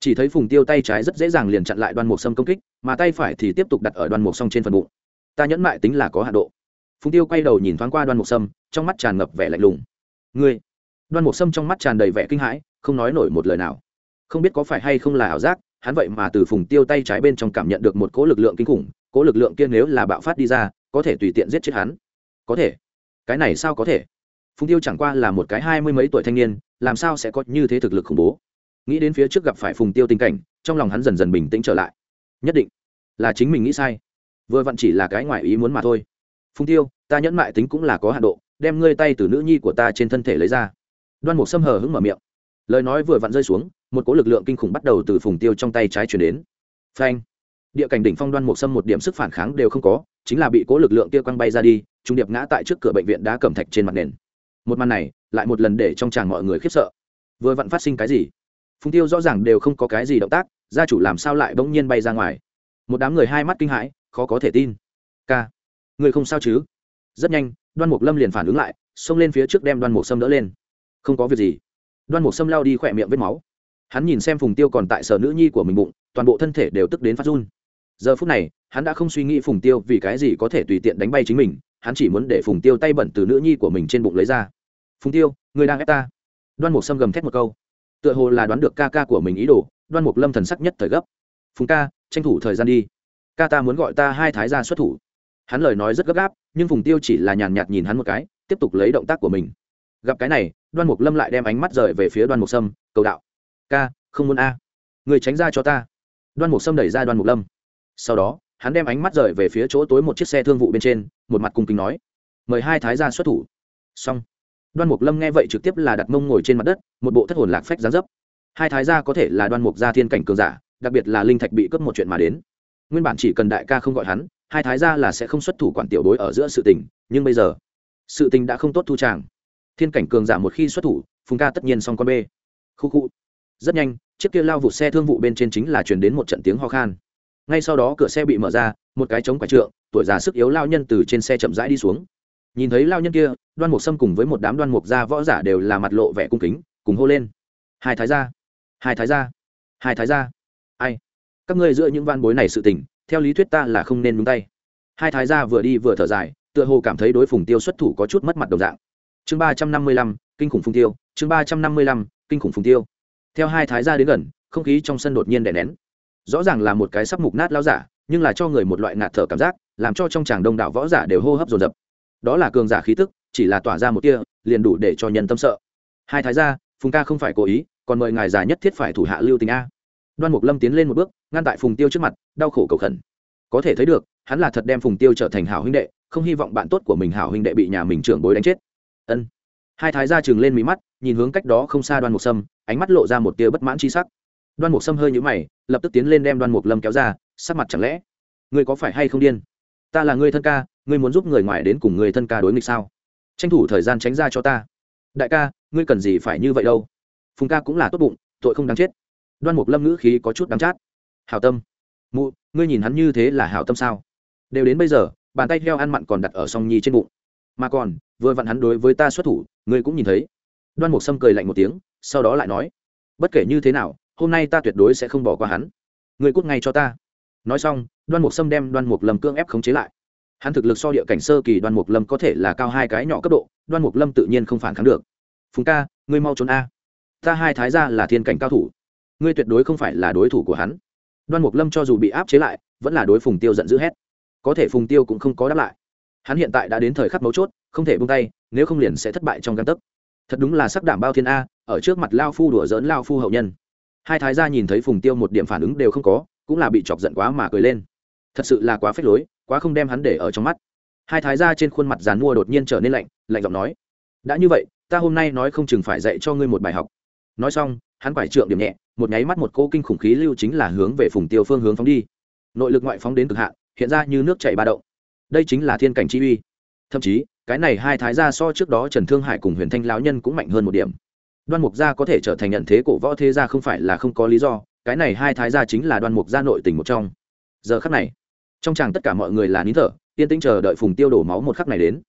Chỉ thấy phùng tiêu tay trái rất dễ dàng liền chặn lại đoan mục sâm công kích, mà tay phải thì tiếp tục đặt ở đoan mục song trên phần bụng. Ta nhẫn mại tính là có hạ độ. Phùng tiêu quay đầu nhìn thoáng qua đoan mục sâm, trong mắt tràn ngập vẻ lạnh lùng. Ngươi? Đoan mục sâm trong mắt tràn đầy vẻ kinh hãi không nói nổi một lời nào. Không biết có phải hay không là ảo giác, hắn vậy mà từ phùng tiêu tay trái bên trong cảm nhận được một cỗ lực lượng kinh khủng, cỗ lực lượng kia nếu là bạo phát đi ra, có thể tùy tiện giết chết hắn. Có thể. Cái này sao có thể? Phùng tiêu chẳng qua là một cái hai mươi mấy tuổi thanh niên, làm sao sẽ có như thế thực lực khủng bố? Nghĩ đến phía trước gặp phải phùng tiêu tình cảnh, trong lòng hắn dần dần bình tĩnh trở lại. Nhất định. Là chính mình nghĩ sai. Vừa vặn chỉ là cái ngoại ý muốn mà thôi. Phùng tiêu, ta nhẫn mại tính cũng là có hạ độ, đem ngươi tay từ nữ nhi của ta trên thân thể lấy ra. Đoan mục xâm hờ hững mở miệng lời nói vừa vặn rơi xuống, một cỗ lực lượng kinh khủng bắt đầu từ phùng tiêu trong tay trái chuyển đến. Phanh! Địa cảnh đỉnh phong đoan mục sâm một điểm sức phản kháng đều không có, chính là bị cỗ lực lượng kia quăng bay ra đi, trung điệp ngã tại trước cửa bệnh viện đá cẩm thạch trên mặt nền. Một màn này, lại một lần để trong chàng mọi người khiếp sợ. Vừa vặn phát sinh cái gì? Phùng tiêu rõ ràng đều không có cái gì động tác, gia chủ làm sao lại bỗng nhiên bay ra ngoài? Một đám người hai mắt kinh hãi, khó có thể tin. Ca! Người không sao chứ? Rất nhanh, đoan mục lâm liền phản ứng lại, xông lên phía trước đem đoan mục sâm đỡ lên. Không có việc gì đoan mục sâm lao đi khỏe miệng vết máu. Hắn nhìn xem phùng tiêu còn tại sở nữ nhi của mình bụng, toàn bộ thân thể đều tức đến phát run. Giờ phút này, hắn đã không suy nghĩ phùng tiêu vì cái gì có thể tùy tiện đánh bay chính mình, hắn chỉ muốn để phùng tiêu tay bẩn từ nữ nhi của mình trên bụng lấy ra. Phùng tiêu, người đang ép ta. Đoan mục sâm gầm thét một câu. Tựa hồ là đoán được ca ca của mình ý đồ, đoan mục lâm thần sắc nhất thời gấp. Phùng ca, tranh thủ thời gian đi. Ca ta muốn gọi ta hai thái gia xuất thủ. Hắn lời nói rất gấp gáp, nhưng phùng tiêu chỉ là nhàn nhạt nhìn hắn một cái, tiếp tục lấy động tác của mình gặp cái này, đoan mục lâm lại đem ánh mắt rời về phía đoan mục sâm, cầu đạo. Ca, không muốn a. Người tránh ra cho ta. Đoan mục sâm đẩy ra đoan mục lâm. Sau đó, hắn đem ánh mắt rời về phía chỗ tối một chiếc xe thương vụ bên trên, một mặt cung kính nói, mời hai thái gia xuất thủ. Xong. Đoan mục lâm nghe vậy trực tiếp là đặt mông ngồi trên mặt đất, một bộ thất hồn lạc phách gián dấp. Hai thái gia có thể là đoan mục gia thiên cảnh cường giả, đặc biệt là linh thạch bị cướp một chuyện mà đến. Nguyên bản chỉ cần đại ca không gọi hắn, hai thái gia là sẽ không xuất thủ quản tiểu đối ở giữa sự tình, nhưng bây giờ, sự tình đã không tốt thu tràng thiên cảnh cường giả một khi xuất thủ, phùng ca tất nhiên xong con bê. Khu khu. Rất nhanh, chiếc kia lao vụt xe thương vụ bên trên chính là chuyển đến một trận tiếng ho khan. Ngay sau đó cửa xe bị mở ra, một cái trống quải trượng, tuổi già sức yếu lao nhân từ trên xe chậm rãi đi xuống. Nhìn thấy lao nhân kia, đoan mục sâm cùng với một đám đoan mục gia võ giả đều là mặt lộ vẻ cung kính, cùng hô lên. Hai thái gia, hai thái gia, hai thái gia. Ai? Các ngươi giữa những van bối này sự tình, theo lý thuyết ta là không nên nhúng tay. Hai thái gia vừa đi vừa thở dài, tựa hồ cảm thấy đối phùng tiêu xuất thủ có chút mất mặt đồng dạng chương ba trăm năm mươi lăm, kinh khủng phùng tiêu, chương ba trăm năm mươi lăm, kinh khủng phùng tiêu. Theo hai thái gia đến gần, không khí trong sân đột nhiên đè nén. Rõ ràng là một cái sắp mục nát lao giả, nhưng là cho người một loại ngạt thở cảm giác, làm cho trong tràng đông đảo võ giả đều hô hấp dồn dập. Đó là cường giả khí tức, chỉ là tỏa ra một tia, liền đủ để cho nhân tâm sợ. Hai thái gia, phùng ca không phải cố ý, còn mời ngài già nhất thiết phải thủ hạ lưu tình a. Đoan mục lâm tiến lên một bước, ngăn tại phùng tiêu trước mặt, đau khổ cầu khẩn. Có thể thấy được, hắn là thật đem phùng tiêu trở thành hảo huynh đệ, không hy vọng bạn tốt của mình hảo huynh đệ bị nhà mình trưởng bối đánh chết ân. Hai thái gia chừng lên mí mắt, nhìn hướng cách đó không xa đoan mục sâm, ánh mắt lộ ra một tia bất mãn chi sắc. Đoan mục sâm hơi nhũ mày, lập tức tiến lên đem đoan mục lâm kéo ra, sắc mặt chẳng lẽ, ngươi có phải hay không điên? Ta là người thân ca, ngươi muốn giúp người ngoài đến cùng người thân ca đối nghịch sao? Tranh thủ thời gian tránh ra cho ta. Đại ca, ngươi cần gì phải như vậy đâu? Phùng ca cũng là tốt bụng, tội không đáng chết. Đoan mục lâm ngữ khí có chút đáng chát. Hào tâm. Mụ, ngươi nhìn hắn như thế là hào tâm sao? Đều đến bây giờ, bàn tay heo ăn mặn còn đặt ở song nhi trên bụng. Mà còn vừa vặn hắn đối với ta xuất thủ, ngươi cũng nhìn thấy. Đoan mục sâm cười lạnh một tiếng, sau đó lại nói, bất kể như thế nào, hôm nay ta tuyệt đối sẽ không bỏ qua hắn. Ngươi cút ngay cho ta. Nói xong, đoan mục sâm đem đoan mục lâm cưỡng ép khống chế lại. Hắn thực lực so địa cảnh sơ kỳ đoan mục lâm có thể là cao hai cái nhỏ cấp độ, đoan mục lâm tự nhiên không phản kháng được. Phùng ca, ngươi mau trốn a. Ta hai thái ra là thiên cảnh cao thủ. Ngươi tuyệt đối không phải là đối thủ của hắn. Đoan mục lâm cho dù bị áp chế lại, vẫn là đối phùng tiêu giận dữ hét. Có thể phùng tiêu cũng không có đáp lại hắn hiện tại đã đến thời khắc mấu chốt, không thể bung tay, nếu không liền sẽ thất bại trong căn tấc. Thật đúng là sắc đảm bao thiên a, ở trước mặt lao phu đùa dỡn lao phu hậu nhân. Hai thái gia nhìn thấy phùng tiêu một điểm phản ứng đều không có, cũng là bị chọc giận quá mà cười lên. Thật sự là quá phết lối, quá không đem hắn để ở trong mắt. Hai thái gia trên khuôn mặt dàn mua đột nhiên trở nên lạnh lạnh giọng nói, đã như vậy, ta hôm nay nói không chừng phải dạy cho ngươi một bài học. Nói xong, hắn quải trượng điểm nhẹ, một nháy mắt một cô kinh khủng khí lưu chính là hướng về phùng tiêu phương hướng phóng đi. Nội lực ngoại phóng đến cực hạn, hiện ra như nước chảy ba động đây chính là thiên cảnh chi uy. Thậm chí, cái này hai thái gia so trước đó trần thương hải cùng huyền thanh lão nhân cũng mạnh hơn một điểm. Đoan mục gia có thể trở thành nhận thế cổ võ thế gia không phải là không có lý do, cái này hai thái gia chính là đoan mục gia nội tình một trong. Giờ khắc này, trong chàng tất cả mọi người là nín thở, yên tĩnh chờ đợi phùng tiêu đổ máu một khắc này đến.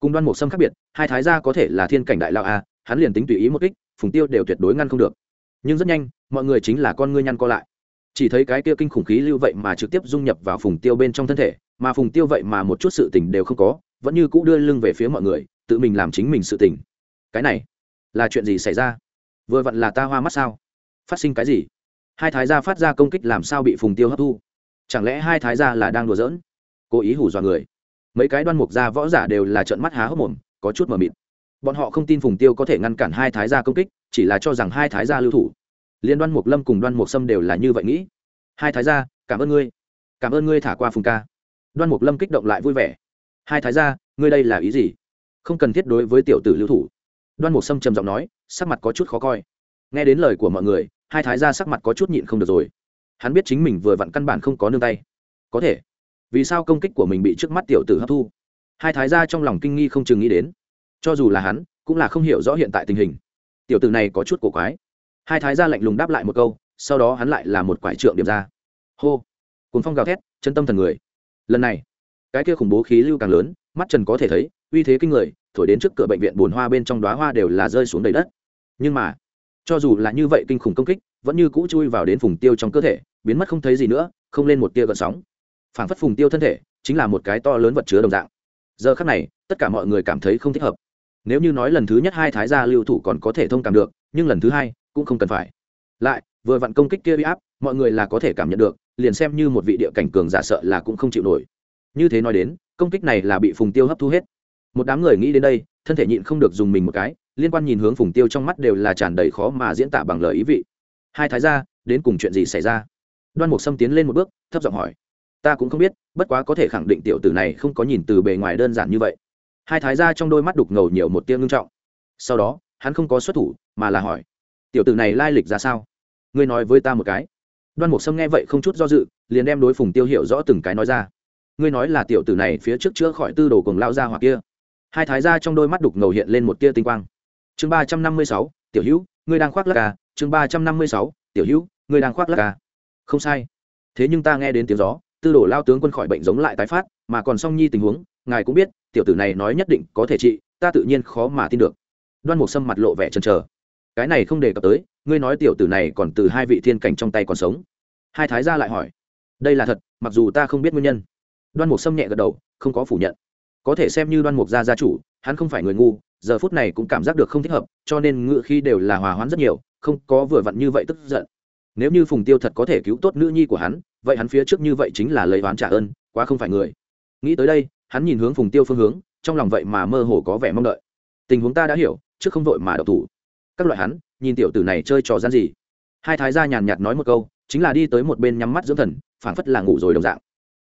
Cùng đoan mục sâm khác biệt, hai thái gia có thể là thiên cảnh đại lao a, hắn liền tính tùy ý một kích, phùng tiêu đều tuyệt đối ngăn không được. Nhưng rất nhanh, mọi người chính là con ngươi nhăn co lại. Chỉ thấy cái kia kinh khủng khí lưu vậy mà trực tiếp dung nhập vào phùng tiêu bên trong thân thể mà phùng tiêu vậy mà một chút sự tình đều không có, vẫn như cũ đưa lưng về phía mọi người, tự mình làm chính mình sự tình. Cái này, là chuyện gì xảy ra? Vừa vặn là ta hoa mắt sao? Phát sinh cái gì? Hai thái gia phát ra công kích làm sao bị phùng tiêu hấp thu? Chẳng lẽ hai thái gia là đang đùa giỡn? Cố ý hủ dọa người. Mấy cái đoan mục gia võ giả đều là trợn mắt há hốc mồm, có chút mờ mịt. Bọn họ không tin phùng tiêu có thể ngăn cản hai thái gia công kích, chỉ là cho rằng hai thái gia lưu thủ. Liên đoan mục lâm cùng đoan mục sâm đều là như vậy nghĩ. Hai thái gia, cảm ơn ngươi. Cảm ơn ngươi thả qua phùng ca đoan mục lâm kích động lại vui vẻ. Hai thái gia, ngươi đây là ý gì? Không cần thiết đối với tiểu tử lưu thủ. Đoan mục sâm trầm giọng nói, sắc mặt có chút khó coi. Nghe đến lời của mọi người, hai thái gia sắc mặt có chút nhịn không được rồi. Hắn biết chính mình vừa vặn căn bản không có nương tay. Có thể. Vì sao công kích của mình bị trước mắt tiểu tử hấp thu? Hai thái gia trong lòng kinh nghi không chừng nghĩ đến. Cho dù là hắn, cũng là không hiểu rõ hiện tại tình hình. Tiểu tử này có chút cổ quái. Hai thái gia lạnh lùng đáp lại một câu, sau đó hắn lại là một quải trượng điểm ra. Hô. Cùng phong gào thét, chân tâm thần người lần này, cái kia khủng bố khí lưu càng lớn, mắt trần có thể thấy, uy thế kinh người, thổi đến trước cửa bệnh viện bồn hoa bên trong đoá hoa đều là rơi xuống đầy đất. Nhưng mà, cho dù là như vậy kinh khủng công kích, vẫn như cũ chui vào đến phùng tiêu trong cơ thể, biến mất không thấy gì nữa, không lên một tia gợn sóng. Phảng phất phùng tiêu thân thể, chính là một cái to lớn vật chứa đồng dạng. Giờ khắc này, tất cả mọi người cảm thấy không thích hợp. Nếu như nói lần thứ nhất hai thái gia lưu thủ còn có thể thông cảm được, nhưng lần thứ hai cũng không cần phải. Lại, vừa vặn công kích kia uy áp mọi người là có thể cảm nhận được, liền xem như một vị địa cảnh cường giả sợ là cũng không chịu nổi. Như thế nói đến, công kích này là bị phùng tiêu hấp thu hết. Một đám người nghĩ đến đây, thân thể nhịn không được dùng mình một cái, liên quan nhìn hướng phùng tiêu trong mắt đều là tràn đầy khó mà diễn tả bằng lời ý vị. Hai thái gia, đến cùng chuyện gì xảy ra? Đoan mục sâm tiến lên một bước, thấp giọng hỏi. Ta cũng không biết, bất quá có thể khẳng định tiểu tử này không có nhìn từ bề ngoài đơn giản như vậy. Hai thái gia trong đôi mắt đục ngầu nhiều một tiếng ngưng trọng. Sau đó, hắn không có xuất thủ, mà là hỏi. Tiểu tử này lai lịch ra sao? Ngươi nói với ta một cái đoan mục sâm nghe vậy không chút do dự, liền đem đối phùng tiêu hiểu rõ từng cái nói ra. Ngươi nói là tiểu tử này phía trước chữa khỏi tư đồ cùng lao ra hoặc kia. Hai thái gia trong đôi mắt đục ngầu hiện lên một tia tinh quang. Chương ba trăm năm mươi sáu, tiểu hữu, ngươi đang khoác lắc à? chương ba trăm năm mươi sáu, tiểu hữu, ngươi đang khoác lắc à? không sai. Thế nhưng ta nghe đến tiếng gió, tư đồ lao tướng quân khỏi bệnh giống lại tái phát, mà còn song nhi tình huống, ngài cũng biết, tiểu tử này nói nhất định có thể trị, ta tự nhiên khó mà tin được. Đoan mục sâm mặt lộ vẻ chần chờ cái này không đề cập tới, ngươi nói tiểu tử này còn từ hai vị thiên cảnh trong tay còn sống. Hai thái gia lại hỏi, đây là thật, mặc dù ta không biết nguyên nhân. Đoan mục sâm nhẹ gật đầu, không có phủ nhận. Có thể xem như đoan mục gia gia chủ, hắn không phải người ngu, giờ phút này cũng cảm giác được không thích hợp, cho nên ngự khi đều là hòa hoãn rất nhiều, không có vừa vặn như vậy tức giận. Nếu như phùng tiêu thật có thể cứu tốt nữ nhi của hắn, vậy hắn phía trước như vậy chính là lấy oán trả ơn, quá không phải người. Nghĩ tới đây, hắn nhìn hướng phùng tiêu phương hướng, trong lòng vậy mà mơ hồ có vẻ mong đợi. Tình huống ta đã hiểu, trước không vội mà đậu thủ các loại hắn, nhìn tiểu tử này chơi trò gian gì. Hai thái gia nhàn nhạt nói một câu, chính là đi tới một bên nhắm mắt dưỡng thần, phảng phất là ngủ rồi đồng dạng.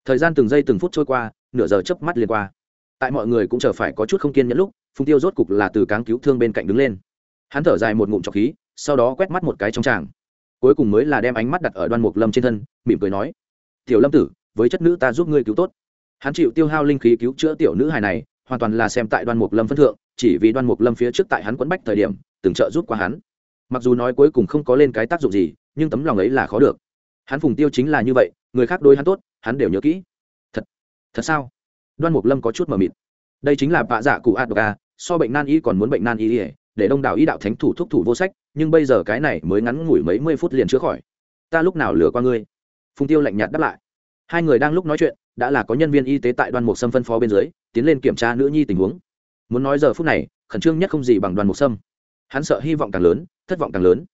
Thời gian từng giây từng phút trôi qua, nửa giờ chớp mắt liền qua. Tại mọi người cũng chờ phải có chút không kiên nhẫn lúc, phùng tiêu rốt cục là từ cáng cứu thương bên cạnh đứng lên. Hắn thở dài một ngụm trọc khí, sau đó quét mắt một cái trong tràng. Cuối cùng mới là đem ánh mắt đặt ở đoan mục lâm trên thân, mỉm cười nói, tiểu lâm tử, với chất nữ ta giúp ngươi cứu tốt. Hắn chịu tiêu hao linh khí cứu chữa tiểu nữ hài này, hoàn toàn là xem tại đoan mục lâm phân thượng, chỉ vì đoan mục lâm phía trước tại hắn quẫn bách thời điểm từng trợ giúp qua hắn. Mặc dù nói cuối cùng không có lên cái tác dụng gì, nhưng tấm lòng ấy là khó được. Hắn phùng tiêu chính là như vậy, người khác đối hắn tốt, hắn đều nhớ kỹ. Thật thật sao? Đoan mục lâm có chút mờ mịt. Đây chính là vạ dạ cụ adga à, so bệnh nan y còn muốn bệnh nan y để đông đảo y đạo thánh thủ thúc thủ vô sách, nhưng bây giờ cái này mới ngắn ngủi mấy mươi phút liền chữa khỏi. Ta lúc nào lừa qua ngươi? Phùng tiêu lạnh nhạt đáp lại. Hai người đang lúc nói chuyện, đã là có nhân viên y tế tại đoan mục sâm phân phó bên dưới, tiến lên kiểm tra nữ nhi tình huống. Muốn nói giờ phút này, khẩn trương nhất không gì bằng đoàn mục sâm hắn sợ hy vọng càng lớn, thất vọng càng lớn.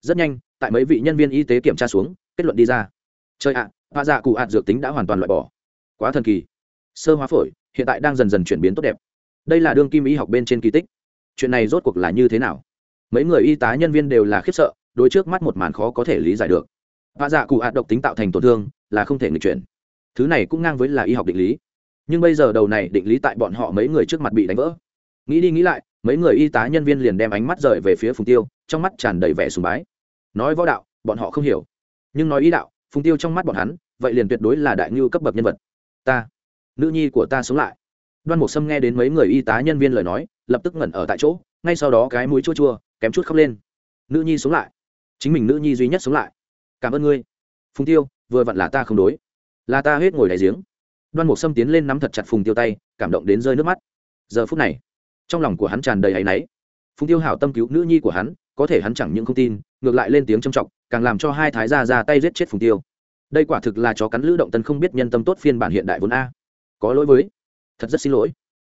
Rất nhanh, tại mấy vị nhân viên y tế kiểm tra xuống, kết luận đi ra. Chơi ạ hạ dạ cụ ạt dược tính đã hoàn toàn loại bỏ. Quá thần kỳ. Sơ hóa phổi, hiện tại đang dần dần chuyển biến tốt đẹp. Đây là đương kim y học bên trên kỳ tích. Chuyện này rốt cuộc là như thế nào? Mấy người y tá nhân viên đều là khiếp sợ đôi trước mắt một màn khó có thể lý giải được. Hạ dạ cụ ạt độc tính tạo thành tổn thương, là không thể nghịch chuyển. Thứ này cũng ngang với là y học định lý. Nhưng bây giờ đầu này định lý tại bọn họ mấy người trước mặt bị đánh vỡ nghĩ đi nghĩ lại, mấy người y tá nhân viên liền đem ánh mắt rời về phía phùng tiêu, trong mắt tràn đầy vẻ sùng bái. Nói võ đạo, bọn họ không hiểu. Nhưng nói ý đạo, phùng tiêu trong mắt bọn hắn, vậy liền tuyệt đối là đại ngưu cấp bậc nhân vật. Ta, nữ nhi của ta sống lại. Đoan mục sâm nghe đến mấy người y tá nhân viên lời nói, lập tức ngẩn ở tại chỗ, ngay sau đó cái mũi chua chua, kém chút khóc lên. Nữ nhi sống lại. Chính mình nữ nhi duy nhất sống lại. Cảm ơn ngươi. Phùng tiêu, vừa vặn là ta không đối. Là ta hết ngồi đại giếng. Đoan mục sâm tiến lên nắm thật chặt phùng tiêu tay, cảm động đến rơi nước mắt. Giờ phút này trong lòng của hắn tràn đầy áy náy. Phùng tiêu hảo tâm cứu nữ nhi của hắn, có thể hắn chẳng những không tin, ngược lại lên tiếng trầm trọng càng làm cho hai thái gia ra tay giết chết phùng tiêu. Đây quả thực là chó cắn lữ động tân không biết nhân tâm tốt phiên bản hiện đại vốn a. Có lỗi với. Thật rất xin lỗi.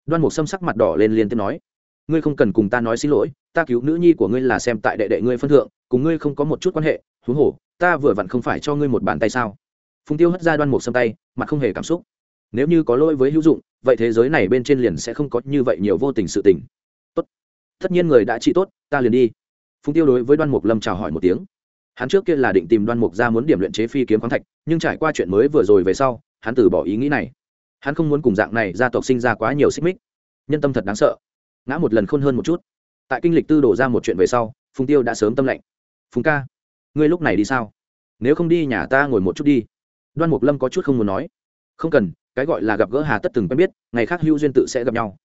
Đoan mục xâm sắc mặt đỏ lên liên tiếp nói. Ngươi không cần cùng ta nói xin lỗi, ta cứu nữ nhi của ngươi là xem tại đệ đệ ngươi phân thượng, cùng ngươi không có một chút quan hệ, huống hồ, ta vừa vặn không phải cho ngươi một bàn tay sao? Phùng tiêu hất ra đoan mục xâm tay, mặt không hề cảm xúc nếu như có lỗi với hữu dụng, vậy thế giới này bên trên liền sẽ không có như vậy nhiều vô tình sự tình. Tốt. Tất nhiên người đã trị tốt, ta liền đi. Phùng tiêu đối với đoan mục lâm chào hỏi một tiếng. Hắn trước kia là định tìm đoan mục ra muốn điểm luyện chế phi kiếm khoáng thạch, nhưng trải qua chuyện mới vừa rồi về sau, hắn từ bỏ ý nghĩ này. Hắn không muốn cùng dạng này gia tộc sinh ra quá nhiều xích mích. Nhân tâm thật đáng sợ. Ngã một lần khôn hơn một chút. Tại kinh lịch tư đổ ra một chuyện về sau, phùng tiêu đã sớm tâm lệnh. Phùng ca, ngươi lúc này đi sao? Nếu không đi nhà ta ngồi một chút đi. Đoan mục lâm có chút không muốn nói. Không cần cái gọi là gặp gỡ hà tất từng quen biết, ngày khác hữu duyên tự sẽ gặp nhau.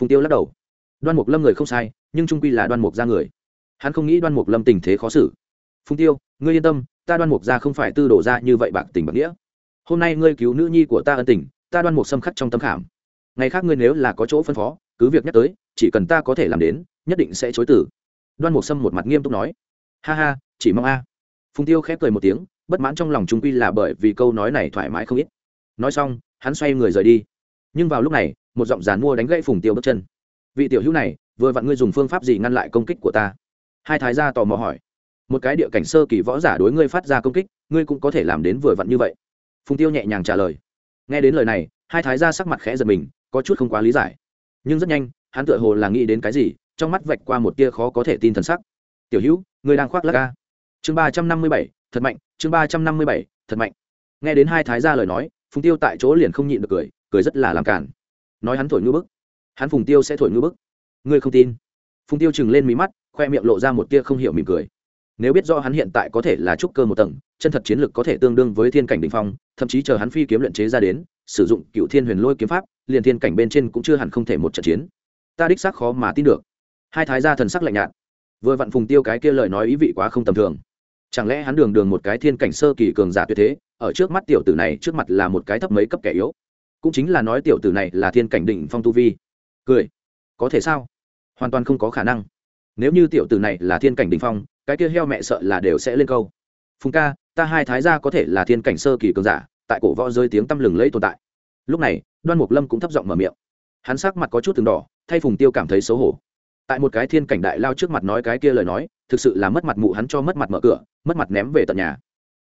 Phùng tiêu lắc đầu. Đoan mục lâm người không sai, nhưng trung quy là đoan mục ra người. Hắn không nghĩ đoan mục lâm tình thế khó xử. Phùng tiêu, ngươi yên tâm, ta đoan mục ra không phải tư đổ ra như vậy bạc tình bạc nghĩa. Hôm nay ngươi cứu nữ nhi của ta ân tình, ta đoan mục xâm khắc trong tâm khảm. Ngày khác ngươi nếu là có chỗ phân phó, cứ việc nhắc tới, chỉ cần ta có thể làm đến, nhất định sẽ chối tử đoan mục sâm một mặt nghiêm túc nói. Ha ha, chỉ mong a. Phùng tiêu khép cười một tiếng, bất mãn trong lòng trung quy là bởi vì câu nói này thoải mái không ít. Nói xong hắn xoay người rời đi. Nhưng vào lúc này, một giọng dàn mua đánh gãy phùng tiêu bước chân. Vị tiểu hữu này, vừa vặn ngươi dùng phương pháp gì ngăn lại công kích của ta? Hai thái gia tò mò hỏi. Một cái địa cảnh sơ kỳ võ giả đối ngươi phát ra công kích, ngươi cũng có thể làm đến vừa vặn như vậy. Phùng tiêu nhẹ nhàng trả lời. Nghe đến lời này, hai thái gia sắc mặt khẽ giật mình, có chút không quá lý giải. Nhưng rất nhanh, hắn tựa hồ là nghĩ đến cái gì, trong mắt vạch qua một tia khó có thể tin thần sắc. Tiểu hữu, ngươi đang khoác lắc ca chương ba trăm năm mươi bảy, thật mạnh, chương ba trăm năm mươi bảy, thật mạnh. Nghe đến hai thái gia lời nói phùng tiêu tại chỗ liền không nhịn được cười cười rất là làm cản nói hắn thổi ngư bức. Hắn phùng tiêu sẽ thổi ngư bức. Ngươi không tin. Phùng tiêu chừng lên mí mắt, khoe miệng lộ ra một tia không hiểu mỉm cười. Nếu biết do hắn hiện tại có thể là trúc cơ một tầng, chân thật chiến lực có thể tương đương với thiên cảnh đ ỉ n h phong, thậm chí chờ hắn phi kiếm luyện chế ra đến, sử dụng cựu thiên huyền lôi kiếm pháp, liền thiên cảnh bên trên cũng chưa hẳn không thể một trận chiến. Ta đích xác khó mà tin được. Hai thái gia thần sắc lạnh nhạt. Vừa vặn phùng tiêu cái kia lời nói ý vị quá không tầm thường chẳng lẽ hắn đường đường một cái thiên cảnh sơ kỳ cường giả tuyệt thế, ở trước mắt tiểu tử này trước mặt là một cái thấp mấy cấp kẻ yếu? Cũng chính là nói tiểu tử này là thiên cảnh đỉnh phong tu vi. Cười. Có thể sao? Hoàn toàn không có khả năng. Nếu như tiểu tử này là thiên cảnh đỉnh phong, cái kia heo mẹ sợ là đều sẽ lên câu. Phùng ca, ta hai thái gia có thể là thiên cảnh sơ kỳ cường giả, tại cổ võ rơi tiếng tăm lừng lẫy tồn tại. Lúc này, đoan mục lâm cũng thấp giọng mở miệng. Hắn sắc mặt có chút từng đỏ, thay phùng tiêu cảm thấy xấu hổ. Tại một cái thiên cảnh đại lao trước mặt nói cái kia lời nói, thực sự là mất mặt mụ hắn cho mất mặt mở cửa mất mặt ném về tận nhà.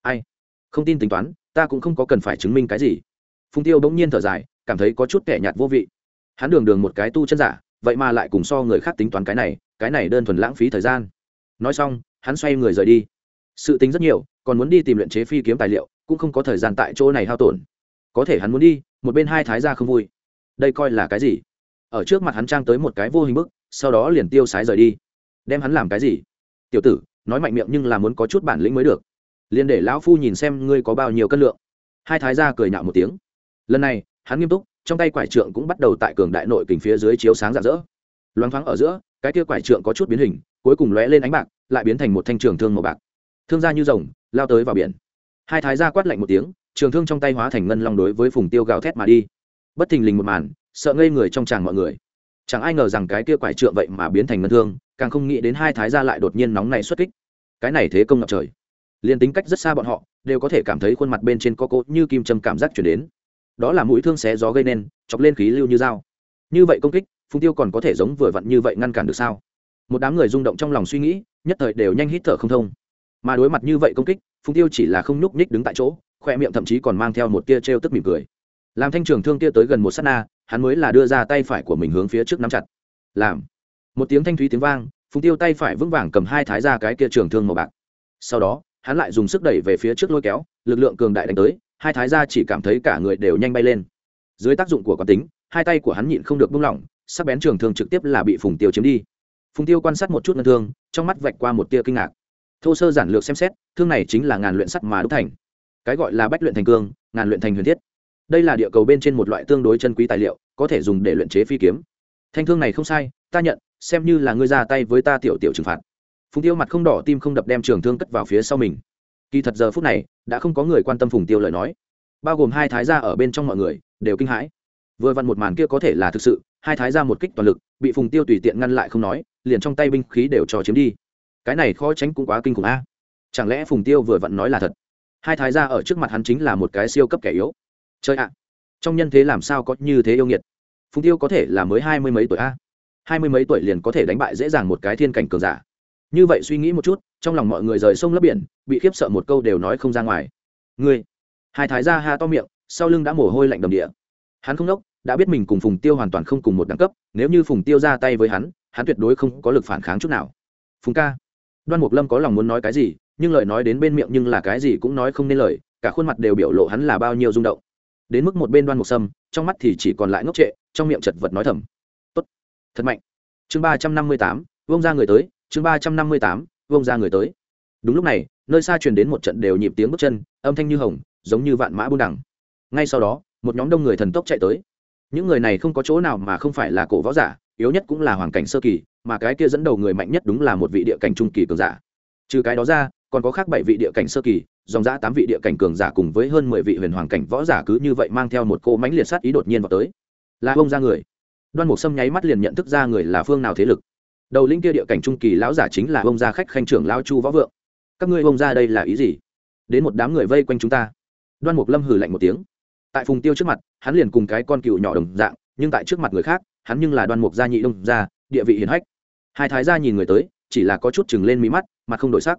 Ai? Không tin tính toán, ta cũng không có cần phải chứng minh cái gì. Phùng tiêu bỗng nhiên thở dài, cảm thấy có chút kẻ nhạt vô vị. Hắn đường đường một cái tu chân giả, vậy mà lại cùng so người khác tính toán cái này cái này đơn thuần lãng phí thời gian. Nói xong, hắn xoay người rời đi. Sự tính rất nhiều, còn muốn đi tìm luyện chế phi kiếm tài liệu, cũng không có thời gian tại chỗ này hao tổn. Có thể hắn muốn đi, một bên hai thái ra không vui. Đây coi là cái gì? Ở trước mặt hắn trang tới một cái vô hình bức, sau đó liền tiêu sái rời đi. Đem hắn làm cái gì? Tiểu tử nói mạnh miệng nhưng là muốn có chút bản lĩnh mới được. Liền để lão phu nhìn xem ngươi có bao nhiêu cân lượng. Hai thái gia cười nhạo một tiếng. Lần này, hắn nghiêm túc, trong tay quải trượng cũng bắt đầu tại cường đại nội kình phía dưới chiếu sáng rạng rỡ. Loáng thoáng ở giữa, cái kia quải trượng có chút biến hình, cuối cùng lóe lên ánh bạc, lại biến thành một thanh trường thương màu bạc. Thương ra như rồng, lao tới vào biển. Hai thái gia quát lạnh một tiếng, trường thương trong tay hóa thành ngân long đối với phùng tiêu gào thét mà đi. Bất thình lình một màn, sợ ngây người trong tràng mọi người. Chẳng ai ngờ rằng cái kia quải trượng vậy mà biến thành ngân thương càng không nghĩ đến hai thái gia lại đột nhiên nóng này xuất kích. Cái này thế công ngập trời. Liền tính cách rất xa bọn họ, đều có thể cảm thấy khuôn mặt bên trên có cốt như kim châm cảm giác chuyển đến. Đó là mũi thương xé gió gây nên, chọc lên khí lưu như dao. Như vậy công kích, phùng tiêu còn có thể giống vừa vặn như vậy ngăn cản được sao? Một đám người rung động trong lòng suy nghĩ, nhất thời đều nhanh hít thở không thông. Mà đối mặt như vậy công kích, phùng tiêu chỉ là không nhúc nhích đứng tại chỗ, khoe miệng thậm chí còn mang theo một tia t r e o tức mỉm cười. Làm thanh trường thương tia tới gần một s á t na, hắn mới là đưa ra tay phải của mình hướng phía trước nắm chặt. Làm một tiếng thanh thúy tiếng vang, phùng tiêu tay phải vững vàng cầm hai thái ra cái kia trường thương màu bạc. Sau đó, hắn lại dùng sức đẩy về phía trước lôi kéo, lực lượng cường đại đánh tới, hai thái ra chỉ cảm thấy cả người đều nhanh bay lên. Dưới tác dụng của quán tính, hai tay của hắn nhịn không được buông lỏng, sắc bén trường thương trực tiếp là bị phùng tiêu chiếm đi. Phùng tiêu quan sát một chút ngân thương, trong mắt vạch qua một tia kinh ngạc. Thô sơ giản lược xem xét, thương này chính là ngàn luyện sắt mà đúc thành. Cái gọi là bách luyện thành cương, ngàn luyện thành huyền thiết. Đây là địa cầu bên trên một loại tương đối chân quý tài liệu, có thể dùng để luyện chế phi kiếm. Thanh thương này không sai, ta nhận xem như là ngươi ra tay với ta tiểu tiểu trừng phạt. Phùng tiêu mặt không đỏ, tim không đập đem trường thương cất vào phía sau mình. Kỳ thật giờ phút này, đã không có người quan tâm phùng tiêu lời nói. Bao gồm hai thái gia ở bên trong mọi người, đều kinh hãi. Vừa vặn một màn kia có thể là thực sự, hai thái gia một kích toàn lực, bị phùng tiêu tùy tiện ngăn lại không nói, liền trong tay binh khí đều cho chiếm đi. Cái này khó tránh cũng quá kinh khủng a. Chẳng lẽ phùng tiêu vừa vặn nói là thật? Hai thái gia ở trước mặt hắn chính là một cái siêu cấp kẻ yếu. Chơi ạ! Trong nhân thế làm sao có như thế yêu nghiệt? Phùng tiêu có thể là mới hai mươi mấy tuổi a? Hai mươi mấy tuổi liền có thể đánh bại dễ dàng một cái thiên cảnh cường giả. Như vậy suy nghĩ một chút, trong lòng mọi người rời sông lấp biển, bị khiếp sợ một câu đều nói không ra ngoài. Ngươi. Hai thái ra ha to miệng, sau lưng đã mồ hôi lạnh đầm địa. Hắn không đốc, đã biết mình cùng phùng tiêu hoàn toàn không cùng một đẳng cấp, nếu như phùng tiêu ra tay với hắn hắn tuyệt đối không có lực phản kháng chút nào. Phùng ca. Đoan mục lâm có lòng muốn nói cái gì, nhưng lời nói đến bên miệng nhưng là cái gì cũng nói không nên lời, cả khuôn mặt đều biểu lộ hắn là bao nhiêu rung động. Đến mức một bên đoan mục sâm, trong mắt thì chỉ còn lại ngốc trệ, trong miệng chật vật nói thầm thật mạnh. Chương ba trăm năm mươi tám vông ra người tới. Chương ba trăm năm mươi tám vông ra người tới. Đúng lúc này, nơi xa truyền đến một trận đều nhịp tiếng bước chân, âm thanh như hồng, giống như vạn mã buôn đẳng ngay sau đó, một nhóm đông người thần tốc chạy tới. Những người này không có chỗ nào mà không phải là cổ võ giả, yếu nhất cũng là hoàn cảnh sơ kỳ, mà cái kia dẫn đầu người mạnh nhất đúng là một vị địa cảnh trung kỳ cường giả. Trừ cái đó ra, còn có khác bảy vị địa cảnh sơ kỳ, dòng giã tám vị địa cảnh cường giả cùng với hơn mười vị huyền hoàng cảnh võ giả cứ như vậy mang theo một cô mãnh liệt sát ý đột nhiên vào tới. Là ông ra người đoan mục sâm nháy mắt liền nhận thức ra người là phương nào thế lực. Đầu linh kia địa cảnh trung kỳ lão giả chính là ông gia khách khanh trưởng lao chu võ vượng. Các ngươi ông gia đây là ý gì? Đến một đám người vây quanh chúng ta. Đoan mục lâm hừ lạnh một tiếng. Tại phùng tiêu trước mặt, hắn liền cùng cái con cựu nhỏ đồng dạng, nhưng tại trước mặt người khác, hắn nhưng là đoan mục gia nhị đông gia, địa vị hiền hách. Hai thái gia nhìn người tới, chỉ là có chút chừng lên mí mắt mặt không đổi sắc.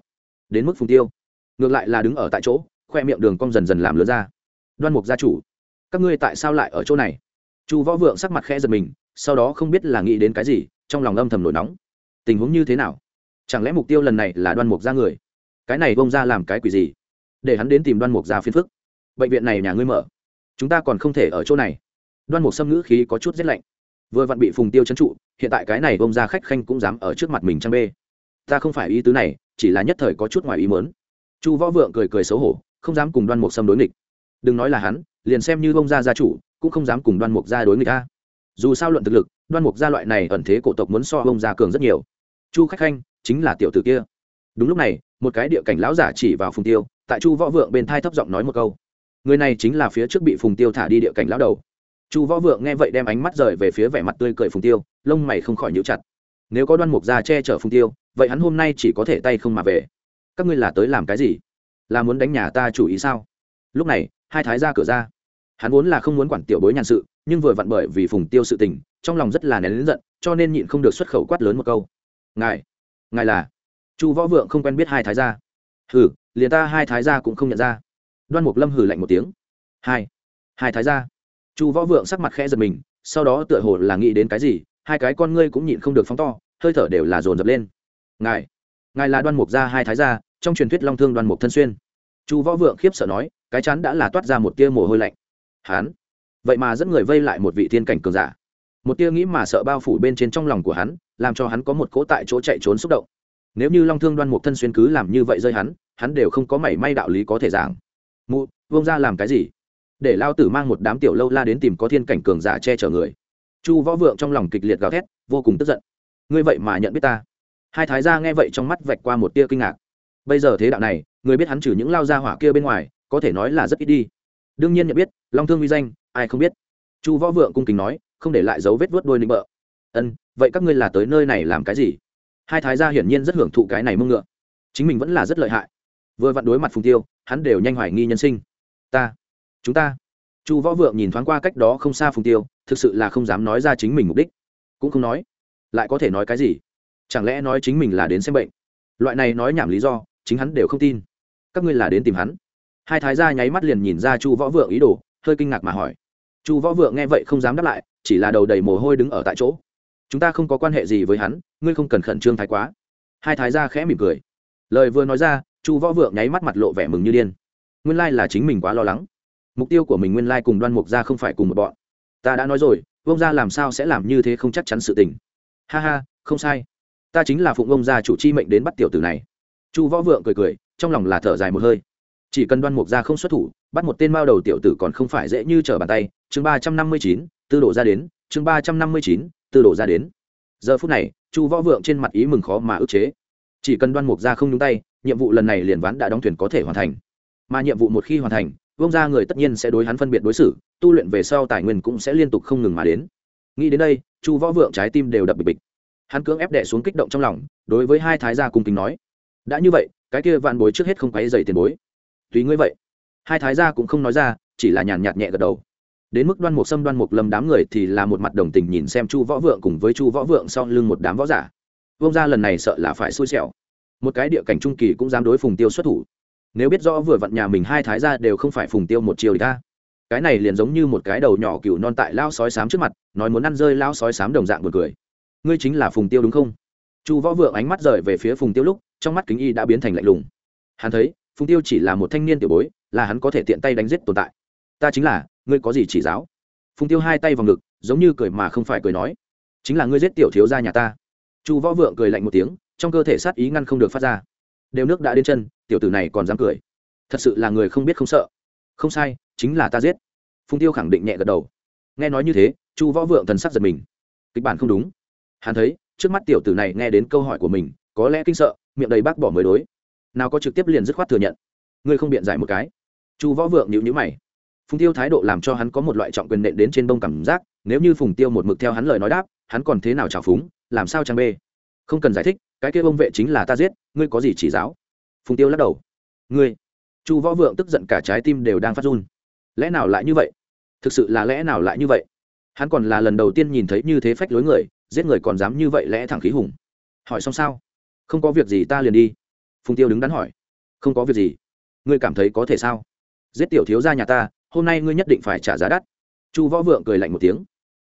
Đến mức phùng tiêu, ngược lại là đứng ở tại chỗ, khoe miệng đường cong dần dần làm lớn ra. Đoan mục gia chủ, các ngươi tại sao lại ở chỗ này? Chu võ vượng sắc mặt khẽ giật mình sau đó không biết là nghĩ đến cái gì, trong lòng âm thầm nổi nóng. Tình huống như thế nào? Chẳng lẽ mục tiêu lần này là đoan mục gia người? Cái này bông ra làm cái quỷ gì? Để hắn đến tìm đoan mục gia phiền phức. Bệnh viện này nhà ngươi mở. Chúng ta còn không thể ở chỗ này. Đoan mục xâm ngữ khí có chút rét lạnh. Vừa vặn bị phùng tiêu trấn trụ, hiện tại cái này bông ra khách khanh cũng dám ở trước mặt mình trang bê. Ta không phải ý tứ này, chỉ là nhất thời có chút ngoài ý mớn chu võ vượng cười cười xấu hổ, không dám cùng đoan mục xâm đối nghịch. Đừng nói là hắn, liền xem như bông gia gia chủ, cũng không dám cùng đoan mục gia đối nghịch ta dù sao luận thực lực, đoan mục gia loại này ẩn thế cổ tộc muốn so bông gia cường rất nhiều. Chu khách khanh chính là tiểu tử kia. Đúng lúc này, một cái địa cảnh lão giả chỉ vào phùng tiêu, tại chu võ vượng bên thai thấp giọng nói một câu. Người này chính là phía trước bị phùng tiêu thả đi địa cảnh lão đầu. Chu võ vượng nghe vậy đem ánh mắt rời về phía vẻ mặt tươi cười phùng tiêu, lông mày không khỏi nhíu chặt. Nếu có đoan mục gia che chở phùng tiêu, vậy hắn hôm nay chỉ có thể tay không mà về. Các ngươi là tới làm cái gì? Là muốn đánh nhà ta chủ ý sao? Lúc này, hai thái ra cửa ra. Hắn vốn là không muốn quản tiểu bối nhàn sự nhưng vừa vặn bởi vì phùng tiêu sự tình, trong lòng rất là nén lớn giận, cho nên nhịn không được xuất khẩu quát lớn một câu. Ngài ngài là? Chu võ vượng không quen biết hai thái gia. Hừ, liền ta hai thái gia cũng không nhận ra. Đoan mục lâm hừ lạnh một tiếng. Hai hai thái gia. Chu võ vượng sắc mặt khẽ giật mình, sau đó tựa hồ là nghĩ đến cái gì, hai cái con ngươi cũng nhịn không được phóng to, hơi thở đều là dồn dập lên. Ngài ngài là đoan mục gia hai thái gia, trong truyền thuyết long thương đoan mục thân xuyên. Chu võ vượng khiếp sợ nói, cái chắn đã là toát ra một tia mồ hôi lạnh. Hán vậy mà dẫn người vây lại một vị thiên cảnh cường giả. Một tia nghĩ mà sợ bao phủ bên trên trong lòng của hắn, làm cho hắn có một cỗ tại chỗ chạy trốn xúc động. Nếu như long thương đoan mục thân xuyên cứ làm như vậy rơi hắn hắn đều không có mảy may đạo lý có thể giảng. Mụ vông ra làm cái gì? Để lao tử mang một đám tiểu lâu la đến tìm có thiên cảnh cường giả che chở người. Chu võ vượng trong lòng kịch liệt gào thét, vô cùng tức giận. Ngươi vậy mà nhận biết ta. Hai thái gia nghe vậy trong mắt vạch qua một tia kinh ngạc. Bây giờ thế đạo này, người biết hắn trừ những lao gia hỏa kia bên ngoài, có thể nói là rất ít đi. Đương nhiên nhận biết, long thương uy danh ai không biết. Chu võ vượng cung kính nói, không để lại dấu vết vớt đôi nịnh bợ. Ân, vậy các ngươi là tới nơi này làm cái gì? Hai thái gia hiển nhiên rất hưởng thụ cái này mưng ngựa. Chính mình vẫn là rất lợi hại. Vừa vặn đối mặt phùng tiêu, hắn đều nhanh hoài nghi nhân sinh. Ta, chúng ta. Chu võ vượng nhìn thoáng qua cách đó không xa phùng tiêu, thực sự là không dám nói ra chính mình mục đích. Cũng không nói, lại có thể nói cái gì? Chẳng lẽ nói chính mình là đến xem bệnh? Loại này nói nhảm lý do, chính hắn đều không tin. Các ngươi là đến tìm hắn. Hai thái gia nháy mắt liền nhìn ra chu võ vượng ý đồ, hơi kinh ngạc mà hỏi chu võ vượng nghe vậy không dám đáp lại, chỉ là đầu đầy mồ hôi đứng ở tại chỗ. Chúng ta không có quan hệ gì với hắn, ngươi không cần khẩn trương thái quá. Hai thái gia khẽ mỉm cười. Lời vừa nói ra, chu võ vượng nháy mắt mặt lộ vẻ mừng như điên. Nguyên lai là chính mình quá lo lắng. Mục tiêu của mình nguyên lai cùng đoan mục gia không phải cùng một bọn. Ta đã nói rồi, vông gia làm sao sẽ làm như thế không chắc chắn sự tình. Ha ha, không sai. Ta chính là phụng vông gia chủ chi mệnh đến bắt tiểu tử này. Chu võ vượng cười cười, trong lòng là thở dài một hơi. Chỉ cần đoan mục gia không xuất thủ, bắt một tên mao đầu tiểu tử còn không phải dễ như trở bàn tay chương ba trăm năm mươi chín, tư đổ ra đến, chương ba trăm năm mươi chín, tư đổ ra đến. Giờ phút này, chu võ vượng trên mặt ý mừng khó mà ức chế. Chỉ cần đoan mục gia không nhúng tay, nhiệm vụ lần này liền ván đã đóng thuyền có thể hoàn thành. Mà nhiệm vụ một khi hoàn thành, vương gia người tất nhiên sẽ đối hắn phân biệt đối xử, tu luyện về sau tài nguyên cũng sẽ liên tục không ngừng mà đến. Nghĩ đến đây, chu võ vượng trái tim đều đập bịch bịch. Hắn cưỡng ép đẻ xuống kích động trong lòng, đối với hai thái gia cung kính nói, đã như vậy, cái kia vạn bối trước hết không quấy dày tiền bối. Tùy ngươi vậy. Hai thái gia cũng không nói ra, chỉ là nhàn nhạt nhẹ gật đầu đến mức đoan mục xâm đoan mục lâm đám người thì là một mặt đồng tình nhìn xem chu võ vượng cùng với chu võ vượng sau lưng một đám võ giả. Vông ra lần này sợ là phải xui xẻo. Một cái địa cảnh trung kỳ cũng dám đối phùng tiêu xuất thủ. Nếu biết rõ vừa vặn nhà mình hai thái gia đều không phải phùng tiêu một chiều ta cái này liền giống như một cái đầu nhỏ cừu non tại lao sói sám trước mặt, nói muốn ăn rơi lao sói sám đồng dạng buồn cười. Ngươi chính là phùng tiêu đúng không? Chu võ vượng ánh mắt rời về phía phùng tiêu lúc, trong mắt kính y đã biến thành lạnh lùng. Hắn thấy, phùng tiêu chỉ là một thanh niên tiểu bối, là hắn có thể tiện tay đánh giết tồn tại. Ta chính là ngươi có gì chỉ giáo? Phùng tiêu hai tay vào ngực, giống như cười mà không phải cười nói. Chính là ngươi giết tiểu thiếu gia nhà ta. Chu võ vượng cười lạnh một tiếng, trong cơ thể sát ý ngăn không được phát ra. Đều nước đã đến chân, tiểu tử này còn dám cười. Thật sự là người không biết không sợ. Không sai, chính là ta giết. Phùng tiêu khẳng định nhẹ gật đầu. Nghe nói như thế, chu võ vượng thần sắc giật mình. Kịch bản không đúng. Hắn thấy, trước mắt tiểu tử này nghe đến câu hỏi của mình, có lẽ kinh sợ, miệng đầy bác bỏ mới đối. Nào có trực tiếp liền dứt khoát thừa nhận. Ngươi không biện giải một cái. Chu võ vượng nhịu nhữ mày phùng tiêu thái độ làm cho hắn có một loại trọng quyền nện đến trên bông cảm giác, nếu như phùng tiêu một mực theo hắn lời nói đáp, hắn còn thế nào trào phúng, làm sao trang bê? Không cần giải thích, cái kia bông vệ chính là ta giết, ngươi có gì chỉ giáo? Phùng tiêu lắc đầu. Ngươi, chu võ vượng tức giận cả trái tim đều đang phát run. Lẽ nào lại như vậy? Thực sự là lẽ nào lại như vậy? Hắn còn là lần đầu tiên nhìn thấy như thế phách lối người, giết người còn dám như vậy lẽ thẳng khí hùng. Hỏi xong sao? Không có việc gì ta liền đi. Phùng tiêu đứng đắn hỏi. Không có việc gì. Ngươi cảm thấy có thể sao? Giết tiểu thiếu gia nhà ta hôm nay ngươi nhất định phải trả giá đắt. Chu võ vượng cười lạnh một tiếng.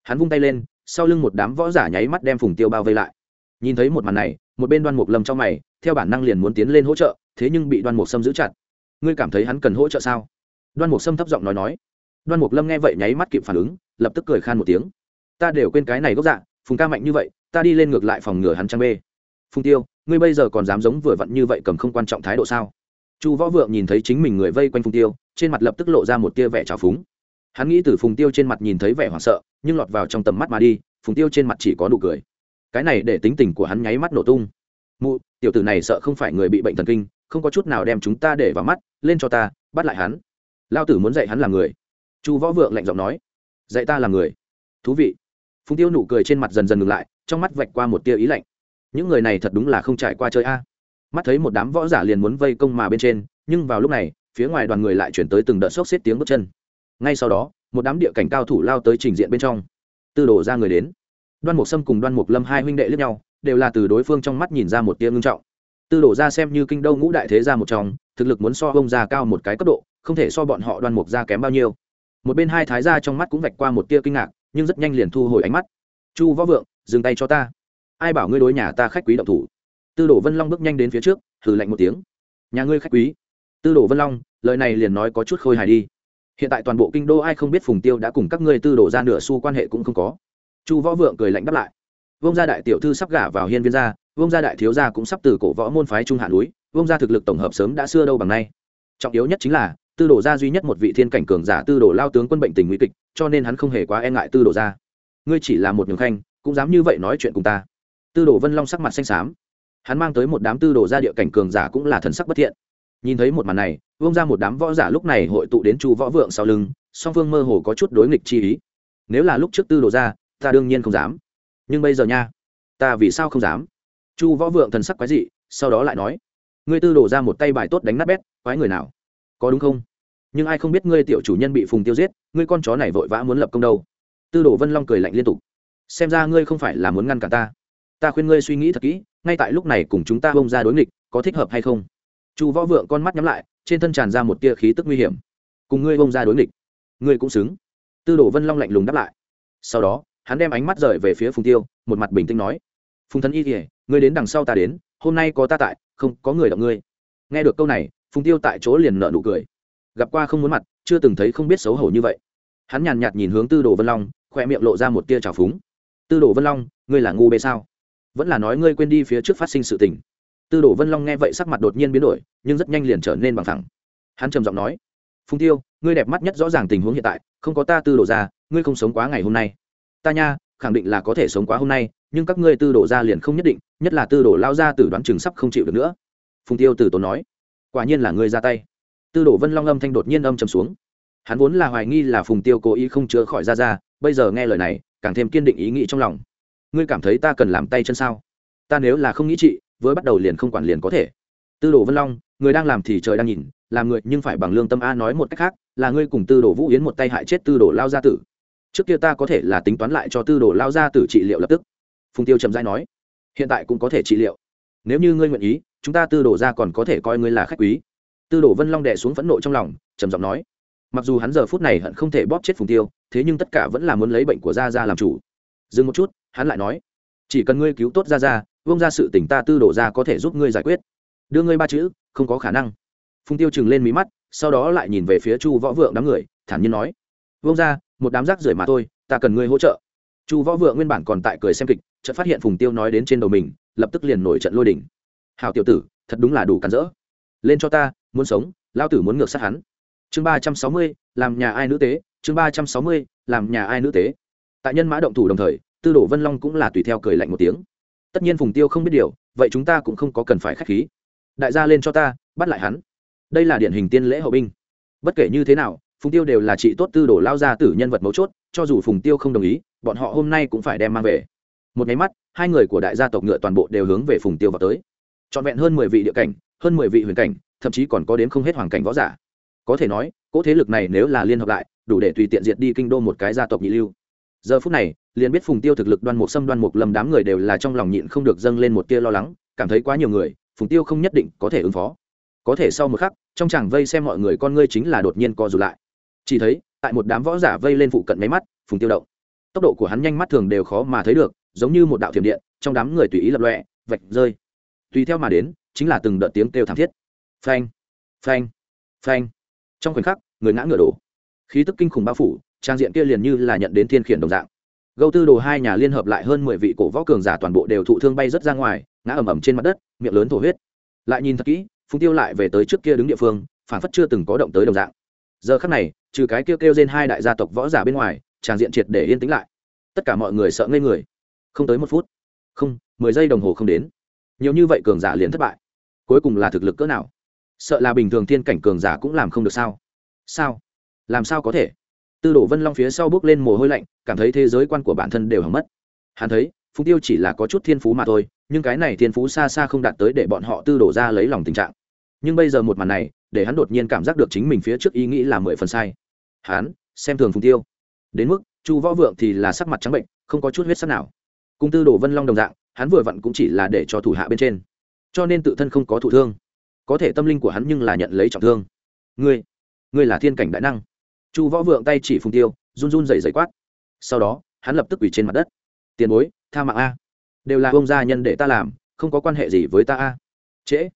Hắn vung tay lên, sau lưng một đám võ giả nháy mắt đem phùng tiêu bao vây lại. Nhìn thấy một màn này, một bên đoan mục lâm trong mày, theo bản năng liền muốn tiến lên hỗ trợ, thế nhưng bị đoan mục sâm giữ chặt. Ngươi cảm thấy hắn cần hỗ trợ sao? Đoan mục sâm thấp giọng nói nói. Đoan mục lâm nghe vậy nháy mắt kịp phản ứng, lập tức cười khan một tiếng. Ta đều quên cái này gốc dạ phùng ca mạnh như vậy, ta đi lên ngược lại phòng ngừa hắn trang bê. Phùng tiêu, ngươi bây giờ còn dám giống vừa vặn như vậy cầm không quan trọng thái độ sao? Chu võ vượng nhìn thấy chính mình người vây quanh phùng tiêu, trên mặt lập tức lộ ra một tia vẻ trào phúng. Hắn nghĩ từ phùng tiêu trên mặt nhìn thấy vẻ hoảng sợ, nhưng lọt vào trong tầm mắt mà đi, phùng tiêu trên mặt chỉ có nụ cười. Cái này để tính tình của hắn nháy mắt nổ tung. Mụ, tiểu tử này sợ không phải người bị bệnh thần kinh, không có chút nào đem chúng ta để vào mắt, lên cho ta, bắt lại hắn. Lao tử muốn dạy hắn làm người. Chu võ vượng lạnh giọng nói. Dạy ta làm người. Thú vị. Phùng tiêu nụ cười trên mặt dần dần ngừng lại, trong mắt vạch qua một tia ý lạnh. Những người này thật đúng là không trải qua chơi a mắt thấy một đám võ giả liền muốn vây công mà bên trên, nhưng vào lúc này, phía ngoài đoàn người lại chuyển tới từng đợt sốc xếp tiếng bước chân. Ngay sau đó, một đám địa cảnh cao thủ lao tới trình diện bên trong. Tư đồ ra người đến. Đoan mục sâm cùng đoan mục lâm hai huynh đệ lướt nhau, đều là từ đối phương trong mắt nhìn ra một tia ngưng trọng. Tư đồ ra xem như kinh đô ngũ đại thế ra một trong, thực lực muốn so bông ra cao một cái cấp độ, không thể so bọn họ đoan mục ra kém bao nhiêu. Một bên hai thái ra trong mắt cũng vạch qua một tia kinh ngạc, nhưng rất nhanh liền thu hồi ánh mắt. Chu võ vượng, dừng tay cho ta. Ai bảo ngươi đối nhà ta khách quý động thủ? Tư đồ vân long bước nhanh đến phía trước thử lạnh một tiếng. Nhà ngươi khách quý. Tư đồ vân long, lời này liền nói có chút khôi hài đi. Hiện tại toàn bộ kinh đô ai không biết phùng tiêu đã cùng các ngươi tư đồ ra nửa xu quan hệ cũng không có. Chu võ vượng cười lạnh đáp lại. Vông gia đại tiểu thư sắp gả vào hiên viên gia vông gia đại thiếu gia cũng sắp từ cổ võ môn phái trung hạ núi vông gia thực lực tổng hợp sớm đã xưa đâu bằng nay. Trọng yếu nhất chính là, tư đồ gia duy nhất một vị thiên cảnh cường giả tư đồ lao tướng quân bệnh tình nguy kịch, cho nên hắn không hề quá e ngại tư đồ gia. Ngươi chỉ là một nhường khanh, cũng dám như vậy nói chuyện cùng ta. Tư đồ vân long sắc mặt xanh xám hắn mang tới một đám tư đồ gia địa cảnh cường giả cũng là thần sắc bất thiện. Nhìn thấy một màn này vông ra một đám võ giả lúc này hội tụ đến chu võ vượng sau lưng, song phương mơ hồ có chút đối nghịch chi ý. Nếu là lúc trước tư đồ ra, ta đương nhiên không dám. Nhưng bây giờ nha, ta vì sao không dám? Chu võ vượng thần sắc quái dị, sau đó lại nói, ngươi tư đổ ra một tay bài tốt đánh nát bét, quái người nào? Có đúng không? Nhưng ai không biết ngươi tiểu chủ nhân bị phùng tiêu giết, ngươi con chó này vội vã muốn lập công đâu? Tư đồ vân long cười lạnh liên tục, xem ra ngươi không phải là muốn ngăn cả ta. Ta khuyên ngươi suy nghĩ thật kỹ ngay tại lúc này cùng chúng ta bông ra đối nghịch, có thích hợp hay không? Chu võ vượng con mắt nhắm lại, trên thân tràn ra một tia khí tức nguy hiểm. Cùng ngươi bông ra đối nghịch, ngươi cũng xứng. Tư đồ vân long lạnh lùng đáp lại. Sau đó, hắn đem ánh mắt rời về phía phùng tiêu, một mặt bình tĩnh nói, phùng thần y kỉa ngươi đến đằng sau ta đến, hôm nay có ta tại, không có người động ngươi. Nghe được câu này, phùng tiêu tại chỗ liền nợ nụ cười. Gặp qua không muốn mặt, chưa từng thấy không biết xấu hổ như vậy. Hắn nhàn nhạt nhìn hướng tư đồ vân long, khoe miệng lộ ra một tia trào phúng. Tư đồ vân long, ngươi là ngu bê sao? Vẫn là nói ngươi quên đi phía trước phát sinh sự tình. Tư đồ vân long nghe vậy sắc mặt đột nhiên biến đổi, nhưng rất nhanh liền trở nên bằng thẳng hắn trầm giọng nói, phùng tiêu, ngươi đẹp mắt nhất rõ ràng tình huống hiện tại, không có ta tư đồ ra, ngươi không sống quá ngày hôm nay. Ta nha, khẳng định là có thể sống quá hôm nay, nhưng các ngươi tư đồ ra liền không nhất định, nhất là tư đồ lao ra từ đoán chừng sắp không chịu được nữa. Phùng tiêu từ tốn nói, quả nhiên là ngươi ra tay. Tư đồ vân long âm thanh đột nhiên âm trầm xuống. Hắn vốn là hoài nghi là phùng tiêu cố ý không chữa khỏi ra ra, bây giờ nghe lời này, càng thêm kiên định ý nghĩ trong lòng ngươi cảm thấy ta cần làm tay chân sao? Ta nếu là không nghĩ chị với bắt đầu liền không quản liền có thể. Tư đồ vân long, người đang làm thì trời đang nhìn, làm người nhưng phải bằng lương tâm a nói một cách khác, là ngươi cùng tư đồ vũ yến một tay hại chết tư đồ lao gia tử. Trước kia ta có thể là tính toán lại cho tư đồ lao gia tử trị liệu lập tức. Phùng tiêu trầm dai nói, hiện tại cũng có thể trị liệu. Nếu như ngươi nguyện ý, chúng ta tư đồ ra còn có thể coi ngươi là khách quý. Tư đồ vân long đẻ xuống phẫn nộ trong lòng, trầm giọng nói, mặc dù hắn giờ phút này hận không thể bóp chết phùng tiêu, thế nhưng tất cả vẫn là muốn lấy bệnh của gia ra làm chủ. Dừng một chút hắn lại nói, chỉ cần ngươi cứu tốt gia ra vông ra sự tỉnh ta tư đổ ra có thể giúp ngươi giải quyết. Đưa ngươi ba chữ, không có khả năng. Phùng tiêu chừng lên mí mắt, sau đó lại nhìn về phía chu võ vượng đám người, thản nhiên nói vông ra, một đám rác rưởi mà thôi, ta cần ngươi hỗ trợ. Chu võ vượng nguyên bản còn tại cười xem kịch, chợt phát hiện phùng tiêu nói đến trên đầu mình, lập tức liền nổi trận lôi đỉnh hào tiểu tử, thật đúng là đủ cắn rỡ. Lên cho ta, muốn sống lao tử muốn ngược sát hắn. Chương ba trăm sáu mươi, làm nhà ai nữ tế, chương ba trăm sáu mươi, làm nhà ai nữ tế. Tại nhân mã động thủ đồng thời tư đồ vân long cũng là tùy theo cười lạnh một tiếng. Tất nhiên phùng tiêu không biết điều, vậy chúng ta cũng không có cần phải k h á c h khí. Đại gia lên cho ta, bắt lại hắn. Đây là điển hình tiên lễ hậu binh. Bất kể như thế nào, phùng tiêu đều là chị tốt tư đồ lao ra tử nhân vật mấu chốt, cho dù phùng tiêu không đồng ý, bọn họ hôm nay cũng phải đem mang về. Một nháy mắt, hai người của đại gia tộc ngựa toàn bộ đều hướng về phùng tiêu vào tới. Trọn vẹn hơn mười vị địa cảnh, hơn mười vị huyền cảnh, thậm chí còn có đến không hết hoàng cảnh võ giả. Có thể nói, cỗ thế lực này nếu là liên hợp lại, đủ để tùy tiện diệt đi kinh đô một cái gia tộc nhị lưu. Giờ phút này liền biết phùng tiêu thực lực đoan mục xâm đoan mục lầm đám người đều là trong lòng nhịn không được dâng lên một tia lo lắng, cảm thấy quá nhiều người, phùng tiêu không nhất định có thể ứng phó. Có thể sau một khắc, trong chàng vây xem mọi người con ngươi chính là đột nhiên co rụt lại. Chỉ thấy, tại một đám võ giả vây lên phụ cận máy mắt, phùng tiêu động. Tốc độ của hắn nhanh mắt thường đều khó mà thấy được, giống như một đạo thiểm điện, trong đám người tùy ý lập lọe vạch, rơi. Tùy theo mà đến, chính là từng đợt tiếng kêu thảm thiết. Phanh phanh phanh. Trong khoảnh khắc, người ngã ngựa đổ. Khí tức kinh khủng bao phủ, trang diện kia liền như là nhận đến thiên khiển đồng dạng gâu tư đồ hai nhà liên hợp lại hơn mười vị cổ võ cường giả toàn bộ đều thụ thương bay rất ra ngoài, ngã ầm ầm trên mặt đất, miệng lớn thổ huyết. Lại nhìn thật kỹ, phùng tiêu lại về tới trước kia đứng địa phương phản phất chưa từng có động tới đồng dạng. Giờ khắc này, trừ cái kêu kêu trên hai đại gia tộc võ giả bên ngoài tràng diện triệt để yên tĩnh lại. Tất cả mọi người sợ ngây người. Không tới một phút. Không, mười giây đồng hồ không đến. Nhiều như vậy cường giả liền thất bại. Cuối cùng là thực lực cỡ nào? Sợ là bình thường thiên cảnh cường giả cũng làm không được sao? Sao? Làm sao có thể? Tư đồ vân long phía sau bước lên mồ hôi lạnh, cảm thấy thế giới quan của bản thân đều hỏng mất. Hắn thấy, Phùng tiêu chỉ là có chút thiên phú mà thôi, nhưng cái này thiên phú xa xa không đạt tới để bọn họ tư đổ ra lấy lòng tình trạng. Nhưng bây giờ một màn này, để hắn đột nhiên cảm giác được chính mình phía trước ý nghĩ là mười phần sai. Hắn, xem thường phùng tiêu. Đến mức, chu võ vượng thì là sắc mặt trắng bệnh, không có chút huyết sắc nào. Cung tư đồ vân long đồng dạng, hắn vừa vặn cũng chỉ là để cho thủ hạ bên trên. Cho nên tự thân không có thụ thương. Có thể tâm linh của hắn nhưng là nhận lấy trọng thương. Ngươi ngươi là thiên cảnh đại năng chu võ vượng tay chỉ phùng tiêu, run run dày dày quát. Sau đó, hắn lập tức quỳ trên mặt đất. Tiền bối, tha mạng a. Đều là ông gia nhân để ta làm, không có quan hệ gì với ta a. Trễ.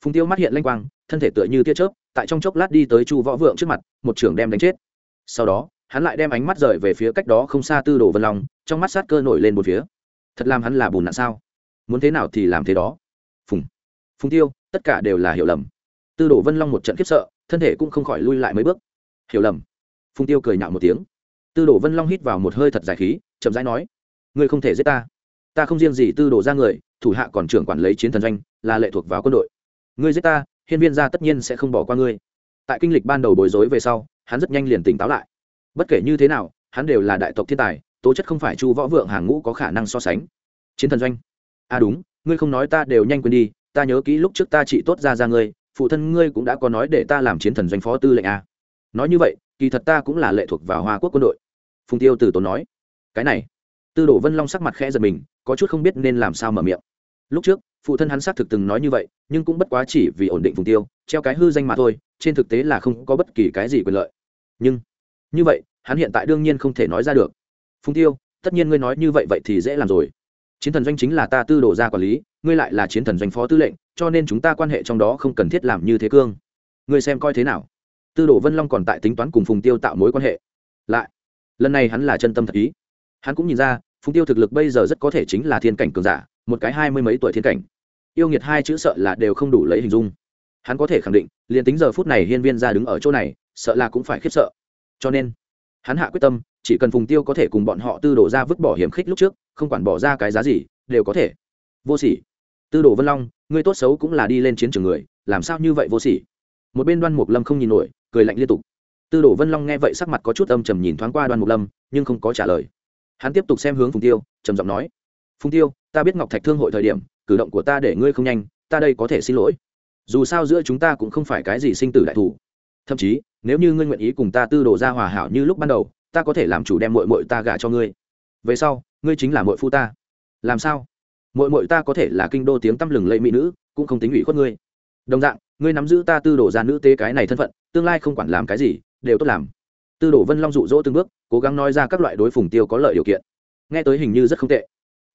Phùng tiêu mắt hiện lanh quang, thân thể tựa như tia chớp, tại trong chốc lát đi tới chu võ vượng trước mặt, một trưởng đem đánh chết. Sau đó, hắn lại đem ánh mắt rời về phía cách đó không xa tư đồ vân long, trong mắt sát cơ nổi lên một phía. Thật làm hắn là bùn nạn sao? Muốn thế nào thì làm thế đó. Phùng phùng tiêu, tất cả đều là hiểu lầm. Tư đồ vân long một trận khiếp sợ, thân thể cũng không khỏi lui lại mấy bước. Hiểu lầm phùng tiêu cười nhạo một tiếng. Tư đồ vân long hít vào một hơi thật dài khí, chậm rãi nói, ngươi không thể giết ta. Ta không riêng gì tư đồ ra người, thủ hạ còn trưởng quản lấy chiến thần doanh, là lệ thuộc vào quân đội. Ngươi giết ta, hiên viên gia tất nhiên sẽ không bỏ qua ngươi. Tại kinh lịch ban đầu bối rối về sau, hắn rất nhanh liền tỉnh táo lại. Bất kể như thế nào, hắn đều là đại tộc thiên tài, tố chất không phải chu võ vượng hàng ngũ có khả năng so sánh. Chiến thần doanh. À đúng, ngươi không nói ta đều nhanh quên đi, ta nhớ kỹ lúc trước ta chỉ tốt ra ra ngươi, phụ thân ngươi cũng đã có nói để ta làm chiến thần doanh phó tư lệnh à. nói như vậy kỳ thật ta cũng là lệ thuộc vào hoa quốc quân đội. Phùng tiêu từ tốn nói, cái này. Tư đồ vân long sắc mặt khẽ giật mình, có chút không biết nên làm sao mở miệng. Lúc trước, phụ thân hắn xác thực từng nói như vậy, nhưng cũng bất quá chỉ vì ổn định phùng tiêu, treo cái hư danh mà thôi, trên thực tế là không có bất kỳ cái gì quyền lợi. Nhưng, như vậy, hắn hiện tại đương nhiên không thể nói ra được. Phùng tiêu, tất nhiên ngươi nói như vậy vậy thì dễ làm rồi. Chiến thần doanh chính là ta tư đồ ra quản lý, ngươi lại là chiến thần doanh phó tư lệnh, cho nên chúng ta quan hệ trong đó không cần thiết làm như thế cương. Ngươi xem coi thế nào? Tư đồ vân long còn tại tính toán cùng phùng tiêu tạo mối quan hệ. Lại, lần này hắn là chân tâm thật ý. Hắn cũng nhìn ra, phùng tiêu thực lực bây giờ rất có thể chính là thiên cảnh cường giả, một cái hai mươi mấy tuổi thiên cảnh. Yêu nghiệt hai chữ sợ là đều không đủ lấy hình dung. Hắn có thể khẳng định, liền tính giờ phút này hiên viên ra đứng ở chỗ này, sợ là cũng phải khiếp sợ. Cho nên, hắn hạ quyết tâm, chỉ cần phùng tiêu có thể cùng bọn họ tư đổ ra vứt bỏ hiểm khích lúc trước, không quản bỏ ra cái giá gì, đều có thể. Vô sỉ. Tư đồ vân long ngươi tốt xấu cũng là đi lên chiến trường người, làm sao như vậy vô sỉ? Một bên đoan mục lâm không nhìn nổi cười lạnh liên tục. Tư đồ vân long nghe vậy sắc mặt có chút âm trầm nhìn thoáng qua đoan mục lâm, nhưng không có trả lời. Hắn tiếp tục xem hướng phùng tiêu, trầm giọng nói, phùng tiêu, ta biết ngọc thạch thương hội thời điểm, cử động của ta để ngươi không nhanh, ta đây có thể xin lỗi. Dù sao giữa chúng ta cũng không phải cái gì sinh tử đại thủ. Thậm chí, nếu như ngươi nguyện ý cùng ta tư đồ ra hòa hảo như lúc ban đầu, ta có thể làm chủ đem mội mội ta gả cho ngươi. Về sau, ngươi chính là mội phu ta. Làm sao? Mội mội ta có thể là kinh đô tiếng tăm lừng lẫy mỹ nữ, cũng không tính ủy khuất ngươi. Đồng dạng ngươi nắm giữ ta tư đồ ra nữ tế cái này thân phận, tương lai không quản làm cái gì, đều tốt làm. Tư đồ vân long dụ dỗ từng bước, cố gắng nói ra các loại đối phùng tiêu có lợi điều kiện. Nghe tới hình như rất không tệ.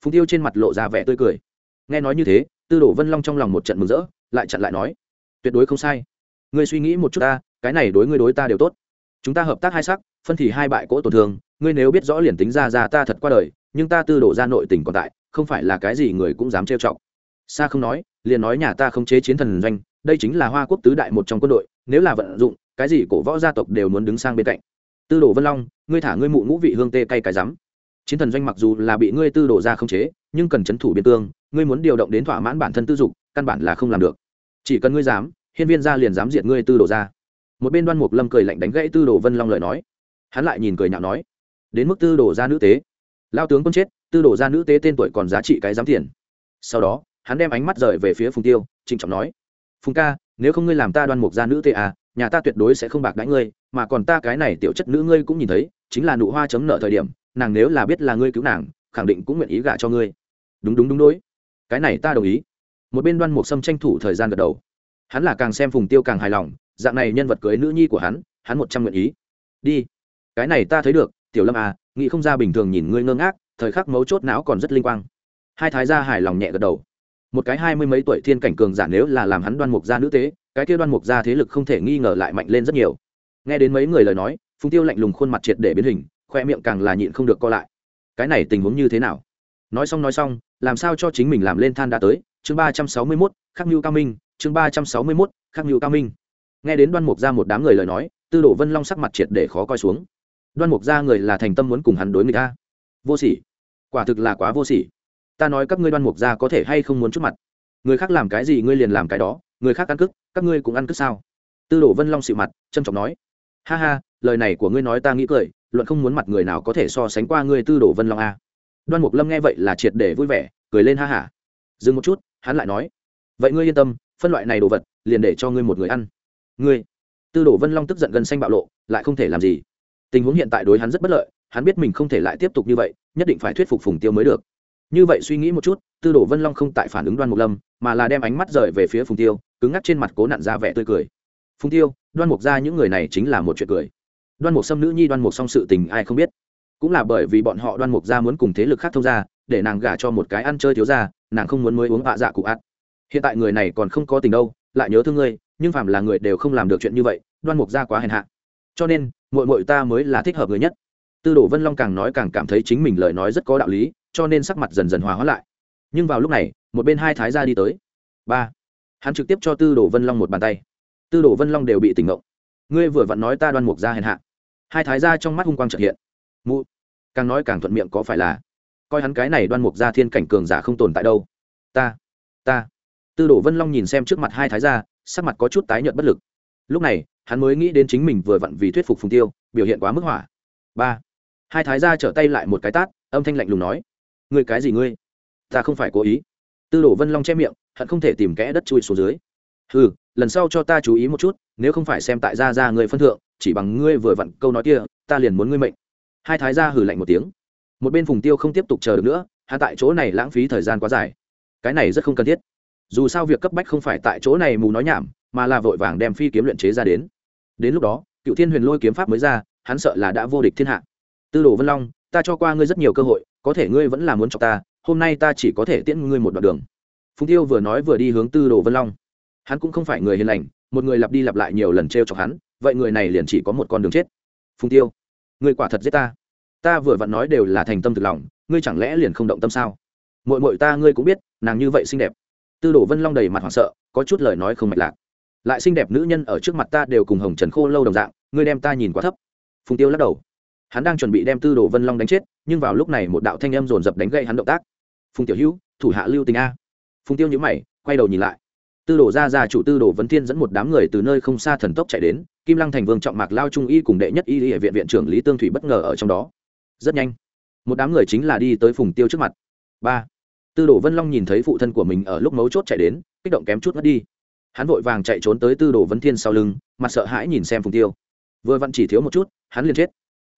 Phùng tiêu trên mặt lộ ra vẻ tươi cười. Nghe nói như thế, tư đồ vân long trong lòng một trận mừng rỡ, lại chặn lại nói, tuyệt đối không sai. Ngươi suy nghĩ một chút ta, cái này đối ngươi đối ta đều tốt. Chúng ta hợp tác hai sắc, phân thì hai bại cỗ tổn thương, ngươi nếu biết rõ liền tính ra ra ta thật qua đời, nhưng ta tư đổ ra nội tình còn tại, không phải là cái gì người cũng dám trêu chọc. Xa không nói, liền nói nhà ta không chế chiến thần doanh đây chính là hoa quốc tứ đại một trong quân đội, nếu là vận dụng, cái gì cổ võ gia tộc đều muốn đứng sang bên cạnh. Tư đồ vân long, ngươi thả ngươi mụ ngũ vị hương tê cay cái rắm. Chiến thần doanh mặc dù là bị ngươi tư đồ ra không chế, nhưng cần c h ấ n thủ biên tương ngươi muốn điều động đến thỏa mãn bản thân tư dục, căn bản là không làm được. Chỉ cần ngươi dám, hiên viên gia liền dám diệt ngươi tư đồ ra. Một bên đoan mục lâm cười lạnh đánh gãy tư đồ vân long lời nói. Hắn lại nhìn cười nhạo nói, đến mức tư đồ gia nữ tế. Lao tướng quân chết, tư đồ gia nữ tế tên tuổi còn giá trị cái dám tiền. Sau đó, hắn đem ánh mắt rời về phía phùng tiêu, trịnh trọng nói phùng ca, nếu không ngươi làm ta đoan mục gia nữ tế à nhà ta tuyệt đối sẽ không bạc đãi ngươi, mà còn ta cái này tiểu chất nữ ngươi cũng nhìn thấy, chính là nụ hoa chấm nợ thời điểm, nàng nếu là biết là ngươi cứu nàng, khẳng định cũng nguyện ý gả cho ngươi. Đúng đúng đúng đối. Cái này ta đồng ý. Một bên đoan mục sâm tranh thủ thời gian gật đầu. Hắn là càng xem phùng tiêu càng hài lòng, dạng này nhân vật cưới nữ nhi của hắn hắn một trăm nguyện ý. Đi. Cái này ta thấy được, tiểu lâm à nghĩ không ra bình thường nhìn ngươi ngơ ngác, thời khắc mấu chốt não còn rất linh quang. Hai thái gia hài lòng nhẹ gật đầu một cái hai mươi mấy tuổi thiên cảnh cường giả nếu là làm hắn đoan mục gia nữ tế, cái kia đoan mục gia thế lực không thể nghi ngờ lại mạnh lên rất nhiều. Nghe đến mấy người lời nói, phùng tiêu lạnh lùng khuôn mặt triệt để biến hình, khoe miệng càng là nhịn không được co lại. Cái này tình huống như thế nào? Nói xong nói xong, làm sao cho chính mình làm lên than đã tới? Chương ba trăm sáu mươi mốt, khắc mưu cao minh, chương ba trăm sáu mươi mốt, khắc mưu cao minh. Nghe đến đoan mục ra một đám người lời nói, tư đồ vân long sắc mặt triệt để khó coi xuống. Đoan mục ra người là thành tâm muốn cùng hắn đối người ta vô sỉ. Quả thực là quá vô sỉ ta nói các ngươi đoan mục ra có thể hay không muốn chút mặt. Người khác làm cái gì ngươi liền làm cái đó, người khác ăn cức, các ngươi cũng ăn cức sao? Tư đồ vân long xịu mặt trân trọng nói. Ha ha, lời này của ngươi nói ta nghĩ cười, luận không muốn mặt người nào có thể so sánh qua ngươi tư đồ vân long a. Đoan mục lâm nghe vậy là triệt để vui vẻ, cười lên ha hả dừng một chút, hắn lại nói. Vậy ngươi yên tâm, phân loại này đồ vật, liền để cho ngươi một người ăn. Ngươi. Tư đồ vân long tức giận gần xanh bạo lộ, lại không thể làm gì. Tình huống hiện tại đối hắn rất bất lợi, hắn biết mình không thể lại tiếp tục như vậy, nhất định phải thuyết phục phùng tiêu mới được như vậy suy nghĩ một chút, tư đồ vân long không tại phản ứng đoan mục lâm, mà là đem ánh mắt rời về phía phùng tiêu, cứng ngắc trên mặt cố nặn ra vẻ tươi cười. Phùng tiêu, đoan mục ra những người này chính là một chuyện cười. Đoan mục xâm nữ nhi đoan mục song sự tình ai không biết. Cũng là bởi vì bọn họ đoan mục ra muốn cùng thế lực khác thông ra để nàng gả cho một cái ăn chơi thiếu ra nàng không muốn mới uống ạ dạ cụ ạt. Hiện tại người này còn không có tình đâu, lại nhớ thương ngươi, nhưng phàm là người đều không làm được chuyện như vậy, đoan mục ra quá hèn hạ. Cho nên mội mội ta mới là thích hợp người nhất. Tư đồ vân long càng nói càng cảm thấy chính mình lời nói rất có đạo lý cho nên sắc mặt dần dần hòa hóa lại. Nhưng vào lúc này, một bên hai thái gia đi tới. Ba, hắn trực tiếp cho tư đồ vân long một bàn tay. Tư đồ vân long đều bị tỉnh ngộ. Ngươi vừa vặn nói ta đoan mục ra hèn hạ. Hai thái gia trong mắt hung quang trợ hiện. Mụ, càng nói càng thuận miệng có phải là, coi hắn cái này đoan mục ra thiên cảnh cường giả không tồn tại đâu. Ta ta. Tư đồ vân long nhìn xem trước mặt hai thái gia, sắc mặt có chút tái nhợt bất lực. Lúc này, hắn mới nghĩ đến chính mình vừa vặn vì thuyết phục phùng tiêu, biểu hiện quá mức hỏa. Ba, hai thái gia trở tay lại một cái tát, âm thanh lạnh lùng nói ngươi cái gì ngươi? Ta không phải cố ý. Tư đồ vân long che miệng, hận không thể tìm kẽ đất chui xuống dưới. Ừ lần sau cho ta chú ý một chút, nếu không phải xem tại gia gia ngươi phân thượng, chỉ bằng ngươi vừa vặn câu nói kia, ta liền muốn ngươi mệnh. Hai thái gia hừ lạnh một tiếng. Một bên phùng tiêu không tiếp tục chờ được nữa hạ tại chỗ này lãng phí thời gian quá dài. Cái này rất không cần thiết. Dù sao việc cấp bách không phải tại chỗ này mù nói nhảm, mà là vội vàng đem phi kiếm luyện chế ra đến. Đến lúc đó, cựu thiên huyền lôi kiếm pháp mới ra, hắn sợ là đã vô địch thiên hạ. Tư đồ vân long ta cho qua ngươi rất nhiều cơ hội, có thể ngươi vẫn là muốn cho ta, hôm nay ta chỉ có thể tiễn ngươi một đoạn đường. Phùng tiêu vừa nói vừa đi hướng tư đồ vân long. Hắn cũng không phải người hiền lành, một người lặp đi lặp lại nhiều lần t r e o chọc hắn, vậy người này liền chỉ có một con đường chết. Phùng tiêu, ngươi quả thật giết ta. Ta vừa vặn nói đều là thành tâm thực lòng, ngươi chẳng lẽ liền không động tâm sao? Mội mội ta ngươi cũng biết, nàng như vậy xinh đẹp. Tư đồ vân long đầy mặt hoảng sợ, có chút lời nói không mạch lạc. Lại xinh đẹp nữ nhân ở trước mặt ta đều cùng hồng trần khô lâu đồng dạng, ngươi đem ta nhìn quá thấp. Phùng tiêu lắc đầu đang chuẩn bị đem tư đồ vân long đánh chết, nhưng vào lúc này một đạo thanh âm dồn dập đánh gây hắn động tác. Phùng tiểu hữu, thủ hạ lưu tình a. Phùng tiêu nhữ mày, quay đầu nhìn lại. Tư đồ gia gia chủ tư đồ vấn thiên dẫn một đám người từ nơi không xa thần tốc chạy đến, kim lăng thành vương trọng mạc lao trung y cùng đệ nhất y y viện viện trưởng lý tương thủy bất ngờ ở trong đó. Rất nhanh, một đám người chính là đi tới phùng tiêu trước mặt. Ba, tư đồ vân long nhìn thấy phụ thân của mình ở lúc mấu chốt chạy đến, kích động kém chút mất đi. Hắn vội vàng chạy trốn tới tư đồ vấn thiên sau lưng, mặt sợ hãi nhìn xem phùng tiêu. Vừa vặn chỉ thiếu một chút, hắn liền chết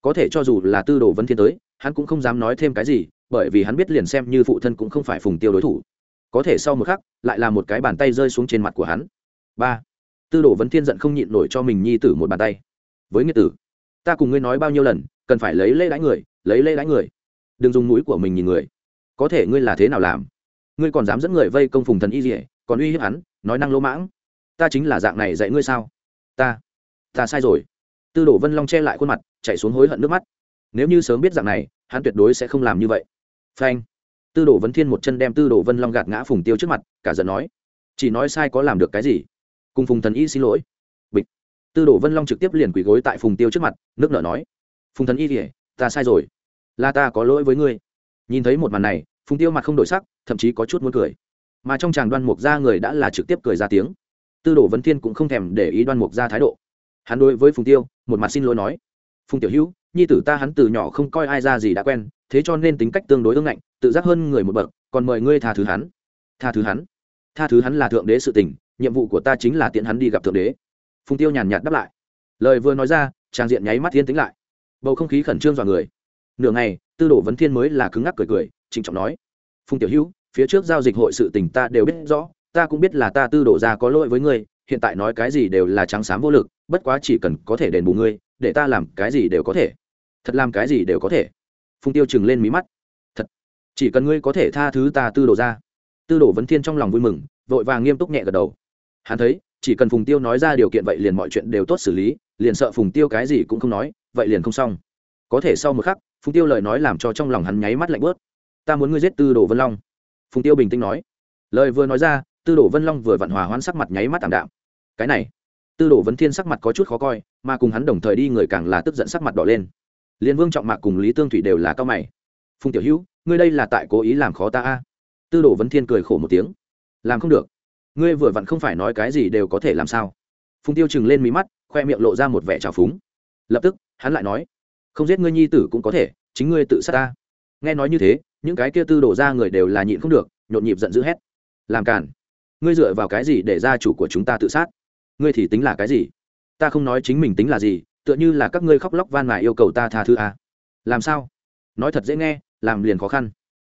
có thể cho dù là tư đồ vấn thiên tới, hắn cũng không dám nói thêm cái gì, bởi vì hắn biết liền xem như phụ thân cũng không phải phùng tiêu đối thủ. Có thể sau một khắc, lại là một cái bàn tay rơi xuống trên mặt của hắn. Ba. Tư đồ vấn thiên giận không nhịn nổi cho mình nhi tử một bàn tay. Với nghĩa tử, ta cùng ngươi nói bao nhiêu lần, cần phải lấy lễ đãi người, lấy lễ đãi người. Đừng dùng mũi của mình nhìn người. Có thể ngươi là thế nào làm? Ngươi còn dám dẫn người vây công phùng thần y dỉa còn uy hiếp hắn, nói năng lỗ mãng. Ta chính là dạng này dạy ngươi sao? Ta. Ta sai rồi tư đồ vân long che lại khuôn mặt, chạy xuống hối hận nước mắt. Nếu như sớm biết dạng này, hắn tuyệt đối sẽ không làm như vậy. Phanh. Tư đồ vấn thiên một chân đem tư đồ vân long gạt ngã phùng tiêu trước mặt, cả giận nói, chỉ nói sai có làm được cái gì? Cùng phùng thần y xin lỗi. Bịch. Tư đồ vân long trực tiếp liền quỳ gối tại phùng tiêu trước mặt, nước nở nói, phùng thần y kể ta sai rồi. Là ta có lỗi với ngươi. Nhìn thấy một màn này, phùng tiêu mặt không đổi sắc, thậm chí có chút muốn cười. Mà trong chàng đoan mục gia người đã là trực tiếp cười ra tiếng. Tư đồ vấn thiên cũng không thèm để ý đoan mục gia thái độ hắn đối với phùng tiêu, một mặt xin lỗi nói. Phùng tiểu hữu, nhi tử ta hắn từ nhỏ không coi ai ra gì đã quen, thế cho nên tính cách tương đối ương ngạnh, tự giác hơn người một bậc, còn mời ngươi tha thứ hắn. Tha thứ hắn? Tha thứ hắn là thượng đế sự tình, nhiệm vụ của ta chính là tiện hắn đi gặp thượng đế. Phùng tiêu nhàn nhạt đáp lại. Lời vừa nói ra, trang diện nháy mắt thiên tính lại. Bầu không khí khẩn trương dọa người. Nửa ngày, tư đồ vấn thiên mới là cứng ngắc cười cười, trịnh trọng nói. Phùng tiểu hữu, phía trước giao dịch hội sự tình ta đều biết rõ, ta cũng biết là ta tư đổ ra có lỗi với ngươi hiện tại nói cái gì đều là trắng xám vô lực, bất quá chỉ cần có thể đền bù ngươi, để ta làm cái gì đều có thể. Thật làm cái gì đều có thể. Phùng tiêu chừng lên mí mắt. Thật. Chỉ cần ngươi có thể tha thứ ta tư đổ ra. Tư đổ vấn thiên trong lòng vui mừng, vội vàng nghiêm túc nhẹ gật đầu. Hắn thấy, chỉ cần phùng tiêu nói ra điều kiện vậy liền mọi chuyện đều tốt xử lý, liền sợ phùng tiêu cái gì cũng không nói, vậy liền không xong. Có thể sau một khắc, phùng tiêu lời nói làm cho trong lòng hắn nháy mắt lạnh bớt. Ta muốn ngươi giết tư đồ vân long. Phùng tiêu bình tĩnh nói. Lời vừa nói ra, tư đồ vân long vừa vặn hòa hoãn sắc mặt nháy mắt tảm đạm cái này. Tư đồ vấn thiên sắc mặt có chút khó coi, mà cùng hắn đồng thời đi người càng là tức giận sắc mặt đỏ lên. Liên vương trọng mạc cùng lý tương thủy đều là cao mày. Phùng tiểu hữu, ngươi đây là tại cố ý làm khó ta a? Tư đồ vấn thiên cười khổ một tiếng. Làm không được. Ngươi vừa vặn không phải nói cái gì đều có thể làm sao? Phùng tiêu chừng lên mí mắt, khoe miệng lộ ra một vẻ trào phúng. Lập tức, hắn lại nói, không giết ngươi nhi tử cũng có thể, chính ngươi tự sát ta. Nghe nói như thế, những cái kia tư đổ ra người đều là nhịn không được, nhộn nhịp giận dữ hét. Làm cản ngươi dựa vào cái gì để gia chủ của chúng ta tự sát? Ngươi thì tính là cái gì? Ta không nói chính mình tính là gì, tựa như là các ngươi khóc lóc van mài yêu cầu ta tha thứ à. làm sao? Nói thật dễ nghe, làm liền khó khăn.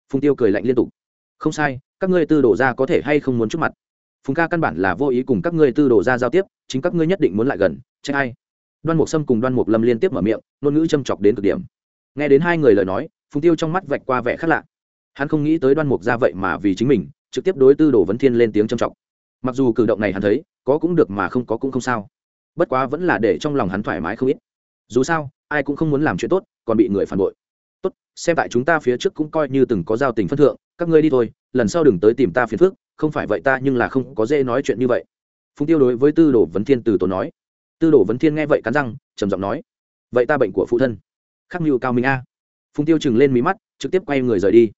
Phùng tiêu cười lạnh liên tục. Không sai, các ngươi tư đổ ra có thể hay không muốn chút mặt? Phùng ca căn bản là vô ý cùng các ngươi tư đổ ra giao tiếp, chính các ngươi nhất định muốn lại gần, trách ai? Đoan mục sâm cùng đoan mục lâm liên tiếp mở miệng, ngôn ngữ châm chọc đến cực điểm. Nghe đến hai người lời nói, phùng tiêu trong mắt vạch qua vẻ khác lạ. Hắn không nghĩ tới đoan mục ra vậy mà vì chính mình, trực tiếp đối tư đồ vấn thiên lên tiếng châm chọc. Mặc dù cử động này hắn thấy có cũng được mà không có cũng không sao. Bất quá vẫn là để trong lòng hắn thoải mái không ít. Dù sao, ai cũng không muốn làm chuyện tốt, còn bị người phản bội. Tốt, xem tại chúng ta phía trước cũng coi như từng có giao tình phân thượng, các ngươi đi thôi, lần sau đừng tới tìm ta phiền phức, không phải vậy ta nhưng là không có dễ nói chuyện như vậy. Phùng tiêu đối với tư đồ vấn thiên từ tổ nói. Tư đồ vấn thiên nghe vậy cắn răng, trầm giọng nói. Vậy ta bệnh của phụ thân. Khắc mưu cao minh a. Phùng tiêu chừng lên mí mắt, trực tiếp quay người rời đi.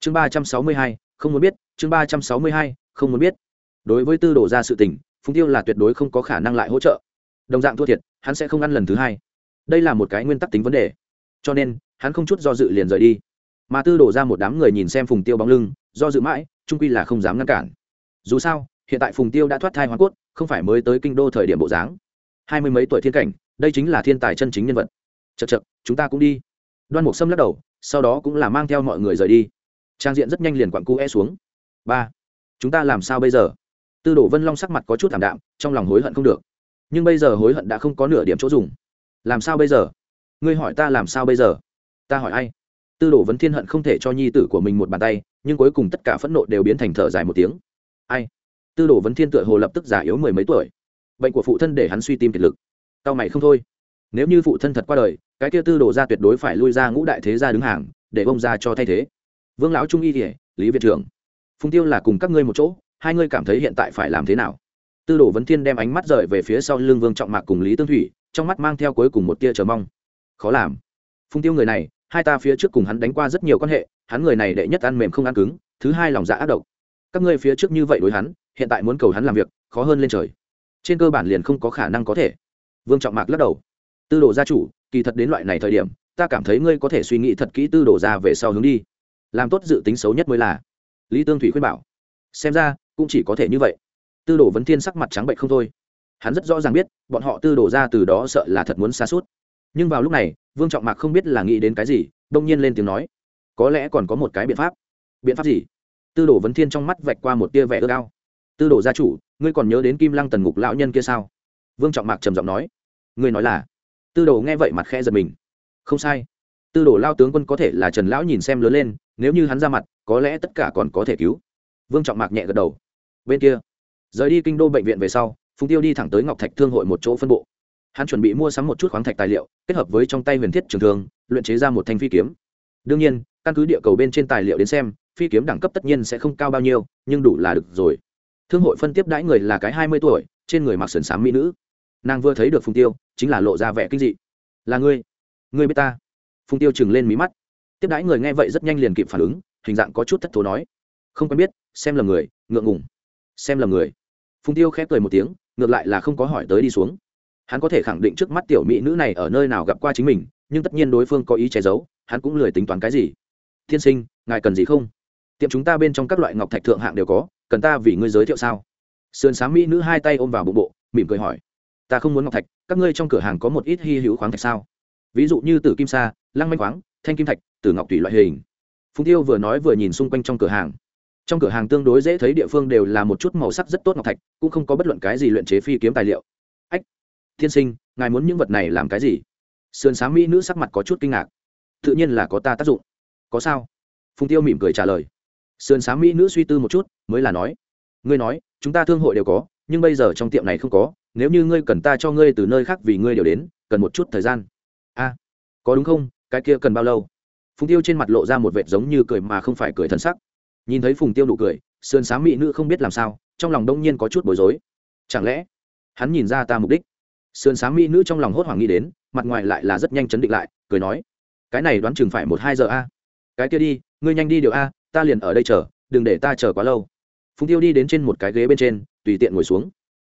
Chương ba trăm sáu mươi hai, không muốn biết, chương ba trăm sáu mươi hai, không muốn biết. Đối với tư đồ ra sự tình phùng tiêu là tuyệt đối không có khả năng lại hỗ trợ. Đồng dạng thua thiệt, hắn sẽ không ăn lần thứ hai. Đây là một cái nguyên tắc tính vấn đề. Cho nên, hắn không chút do dự liền rời đi. Mà tư đổ ra một đám người nhìn xem phùng tiêu bóng lưng, do dự mãi, trung quy là không dám ngăn cản. Dù sao, hiện tại phùng tiêu đã thoát thai hoa cốt, không phải mới tới kinh đô thời điểm bộ dáng. Hai mươi mấy tuổi thiên cảnh, đây chính là thiên tài chân chính nhân vật. Chật chật chúng ta cũng đi. Đoan mục sâm lắc đầu, sau đó cũng là mang theo mọi người rời đi. Trang diện rất nhanh liền quặn cu e xuống. Ba, chúng ta làm sao bây giờ? Tư đồ vân long sắc mặt có chút thảm đạm, trong lòng hối hận không được. Nhưng bây giờ hối hận đã không có nửa điểm chỗ dùng. Làm sao bây giờ? Ngươi hỏi ta làm sao bây giờ? Ta hỏi ai? Tư đồ vấn thiên hận không thể cho nhi tử của mình một bàn tay, nhưng cuối cùng tất cả phẫn nộ đều biến thành thở dài một tiếng. Ai? Tư đồ vấn thiên tựa hồ lập tức già yếu mười mấy tuổi. Bệnh của phụ thân để hắn suy tim kiệt lực. Tao mày không thôi. Nếu như phụ thân thật qua đời, cái kia tư đồ ra tuyệt đối phải lui ra ngũ đại thế gia đứng hàng, để bông ra cho thay thế. Vương lão trung y kể lý việt trưởng. Phùng tiêu là cùng các ngươi một chỗ hai ngươi cảm thấy hiện tại phải làm thế nào? Tư đồ vấn thiên đem ánh mắt rời về phía sau lưng vương trọng mạc cùng lý tương thủy, trong mắt mang theo cuối cùng một tia chờ mong. Khó làm. Phung tiêu người này, hai ta phía trước cùng hắn đánh qua rất nhiều quan hệ, hắn người này đệ nhất ăn mềm không ăn cứng, thứ hai lòng dạ ác độc. Các ngươi phía trước như vậy đối hắn, hiện tại muốn cầu hắn làm việc, khó hơn lên trời. Trên cơ bản liền không có khả năng có thể. Vương trọng mạc lắc đầu. Tư đồ gia chủ, kỳ thật đến loại này thời điểm, ta cảm thấy ngươi có thể suy nghĩ thật kỹ tư đồ ra về sau hướng đi. Làm tốt dự tính xấu nhất mới là. Lý tương thủy khuyên bảo. Xem ra cũng chỉ có thể như vậy. Tư đồ vấn thiên sắc mặt trắng bệnh không thôi. Hắn rất rõ ràng biết, bọn họ tư đồ ra từ đó sợ là thật muốn xa suốt. Nhưng vào lúc này, vương trọng mạc không biết là nghĩ đến cái gì đông nhiên lên tiếng nói, có lẽ còn có một cái biện pháp. Biện pháp gì? Tư đồ vấn thiên trong mắt vạch qua một tia vẻ ước ao. Tư đồ gia chủ, ngươi còn nhớ đến kim lăng tần ngục lão nhân kia sao? Vương trọng mạc trầm giọng nói. Ngươi nói là? Tư đồ nghe vậy mặt khẽ giật mình. Không sai. Tư đồ lao tướng quân có thể là trần lão nhìn xem lớn lên, nếu như hắn ra mặt, có lẽ tất cả còn có thể cứu. Vương trọng mạc nhẹ gật đầu bên kia. Rời đi kinh đô bệnh viện về sau, phùng tiêu đi thẳng tới ngọc thạch thương hội một chỗ phân bộ. Hắn chuẩn bị mua sắm một chút khoáng thạch tài liệu, kết hợp với trong tay huyền thiết trường thương, luyện chế ra một thanh phi kiếm. Đương nhiên, căn cứ địa cầu bên trên tài liệu đến xem, phi kiếm đẳng cấp tất nhiên sẽ không cao bao nhiêu, nhưng đủ là được rồi. Thương hội phân tiếp đãi người là cái hai mươi tuổi, trên người mặc sườn xám mỹ nữ. Nàng vừa thấy được phùng tiêu, chính là lộ ra vẻ kinh dị. Là ngươi? Ngươi biết ta? Phùng tiêu chừng lên mí mắt. Tiếp đãi người nghe vậy rất nhanh liền kịp phản ứng, hình dạng có chút thất thố nói. Không quen biết, xem lầm người, ngượng ngùng xem là người. Phùng tiêu khép cười một tiếng, ngược lại là không có hỏi tới đi xuống. Hắn có thể khẳng định trước mắt tiểu mỹ nữ này ở nơi nào gặp qua chính mình, nhưng tất nhiên đối phương có ý che giấu, hắn cũng lười tính toán cái gì. Tiên sinh, ngài cần gì không? Tiệm chúng ta bên trong các loại ngọc thạch thượng hạng đều có, cần ta vì ngươi giới thiệu sao? Sườn sáng mỹ nữ hai tay ôm vào bụng bộ, mỉm cười hỏi. Ta không muốn ngọc thạch, các ngươi trong cửa hàng có một ít hy hữu khoáng thạch sao? Ví dụ như tử kim sa, lăng manh khoáng, thanh kim thạch, tử ngọc thủy loại hình. Phùng tiêu vừa nói vừa nhìn xung quanh trong cửa hàng trong cửa hàng tương đối dễ thấy địa phương đều là một chút màu sắc rất tốt ngọc thạch, cũng không có bất luận cái gì luyện chế phi kiếm tài liệu. Ách thiên sinh, ngài muốn những vật này làm cái gì? Sườn sáng mỹ nữ sắc mặt có chút kinh ngạc. Tự nhiên là có ta tác dụng. Có sao? Phùng tiêu mỉm cười trả lời. Sườn sáng mỹ nữ suy tư một chút, mới là nói. Ngươi nói, chúng ta thương hội đều có, nhưng bây giờ trong tiệm này không có, nếu như ngươi cần ta cho ngươi từ nơi khác vì ngươi đều đến, cần một chút thời gian. A, có đúng không? Cái kia cần bao lâu? Phùng tiêu trên mặt lộ ra một vệt giống như cười mà không phải cười thân sắc nhìn thấy phùng tiêu nụ cười, sườn sáng mỹ nữ không biết làm sao, trong lòng đông nhiên có chút bối rối. Chẳng lẽ hắn nhìn ra ta mục đích? Sườn sáng mỹ nữ trong lòng hốt hoảng nghĩ đến, mặt ngoài lại là rất nhanh chấn định lại, cười nói, cái này đoán chừng phải một hai giờ a. Cái kia đi, ngươi nhanh đi điều a, ta liền ở đây chờ, đừng để ta chờ quá lâu. Phùng tiêu đi đến trên một cái ghế bên trên, tùy tiện ngồi xuống.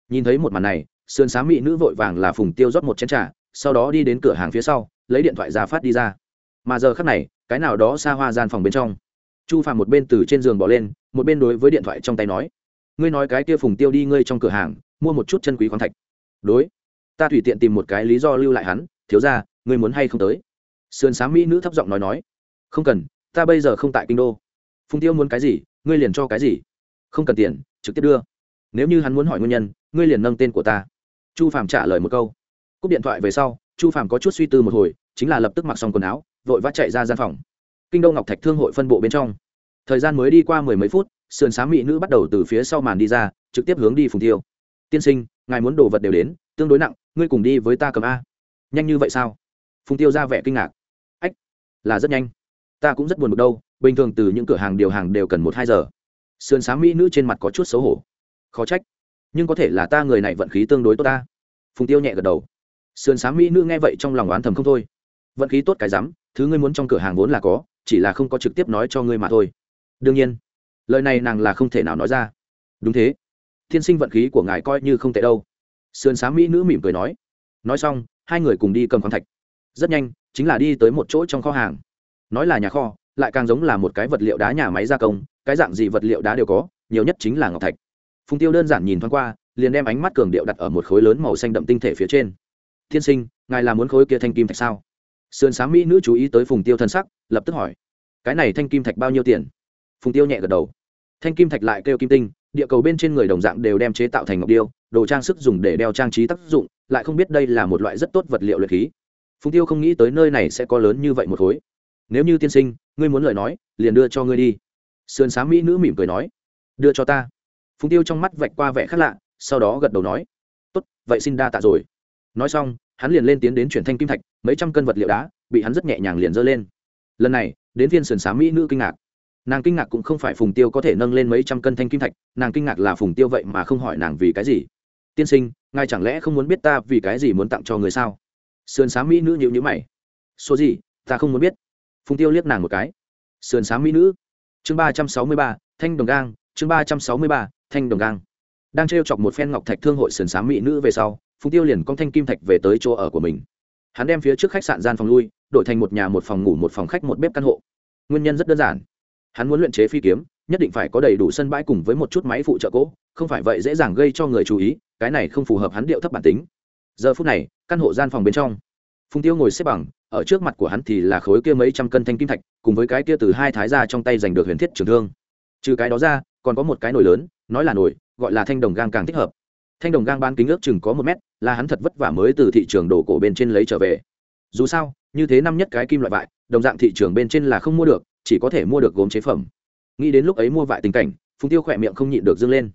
Nhìn thấy một màn này, sườn sáng mỹ nữ vội vàng là phùng tiêu rót một chén t r à sau đó đi đến cửa hàng phía sau, lấy điện thoại ra phát đi ra. Mà giờ khắc này, cái nào đó xa hoa gian phòng bên trong chu phàm một bên từ trên giường bỏ lên, một bên đối với điện thoại trong tay nói, ngươi nói cái kia phùng tiêu đi ngươi trong cửa hàng, mua một chút chân quý khoáng thạch. Đối, ta tùy tiện tìm một cái lý do lưu lại hắn, thiếu ra ngươi muốn hay không tới? Sườn sáng mỹ nữ thấp giọng nói nói, không cần, ta bây giờ không tại kinh đô. Phùng tiêu muốn cái gì, ngươi liền cho cái gì. Không cần tiền, trực tiếp đưa. Nếu như hắn muốn hỏi nguyên nhân, ngươi liền nâng tên của ta. Chu phàm trả lời một câu. Cúp điện thoại về sau, chu phàm có chút suy tư một hồi, chính là lập tức mặc xong quần áo, vội vã chạy ra gian phòng kinh đô ngọc thạch thương hội phân bộ bên trong. Thời gian mới đi qua mười mấy phút, sườn sáng mỹ nữ bắt đầu từ phía sau màn đi ra, trực tiếp hướng đi phùng tiêu tiên sinh, ngài muốn đồ vật đều đến, tương đối nặng, ngươi cùng đi với ta cầm a. Nhanh như vậy sao? Phùng tiêu ra vẻ kinh ngạc. Ách, là rất nhanh. Ta cũng rất buồn bực đâu, bình thường từ những cửa hàng điều hàng đều cần một hai giờ. Sườn sáng mỹ nữ trên mặt có chút xấu hổ. Khó trách, nhưng có thể là ta người này vận khí tương đối tốt ta. Phùng tiêu nhẹ gật đầu. Sườn sáng mỹ nữ nghe vậy trong lòng oán thầm không thôi. Vận khí tốt cái rắm, thứ ngươi muốn trong cửa hàng vốn là có chỉ là không có trực tiếp nói cho ngươi mà thôi. Đương nhiên, lời này nàng là không thể nào nói ra. Đúng thế. Thiên sinh vận khí của ngài coi như không tệ đâu. Sườn sáng mỹ nữ mỉm cười nói. Nói xong, hai người cùng đi cầm khoáng thạch. Rất nhanh, chính là đi tới một chỗ trong kho hàng. Nói là nhà kho, lại càng giống là một cái vật liệu đá nhà máy gia công, cái dạng gì vật liệu đá đều có, nhiều nhất chính là ngọc thạch. Phùng tiêu đơn giản nhìn thoáng qua, liền đem ánh mắt cường điệu đặt ở một khối lớn màu xanh đậm tinh thể phía trên. Thiên sinh, ngài là muốn khối kia thanh kim thạch sao? Sườn sáng mỹ nữ chú ý tới phùng tiêu thân sắc, lập tức hỏi, cái này thanh kim thạch bao nhiêu tiền? Phùng tiêu nhẹ gật đầu. Thanh kim thạch lại kêu kim tinh, địa cầu bên trên người đồng dạng đều đem chế tạo thành ngọc điêu, đồ trang sức dùng để đeo trang trí tác dụng, lại không biết đây là một loại rất tốt vật liệu luyện khí. Phùng tiêu không nghĩ tới nơi này sẽ có lớn như vậy một khối. Nếu như tiên sinh, ngươi muốn lời nói, liền đưa cho ngươi đi. Sườn sáng mỹ nữ mỉm cười nói, đưa cho ta. Phùng tiêu trong mắt vạch qua vẻ khác lạ, sau đó gật đầu nói, tốt, vậy xin đa tạ rồi. Nói xong hắn liền lên tiến đến chuyển thanh kim thạch, mấy trăm cân vật liệu đá, bị hắn rất nhẹ nhàng liền dơ lên. Lần này, đến viên sườn xám mỹ nữ kinh ngạc. Nàng kinh ngạc cũng không phải phùng tiêu có thể nâng lên mấy trăm cân thanh kim thạch, nàng kinh ngạc là phùng tiêu vậy mà không hỏi nàng vì cái gì. Tiên sinh, ngài chẳng lẽ không muốn biết ta vì cái gì muốn tặng cho người sao? Sườn xám mỹ nữ nhịu nhữ mày. Số gì, ta không muốn biết. Phùng tiêu liếc nàng một cái. Sườn xám mỹ nữ. Chương ba trăm sáu mươi ba, thanh đồng gang. Chương ba trăm sáu mươi ba, thanh đồng gang. Đang t chọc một phen ngọc thạch thương hội sườn xám mỹ nữ về sau phùng tiêu liền con thanh kim thạch về tới chỗ ở của mình. Hắn đem phía trước khách sạn gian phòng lui, đổi thành một nhà một phòng ngủ một phòng khách một bếp căn hộ. Nguyên nhân rất đơn giản. Hắn muốn luyện chế phi kiếm, nhất định phải có đầy đủ sân bãi cùng với một chút máy phụ trợ cỗ, không phải vậy dễ dàng gây cho người chú ý, cái này không phù hợp hắn điệu thấp bản tính. Giờ phút này, căn hộ gian phòng bên trong, phùng tiêu ngồi xếp bằng, ở trước mặt của hắn thì là khối kia mấy trăm cân thanh kim thạch, cùng với cái kia từ hai thái ra trong tay giành được huyền thiết trường thương. Trừ cái đó ra, còn có một cái nồi lớn, nói là nồi, gọi là thanh đồng gang càng thích hợp. Thanh đồng gang bán kính ước chừng có một mét là hắn thật vất vả mới từ thị trường đồ cổ bên trên lấy trở về. Dù sao, như thế năm nhất cái kim loại vại đồng dạng thị trường bên trên là không mua được, chỉ có thể mua được gốm chế phẩm. Nghĩ đến lúc ấy mua vại tình cảnh, phùng tiêu khỏe miệng không nhịn được dâng lên.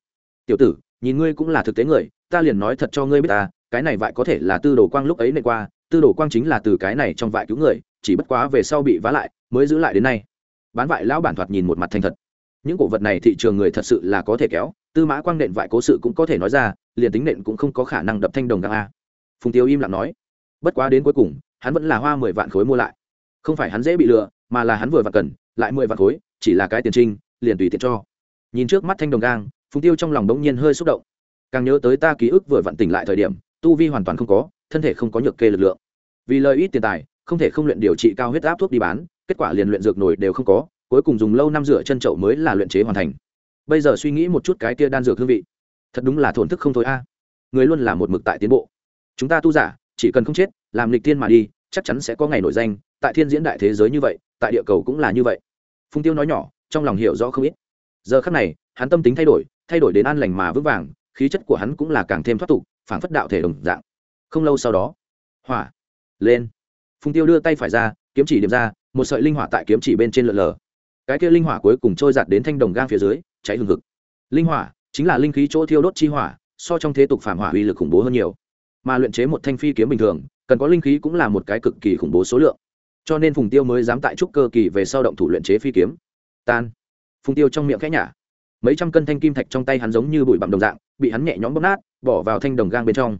Tiểu tử, nhìn ngươi cũng là thực tế người, ta liền nói thật cho ngươi biết ta, cái này vại có thể là tư đồ quang lúc ấy nệ qua, tư đồ quang chính là từ cái này trong vại cứu người, chỉ bất quá về sau bị vá lại, mới giữ lại đến nay. Bán vại lão bản thoạt nhìn một mặt thành thật. Những cổ vật này thị trường người thật sự là có thể kéo tư mã quang nện vại cố sự cũng có thể nói ra, liền tính nện cũng không có khả năng đập thanh đồng găng a. Phùng tiêu im lặng nói, bất quá đến cuối cùng, hắn vẫn là hoa mười vạn khối mua lại. Không phải hắn dễ bị lừa, mà là hắn vừa vặn cần, lại mười vạn khối, chỉ là cái tiền trinh, liền tùy tiện cho. Nhìn trước mắt thanh đồng gang phùng tiêu trong lòng bỗng nhiên hơi xúc động. Càng nhớ tới ta ký ức vừa vặn tỉnh lại thời điểm, tu vi hoàn toàn không có, thân thể không có nhược kê lực lượng. Vì lợi ít tiền tài, không thể không luyện điều trị cao huyết áp thuốc đi bán, kết quả liền luyện dược nổi đều không có, cuối cùng dùng lâu năm rửa chân chậu mới là luyện chế hoàn thành bây giờ suy nghĩ một chút cái kia đan dược hương vị. Thật đúng là thổn thức không thôi a. Người luôn là một mực tại tiến bộ. Chúng ta tu giả, chỉ cần không chết, làm lịch tiên mà đi, chắc chắn sẽ có ngày nổi danh, tại thiên diễn đại thế giới như vậy, tại địa cầu cũng là như vậy. Phùng tiêu nói nhỏ, trong lòng hiểu rõ không ít. Giờ khắc này, hắn tâm tính thay đổi thay đổi đến an lành mà vững vàng, khí chất của hắn cũng là càng thêm thoát tục, phảng phất đạo thể đồng dạng. Không lâu sau đó, hỏa lên. Phùng tiêu đưa tay phải ra, kiếm chỉ điểm ra, một sợi linh hỏa tại kiếm chỉ bên trên lợn lờ. Cái kia linh hỏa cuối cùng trôi giạt đến thanh đồng gang phía dưới cháy hừng hực. Linh hỏa, chính là linh khí chỗ thiêu đốt chi hỏa, so trong thế tục phản hỏa uy lực khủng bố hơn nhiều. Mà luyện chế một thanh phi kiếm bình thường, cần có linh khí cũng là một cái cực kỳ khủng bố số lượng. Cho nên phùng tiêu mới dám tại trúc cơ kỳ về sau động thủ luyện chế phi kiếm. Tan. Phùng tiêu trong miệng khẽ nhả. Mấy trăm cân thanh kim thạch trong tay hắn giống như bụi bặm đồng dạng, bị hắn nhẹ nhõm bóp nát, bỏ vào thanh đồng gang bên trong.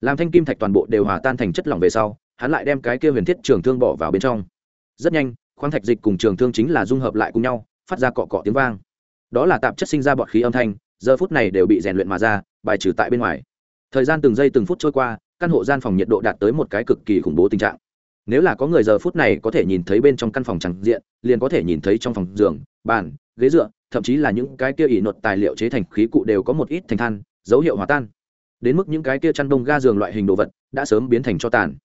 Làm thanh kim thạch toàn bộ đều hòa tan thành chất lỏng về sau, hắn lại đem cái kia huyền thiết trường thương bỏ vào bên trong. Rất nhanh, khoáng thạch dịch cùng trường thương chính là dung hợp lại cùng nhau, phát ra cọ cọ tiếng vang đó là tạp chất sinh ra bọt khí âm thanh, giờ phút này đều bị rèn luyện mà ra, bài trừ tại bên ngoài. Thời gian từng giây từng phút trôi qua, căn hộ gian phòng nhiệt độ đạt tới một cái cực kỳ khủng bố tình trạng. Nếu là có người giờ phút này có thể nhìn thấy bên trong căn phòng chẳng diện, liền có thể nhìn thấy trong phòng giường, bàn, ghế dựa, thậm chí là những cái kia ỉ nột tài liệu chế thành khí cụ đều có một ít thành than, dấu hiệu hòa tan. Đến mức những cái kia chăn đông ga giường loại hình đồ vật đã sớm biến thành cho tàn.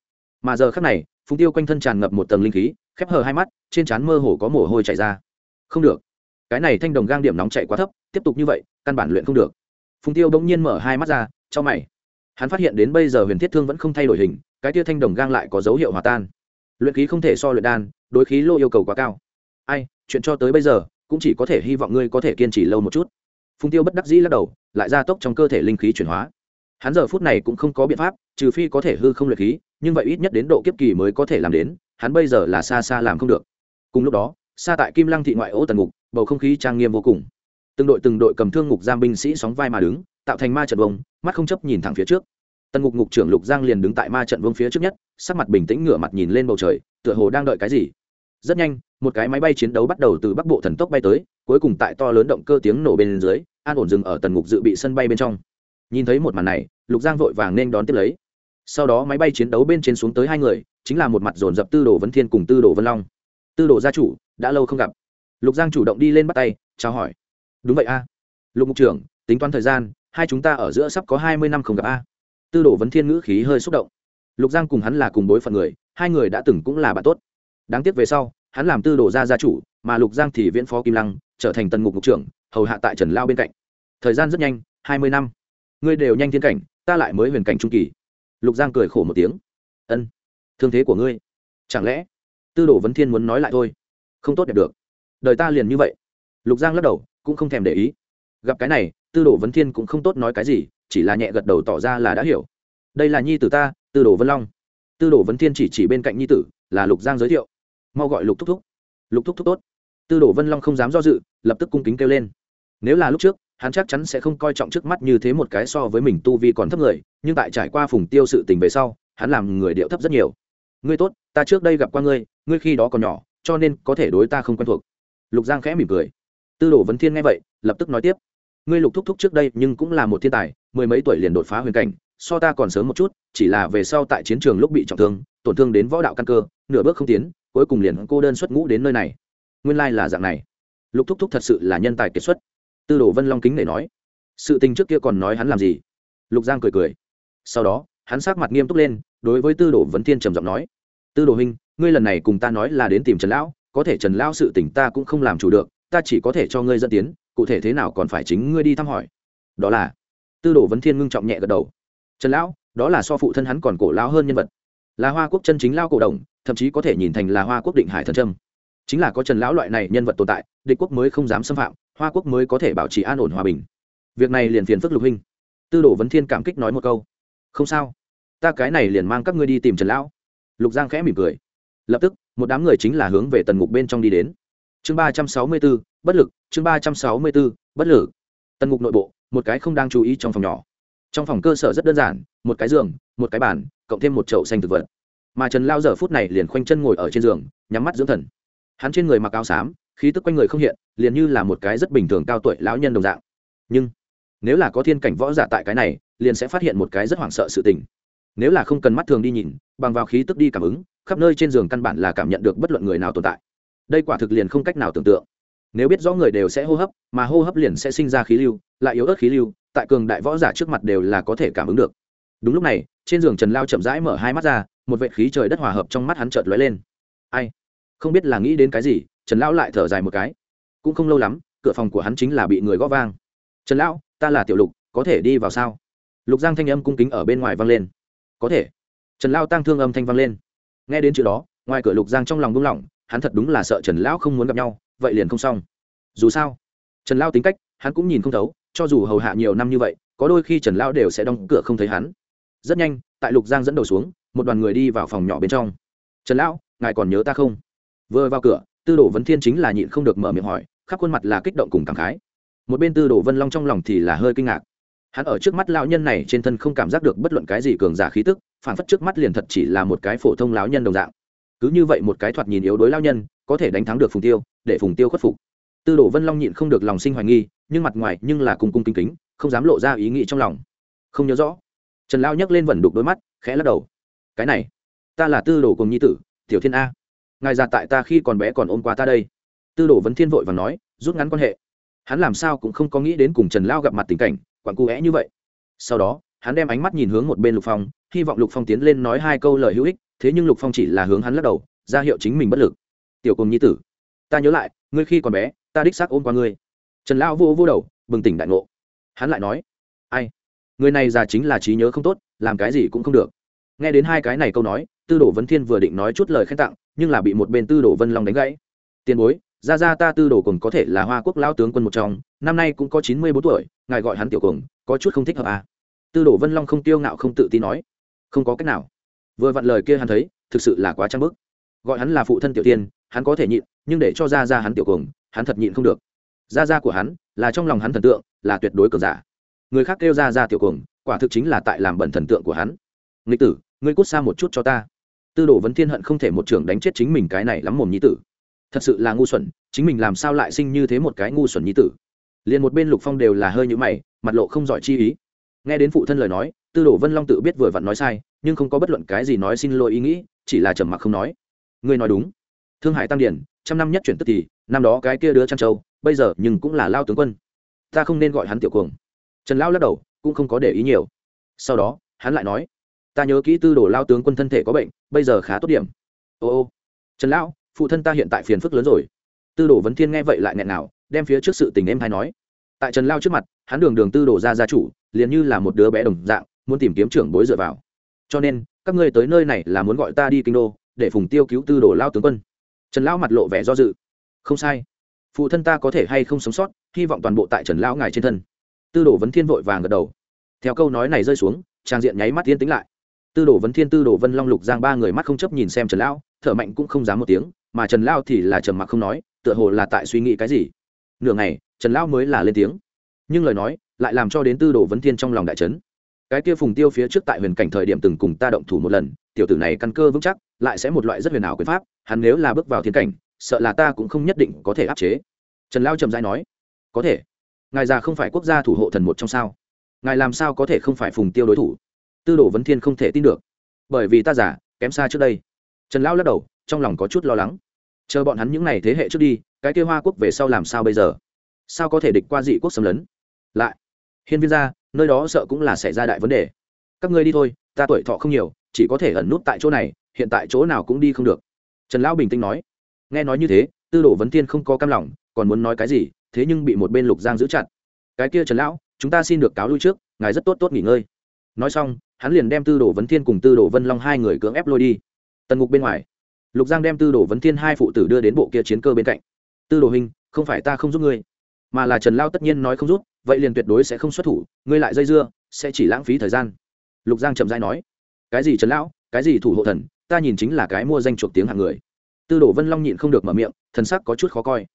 Mà giờ khắc này, phùng tiêu quanh thân tràn ngập một tầng linh khí, khép hờ hai mắt, trên trán mơ hồ có mồ hôi chảy ra. Không được cái này thanh đồng gang điểm nóng chạy quá thấp, tiếp tục như vậy, căn bản luyện không được. Phùng tiêu bỗng nhiên mở hai mắt ra, cho mày. Hắn phát hiện đến bây giờ huyền thiết thương vẫn không thay đổi hình, cái tia thanh đồng gang lại có dấu hiệu hòa tan. Luyện khí không thể so luyện đan, đối khí lô yêu cầu quá cao. Ai, chuyện cho tới bây giờ, cũng chỉ có thể hy vọng ngươi có thể kiên trì lâu một chút. Phùng tiêu bất đắc dĩ lắc đầu, lại gia tốc trong cơ thể linh khí chuyển hóa. Hắn giờ phút này cũng không có biện pháp, trừ phi có thể hư không luyện khí, nhưng vậy ít nhất đến độ kiếp kỳ mới có thể làm đến, hắn bây giờ là xa xa làm không được. Cùng lúc đó xa tại kim lăng thị ngoại ô tần ngục, bầu không khí trang nghiêm vô cùng. Từng đội từng đội cầm thương ngục giam binh sĩ sóng vai mà đứng, tạo thành ma trận vông, mắt không chấp nhìn thẳng phía trước. Tần ngục ngục trưởng lục giang liền đứng tại ma trận vương phía trước nhất, sắc mặt bình tĩnh ngửa mặt nhìn lên bầu trời, tựa hồ đang đợi cái gì. Rất nhanh, một cái máy bay chiến đấu bắt đầu từ bắc bộ thần tốc bay tới, cuối cùng tại to lớn động cơ tiếng nổ bên dưới, an ổn dừng ở tần ngục dự bị sân bay bên trong. Nhìn thấy một màn này, lục giang vội vàng nên đón tiếp lấy. Sau đó máy bay chiến đấu bên trên xuống tới hai người, chính là một mặt dồn dập tư đồ vân thiên cùng tư đồ vân long. Tư đồ gia chủ đã lâu không gặp. Lục giang chủ động đi lên bắt tay, chào hỏi. Đúng vậy a. Lục mục trưởng, tính toán thời gian, hai chúng ta ở giữa sắp có hai mươi năm không gặp a. Tư đồ vấn thiên ngữ khí hơi xúc động. Lục giang cùng hắn là cùng bối phận người, hai người đã từng cũng là bạn tốt. Đáng tiếc về sau, hắn làm tư đồ gia gia chủ, mà lục giang thì viễn phó kim lăng, trở thành tần ngục mục trưởng, hầu hạ tại trần lao bên cạnh. Thời gian rất nhanh, hai mươi năm. Ngươi đều nhanh thiên cảnh, ta lại mới huyền cảnh trung kỳ. Lục giang cười khổ một tiếng. Ân, thương thế của ngươi. Chẳng lẽ, tư đồ vấn thiên muốn nói lại thôi? Không tốt đẹp được. Đời ta liền như vậy. Lục giang lắc đầu, cũng không thèm để ý. Gặp cái này, tư đồ vấn thiên cũng không tốt nói cái gì, chỉ là nhẹ gật đầu tỏ ra là đã hiểu. Đây là nhi tử ta, tư đồ vân long. Tư đồ vấn thiên chỉ chỉ bên cạnh nhi tử, là lục giang giới thiệu. Mau gọi lục thúc thúc. Lục thúc thúc tốt. Tư đồ vân long không dám do dự, lập tức cung kính kêu lên. Nếu là lúc trước, hắn chắc chắn sẽ không coi trọng trước mắt như thế một cái so với mình tu vi còn thấp người, nhưng tại trải qua phùng tiêu sự tình về sau, hắn làm người điệu thấp rất nhiều. Ngươi tốt, ta trước đây gặp qua ngươi ngươi khi đó còn nhỏ cho nên có thể đối ta không quen thuộc. Lục giang khẽ mỉm cười. Tư đồ vấn thiên nghe vậy, lập tức nói tiếp. Ngươi lục thúc thúc trước đây nhưng cũng là một thiên tài, mười mấy tuổi liền đột phá huyền cảnh, so ta còn sớm một chút, chỉ là về sau tại chiến trường lúc bị trọng thương, tổn thương đến võ đạo căn cơ, nửa bước không tiến, cuối cùng liền cô đơn xuất ngũ đến nơi này. Nguyên lai là dạng này. Lục thúc thúc thật sự là nhân tài kiệt xuất. Tư đồ vân long kính để nói. Sự tình trước kia còn nói hắn làm gì? Lục giang cười cười. Sau đó, hắn sát mặt nghiêm túc lên, đối với tư đồ vấn thiên trầm giọng nói. Tư đồ huynh ngươi lần này cùng ta nói là đến tìm trần lão, có thể trần lão sự tình ta cũng không làm chủ được, ta chỉ có thể cho ngươi dẫn tiến, cụ thể thế nào còn phải chính ngươi đi thăm hỏi. Đó là, tư đồ vấn thiên ngưng trọng nhẹ gật đầu. Trần lão, đó là so phụ thân hắn còn cổ lão hơn nhân vật. Là hoa quốc chân chính lao cổ đồng, thậm chí có thể nhìn thành là hoa quốc định hải thần trâm chính là có trần lão loại này nhân vật tồn tại, địch quốc mới không dám xâm phạm, hoa quốc mới có thể bảo trì an ổn hòa bình. Việc này liền phiền phức lục huynh. Tư đồ vấn thiên cảm kích nói một câu. Không sao, ta cái này liền mang các ngươi đi tìm trần lão. Lục giang khẽ mỉm cười lập tức, một đám người chính là hướng về tần ngục bên trong đi đến. Chương ba trăm sáu mươi b ố bất lực, chương ba trăm sáu mươi b ố bất lực. Tần ngục nội bộ, một cái không đang chú ý trong phòng nhỏ. Trong phòng cơ sở rất đơn giản, một cái giường, một cái bàn, cộng thêm một chậu xanh thực vật. Mà trần lao giờ phút này liền khoanh chân ngồi ở trên giường, nhắm mắt dưỡng thần. Hắn trên người mặc áo xám, khí tức quanh người không hiện, liền như là một cái rất bình thường cao tuổi lão nhân đồng dạng. Nhưng, nếu là có thiên cảnh võ giả tại cái này, liền sẽ phát hiện một cái rất hoảng sợ sự tình. Nếu là không cần mắt thường đi nhìn, bằng vào khí tức đi cảm ứng khắp nơi trên giường căn bản là cảm nhận được bất luận người nào tồn tại. Đây quả thực liền không cách nào tưởng tượng. Nếu biết rõ người đều sẽ hô hấp, mà hô hấp liền sẽ sinh ra khí lưu, lại yếu ớt khí lưu, tại cường đại võ giả trước mặt đều là có thể cảm ứng được. Đúng lúc này, trên giường trần lao chậm rãi mở hai mắt ra, một vệ khí trời đất hòa hợp trong mắt hắn chợt lóe lên. Ai? Không biết là nghĩ đến cái gì, trần lão lại thở dài một cái. Cũng không lâu lắm, cửa phòng của hắn chính là bị người gõ vang. Trần lão, ta là tiểu lục, có thể đi vào sao? Lục giang thanh âm cung kính ở bên ngoài vang lên. Có thể. Trần lao tăng thương âm thanh vang lên nghe đến chữ đó, ngoài cửa lục giang trong lòng buông lỏng, hắn thật đúng là sợ trần lão không muốn gặp nhau, vậy liền không xong. Dù sao, trần lao tính cách, hắn cũng nhìn không thấu, cho dù hầu hạ nhiều năm như vậy, có đôi khi trần lao đều sẽ đóng cửa không thấy hắn. Rất nhanh, tại lục giang dẫn đầu xuống, một đoàn người đi vào phòng nhỏ bên trong. Trần lão, ngài còn nhớ ta không? Vừa vào cửa, tư đồ vấn thiên chính là nhịn không được mở miệng hỏi, khắp khuôn mặt là kích động cùng cảm khái. Một bên tư đồ vân long trong lòng thì là hơi kinh ngạc hắn ở trước mắt lão nhân này trên thân không cảm giác được bất luận cái gì cường giả khí tức phản phất trước mắt liền thật chỉ là một cái phổ thông lão nhân đồng dạng. Cứ như vậy một cái thoạt nhìn yếu đối lão nhân, có thể đánh thắng được phùng tiêu, để phùng tiêu khuất phục. Tư đồ vân long nhịn không được lòng sinh hoài nghi, nhưng mặt ngoài nhưng là cùng cung kính kính, không dám lộ ra ý nghĩ trong lòng. Không nhớ rõ. Trần lao nhấc lên vẩn đục đôi mắt, khẽ lắc đầu. Cái này, ta là tư đồ cùng nhi tử, tiểu thiên a. Ngài già tại ta khi còn bé còn ôm qua ta đây. Tư đồ vấn thiên vội và nói, rút ngắn quan hệ hắn làm sao cũng không có nghĩ đến cùng trần lao gặp mặt tình cảnh, quặn cụ é như vậy. Sau đó, hắn đem ánh mắt nhìn hướng một bên lục phong, hy vọng lục phong tiến lên nói hai câu lời hữu ích, thế nhưng lục phong chỉ là hướng hắn lắc đầu, ra hiệu chính mình bất lực. Tiểu cùng nhi tử, ta nhớ lại, ngươi khi còn bé, ta đích xác ôm qua ngươi. Trần lao vô vô đầu, bừng tỉnh đại ngộ. Hắn lại nói, ai, người này già chính là trí nhớ không tốt, làm cái gì cũng không được. Nghe đến hai cái này câu nói, tư đồ vấn thiên vừa định nói chút lời khen tặng, nhưng là bị một bên tư đồ vân long đánh gãy. Tiền bối Gia gia ta tư đồ cùng có thể là hoa quốc lao tướng quân một trong, năm nay cũng có chín mươi bốn tuổi, ngài gọi hắn tiểu cùng, có chút không thích hợp à. tư đồ vân long không tiêu ngạo không tự tin nói. Không có cách nào. Vừa vặn lời kia hắn thấy, thực sự là quá trang bức. Gọi hắn là phụ thân tiểu tiên, hắn có thể nhịn, nhưng để cho Gia Gia hắn tiểu cùng, hắn thật nhịn không được. Gia Gia của hắn, là trong lòng hắn thần tượng, là tuyệt đối cường giả. Người khác kêu Gia Gia tiểu cùng, quả thực chính là tại làm bẩn thần tượng của hắn. Nghịch tử, ngươi cút xa một chút cho ta. Tư đồ vấn thiên hận không thể một trưởng đánh chết chính mình cái này lắm mồm nhi tử thật sự là ngu xuẩn, chính mình làm sao lại sinh như thế một cái ngu xuẩn nhí tử? Liền một bên lục phong đều là hơi nhữ mày, mặt lộ không giỏi chi ý. Nghe đến phụ thân lời nói, tư đồ vân long tự biết vừa vặn nói sai, nhưng không có bất luận cái gì nói xin lỗi ý nghĩ, chỉ là trầm mặc không nói. Ngươi nói đúng. Thương hải tăng điển, trăm năm nhất chuyển tức thì, năm đó cái kia đứa trăn châu bây giờ nhưng cũng là lao tướng quân. Ta không nên gọi hắn tiểu cuồng. Trần lao lắc đầu, cũng không có để ý nhiều. Sau đó, hắn lại nói, ta nhớ kỹ tư đồ lao tướng quân thân thể có bệnh, bây giờ khá tốt điểm. Ô ô. Trần lão phụ thân ta hiện tại phiền phức lớn rồi. Tư đồ vấn thiên nghe vậy lại nghẹn nào, đem phía trước sự tình em hay nói. Tại trần lao trước mặt, hắn đường đường tư đồ ra gia chủ, liền như là một đứa bé đồng dạng, muốn tìm kiếm trưởng bối dựa vào. Cho nên, các ngươi tới nơi này là muốn gọi ta đi kinh đô, để phùng tiêu cứu tư đồ lao tướng quân. Trần lão mặt lộ vẻ do dự. Không sai. Phụ thân ta có thể hay không sống sót, hy vọng toàn bộ tại trần lão ngài trên thân. Tư đồ vấn thiên vội vàng gật đầu. Theo câu nói này rơi xuống, trang diện nháy mắt yên tĩnh lại. Tư đồ vấn thiên, tư đồ vân long, lục giang ba người mắt không chấp nhìn xem trần lão thở mạnh cũng không dám một tiếng mà trần lao thì là trầm mặc không nói, tựa hồ là tại suy nghĩ cái gì. Nửa ngày, trần lão mới là lên tiếng. Nhưng lời nói lại làm cho đến tư đồ vấn thiên trong lòng đại trấn cái kia phùng tiêu phía trước tại huyền cảnh thời điểm từng cùng ta động thủ một lần, tiểu tử này căn cơ vững chắc, lại sẽ một loại rất huyền ảo quyền pháp, hắn nếu là bước vào thiên cảnh, sợ là ta cũng không nhất định có thể áp chế. Trần lao trầm dai nói, có thể. Ngài già không phải quốc gia thủ hộ thần một trong sao? Ngài làm sao có thể không phải phùng tiêu đối thủ? Tư đồ vấn thiên không thể tin được. Bởi vì ta giả kém xa trước đây. Trần lão lắc đầu trong lòng có chút lo lắng. Chờ bọn hắn những n à y thế hệ trước đi, cái kêu hoa quốc về sau làm sao bây giờ? Sao có thể địch qua dị quốc xâm lấn? Lại, hiên viên ra nơi đó sợ cũng là xảy ra đại vấn đề. Các ngươi đi thôi, ta tuổi thọ không nhiều, chỉ có thể ẩn nút tại chỗ này, hiện tại chỗ nào cũng đi không được. Trần lão bình tĩnh nói. Nghe nói như thế, tư đồ vấn thiên không có cam lòng, còn muốn nói cái gì, thế nhưng bị một bên lục giang giữ chặt. Cái kia trần lão, chúng ta xin được cáo lui trước, ngài rất tốt tốt nghỉ ngơi. Nói xong, hắn liền đem tư đồ vấn thiên cùng tư đồ vân long hai người cưỡng ép lôi đi. Tần ngục bên ngoài lục giang đem tư đồ vấn thiên hai phụ tử đưa đến bộ kia chiến cơ bên cạnh. Tư đồ hình, không phải ta không giúp ngươi, mà là trần lao tất nhiên nói không giúp, vậy liền tuyệt đối sẽ không xuất thủ, ngươi lại dây dưa, sẽ chỉ lãng phí thời gian. Lục giang chậm dai nói, cái gì trần lão, cái gì thủ hộ thần, ta nhìn chính là cái mua danh chuộc tiếng hàng người. Tư đồ vân long nhịn không được mở miệng, thần sắc có chút khó coi.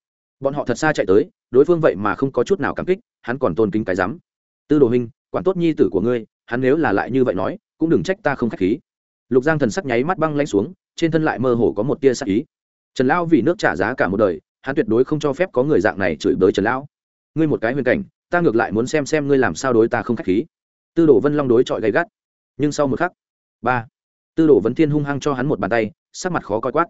Bọn họ thật xa chạy tới, đối phương vậy mà không có chút nào cảm kích, hắn còn tôn kính cái rắm tư đồ hình, quản tốt nhi tử của ngươi, hắn nếu là lại như vậy nói, cũng đừng trách ta không k h á c h khí. Lục giang thần sắc nháy mắt băng lanh xuống trên thân lại mơ hồ có một tia sắc ý. Trần lão vì nước trả giá cả một đời, hắn tuyệt đối không cho phép có người dạng này chửi bới trần lão. Ngươi một cái huyền cảnh, ta ngược lại muốn xem xem ngươi làm sao đối ta không k h á c h khí. Tư đồ vân long đối chọi gay gắt. Nhưng sau một khắc, ba, tư đồ vấn thiên hung hăng cho hắn một bàn tay, sắc mặt khó coi quát.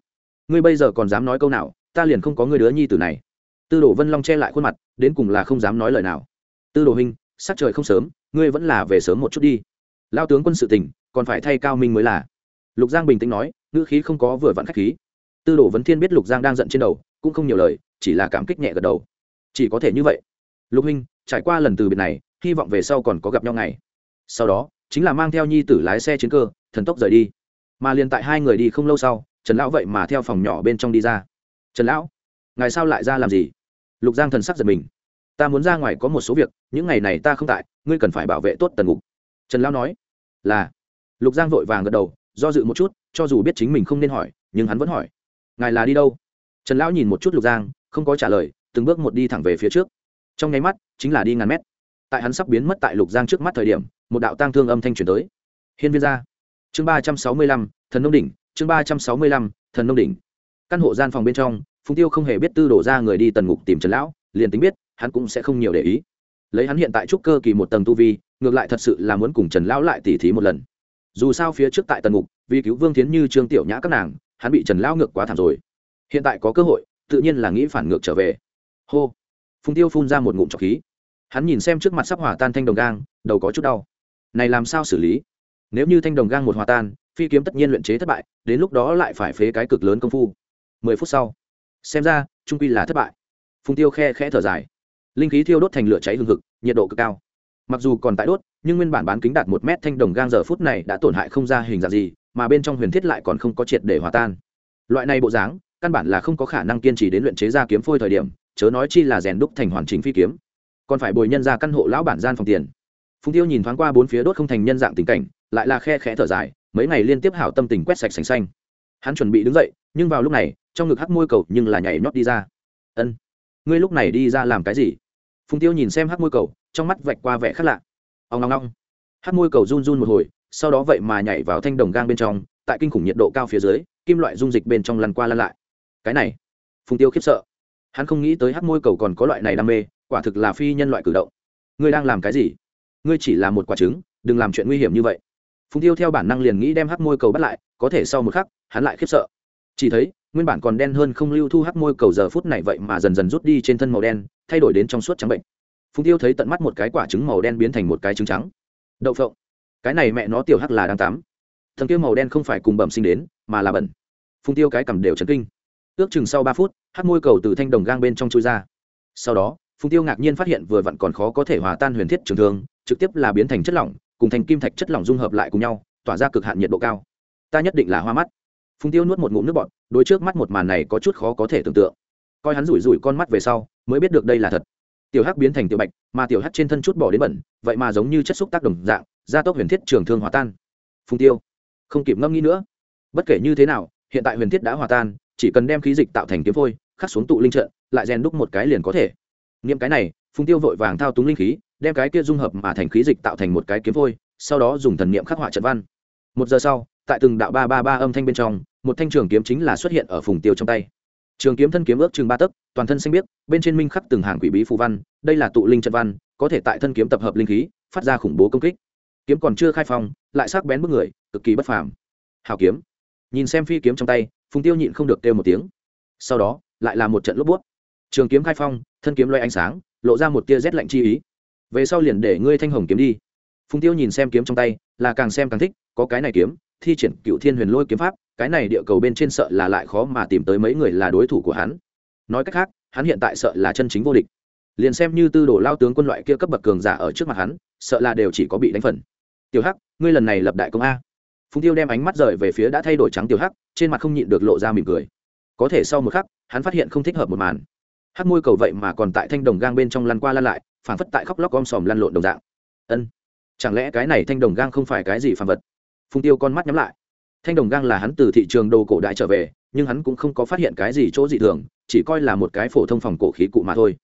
Ngươi bây giờ còn dám nói câu nào, ta liền không có người đứa nhi tử này. Tư đồ vân long che lại khuôn mặt, đến cùng là không dám nói lời nào. Tư đồ huynh, sắc trời không sớm, ngươi vẫn là về sớm một chút đi. Lao tướng quân sự tỉnh còn phải thay cao minh mới là. Lục giang bình tĩnh nói ngữ khí không có vừa vặn khách khí. Tư đồ vấn thiên biết lục giang đang giận trên đầu, cũng không nhiều lời, chỉ là cảm kích nhẹ gật đầu. Chỉ có thể như vậy. Lục huynh, trải qua lần từ biệt này, hy vọng về sau còn có gặp nhau ngày. Sau đó, chính là mang theo nhi tử lái xe chiến cơ, thần tốc rời đi. Mà liền tại hai người đi không lâu sau, trần lão vậy mà theo phòng nhỏ bên trong đi ra. Trần lão, ngài sao lại ra làm gì? Lục giang thần sắc giật mình. Ta muốn ra ngoài có một số việc, những ngày này ta không tại, ngươi cần phải bảo vệ tốt tần ngục. Trần lão nói. Là. Lục giang vội vàng gật đầu, do dự một chút cho dù biết chính mình không nên hỏi, nhưng hắn vẫn hỏi. Ngài là đi đâu? Trần lão nhìn một chút lục giang, không có trả lời, từng bước một đi thẳng về phía trước. Trong nháy mắt, chính là đi ngàn mét. Tại hắn sắp biến mất tại lục giang trước mắt thời điểm, một đạo tang thương âm thanh truyền tới. Hiên viên gia. Chương ba trăm sáu mươi lăm, thần nông đỉnh, chương ba trăm sáu mươi lăm, thần nông đỉnh. Căn hộ gian phòng bên trong, phùng tiêu không hề biết tư đổ ra người đi tần ngục tìm trần lão, liền tính biết, hắn cũng sẽ không nhiều để ý. Lấy hắn hiện tại trúc cơ kỳ một tầng tu vi, ngược lại thật sự là muốn cùng trần lão lại tỉ thí một lần. Dù sao phía trước tại tần ngục vì cứu vương tiến như trương tiểu nhã các nàng, hắn bị trần lão ngược quá thảm rồi. Hiện tại có cơ hội, tự nhiên là nghĩ phản ngược trở về. Hô! Phùng tiêu phun ra một ngụm trọc khí. Hắn nhìn xem trước mặt sắp hỏa tan thanh đồng gang, đầu có chút đau. Này làm sao xử lý? Nếu như thanh đồng gang một hòa tan, phi kiếm tất nhiên luyện chế thất bại, đến lúc đó lại phải phế cái cực lớn công phu. Mười phút sau, xem ra, trung quy là thất bại. Phùng tiêu khe khẽ thở dài. Linh khí thiêu đốt thành lửa cháy hừng hực, nhiệt độ cực cao. Mặc dù còn tại đốt, nhưng nguyên bản bán kính đạt một mét thanh đồng gang giờ phút này đã tổn hại không ra hình dạng gì mà bên trong huyền thiết lại còn không có triệt để hòa tan. Loại này bộ dáng, căn bản là không có khả năng kiên trì đến luyện chế ra kiếm phôi thời điểm, chớ nói chi là rèn đúc thành hoàn chỉnh phi kiếm. Còn phải bồi nhân ra căn hộ lão bản gian phòng tiền. Phùng tiêu nhìn thoáng qua bốn phía đốt không thành nhân dạng tình cảnh, lại là khe khẽ thở dài, mấy ngày liên tiếp hảo tâm tình quét sạch sành xanh. Hắn chuẩn bị đứng dậy, nhưng vào lúc này, trong ngực hắc môi cầu nhưng là nhảy nhót đi ra. Ân, ngươi lúc này đi ra làm cái gì? Phùng tiêu nhìn xem hắc môi cầu, trong mắt vạch qua vẻ khác lạ. Ông ngong ngong hắc môi cầu run run một hồi sau đó vậy mà nhảy vào thanh đồng gang bên trong, tại kinh khủng nhiệt độ cao phía dưới, kim loại dung dịch bên trong lăn qua lăn lại. Cái này, phùng tiêu khiếp sợ. Hắn không nghĩ tới hắc môi cầu còn có loại này đam mê, quả thực là phi nhân loại cử động. Ngươi đang làm cái gì? Ngươi chỉ là một quả trứng, đừng làm chuyện nguy hiểm như vậy. Phùng tiêu theo bản năng liền nghĩ đem hắc môi cầu bắt lại, có thể sau một khắc, hắn lại khiếp sợ. Chỉ thấy, nguyên bản còn đen hơn không lưu thu hắc môi cầu giờ phút này vậy mà dần dần rút đi trên thân màu đen, thay đổi đến trong suốt trắng bệnh. Phùng tiêu thấy tận mắt một cái quả trứng màu đen biến thành một cái trứng trắng. Đậu phộng cái này mẹ nó tiểu hắc là đang tắm. Thần kia màu đen không phải cùng bẩm sinh đến, mà là bẩn. Phùng tiêu cái cầm đều chấn kinh. Ước chừng sau ba phút, hắc môi cầu từ thanh đồng gang bên trong chui ra. Sau đó, phùng tiêu ngạc nhiên phát hiện vừa vặn còn khó có thể hòa tan huyền thiết trường thương, trực tiếp là biến thành chất lỏng, cùng thành kim thạch chất lỏng dung hợp lại cùng nhau, tỏa ra cực hạn nhiệt độ cao. Ta nhất định là hoa mắt. Phùng tiêu nuốt một ngụm nước bọt đôi trước mắt một màn này có chút khó có thể tưởng tượng. Coi hắn rủi rủi con mắt về sau, mới biết được đây là thật. Tiểu hắc biến thành tiểu bạch, mà tiểu hắc trên thân chút bỏ đến bẩn, vậy mà giống như chất xúc tác đồng dạng gia tốc huyền thiết trường thương hòa tan. Phùng tiêu, không kịp ngâm nghĩ nữa. Bất kể như thế nào, hiện tại huyền thiết đã hòa tan, chỉ cần đem khí dịch tạo thành kiếm phôi, khắc xuống tụ linh trận, lại rèn đúc một cái liền có thể. Nghiệm cái này, phùng tiêu vội vàng thao túng linh khí, đem cái kia dung hợp mà thành khí dịch tạo thành một cái kiếm phôi, sau đó dùng thần niệm khắc họa trận văn. Một giờ sau, tại từng đạo ba ba ba âm thanh bên trong, một thanh trường kiếm chính là xuất hiện ở phùng tiêu trong tay. Trường kiếm thân kiếm ước chừng ba tấc, toàn thân xanh biếc, bên trên minh khắc từng hàng quỷ bí phù văn, đây là tụ linh trận văn, có thể tại thân kiếm tập hợp linh khí, phát ra khủng bố công kích kiếm còn chưa khai phong, lại sắc bén bức người, cực kỳ bất phàm. Hào kiếm. Nhìn xem phi kiếm trong tay, phùng tiêu nhịn không được kêu một tiếng. Sau đó, lại là một trận lốp bút. Trường kiếm khai phong, thân kiếm loay ánh sáng, lộ ra một tia rét lạnh chi ý. Về sau liền để ngươi thanh hồng kiếm đi. Phùng tiêu nhìn xem kiếm trong tay, là càng xem càng thích, có cái này kiếm, thi triển cựu thiên huyền lôi kiếm pháp, cái này địa cầu bên trên sợ là lại khó mà tìm tới mấy người là đối thủ của hắn. Nói cách khác, hắn hiện tại sợ là chân chính vô địch. Liền xem như tư đồ lao tướng quân loại kia cấp bậc cường giả ở trước mặt hắn, sợ là đều chỉ có bị đánh phần tiểu hắc, ngươi lần này lập đại công a. Phùng tiêu đem ánh mắt rời về phía đã thay đổi trắng tiểu hắc, trên mặt không nhịn được lộ ra mỉm cười. Có thể sau một khắc, hắn phát hiện không thích hợp một màn. Hắc môi cầu vậy mà còn tại thanh đồng gang bên trong lăn qua lăn lại phản phất tại khóc lóc om sòm lăn lộn đồng dạng. Ân, chẳng lẽ cái này thanh đồng gang không phải cái gì phản vật? Phùng tiêu con mắt nhắm lại. Thanh đồng gang là hắn từ thị trường đồ cổ đại trở về, nhưng hắn cũng không có phát hiện cái gì chỗ dị thường, chỉ coi là một cái phổ thông phòng cổ khí cụ mà thôi.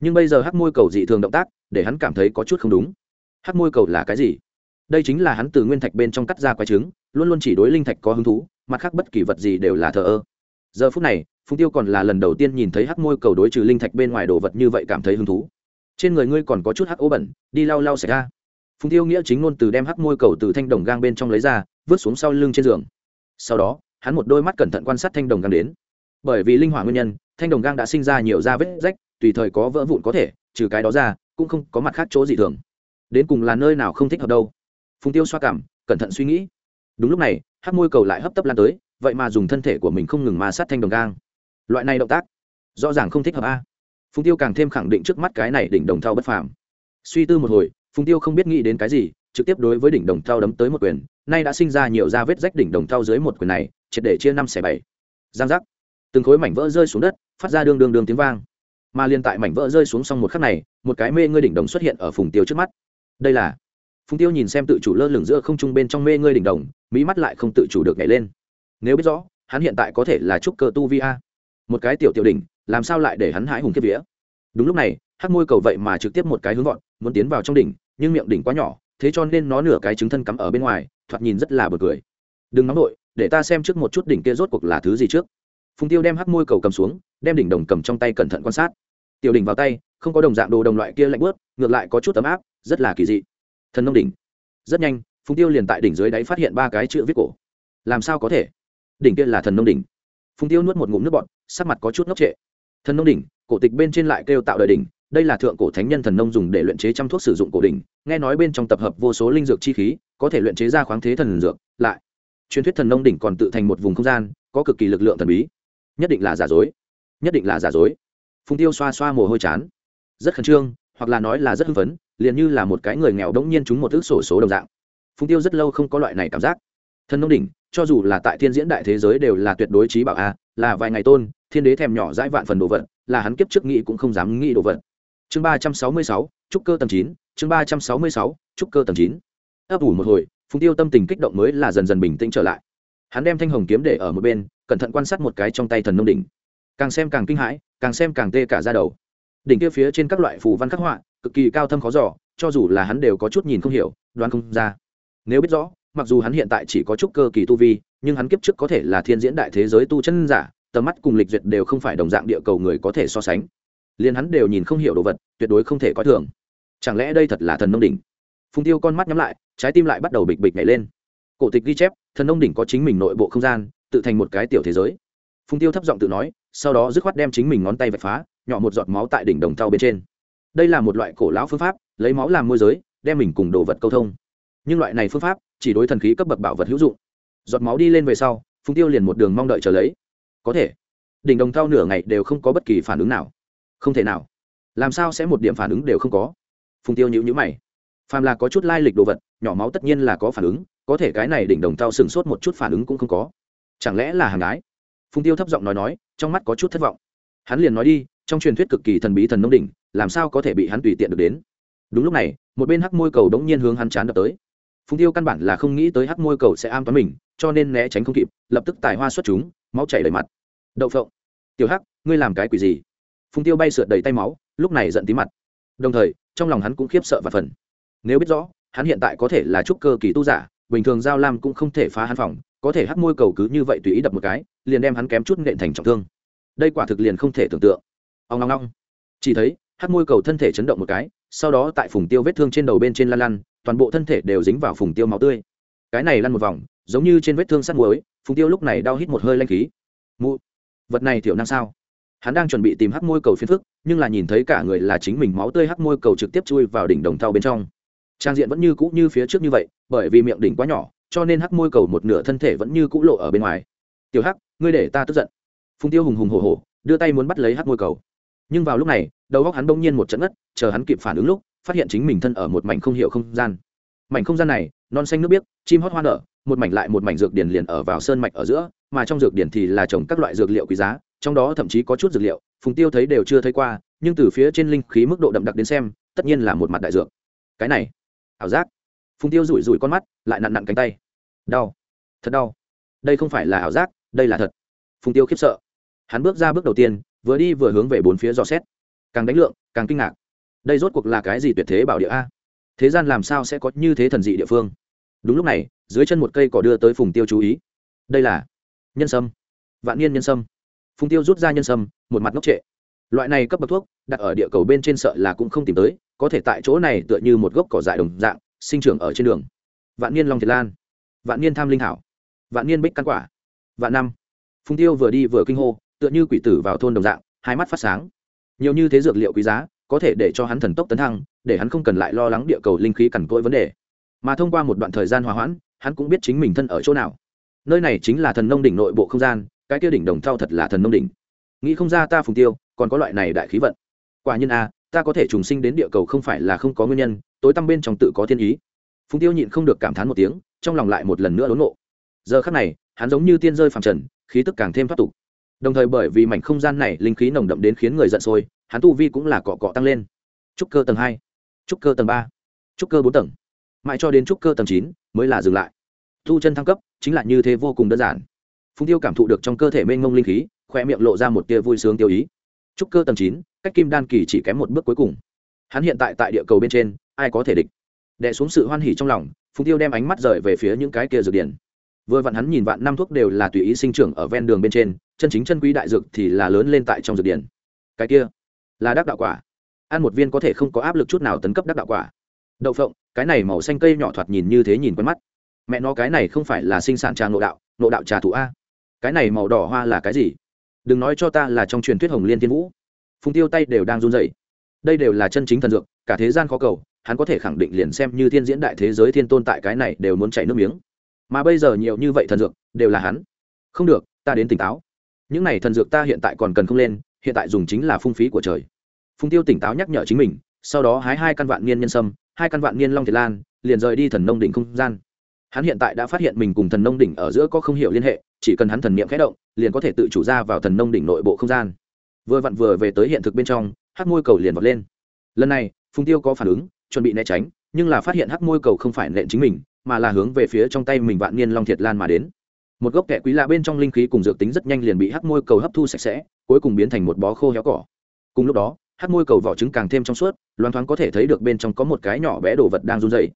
Nhưng bây giờ hắc môi cầu dị thường động tác, để hắn cảm thấy có chút không đúng. Hắc môi cầu là cái gì? Đây chính là hắn từ nguyên thạch bên trong cắt ra quái trứng, luôn luôn chỉ đối linh thạch có hứng thú, mặt khác bất kỳ vật gì đều là thờ ơ. Giờ phút này, phùng tiêu còn là lần đầu tiên nhìn thấy hắc môi cầu đối trừ linh thạch bên ngoài đồ vật như vậy cảm thấy hứng thú. Trên người ngươi còn có chút hắc ố bẩn, đi lau lau xảy ra. Phùng tiêu nghĩa chính ngôn từ đem hắc môi cầu từ thanh đồng gang bên trong lấy ra, vứt xuống sau lưng trên giường. Sau đó, hắn một đôi mắt cẩn thận quan sát thanh đồng gang đến. Bởi vì linh hỏa nguyên nhân, thanh đồng gang đã sinh ra nhiều da vết rách, tùy thời có vỡ vụn có thể, trừ cái đó ra, cũng không có mặt khác chỗ gì thường. Đến cùng là nơi nào không thích hợp đâu phùng tiêu xoa cảm, cẩn thận suy nghĩ. Đúng lúc này hát môi cầu lại hấp tấp lan tới, vậy mà dùng thân thể của mình không ngừng ma sát thanh đồng gang. Loại này động tác, rõ ràng không thích hợp a. Phùng tiêu càng thêm khẳng định trước mắt cái này đỉnh đồng thao bất phàm. Suy tư một hồi, phùng tiêu không biết nghĩ đến cái gì, trực tiếp đối với đỉnh đồng thao đấm tới một quyền, nay đã sinh ra nhiều da vết rách đỉnh đồng thao dưới một quyền này, triệt để chia năm xẻ bảy. Giang giác. Từng khối mảnh vỡ rơi xuống đất, phát ra đương đương đương tiếng vang. Mà liên tại mảnh vỡ rơi xuống xong một khắc này, một cái mê ngươi đỉnh đồng xuất hiện ở phùng tiêu trước mắt. Đây là phùng tiêu nhìn xem tự chủ lơ lửng giữa không trung bên trong mê ngươi đỉnh đồng mỹ mắt lại không tự chủ được nhảy lên. Nếu biết rõ hắn hiện tại có thể là trúc cơ tu vi a. Một cái tiểu tiểu đỉnh làm sao lại để hắn hãi hùng kiếp vía? Đúng lúc này hắc môi cầu vậy mà trực tiếp một cái hướng gọn muốn tiến vào trong đỉnh nhưng miệng đỉnh quá nhỏ thế cho nên nó nửa cái trứng thân cắm ở bên ngoài thoạt nhìn rất là buồn cười. Đừng nóng đội, để ta xem trước một chút đỉnh kia rốt cuộc là thứ gì trước. Phùng tiêu đem hắc môi cầu cầm xuống đem đỉnh đồng cầm trong tay cẩn thận quan sát. Tiểu đỉnh vào tay không có đồng dạng đồ đồng loại kia lạnh bớt ngược lại có chút ấm áp rất là kỳ dị thần nông đỉnh. Rất nhanh, phùng tiêu liền tại đỉnh dưới đáy phát hiện ba cái chữ viết cổ. Làm sao có thể? Đỉnh kia là thần nông đỉnh. Phùng tiêu nuốt một ngụm nước bọt, sắc mặt có chút ngốc trệ. Thần nông đỉnh, cổ tịch bên trên lại kêu tạo đời đỉnh, đây là thượng cổ thánh nhân thần nông dùng để luyện chế trăm thuốc sử dụng cổ đỉnh. Nghe nói bên trong tập hợp vô số linh dược chi khí, có thể luyện chế ra khoáng thế thần dược, lại truyền thuyết thần nông đỉnh còn tự thành một vùng không gian, có cực kỳ lực lượng thần bí. Nhất định là giả dối. Nhất định là giả dối. Phùng tiêu xoa xoa mồ hôi chán. Rất khẩn trương, hoặc là nói là rất hưng phấn liền như là một cái người nghèo đống nhiên trúng một ước sổ số đồng dạng. Phùng tiêu rất lâu không có loại này cảm giác. Thần nông đỉnh, cho dù là tại thiên diễn đại thế giới đều là tuyệt đối trí bảo a, là vài ngày tôn, thiên đế thèm nhỏ dãi vạn phần đồ vật, là hắn kiếp trước nghĩ cũng không dám nghĩ đồ vật. Chương ba trăm sáu mươi sáu, trúc cơ tầng chín, chương ba trăm sáu mươi sáu, trúc cơ tầng chín. Ấp ủ một hồi, phùng tiêu tâm tình kích động mới là dần dần bình tĩnh trở lại. Hắn đem thanh hồng kiếm để ở một bên, cẩn thận quan sát một cái trong tay thần nông đỉnh. Càng xem càng kinh hãi, càng xem càng tê cả ra đầu. Đỉnh kia phía trên các loại phù văn khắc họa cực kỳ cao thâm khó giỏ cho dù là hắn đều có chút nhìn không hiểu, đoán không ra. Nếu biết rõ, mặc dù hắn hiện tại chỉ có chút cơ kỳ tu vi, nhưng hắn kiếp trước có thể là thiên diễn đại thế giới tu chân giả, tầm mắt cùng lịch duyệt đều không phải đồng dạng địa cầu người có thể so sánh. Liền hắn đều nhìn không hiểu đồ vật, tuyệt đối không thể coi thường. Chẳng lẽ đây thật là thần nông đỉnh? Phùng tiêu con mắt nhắm lại, trái tim lại bắt đầu bịch bịch nhảy lên. Cổ tịch ghi chép, thần nông đỉnh có chính mình nội bộ không gian, tự thành một cái tiểu thế giới. Phùng tiêu thấp giọng tự nói, sau đó dứt khoát đem chính mình ngón tay vạch phá, nhỏ một giọt máu tại đỉnh đồng thau bên trên đây là một loại cổ lão phương pháp, lấy máu làm môi giới, đem mình cùng đồ vật câu thông. Nhưng loại này phương pháp, chỉ đối thần khí cấp bậc bảo vật hữu dụng. Giọt máu đi lên về sau, phùng tiêu liền một đường mong đợi chờ lấy. Có thể, đỉnh đồng thau nửa ngày đều không có bất kỳ phản ứng nào. Không thể nào. Làm sao sẽ một điểm phản ứng đều không có? Phùng tiêu nhữ nhữ mày. Phàm là có chút lai lịch đồ vật, nhỏ máu tất nhiên là có phản ứng, có thể cái này đỉnh đồng thau sừng sốt một chút phản ứng cũng không có. Chẳng lẽ là hàng ái? Phùng tiêu thấp giọng nói nói, trong mắt có chút thất vọng. Hắn liền nói đi, trong truyền thuyết cực kỳ thần bí thần nông đỉnh làm sao có thể bị hắn tùy tiện được đến? Đúng lúc này, một bên hắc môi cầu đống nhiên hướng hắn chán đập tới. Phùng tiêu căn bản là không nghĩ tới hắc môi cầu sẽ am toán mình, cho nên né tránh không kịp, lập tức tài hoa xuất chúng, máu chảy đầy mặt. Đậu phộng, tiểu hắc, ngươi làm cái quỷ gì? Phùng tiêu bay sượt đầy tay máu, lúc này giận tí mặt. Đồng thời, trong lòng hắn cũng khiếp sợ và phần nếu biết rõ, hắn hiện tại có thể là trúc cơ kỳ tu giả, bình thường giao lam cũng không thể phá hắn phòng, có thể hắc môi cầu cứ như vậy tùy ý đập một cái, liền đem hắn kém chút nện thành trọng thương. Đây quả thực liền không thể tưởng tượng. Ông long long chỉ thấy hắc môi cầu thân thể chấn động một cái, sau đó tại phùng tiêu vết thương trên đầu bên trên lan lăn, toàn bộ thân thể đều dính vào phùng tiêu máu tươi. Cái này lăn một vòng, giống như trên vết thương sắt muối, phùng tiêu lúc này đau hít một hơi lanh khí. Mụ, vật này thiểu năng sao? Hắn đang chuẩn bị tìm hắc môi cầu phiến phức, nhưng là nhìn thấy cả người là chính mình máu tươi hắc môi cầu trực tiếp chui vào đỉnh đồng thau bên trong. Trang diện vẫn như cũ như phía trước như vậy, bởi vì miệng đỉnh quá nhỏ, cho nên hắc môi cầu một nửa thân thể vẫn như cũ lộ ở bên ngoài. Tiểu hắc, ngươi để ta tức giận. Phùng tiêu hùng hùng hổ hổ, đưa tay muốn bắt lấy hắc môi cầu nhưng vào lúc này, đầu góc hắn bỗng nhiên một trận ngất, chờ hắn kịp phản ứng lúc, phát hiện chính mình thân ở một mảnh không hiểu không gian. Mảnh không gian này, non xanh nước biếc, chim hót hoa nở, một mảnh lại một mảnh dược điển liền ở vào sơn mạch ở giữa, mà trong dược điển thì là trồng các loại dược liệu quý giá, trong đó thậm chí có chút dược liệu, phùng tiêu thấy đều chưa thấy qua, nhưng từ phía trên linh khí mức độ đậm đặc đến xem, tất nhiên là một mặt đại dược. Cái này, ảo giác. Phùng tiêu rủi rủi con mắt, lại nặn nặn cánh tay. Đau. Thật đau. Đây không phải là ảo giác, đây là thật. Phùng tiêu khiếp sợ. Hắn bước ra bước đầu tiên vừa đi vừa hướng về bốn phía dò xét. Càng đánh lượng, càng kinh ngạc. Đây rốt cuộc là cái gì tuyệt thế bảo địa a? Thế gian làm sao sẽ có như thế thần dị địa phương? Đúng lúc này, dưới chân một cây cỏ đưa tới phùng tiêu chú ý. Đây là nhân sâm. Vạn niên nhân sâm. Phùng tiêu rút ra nhân sâm, một mặt ngốc trệ. Loại này cấp bậc thuốc, đặt ở địa cầu bên trên sợ là cũng không tìm tới, có thể tại chỗ này tựa như một gốc cỏ dại đồng dạng, sinh trưởng ở trên đường. Vạn niên long thiệt lan. Vạn niên tham linh thảo. Vạn niên bích căn quả. Vạn năm. Phùng tiêu vừa đi vừa kinh hô tựa như quỷ tử vào thôn đồng dạng, hai mắt phát sáng. Nhiều như thế dược liệu quý giá, có thể để cho hắn thần tốc tấn thăng, để hắn không cần lại lo lắng địa cầu linh khí cằn cỗi vấn đề. Mà thông qua một đoạn thời gian hòa hoãn, hắn cũng biết chính mình thân ở chỗ nào. Nơi này chính là thần nông đỉnh nội bộ không gian, cái kia đỉnh đồng thau thật là thần nông đỉnh. Nghĩ không ra ta phùng tiêu, còn có loại này đại khí vận. Quả nhiên a ta có thể trùng sinh đến địa cầu không phải là không có nguyên nhân, tối tăm bên trong tự có thiên ý. Phùng tiêu nhịn không được cảm thán một tiếng, trong lòng lại một lần nữa đốn nộ giờ khắc này, hắn giống như tiên rơi phàm trần, khí tức càng thêm thoát tục đồng thời bởi vì mảnh không gian này linh khí nồng đậm đến khiến người giận sôi, hắn tu vi cũng là cọ cọ tăng lên. Trúc cơ tầng hai, trúc cơ tầng ba, trúc cơ bốn tầng. Mãi cho đến trúc cơ tầng chín mới là dừng lại. Tu chân thăng cấp chính là như thế vô cùng đơn giản. Phùng tiêu cảm thụ được trong cơ thể mênh mông linh khí khoe miệng lộ ra một tia vui sướng tiêu ý. Trúc cơ tầng chín, cách kim đan kỳ chỉ kém một bước cuối cùng. Hắn hiện tại tại địa cầu bên trên, ai có thể địch? Đẻ xuống sự hoan hỉ trong lòng, phùng tiêu đem ánh mắt rời về phía những cái kia dược điển. Vừa vặn hắn nhìn vạn năm thuốc đều là tùy ý sinh trưởng ở ven đường bên trên chân chính chân quý đại dược thì là lớn lên tại trong dược điển. Cái kia là đắc đạo quả. Ăn một viên có thể không có áp lực chút nào tấn cấp đắc đạo quả. Đậu phộng, cái này màu xanh cây nhỏ thoạt nhìn như thế nhìn quen mắt. Mẹ nó, cái này không phải là sinh sản trà ngộ đạo ngộ đạo trà thủ a. Cái này màu đỏ hoa là cái gì? Đừng nói cho ta là trong truyền thuyết hồng liên thiên vũ. Phùng tiêu tay đều đang run rẩy. Đây đều là chân chính thần dược, cả thế gian khó cầu, hắn có thể khẳng định liền xem như thiên diễn đại thế giới thiên tôn tại cái này đều muốn chảy nước miếng. Mà bây giờ nhiều như vậy thần dược, đều là hắn. Không được, ta đến tỉnh táo những này thần dược ta hiện tại còn cần không lên, hiện tại dùng chính là phung phí của trời. Phung tiêu tỉnh táo nhắc nhở chính mình, sau đó hái hai căn vạn niên nhân sâm, hai căn vạn niên long thiệt lan, liền rời đi thần nông đỉnh không gian. Hắn hiện tại đã phát hiện mình cùng thần nông đỉnh ở giữa có không hiểu liên hệ, chỉ cần hắn thần niệm khẽ động, liền có thể tự chủ ra vào thần nông đỉnh nội bộ không gian. Vừa vặn vừa về tới hiện thực bên trong, hắc môi cầu liền vọt lên. Lần này phùng tiêu có phản ứng, chuẩn bị né tránh, nhưng là phát hiện hắc môi cầu không phải nện chính mình, mà là hướng về phía trong tay mình vạn niên long thiệt lan mà đến một gốc kẹ quý lạ bên trong linh khí cùng dược tính rất nhanh liền bị hắc môi cầu hấp thu sạch sẽ, cuối cùng biến thành một bó khô héo cỏ. Cùng lúc đó, hắc môi cầu vỏ trứng càng thêm trong suốt loan thoáng có thể thấy được bên trong có một cái nhỏ bé đồ vật đang run dày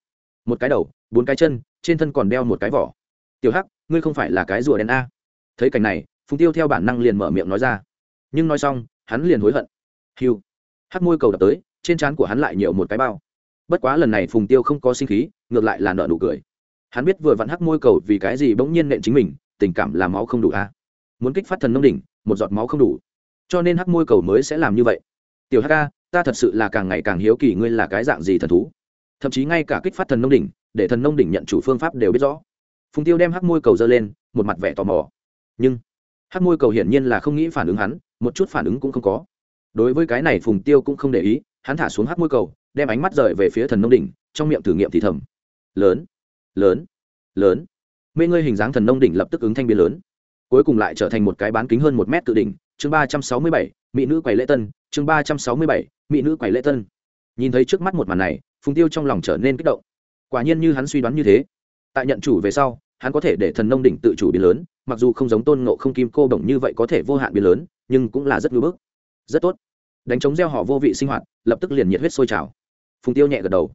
một cái đầu, bốn cái chân, trên thân còn đeo một cái vỏ. Tiểu hắc, ngươi không phải là cái rùa đen a? Thấy cảnh này, phùng tiêu theo bản năng liền mở miệng nói ra. Nhưng nói xong, hắn liền hối hận. Hiu hắc môi cầu đập tới, trên trán của hắn lại nhiều một cái bao. Bất quá lần này phùng tiêu không có sinh khí, ngược lại là nợ nụ cười hắn biết vừa vặn hắc môi cầu vì cái gì bỗng nhiên nện chính mình, tình cảm là máu không đủ a muốn kích phát thần nông đỉnh, một giọt máu không đủ. Cho nên hắc môi cầu mới sẽ làm như vậy. Tiểu hắc ca ta thật sự là càng ngày càng hiếu kỳ ngươi là cái dạng gì thần thú. Thậm chí ngay cả kích phát thần nông đỉnh, để thần nông đỉnh nhận chủ phương pháp đều biết rõ. Phùng tiêu đem hắc môi cầu giơ lên, một mặt vẻ tò mò. Nhưng, hắc môi cầu hiển nhiên là không nghĩ phản ứng hắn, một chút phản ứng cũng không có. Đối với cái này phùng tiêu cũng không để ý, hắn thả xuống hắc môi cầu, đem ánh mắt rời về phía thần nông đỉnh, trong miệng thử nghiệm thì thầm. Lớn lớn. Lớn. Mê ngươi hình dáng thần nông đỉnh lập tức ứng thanh biến lớn. Cuối cùng lại trở thành một cái bán kính hơn một mét tự đỉnh. Chương ba trăm sáu mươi bảy, mỹ nữ quầy lễ tân. Chương ba trăm sáu mươi bảy, mỹ nữ quầy lễ tân. Nhìn thấy trước mắt một màn này, phùng tiêu trong lòng trở nên kích động. Quả nhiên như hắn suy đoán như thế. Tại nhận chủ về sau, hắn có thể để thần nông đỉnh tự chủ biến lớn, mặc dù không giống tôn ngộ không kim cô đồng như vậy có thể vô hạn biến lớn, nhưng cũng là rất ngưỡng bức. Rất tốt. Đánh chống gieo họ vô vị sinh hoạt, lập tức liền nhiệt huyết sôi trào. Phùng tiêu nhẹ gật đầu.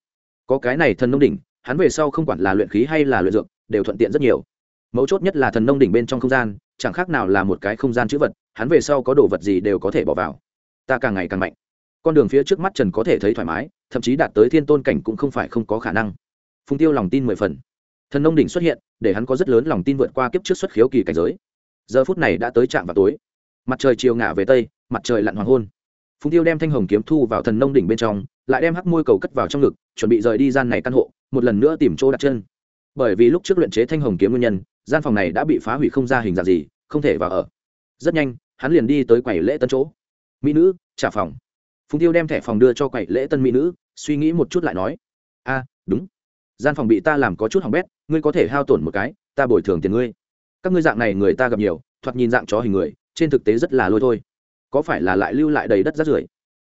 Có cái này thần nông đỉnh hắn về sau không quản là luyện khí hay là luyện dược, đều thuận tiện rất nhiều. Mấu chốt nhất là thần nông đỉnh bên trong không gian, chẳng khác nào là một cái không gian chữ vật, hắn về sau có đồ vật gì đều có thể bỏ vào. Ta càng ngày càng mạnh. Con đường phía trước mắt trần có thể thấy thoải mái, thậm chí đạt tới thiên tôn cảnh cũng không phải không có khả năng. Phùng tiêu lòng tin mười phần. Thần nông đỉnh xuất hiện, để hắn có rất lớn lòng tin vượt qua kiếp trước xuất khiếu kỳ cảnh giới. Giờ phút này đã tới trạm vào tối. Mặt trời chiều ngả về tây, mặt trời lặn hoàng hôn. Phùng tiêu đem thanh hồng kiếm thu vào thần nông đỉnh bên trong, lại đem hắc môi cầu cất vào trong ngực, chuẩn bị rời đi gian này căn hộ một lần nữa tìm chỗ đặt chân. Bởi vì lúc trước luyện chế thanh hồng kiếm nguyên nhân, gian phòng này đã bị phá hủy không ra hình dạng gì, không thể vào ở. Rất nhanh, hắn liền đi tới quầy lễ tân chỗ. Mỹ nữ, trả phòng. Phùng tiêu đem thẻ phòng đưa cho quầy lễ tân mỹ nữ, suy nghĩ một chút lại nói, a, đúng. Gian phòng bị ta làm có chút hỏng bét, ngươi có thể hao tổn một cái, ta bồi thường tiền ngươi. Các ngươi dạng này người ta gặp nhiều, thoạt nhìn dạng chó hình người, trên thực tế rất là lôi thôi. Có phải là lại lưu lại đầy đất rát rưởi?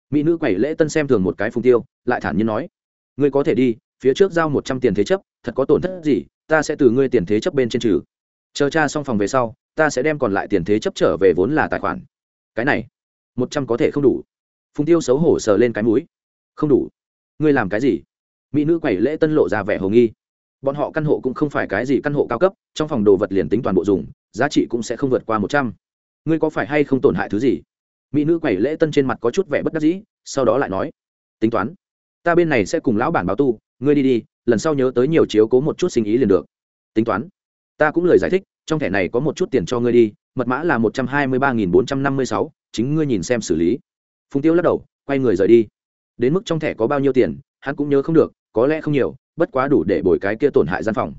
Mỹ nữ quẩy lễ tân xem thường một cái phùng tiêu, lại thản nhiên nói, ngươi có thể đi phía trước giao một trăm tiền thế chấp, thật có tổn thất gì, ta sẽ từ ngươi tiền thế chấp bên trên trừ. Chờ cha xong phòng về sau, ta sẽ đem còn lại tiền thế chấp trở về vốn là tài khoản. Cái này, một trăm có thể không đủ. Phùng tiêu xấu hổ sờ lên cái mũi. Không đủ. Ngươi làm cái gì? Mỹ nữ quẩy lễ tân lộ ra vẻ hồ nghi. Bọn họ căn hộ cũng không phải cái gì căn hộ cao cấp, trong phòng đồ vật liền tính toàn bộ dùng, giá trị cũng sẽ không vượt qua một trăm. Ngươi có phải hay không tổn hại thứ gì? Mỹ nữ quẩy lễ tân trên mặt có chút vẻ bất đắc dĩ, sau đó lại nói. Tính toán. Ta bên này sẽ cùng lão bản báo tu ngươi đi đi, lần sau nhớ tới nhiều chiếu cố một chút sinh ý liền được. Tính toán. Ta cũng lời giải thích, trong thẻ này có một chút tiền cho ngươi đi, mật mã là một trăm hai mươi ba nghìn bốn trăm năm mươi sáu, chính ngươi nhìn xem xử lý. Phùng tiêu lắc đầu, quay người rời đi. Đến mức trong thẻ có bao nhiêu tiền, hắn cũng nhớ không được, có lẽ không nhiều, bất quá đủ để bồi cái kia tổn hại gian phòng.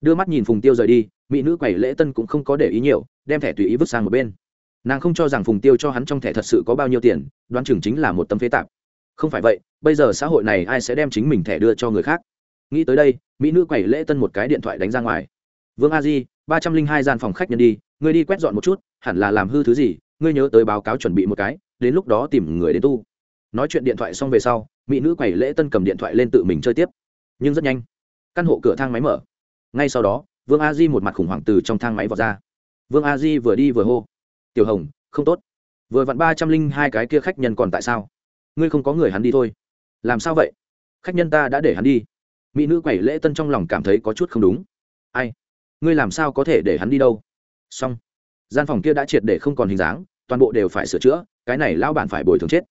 Đưa mắt nhìn phùng tiêu rời đi, mỹ nữ quầy lễ tân cũng không có để ý nhiều, đem thẻ tùy ý vứt sang một bên. Nàng không cho rằng phùng tiêu cho hắn trong thẻ thật sự có bao nhiêu tiền, đoán chừng chính là một tấm phế tạp không phải vậy, bây giờ xã hội này ai sẽ đem chính mình thẻ đưa cho người khác? Nghĩ tới đây, mỹ nữ quẩy lễ tân một cái điện thoại đánh ra ngoài. Vương a di, ba trăm linh hai gian phòng khách nhân đi, ngươi đi quét dọn một chút, hẳn là làm hư thứ gì, ngươi nhớ tới báo cáo chuẩn bị một cái, đến lúc đó tìm người đến tu. Nói chuyện điện thoại xong về sau, mỹ nữ quẩy lễ tân cầm điện thoại lên tự mình chơi tiếp. Nhưng rất nhanh, căn hộ cửa thang máy mở. Ngay sau đó, vương a di một mặt khủng hoảng từ trong thang máy vọt ra. Vương a di vừa đi vừa hô, tiểu hồng, không tốt. Vừa vặn ba trăm linh hai cái kia khách nhân còn tại sao? Ngươi không có người hắn đi thôi. Làm sao vậy? Khách nhân ta đã để hắn đi. Mỹ nữ quẩy lễ tân trong lòng cảm thấy có chút không đúng. Ai? Ngươi làm sao có thể để hắn đi đâu? Xong. Gian phòng kia đã triệt để không còn hình dáng, toàn bộ đều phải sửa chữa, cái này lao bản phải bồi thường chết.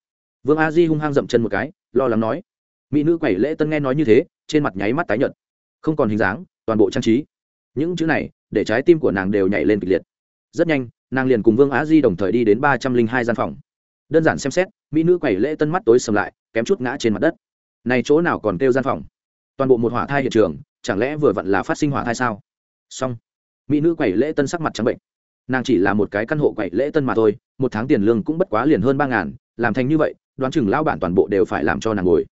Vương a di hung hăng dậm chân một cái, lo lắng nói. Mỹ nữ quẩy lễ tân nghe nói như thế, trên mặt nháy mắt tái nhợt. Không còn hình dáng, toàn bộ trang trí. Những chữ này, để trái tim của nàng đều nhảy lên kịch liệt. Rất nhanh, nàng liền cùng vương á di đồng thời đi đến ba trăm linh hai gian phòng đơn giản xem xét, mỹ nữ quẩy lễ tân mắt tối sầm lại, kém chút ngã trên mặt đất. Này chỗ nào còn kêu gian phòng? Toàn bộ một hỏa thai hiện trường, chẳng lẽ vừa vặn là phát sinh hỏa thai sao? Xong. Mỹ nữ quẩy lễ tân sắc mặt trắng bệnh. Nàng chỉ là một cái căn hộ quẩy lễ tân mà thôi, một tháng tiền lương cũng bất quá liền hơn ba ngàn, làm thành như vậy, đoán chừng lao bản toàn bộ đều phải làm cho nàng ngồi.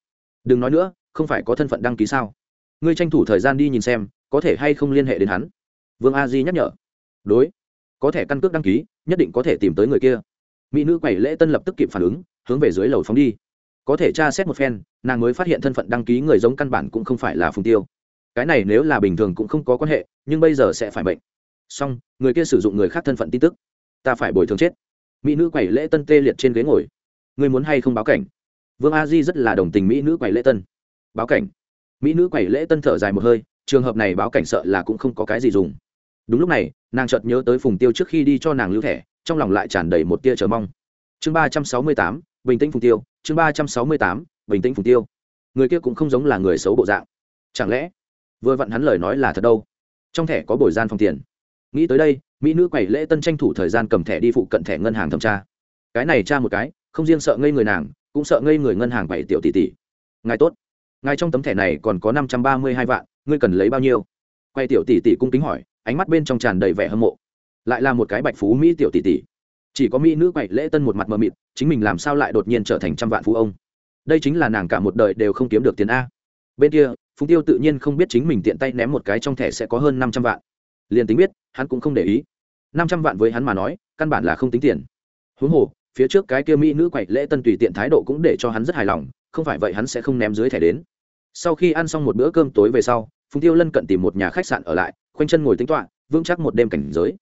Đừng nói nữa, không phải có thân phận đăng ký sao? Ngươi tranh thủ thời gian đi nhìn xem, có thể hay không liên hệ đến hắn. Vương a di nhắc nhở. Đối. Có thể căn cước đăng ký, nhất định có thể tìm tới người kia mỹ nữ quẩy lễ tân lập tức kịp phản ứng, hướng về dưới lầu phóng đi. Có thể tra xét một phen, nàng mới phát hiện thân phận đăng ký người giống căn bản cũng không phải là phùng tiêu. Cái này nếu là bình thường cũng không có quan hệ, nhưng bây giờ sẽ phải bệnh song người kia sử dụng người khác thân phận tin tức. Ta phải bồi thường chết. Mỹ nữ quẩy lễ tân tê liệt trên ghế ngồi. Người muốn hay không báo cảnh? Vương a di rất là đồng tình mỹ nữ quẩy lễ tân. Báo cảnh. Mỹ nữ quẩy lễ tân thở dài một hơi, trường hợp này báo cảnh sợ là cũng không có cái gì dùng. Đúng lúc này, nàng chợt nhớ tới phùng tiêu trước khi đi cho nàng lưu thẻ trong lòng lại tràn đầy một tia chờ mong. Chương ba trăm sáu mươi tám, bình tĩnh phùng tiêu, chương ba trăm sáu mươi tám, bình tĩnh phùng tiêu. Người kia cũng không giống là người xấu bộ dạng. Chẳng lẽ, vừa vặn hắn lời nói là thật đâu? Trong thẻ có bồi gian phòng tiền. Nghĩ tới đây, mỹ nữ quẩy lễ tân tranh thủ thời gian cầm thẻ đi phụ cận thẻ ngân hàng thẩm tra. Cái này tra một cái, không riêng sợ ngây người nàng, cũng sợ ngây người ngân hàng bảy tiểu tỷ tỷ. Ngài tốt. Ngài trong tấm thẻ này còn có năm trăm ba mươi hai vạn, ngươi cần lấy bao nhiêu? Quay tiểu tỷ tỷ cung kính hỏi, ánh mắt bên trong tràn đầy vẻ hâm mộ lại là một cái bạch phú mỹ tiểu tỷ tỷ. Chỉ có mỹ nữ quậy lễ tân một mặt mờ mịt, chính mình làm sao lại đột nhiên trở thành trăm vạn phú ông? Đây chính là nàng cả một đời đều không kiếm được tiền a. Bên kia, phùng tiêu tự nhiên không biết chính mình tiện tay ném một cái trong thẻ sẽ có hơn năm trăm vạn. Liền tính biết, hắn cũng không để ý. Năm trăm vạn với hắn mà nói, căn bản là không tính tiền. Huống hồ, phía trước cái kia mỹ nữ quậy lễ tân tùy tiện thái độ cũng để cho hắn rất hài lòng, không phải vậy hắn sẽ không ném dưới thẻ đến. Sau khi ăn xong một bữa cơm tối về sau, phùng tiêu lân cận tìm một nhà khách sạn ở lại, khoanh chân ngồi tính toạ vững chắc một đêm cảnh giới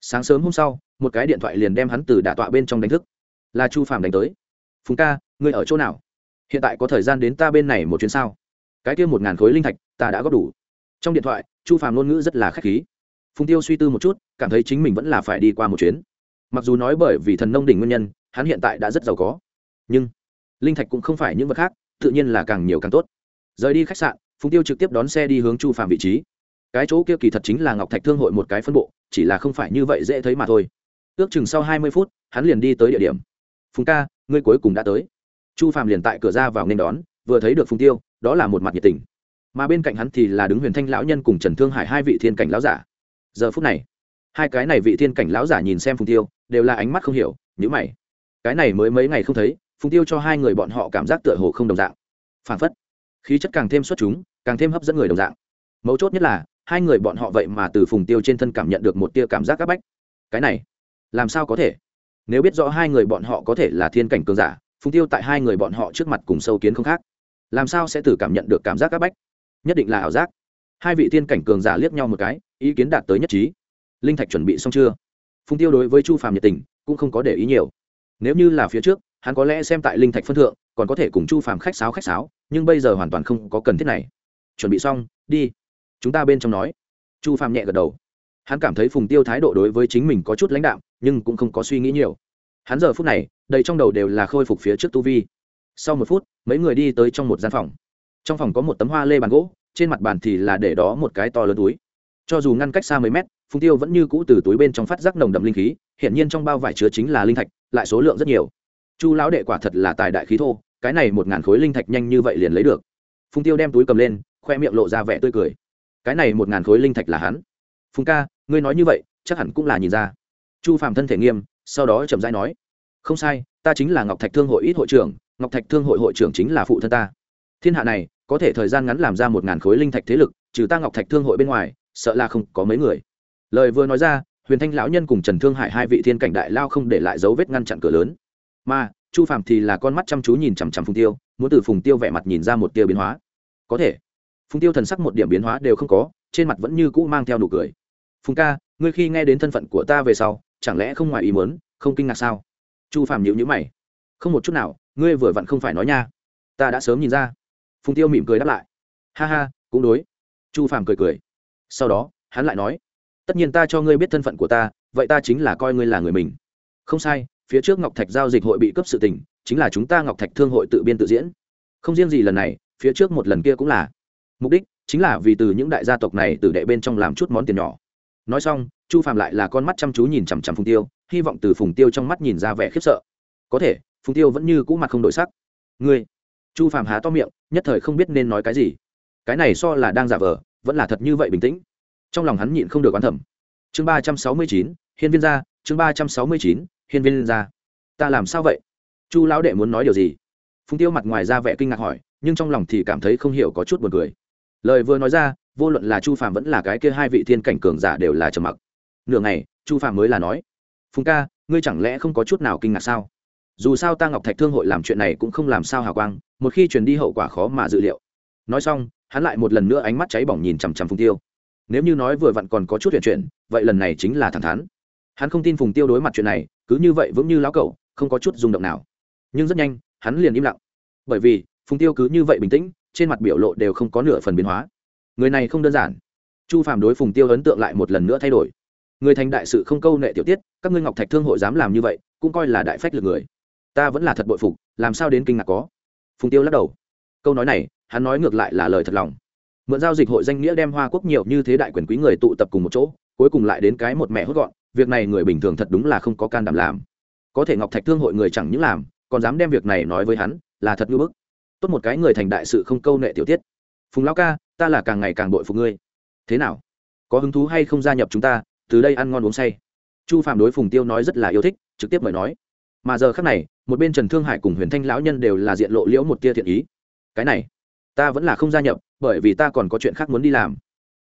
sáng sớm hôm sau, một cái điện thoại liền đem hắn từ đả tọa bên trong đánh thức. Là chu phàm đánh tới. Phùng ca, ngươi ở chỗ nào? Hiện tại có thời gian đến ta bên này một chuyến sao? Cái kia một ngàn khối linh thạch, ta đã góp đủ. Trong điện thoại, chu phàm ngôn ngữ rất là k h á c h khí. Phùng tiêu suy tư một chút, cảm thấy chính mình vẫn là phải đi qua một chuyến. Mặc dù nói bởi vì thần nông đỉnh nguyên nhân, hắn hiện tại đã rất giàu có. Nhưng, linh thạch cũng không phải những vật khác, tự nhiên là càng nhiều càng tốt. Rời đi khách sạn, phùng tiêu trực tiếp đón xe đi hướng chu phàm vị trí cái chỗ kia kỳ thật chính là ngọc thạch thương hội một cái phân bộ, chỉ là không phải như vậy dễ thấy mà thôi. Ước chừng sau hai mươi phút, hắn liền đi tới địa điểm. Phùng ca, ngươi cuối cùng đã tới. Chu phàm liền tại cửa ra vào nên đón, vừa thấy được phùng tiêu, đó là một mặt nhiệt tình. Mà bên cạnh hắn thì là đứng huyền thanh lão nhân cùng trần thương hải hai vị thiên cảnh lão giả. Giờ phút này, hai cái này vị thiên cảnh lão giả nhìn xem phùng tiêu, đều là ánh mắt không hiểu nhữ mày. Cái này mới mấy ngày không thấy, phùng tiêu cho hai người bọn họ cảm giác tựa hồ không đồng dạng. Phản phất, khí chất càng thêm xuất chúng, càng thêm hấp dẫn người đồng dạng. Mấu chốt nhất là hai người bọn họ vậy mà từ phùng tiêu trên thân cảm nhận được một tia cảm giác áp bách. Cái này, làm sao có thể? Nếu biết rõ hai người bọn họ có thể là thiên cảnh cường giả, phùng tiêu tại hai người bọn họ trước mặt cùng sâu kiến không khác. Làm sao sẽ từ cảm nhận được cảm giác áp bách? Nhất định là ảo giác. Hai vị thiên cảnh cường giả liếc nhau một cái, ý kiến đạt tới nhất trí. Linh thạch chuẩn bị xong chưa? Phùng tiêu đối với chu phàm nhiệt tình cũng không có để ý nhiều. Nếu như là phía trước, hắn có lẽ xem tại linh thạch phân thượng, còn có thể cùng chu phàm khách sáo khách sáo, nhưng bây giờ hoàn toàn không có cần thiết này. Chuẩn bị xong, đi chúng ta bên trong nói. Chu phàm nhẹ gật đầu. Hắn cảm thấy phùng tiêu thái độ đối với chính mình có chút lãnh đạm, nhưng cũng không có suy nghĩ nhiều. Hắn giờ phút này, đầy trong đầu đều là khôi phục phía trước tu vi. Sau một phút, mấy người đi tới trong một gian phòng. Trong phòng có một tấm hoa lê bàn gỗ, trên mặt bàn thì là để đó một cái to lớn túi. Cho dù ngăn cách xa mấy mét, phùng tiêu vẫn như cũ từ túi bên trong phát rác nồng đậm linh khí hiện nhiên trong bao vải chứa chính là linh thạch, lại số lượng rất nhiều. Chu lão đệ quả thật là tài đại khí thô, cái này một ngàn khối linh thạch nhanh như vậy liền lấy được. Phùng tiêu đem túi cầm lên, khoe miệng lộ ra vẻ tươi cười cái này một ngàn khối linh thạch là hắn. Phùng ca, ngươi nói như vậy, chắc hẳn cũng là nhìn ra. Chu phạm thân thể nghiêm, sau đó chậm rãi nói, không sai, ta chính là ngọc thạch thương hội ít hội trưởng, ngọc thạch thương hội hội trưởng chính là phụ thân ta. Thiên hạ này, có thể thời gian ngắn làm ra một ngàn khối linh thạch thế lực, trừ ta ngọc thạch thương hội bên ngoài, sợ là không có mấy người. Lời vừa nói ra, huyền thanh lão nhân cùng trần thương hải hai vị thiên cảnh đại lao không để lại dấu vết ngăn chặn cửa lớn. Mà, chu phạm thì là con mắt chăm chú nhìn chằm chằm phùng tiêu, muốn từ phùng tiêu vẻ mặt nhìn ra một tia biến hóa. Có thể phùng tiêu thần sắc một điểm biến hóa đều không có, trên mặt vẫn như cũ mang theo nụ cười. Phùng ca, ngươi khi nghe đến thân phận của ta về sau, chẳng lẽ không ngoài ý muốn, không kinh ngạc sao? Chu phạm nhịu nhữ mày. Không một chút nào, ngươi vừa vặn không phải nói nha. Ta đã sớm nhìn ra. Phùng tiêu mỉm cười đáp lại. Ha ha, cũng đối. Chu phạm cười cười. Sau đó, hắn lại nói, tất nhiên ta cho ngươi biết thân phận của ta, vậy ta chính là coi ngươi là người mình. Không sai, phía trước ngọc thạch giao dịch hội bị cấp sự tình, chính là chúng ta ngọc thạch thương hội tự biên tự diễn. Không riêng gì lần này, phía trước một lần kia cũng là mục đích chính là vì từ những đại gia tộc này từ đệ bên trong làm chút món tiền nhỏ. Nói xong, chu phạm lại là con mắt chăm chú nhìn chằm chằm phùng tiêu, hy vọng từ phùng tiêu trong mắt nhìn ra vẻ khiếp sợ. Có thể, phùng tiêu vẫn như cũ mặt không đổi sắc. Ngươi? Chu phạm há to miệng, nhất thời không biết nên nói cái gì. Cái này so là đang giả vờ, vẫn là thật như vậy bình tĩnh. Trong lòng hắn nhịn không được oán thẩm chương ba trăm sáu mươi chín, hiên viên gia, chương ba trăm sáu mươi chín, hiên viên gia. Ta làm sao vậy? Chu lão đệ muốn nói điều gì? Phùng tiêu mặt ngoài ra vẻ kinh ngạc hỏi, nhưng trong lòng thì cảm thấy không hiểu có chút buồn cười lời vừa nói ra, vô luận là chu phạm vẫn là cái kia hai vị thiên cảnh cường giả đều là trầm mặc. Nửa ngày, chu phạm mới là nói, phùng ca, ngươi chẳng lẽ không có chút nào kinh ngạc sao? Dù sao ta ngọc thạch thương hội làm chuyện này cũng không làm sao hào quang, một khi truyền đi hậu quả khó mà dự liệu. Nói xong, hắn lại một lần nữa ánh mắt cháy bỏng nhìn chằm chằm phùng tiêu. Nếu như nói vừa vặn còn có chút chuyện chuyện, vậy lần này chính là thẳng thắn. Hắn không tin phùng tiêu đối mặt chuyện này, cứ như vậy vững như lão cẩu, không có chút rung động nào. Nhưng rất nhanh, hắn liền im lặng. Bởi vì, phùng tiêu cứ như vậy bình tĩnh trên mặt biểu lộ đều không có nửa phần biến hóa. Người này không đơn giản. Chu phàm đối phùng tiêu ấn tượng lại một lần nữa thay đổi. Người thành đại sự không câu nệ tiểu tiết, các ngươi ngọc thạch thương hội dám làm như vậy, cũng coi là đại phách lực người. Ta vẫn là thật bội phục, làm sao đến kinh ngạc có? Phùng tiêu lắc đầu. Câu nói này, hắn nói ngược lại là lời thật lòng. Mượn giao dịch hội danh nghĩa đem hoa quốc nhiều như thế đại quyền quý người tụ tập cùng một chỗ, cuối cùng lại đến cái một mẹ hốt gọn, việc này người bình thường thật đúng là không có can đảm làm. Có thể ngọc thạch thương hội người chẳng những làm, còn dám đem việc này nói với hắn, là thật ngưỡng bức tốt một cái người thành đại sự không câu nệ tiểu tiết. Phùng lão ca, ta là càng ngày càng bội phục ngươi. Thế nào? Có hứng thú hay không gia nhập chúng ta? Từ đây ăn ngon uống say. Chu phạm đối phùng tiêu nói rất là yêu thích, trực tiếp mời nói. Mà giờ khác này, một bên trần thương hải cùng huyền thanh lão nhân đều là diện lộ liễu một tia thiện ý. Cái này, ta vẫn là không gia nhập, bởi vì ta còn có chuyện khác muốn đi làm.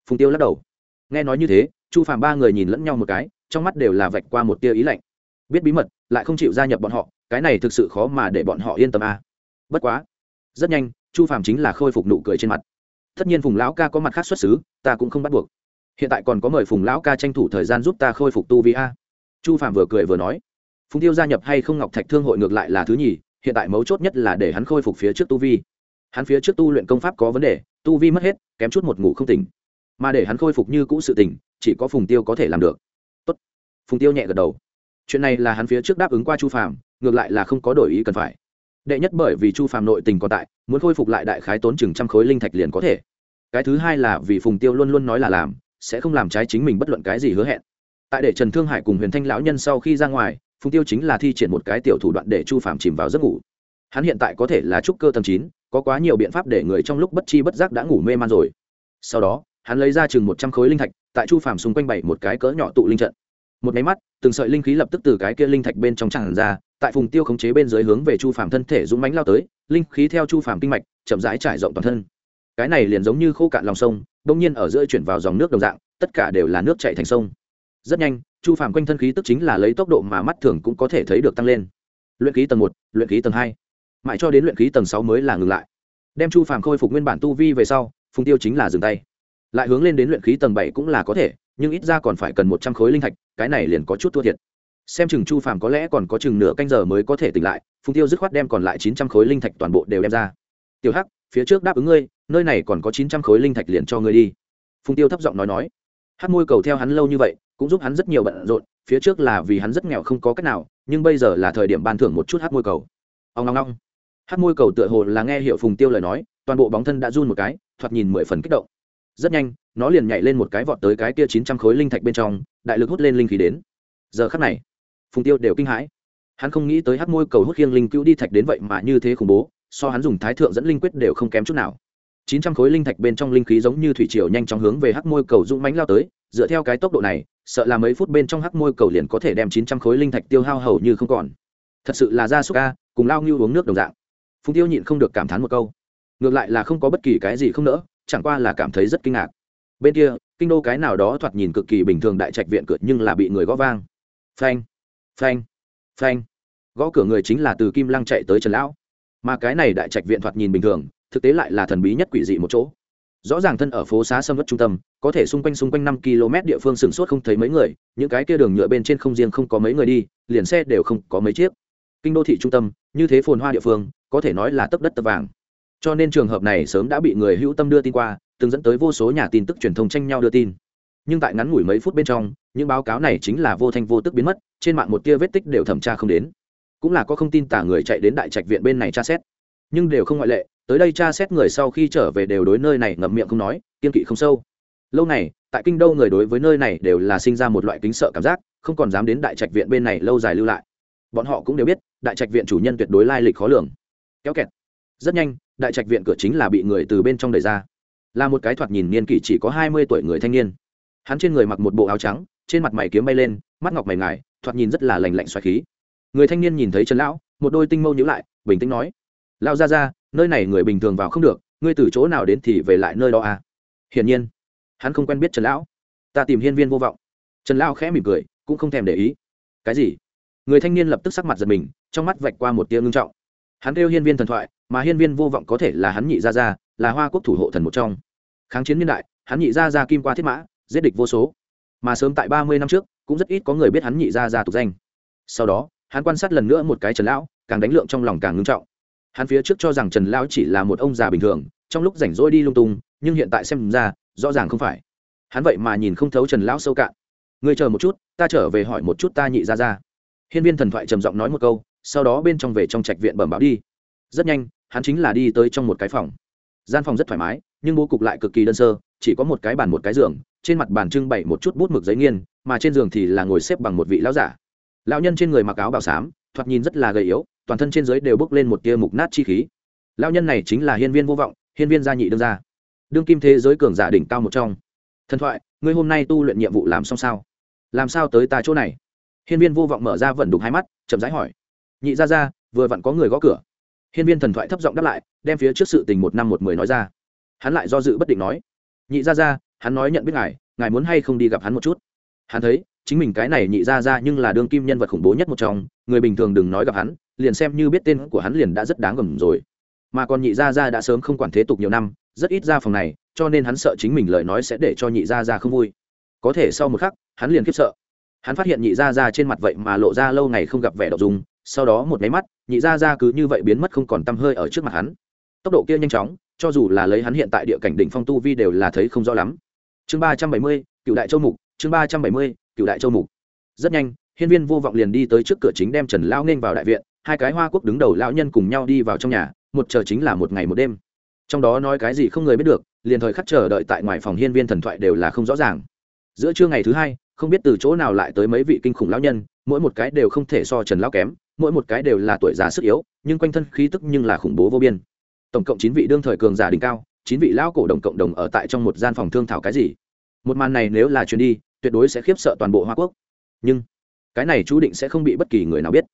Phùng tiêu lắc đầu. Nghe nói như thế, chu phạm ba người nhìn lẫn nhau một cái, trong mắt đều là vạch qua một tia ý lạnh. Biết bí mật, lại không chịu gia nhập bọn họ, cái này thực sự khó mà để bọn họ yên tâm a à. bất quá rất nhanh, chu phạm chính là khôi phục nụ cười trên mặt. Tất nhiên phùng lão ca có mặt khác xuất xứ, ta cũng không bắt buộc. Hiện tại còn có mời phùng lão ca tranh thủ thời gian giúp ta khôi phục tu vi a. Chu phạm vừa cười vừa nói. Phùng tiêu gia nhập hay không ngọc thạch thương hội ngược lại là thứ nhì, hiện tại mấu chốt nhất là để hắn khôi phục phía trước tu vi. Hắn phía trước tu luyện công pháp có vấn đề, tu vi mất hết, kém chút một ngủ không tỉnh. Mà để hắn khôi phục như cũ sự tỉnh, chỉ có phùng tiêu có thể làm được. Tốt. phùng tiêu nhẹ gật đầu. Chuyện này là hắn phía trước đáp ứng qua chu phạm ngược lại là không có đổi ý cần phải đệ nhất bởi vì chu phạm nội tình còn tại, muốn khôi phục lại đại khái tốn chừng trăm khối linh thạch liền có thể. Cái thứ hai là vì phùng tiêu luôn luôn nói là làm, sẽ không làm trái chính mình bất luận cái gì hứa hẹn. Tại để trần thương hải cùng huyền thanh lão nhân sau khi ra ngoài, phùng tiêu chính là thi triển một cái tiểu thủ đoạn để chu phạm chìm vào giấc ngủ. Hắn hiện tại có thể là trúc cơ tầm chín, có quá nhiều biện pháp để người trong lúc bất chi bất giác đã ngủ mê man rồi. Sau đó, hắn lấy ra chừng một trăm khối linh thạch, tại chu phạm xung quanh bảy một cái cỡ nhỏ tụ linh trận. Một máy mắt, từng sợi linh khí lập tức từ cái kia linh thạch bên trong tràn ra tại phùng tiêu khống chế bên dưới hướng về chu phàm thân thể dũng mánh lao tới, linh khí theo chu phàm kinh mạch, chậm rãi trải rộng toàn thân. Cái này liền giống như khô cạn lòng sông đông nhiên ở giữa chuyển vào dòng nước đồng dạng, tất cả đều là nước chạy thành sông. Rất nhanh, chu phàm quanh thân khí tức chính là lấy tốc độ mà mắt thường cũng có thể thấy được tăng lên. Luyện khí tầng một, luyện khí tầng hai. Mãi cho đến luyện khí tầng sáu mới là ngừng lại. Đem chu phàm khôi phục nguyên bản tu vi về sau, phùng tiêu chính là dừng tay. Lại hướng lên đến luyện khí tầng bảy cũng là có thể, nhưng ít ra còn phải cần một trăm khối linh thạch, cái này liền có chút thua thiệt xem chừng chu phàm có lẽ còn có chừng nửa canh giờ mới có thể tỉnh lại, phùng tiêu dứt khoát đem còn lại chín trăm khối linh thạch toàn bộ đều đem ra. Tiểu hắc, phía trước đáp ứng ngươi, nơi này còn có chín trăm khối linh thạch liền cho ngươi đi. Phùng tiêu thấp giọng nói nói. Hát môi cầu theo hắn lâu như vậy, cũng giúp hắn rất nhiều bận rộn, phía trước là vì hắn rất nghèo không có cách nào, nhưng bây giờ là thời điểm ban thưởng một chút hát môi cầu. Ông long long hát môi cầu tựa hồ là nghe hiệu phùng tiêu lời nói, toàn bộ bóng thân đã run một cái, thoạt nhìn mười phần kích động. Rất nhanh, nó liền nhảy lên một cái vọt tới cái kia chín trăm khối linh thạch bên trong, đại lực hút lên linh khí đến. Giờ khắc này phùng tiêu đều kinh hãi. Hắn không nghĩ tới hát môi cầu hút khiêng linh cứu đi thạch đến vậy mà như thế khủng bố, so hắn dùng thái thượng dẫn linh quyết đều không kém chút nào. Chín trăm khối linh thạch bên trong linh khí giống như thủy triều nhanh chóng hướng về hắc môi cầu dũng mánh lao tới, dựa theo cái tốc độ này, sợ là mấy phút bên trong hắc môi cầu liền có thể đem chín trăm khối linh thạch tiêu hao hầu như không còn. Thật sự là ra súc ca cùng lao như uống nước đồng dạng. Phùng tiêu nhịn không được cảm thán một câu. Ngược lại là không có bất kỳ cái gì không nỡ, chẳng qua là cảm thấy rất kinh ngạc. Bên kia, kinh đô cái nào đó thoạt nhìn cực kỳ bình thường đại trạch viện cửa nhưng là bị người gõ vang. Phanh phanh phanh. Gõ cửa người chính là từ kim lăng chạy tới trần lão. Mà cái này đại trạch viện thoạt nhìn bình thường, thực tế lại là thần bí nhất quỷ dị một chỗ. Rõ ràng thân ở phố xá sâm vất trung tâm, có thể xung quanh xung quanh năm km địa phương sửng sốt không thấy mấy người, những cái kia đường nhựa bên trên không riêng không có mấy người đi, liền xe đều không có mấy chiếc. Kinh đô thị trung tâm, như thế phồn hoa địa phương, có thể nói là tấp đất tấp vàng. Cho nên trường hợp này sớm đã bị người hữu tâm đưa tin qua, từng dẫn tới vô số nhà tin tức truyền thông tranh nhau đưa tin. Nhưng tại ngắn ngủi mấy phút bên trong những báo cáo này chính là vô thanh vô tức biến mất, trên mạng một tia vết tích đều thẩm tra không đến. Cũng là có không tin tả người chạy đến đại trạch viện bên này tra xét. Nhưng đều không ngoại lệ, tới đây tra xét người sau khi trở về đều đối nơi này ngậm miệng không nói, kiên kỵ không sâu. Lâu này, tại kinh đô người đối với nơi này đều là sinh ra một loại kính sợ cảm giác, không còn dám đến đại trạch viện bên này lâu dài lưu lại. Bọn họ cũng đều biết, đại trạch viện chủ nhân tuyệt đối lai lịch khó lường. Kéo kẹt. Rất nhanh, đại trạch viện cửa chính là bị người từ bên trong đẩy ra. Là một cái thoạt nhìn niên kỷ chỉ có hai mươi tuổi người thanh niên. Hắn trên người mặc một bộ áo trắng trên mặt mày kiếm bay lên, mắt ngọc mày ngài, thoạt nhìn rất là lành lạnh xoài khí. Người thanh niên nhìn thấy trần lão, một đôi tinh mâu nhữ lại, bình tĩnh nói lao ra ra nơi này người bình thường vào không được, ngươi từ chỗ nào đến thì về lại nơi đó à? Hiển nhiên, hắn không quen biết trần lão. Ta tìm hiên viên vô vọng. Trần lão khẽ mỉm cười, cũng không thèm để ý. Cái gì? Người thanh niên lập tức sắc mặt giật mình, trong mắt vạch qua một tia ngưng trọng. Hắn kêu hiên viên thần thoại, mà hiên viên vô vọng có thể là hắn nhị gia gia, là hoa quốc thủ hộ thần một trong. Kháng chiến niên đại, hắn nhị gia gia kim qua thiết mã, giết địch vô số mà sớm tại ba mươi năm trước, cũng rất ít có người biết hắn nhị gia gia tục danh. Sau đó, hắn quan sát lần nữa một cái trần lão, càng đánh lượng trong lòng càng ngưng trọng. Hắn phía trước cho rằng trần lão chỉ là một ông già bình thường, trong lúc rảnh rỗi đi lung tung, nhưng hiện tại xem ra, rõ ràng không phải. Hắn vậy mà nhìn không thấu trần lão sâu cạn. Ngươi chờ một chút, ta trở về hỏi một chút ta nhị ra ra hiên viên thần thoại trầm giọng nói một câu, sau đó bên trong về trong trạch viện bẩm báo đi. Rất nhanh, hắn chính là đi tới trong một cái phòng. Gian phòng rất thoải mái, nhưng bố cục lại cực kỳ đơn sơ, chỉ có một cái bàn một cái giường trên mặt bàn trưng bày một chút bút mực giấy nghiên, mà trên giường thì là ngồi xếp bằng một vị lão giả. Lão nhân trên người mặc áo bào xám, thoạt nhìn rất là gầy yếu, toàn thân trên dưới đều bốc lên một tia mục nát chi khí. Lão nhân này chính là hiên viên vô vọng, hiên viên gia nhị đương gia. Đương kim thế giới cường giả đỉnh cao một trong. Thần thoại, ngươi hôm nay tu luyện nhiệm vụ làm xong sao? Làm sao tới ta chỗ này? Hiên viên vô vọng mở ra vận đục hai mắt, chậm rãi hỏi. Nhị gia gia, vừa vặn có người gõ cửa. Hiên viên thần thoại thấp giọng đáp lại, đem phía trước sự tình một năm một mười nói ra. Hắn lại do dự bất định nói. Nhị gia gia hắn nói nhận biết ngài ngài muốn hay không đi gặp hắn một chút? Hắn thấy, chính mình cái này nhị gia gia nhưng là đương kim nhân vật khủng bố nhất một trong, người bình thường đừng nói gặp hắn, liền xem như biết tên của hắn liền đã rất đáng gầm rồi. Mà còn nhị gia gia đã sớm không quản thế tục nhiều năm, rất ít ra phòng này, cho nên hắn sợ chính mình lời nói sẽ để cho nhị gia gia không vui. Có thể sau một khắc, hắn liền khiếp sợ. Hắn phát hiện nhị gia gia trên mặt vậy mà lộ ra lâu ngày không gặp vẻ đậu dùng sau đó một máy mắt, nhị gia gia cứ như vậy biến mất không còn tăm hơi ở trước mặt hắn. Tốc độ kia nhanh chóng, cho dù là lấy hắn hiện tại địa cảnh đỉnh phong tu vi đều là thấy không rõ lắm chương ba trăm bảy mươi, cựu đại châu mục, chương ba trăm bảy mươi, cựu đại châu mục. Rất nhanh, hiên viên vô vọng liền đi tới trước cửa chính đem trần Lão nên vào đại viện, hai cái hoa quốc đứng đầu lão nhân cùng nhau đi vào trong nhà, một chờ chính là một ngày một đêm. Trong đó nói cái gì không người biết được, liền thời khắc chờ đợi tại ngoài phòng hiên viên thần thoại đều là không rõ ràng. Giữa trưa ngày thứ hai, không biết từ chỗ nào lại tới mấy vị kinh khủng lão nhân, mỗi một cái đều không thể so trần lão kém, mỗi một cái đều là tuổi già sức yếu, nhưng quanh thân khí tức nhưng là khủng bố vô biên. Tổng cộng chín vị đương thời cường giả đỉnh cao chín vị lão cổ đồng cộng đồng ở tại trong một gian phòng thương thảo cái gì? Một màn này nếu là chuyến đi, tuyệt đối sẽ khiếp sợ toàn bộ hoa quốc. Nhưng, cái này chú định sẽ không bị bất kỳ người nào biết.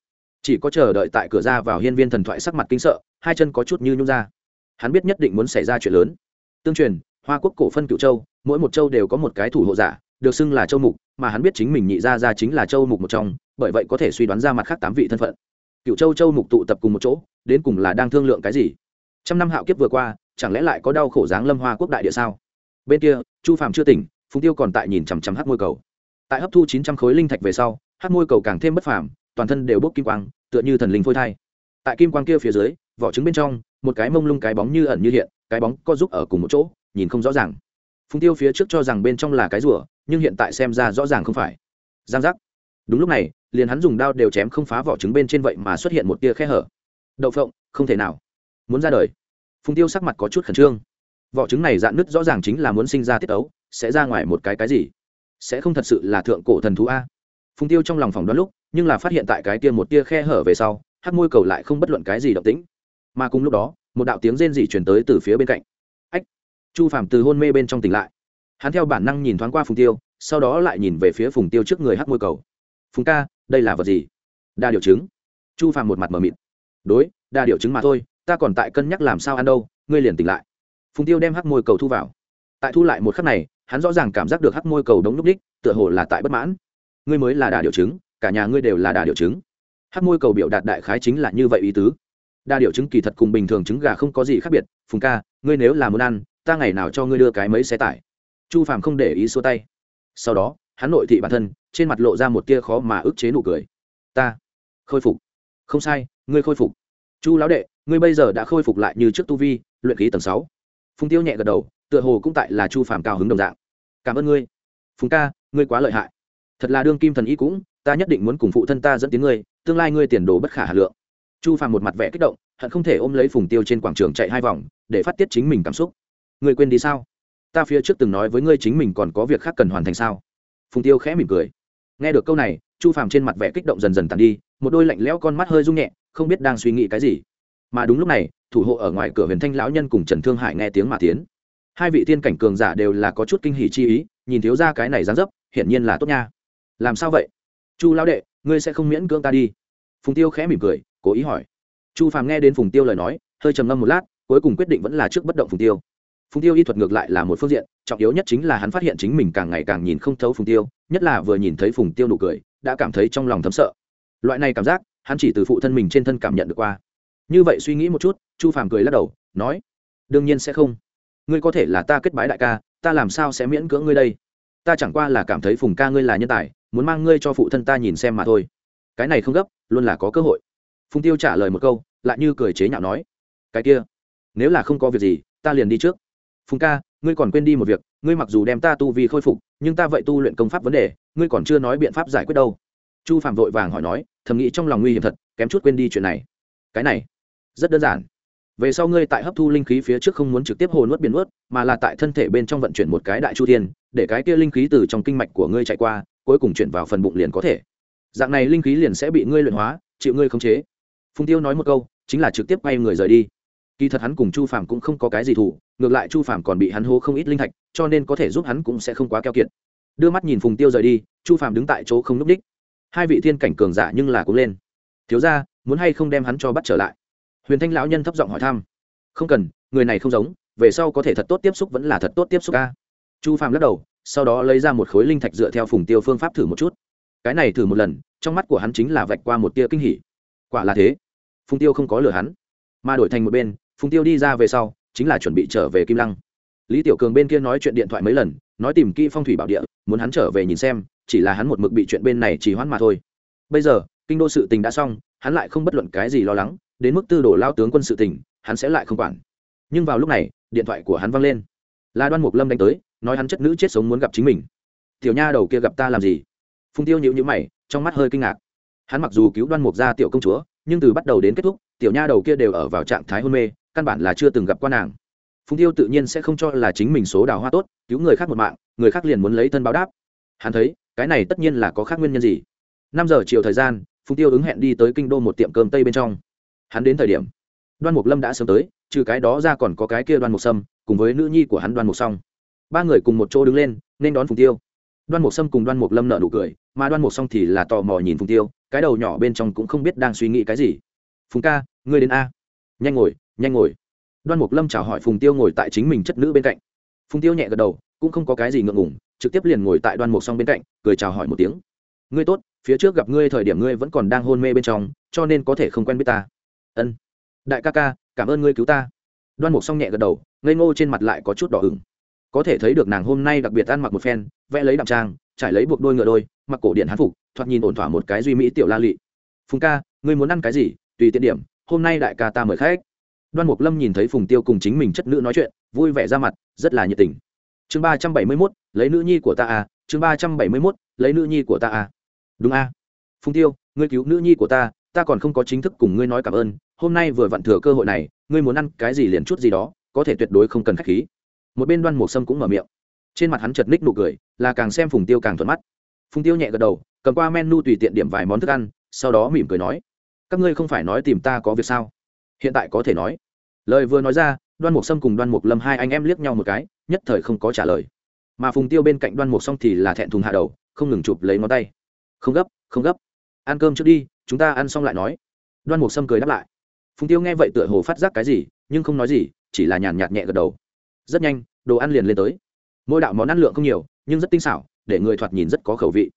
Chỉ có chờ đợi tại cửa ra vào hiên viên thần thoại sắc mặt kinh sợ, hai chân có chút như nhung ra. Hắn biết nhất định muốn xảy ra chuyện lớn. Tương truyền, hoa quốc cổ phân cựu châu, mỗi một châu đều có một cái thủ hộ giả, được xưng là châu mục, mà hắn biết chính mình nhị ra ra chính là châu mục một trong, bởi vậy có thể suy đoán ra mặt khác tám vị thân phận. Cựu châu châu mục tụ tập cùng một chỗ, đến cùng là đang thương lượng cái gì? Trăm năm hạo kiếp vừa qua chẳng lẽ lại có đau khổ dáng lâm hoa quốc đại địa sao? Bên kia, chu phàm chưa tỉnh, phùng tiêu còn tại nhìn chằm chằm hát môi cầu. Tại hấp thu chín trăm khối linh thạch về sau hát môi cầu càng thêm bất phàm, toàn thân đều bốc kim quang, tựa như thần linh phôi thai. Tại kim quang kia phía dưới, vỏ trứng bên trong, một cái mông lung cái bóng như ẩn như hiện, cái bóng co giúp ở cùng một chỗ, nhìn không rõ ràng. Phùng tiêu phía trước cho rằng bên trong là cái rùa, nhưng hiện tại xem ra rõ ràng không phải. Giang giác. Đúng lúc này, liền hắn dùng đao đều chém không phá vỏ trứng bên trên vậy mà xuất hiện một tia khe hở. Đậu phộng, không thể nào. Muốn ra đời phùng tiêu sắc mặt có chút khẩn trương. Vỏ trứng này dạn nứt rõ ràng chính là muốn sinh ra tiết ấu, sẽ ra ngoài một cái cái gì? Sẽ không thật sự là thượng cổ thần thú a? Phùng tiêu trong lòng phỏng đoán lúc, nhưng là phát hiện tại cái tia một tia khe hở về sau hát môi cầu lại không bất luận cái gì động tĩnh. Mà cùng lúc đó, một đạo tiếng rên rỉ truyền tới từ phía bên cạnh. Ách! Chu phàm từ hôn mê bên trong tỉnh lại. Hắn theo bản năng nhìn thoáng qua phùng tiêu, sau đó lại nhìn về phía phùng tiêu trước người hát môi cầu. Phùng ca, đây là vật gì? Đa điều chứng chu phàm một mặt mờ mịt. Đối, đa điều chứng mà thôi ta còn tại cân nhắc làm sao ăn đâu, ngươi liền tỉnh lại. Phùng tiêu đem hắc môi cầu thu vào. Tại thu lại một khắc này, hắn rõ ràng cảm giác được hắc môi cầu đống núp đích, tựa hồ là tại bất mãn. Ngươi mới là đà điều chứng, cả nhà ngươi đều là đà điều chứng. Hắc môi cầu biểu đạt đại khái chính là như vậy ý tứ. Đa điều chứng kỳ thật cùng bình thường trứng gà không có gì khác biệt, phùng ca, ngươi nếu là muốn ăn, ta ngày nào cho ngươi đưa cái mấy xe tải. Chu phàm không để ý xua tay. Sau đó, hắn nội thị bản thân, trên mặt lộ ra một tia khó mà ức chế nụ cười. Ta, khôi phục. Không sai, ngươi khôi phục. Chu lão đệ ngươi bây giờ đã khôi phục lại như trước tu vi, luyện khí tầng sáu. Phùng tiêu nhẹ gật đầu, tựa hồ cũng tại là chu phàm cao hứng đồng dạng. Cảm ơn ngươi. Phùng ca, ngươi quá lợi hại. Thật là đương kim thần ý cũng, ta nhất định muốn cùng phụ thân ta dẫn tiếng ngươi, tương lai ngươi tiền đồ bất khả hà lượng. Chu phàm một mặt vẻ kích động, hận không thể ôm lấy phùng tiêu trên quảng trường chạy hai vòng, để phát tiết chính mình cảm xúc. Ngươi quên đi sao? Ta phía trước từng nói với ngươi chính mình còn có việc khác cần hoàn thành sao? Phùng tiêu khẽ mỉm cười. Nghe được câu này, chu phàm trên mặt vẻ kích động dần dần tàn đi, một đôi lạnh lẽo con mắt hơi rung nhẹ, không biết đang suy nghĩ cái gì mà đúng lúc này, thủ hộ ở ngoài cửa huyền thanh lão nhân cùng trần thương hải nghe tiếng mà tiến. Hai vị tiên cảnh cường giả đều là có chút kinh hỉ chi ý, nhìn thiếu ra cái này dán dấp, hiển nhiên là tốt nha. Làm sao vậy? Chu lão đệ, ngươi sẽ không miễn cưỡng ta đi. Phùng tiêu khẽ mỉm cười, cố ý hỏi. Chu phàm nghe đến phùng tiêu lời nói, hơi trầm ngâm một lát, cuối cùng quyết định vẫn là trước bất động phùng tiêu. Phùng tiêu y thuật ngược lại là một phương diện, trọng yếu nhất chính là hắn phát hiện chính mình càng ngày càng nhìn không thấu phùng tiêu, nhất là vừa nhìn thấy phùng tiêu nụ cười, đã cảm thấy trong lòng thấm sợ. Loại này cảm giác, hắn chỉ từ phụ thân mình trên thân cảm nhận được qua như vậy suy nghĩ một chút, chu phàm cười lắc đầu, nói, đương nhiên sẽ không. Ngươi có thể là ta kết bái đại ca, ta làm sao sẽ miễn cưỡng ngươi đây? Ta chẳng qua là cảm thấy phùng ca ngươi là nhân tài, muốn mang ngươi cho phụ thân ta nhìn xem mà thôi. Cái này không gấp, luôn là có cơ hội. Phùng tiêu trả lời một câu, lại như cười chế nhạo nói, cái kia, nếu là không có việc gì, ta liền đi trước. Phùng ca, ngươi còn quên đi một việc, ngươi mặc dù đem ta tu vì khôi phục, nhưng ta vậy tu luyện công pháp vấn đề, ngươi còn chưa nói biện pháp giải quyết đâu. Chu phạm vội vàng hỏi nói, thầm nghĩ trong lòng nguy hiểm thật, kém chút quên đi chuyện này. Cái này rất đơn giản. Về sau ngươi tại hấp thu linh khí phía trước không muốn trực tiếp hồ nuốt biển nuốt, mà là tại thân thể bên trong vận chuyển một cái đại chu thiên, để cái kia linh khí từ trong kinh mạch của ngươi chạy qua, cuối cùng chuyển vào phần bụng liền có thể. Dạng này linh khí liền sẽ bị ngươi luyện hóa, chịu ngươi khống chế. Phùng tiêu nói một câu, chính là trực tiếp quay người rời đi. Kỳ thật hắn cùng chu phàm cũng không có cái gì thủ ngược lại chu phàm còn bị hắn hô không ít linh thạch, cho nên có thể giúp hắn cũng sẽ không quá keo kiệt. Đưa mắt nhìn phùng tiêu rời đi, chu phàm đứng tại chỗ không n ú c đích hai vị thiên cảnh cường giả nhưng là cũng lên. Thiếu ra muốn hay không đem hắn cho bắt trở lại? Huyền thanh lão nhân thấp giọng hỏi thăm. Không cần, người này không giống, về sau có thể thật tốt tiếp xúc vẫn là thật tốt tiếp xúc ca chu phàm lắc đầu, sau đó lấy ra một khối linh thạch dựa theo phùng tiêu phương pháp thử một chút. Cái này thử một lần, trong mắt của hắn chính là vạch qua một tia kinh hỉ. Quả là thế. Phùng tiêu không có lừa hắn, mà đổi thành một bên, phùng tiêu đi ra về sau, chính là chuẩn bị trở về kim lăng. Lý tiểu cường bên kia nói chuyện điện thoại mấy lần, nói tìm kỹ phong thủy bảo địa, muốn hắn trở về nhìn xem, chỉ là hắn một mực bị chuyện bên này chỉ hoãn mà thôi. Bây giờ, kinh đô sự tình đã xong, hắn lại không bất luận cái gì lo lắng đến mức tư đồ lao tướng quân sự tình, hắn sẽ lại không quản. Nhưng vào lúc này, điện thoại của hắn văng lên. Là đoan mục lâm đánh tới, nói hắn chất nữ chết sống muốn gặp chính mình. Tiểu nha đầu kia gặp ta làm gì? Phùng tiêu nhịu nhữ mày, trong mắt hơi kinh ngạc. Hắn mặc dù cứu đoan mục ra tiểu công chúa, nhưng từ bắt đầu đến kết thúc, tiểu nha đầu kia đều ở vào trạng thái hôn mê, căn bản là chưa từng gặp qua nàng. Phùng tiêu tự nhiên sẽ không cho là chính mình số đào hoa tốt, cứu người khác một mạng, người khác liền muốn lấy thân báo đáp. Hắn thấy, cái này tất nhiên là có khác nguyên nhân gì. Năm giờ chiều thời gian, phùng tiêu ứng hẹn đi tới kinh đô một tiệm cơm tây bên trong hắn đến thời điểm, đoan mục lâm đã sớm tới, trừ cái đó ra còn có cái kia đoan mục sâm, cùng với nữ nhi của hắn đoan mục s ba người cùng một chỗ đứng lên, nên đón phùng tiêu. Đoan mục sâm cùng đoan mục lâm nợ nụ cười, mà đoan mục s thì là tò mò nhìn phùng tiêu, cái đầu nhỏ bên trong cũng không biết đang suy nghĩ cái gì. Phùng ca, ngươi đến a. Nhanh ngồi nhanh ngồi. Đoan mục lâm chào hỏi phùng tiêu ngồi tại chính mình chất nữ bên cạnh. Phùng tiêu nhẹ gật đầu, cũng không có cái gì ngượng ngùng, trực tiếp liền ngồi tại đoan mục s bên cạnh, cười chào hỏi một tiếng. Ngươi tốt, phía trước gặp ngươi thời điểm ngươi vẫn còn đang hôn mê bên trong, cho nên có thể không quen biết ta ân. Đại ca ca, cảm ơn ngươi cứu ta. Đoan mục s nhẹ gật đầu, ngây ngô trên mặt lại có chút đỏ ửng. Có thể thấy được nàng hôm nay đặc biệt ăn mặc một phen, vẽ lấy đạm trang, trải lấy buộc đôi ngựa đôi, mặc cổ điện hán phục, thoạt nhìn ổn thỏa một cái duy mỹ tiểu la lị. Phùng ca, ngươi muốn ăn cái gì? Tùy tiện điểm, hôm nay đại ca ta mời khách. Đoan mục lâm nhìn thấy phùng tiêu cùng chính mình chất nữ nói chuyện, vui vẻ ra mặt, rất là nhiệt tình. Chương ba trăm bảy mươi mốt, lấy nữ nhi của ta à chương ba trăm bảy mươi mốt, lấy nữ nhi của ta à. Đúng a phùng tiêu, ngươi cứu nữ nhi của ta ta còn không có chính thức cùng ngươi nói cảm ơn, hôm nay vừa vặn thừa cơ hội này, ngươi muốn ăn cái gì liền chút gì đó, có thể tuyệt đối không cần khách khí. Một bên đoan Mộc sâm cũng mở miệng. Trên mặt hắn chật ních nụ cười, là càng xem phùng tiêu càng thuận mắt. Phùng tiêu nhẹ gật đầu, cầm qua menu tùy tiện điểm vài món thức ăn, sau đó mỉm cười nói, các ngươi không phải nói tìm ta có việc sao? Hiện tại có thể nói. Lời vừa nói ra, đoan mục sâm cùng đoan mục lâm hai anh em liếc nhau một cái, nhất thời không có trả lời. Mà phùng tiêu bên cạnh đoan mục xong thì là thẹn thùng hạ đầu, không ngừng chụp lấy ngón tay. Không gấp không gấp. Ăn cơm trước đi chúng ta ăn xong lại nói. Đoan mục sâm cười đáp lại. Phùng tiêu nghe vậy tựa hồ phát giác cái gì, nhưng không nói gì, chỉ là nhàn nhạt nhẹ gật đầu. Rất nhanh, đồ ăn liền lên tới. Mỗi đạo món ăn lượng không nhiều, nhưng rất tinh xảo, để người thoạt nhìn rất có khẩu vị.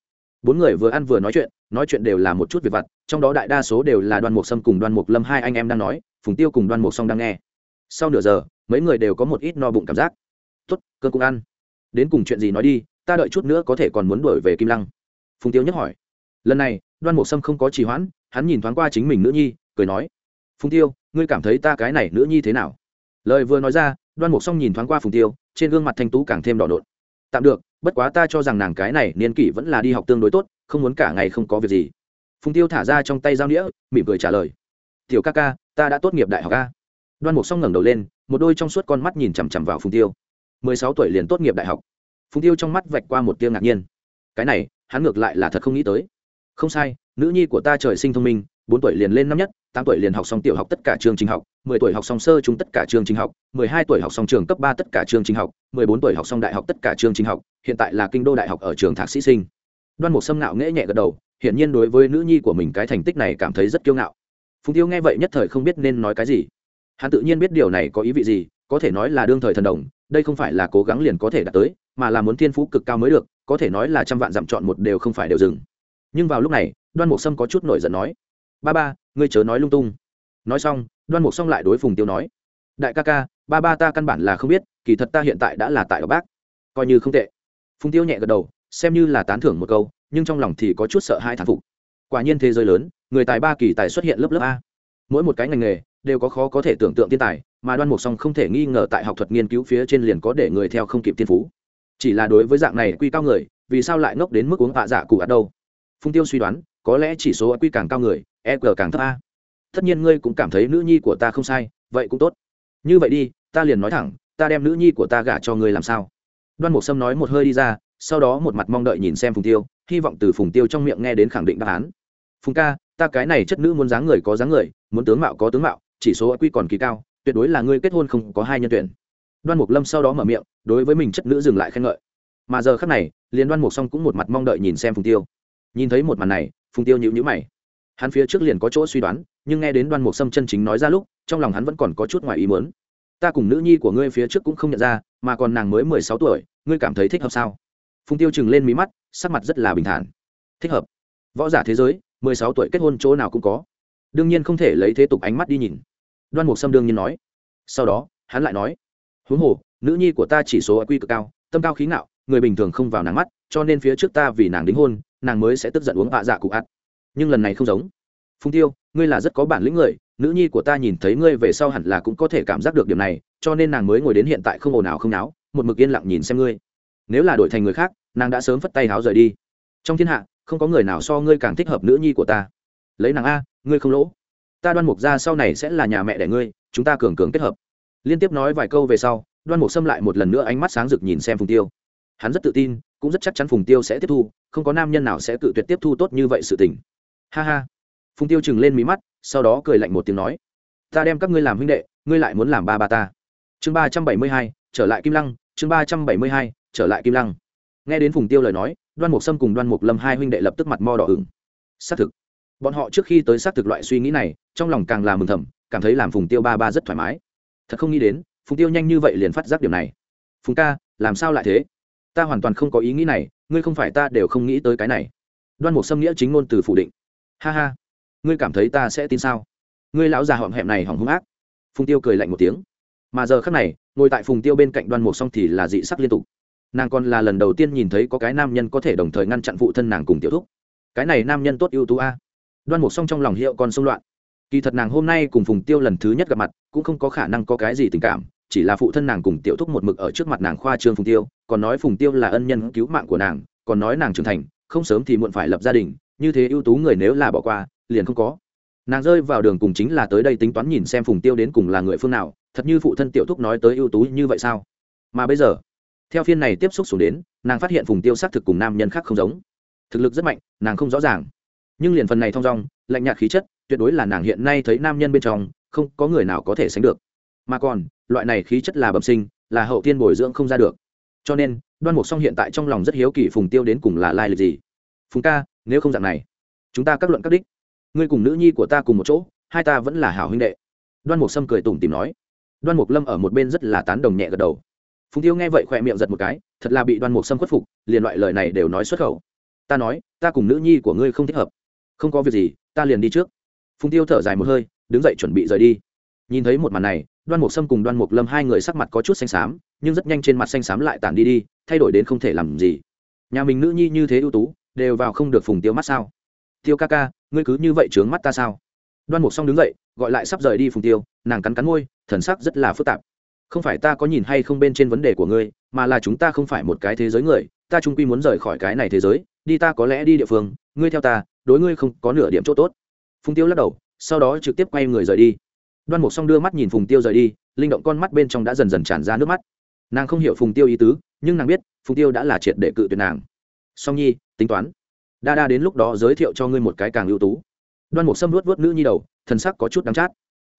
Bốn người vừa ăn vừa nói chuyện nói chuyện đều là một chút việc vặt, trong đó đại đa số đều là đoan mục sâm cùng đoan mục lâm hai anh em đang nói, phùng tiêu cùng đoan mục song đang nghe. Sau nửa giờ, mấy người đều có một ít no bụng cảm giác. Tốt cơn cũng ăn. Đến cùng chuyện gì nói đi, ta đợi chút nữa có thể còn muốn đuổi về kim lăng. Phùng tiêu nhắc hỏi. Lần này đoan mục sâm không có trì hoãn, hắn nhìn thoáng qua chính mình nữ nhi, cười nói, phùng tiêu, ngươi cảm thấy ta cái này nữ nhi thế nào? Lời vừa nói ra, đoan mục song nhìn thoáng qua phùng tiêu, trên gương mặt thanh tú càng thêm đỏ đột tạm được, bất quá ta cho rằng nàng cái này niên kỷ vẫn là đi học tương đối tốt, không muốn cả ngày không có việc gì. Phùng tiêu thả ra trong tay dao đĩa mỉm cười trả lời, tiểu ca ca, ta đã tốt nghiệp đại học ca đoan mục song ngẩng đầu lên, một đôi trong suốt con mắt nhìn chằm chằm vào phùng tiêu. Mười sáu tuổi liền tốt nghiệp đại học. Phùng tiêu trong mắt vạch qua một tiêu ngạc nhiên. Cái này, hắn ngược lại là thật không nghĩ tới không sai, nữ nhi của ta trời sinh thông minh, bốn tuổi liền lên năm nhất, tám tuổi liền học xong tiểu học tất cả trường trình học, mười tuổi học xong sơ trung tất cả trường trình học, mười hai tuổi học xong trường cấp ba tất cả trường trình học, mười bốn tuổi học xong đại học tất cả trường trình học, hiện tại là kinh đô đại học ở trường thạc sĩ sinh. Đoan một sâm ngạo nghễ nhẹ gật đầu, hiển nhiên đối với nữ nhi của mình cái thành tích này cảm thấy rất kiêu ngạo. Phùng tiêu nghe vậy nhất thời không biết nên nói cái gì. Hắn tự nhiên biết điều này có ý vị gì, có thể nói là đương thời thần đồng, đây không phải là cố gắng liền có thể đạt tới, mà là muốn thiên phú cực cao mới được, có thể nói là trăm vạn dặm chọn một đều không phải đều dừng nhưng vào lúc này, đoan mục sâm có chút nổi giận nói, ba ba, ngươi chớ nói lung tung. Nói xong, đoan mục xong lại đối phùng tiêu nói, đại ca ca, ba ba ta căn bản là không biết, kỳ thật ta hiện tại đã là tại ở bác. Coi như không tệ. Phùng tiêu nhẹ gật đầu, xem như là tán thưởng một câu, nhưng trong lòng thì có chút sợ hai thản phục. Quả nhiên thế giới lớn, người tài ba kỳ tài xuất hiện lớp lớp a. Mỗi một cái ngành nghề đều có khó có thể tưởng tượng thiên tài, mà đoan mục song không thể nghi ngờ tại học thuật nghiên cứu phía trên liền có để người theo không kịp thiên phú. Chỉ là đối với dạng này quy cao người, vì sao lại ngốc đến mức uống hạ dạ cụ ạt đâu? Phung tiêu suy đoán, có lẽ chỉ số quy càng cao người e g càng thấp a. Tất nhiên ngươi cũng cảm thấy nữ nhi của ta không sai, vậy cũng tốt. Như vậy đi, ta liền nói thẳng, ta đem nữ nhi của ta gả cho ngươi làm sao? Đoan mục sâm nói một hơi đi ra, sau đó một mặt mong đợi nhìn xem phùng tiêu, hy vọng từ phùng tiêu trong miệng nghe đến khẳng định đáp án. Phùng ca, ta cái này chất nữ muốn dáng người có dáng người, muốn tướng mạo có tướng mạo, chỉ số quy còn kỳ cao, tuyệt đối là ngươi kết hôn không có hai nhân tuyển. Đoan mục lâm sau đó mở miệng, đối với mình chất nữ dừng lại khen ngợi. Mà giờ khắc này, liền đoan mục xong cũng một mặt mong đợi nhìn xem phùng tiêu nhìn thấy một màn này, phùng tiêu nhịu nhữ mày. Hắn phía trước liền có chỗ suy đoán, nhưng nghe đến đoan mục sâm chân chính nói ra lúc, trong lòng hắn vẫn còn có chút ngoài ý muốn. Ta cùng nữ nhi của ngươi phía trước cũng không nhận ra, mà còn nàng mới mười sáu tuổi, ngươi cảm thấy thích hợp sao? Phùng tiêu chừng lên mí mắt, sắc mặt rất là bình thản. Thích hợp. Võ giả thế giới, mười sáu tuổi kết hôn chỗ nào cũng có. Đương nhiên không thể lấy thế tục ánh mắt đi nhìn. Đoan mục sâm đương nhiên nói. Sau đó, hắn lại nói. Huống hồ, nữ nhi của ta chỉ số quy cực cao, tâm cao khí ngạo, người bình thường không vào nàng mắt, cho nên phía trước ta vì nàng đính hôn nàng mới sẽ tức giận uống ạ dạ cụ ạt. Nhưng lần này không giống. Phung tiêu, ngươi là rất có bản lĩnh người, nữ nhi của ta nhìn thấy ngươi về sau hẳn là cũng có thể cảm giác được điểm này, cho nên nàng mới ngồi đến hiện tại không ồn ào không náo, một mực yên lặng nhìn xem ngươi. Nếu là đổi thành người khác, nàng đã sớm phất tay háo rời đi. Trong thiên hạ, không có người nào so ngươi càng thích hợp nữ nhi của ta. Lấy nàng a, ngươi không lỗ. Ta đoan mục ra sau này sẽ là nhà mẹ đẻ ngươi, chúng ta cường cường kết hợp. Liên tiếp nói vài câu về sau, đoan mục xâm lại một lần nữa ánh mắt sáng rực nhìn xem phùng tiêu hắn rất tự tin, cũng rất chắc chắn phùng tiêu sẽ tiếp thu, không có nam nhân nào sẽ cự tuyệt tiếp thu tốt như vậy sự tình. Ha ha. Phùng tiêu chừng lên mí mắt, sau đó cười lạnh một tiếng nói, ta đem các ngươi làm huynh đệ, ngươi lại muốn làm ba ba ta. Chương ba trăm bảy mươi hai, trở lại kim lăng, chương ba trăm bảy mươi hai, trở lại kim lăng. Nghe đến phùng tiêu lời nói, đoan mục sâm cùng đoan mục lâm hai huynh đệ lập tức mặt mo đỏ ửng. Xác thực, bọn họ trước khi tới xác thực loại suy nghĩ này, trong lòng càng là mừng thầm, cảm thấy làm phùng tiêu ba ba rất thoải mái. Thật không nghĩ đến, phùng tiêu nhanh như vậy liền phát giác điểm này. Phùng ca, làm sao lại thế? Ta hoàn toàn không có ý nghĩ này, ngươi không phải ta đều không nghĩ tới cái này. Đoan mục xâm nghĩa chính ngôn từ phủ định. Ha ha, ngươi cảm thấy ta sẽ tin sao? Ngươi lão già họm hẹm này hỏng hung ác. Phùng tiêu cười lạnh một tiếng. Mà giờ khác này, ngồi tại phùng tiêu bên cạnh đoan mục xong thì là dị sắc liên tục. Nàng còn là lần đầu tiên nhìn thấy có cái nam nhân có thể đồng thời ngăn chặn phụ thân nàng cùng tiểu thúc. Cái này nam nhân tốt ưu tú a. Đoan mục xong trong lòng hiệu còn xung loạn. Kỳ thật nàng hôm nay cùng phùng tiêu lần thứ nhất gặp mặt, cũng không có khả năng có cái gì tình cảm chỉ là phụ thân nàng cùng tiểu thúc một mực ở trước mặt nàng khoa trương phùng tiêu, còn nói phùng tiêu là ân nhân cứu mạng của nàng, còn nói nàng trưởng thành, không sớm thì muộn phải lập gia đình, như thế ưu tú người nếu là bỏ qua, liền không có. Nàng rơi vào đường cùng chính là tới đây tính toán nhìn xem phùng tiêu đến cùng là người phương nào, thật như phụ thân tiểu thúc nói tới ưu tú như vậy sao? Mà bây giờ, theo phiên này tiếp xúc xuống đến, nàng phát hiện phùng tiêu xác thực cùng nam nhân khác không giống. Thực lực rất mạnh, nàng không rõ ràng. Nhưng liền phần này thong dong, lạnh nhạt khí chất, tuyệt đối là nàng hiện nay thấy nam nhân bên trong, không có người nào có thể sánh được. Mà còn loại này khí chất là bẩm sinh, là hậu tiên bồi dưỡng không ra được. Cho nên, đoan mục song hiện tại trong lòng rất hiếu kỳ phùng tiêu đến cùng là lai lịch gì. Phùng ca, nếu không dạng này, chúng ta các luận các đích. Ngươi cùng nữ nhi của ta cùng một chỗ, hai ta vẫn là hảo huynh đệ. Đoan mục sâm cười tủm tìm nói. Đoan mục lâm ở một bên rất là tán đồng nhẹ gật đầu. Phùng tiêu nghe vậy khỏe miệng giật một cái, thật là bị đoan mục sâm khuất phục, liền loại lời này đều nói xuất khẩu. Ta nói, ta cùng nữ nhi của ngươi không thích hợp. Không có việc gì, ta liền đi trước. Phùng tiêu thở dài một hơi, đứng dậy chuẩn bị rời đi nhìn thấy một màn này, đoan mục sâm cùng đoan mục lâm hai người sắc mặt có chút xanh xám, nhưng rất nhanh trên mặt xanh xám lại tản đi đi, thay đổi đến không thể làm gì. Nhà mình nữ nhi như thế ưu tú, đều vào không được phùng tiêu mắt sao? Tiêu ca ca, ngươi cứ như vậy trướng mắt ta sao? Đoan mục xong đứng dậy, gọi lại sắp rời đi phùng tiêu, nàng cắn cắn môi, thần sắc rất là phức tạp. Không phải ta có nhìn hay không bên trên vấn đề của ngươi, mà là chúng ta không phải một cái thế giới người, ta trung quy muốn rời khỏi cái này thế giới, đi ta có lẽ đi địa phương, ngươi theo ta, đối ngươi không có nửa điểm chỗ tốt. Phùng tiêu lắc đầu, sau đó trực tiếp quay người rời đi đoan mục xong đưa mắt nhìn phùng tiêu rời đi, linh động con mắt bên trong đã dần dần tràn ra nước mắt. Nàng không hiểu phùng tiêu ý tứ, nhưng nàng biết, phùng tiêu đã là triệt để cự tuyệt nàng. Song nhi, tính toán. Đa đa đến lúc đó giới thiệu cho ngươi một cái càng ưu tú. Đoan mục xâm luốt vớt nữ nhi đầu, thần sắc có chút đắng chát.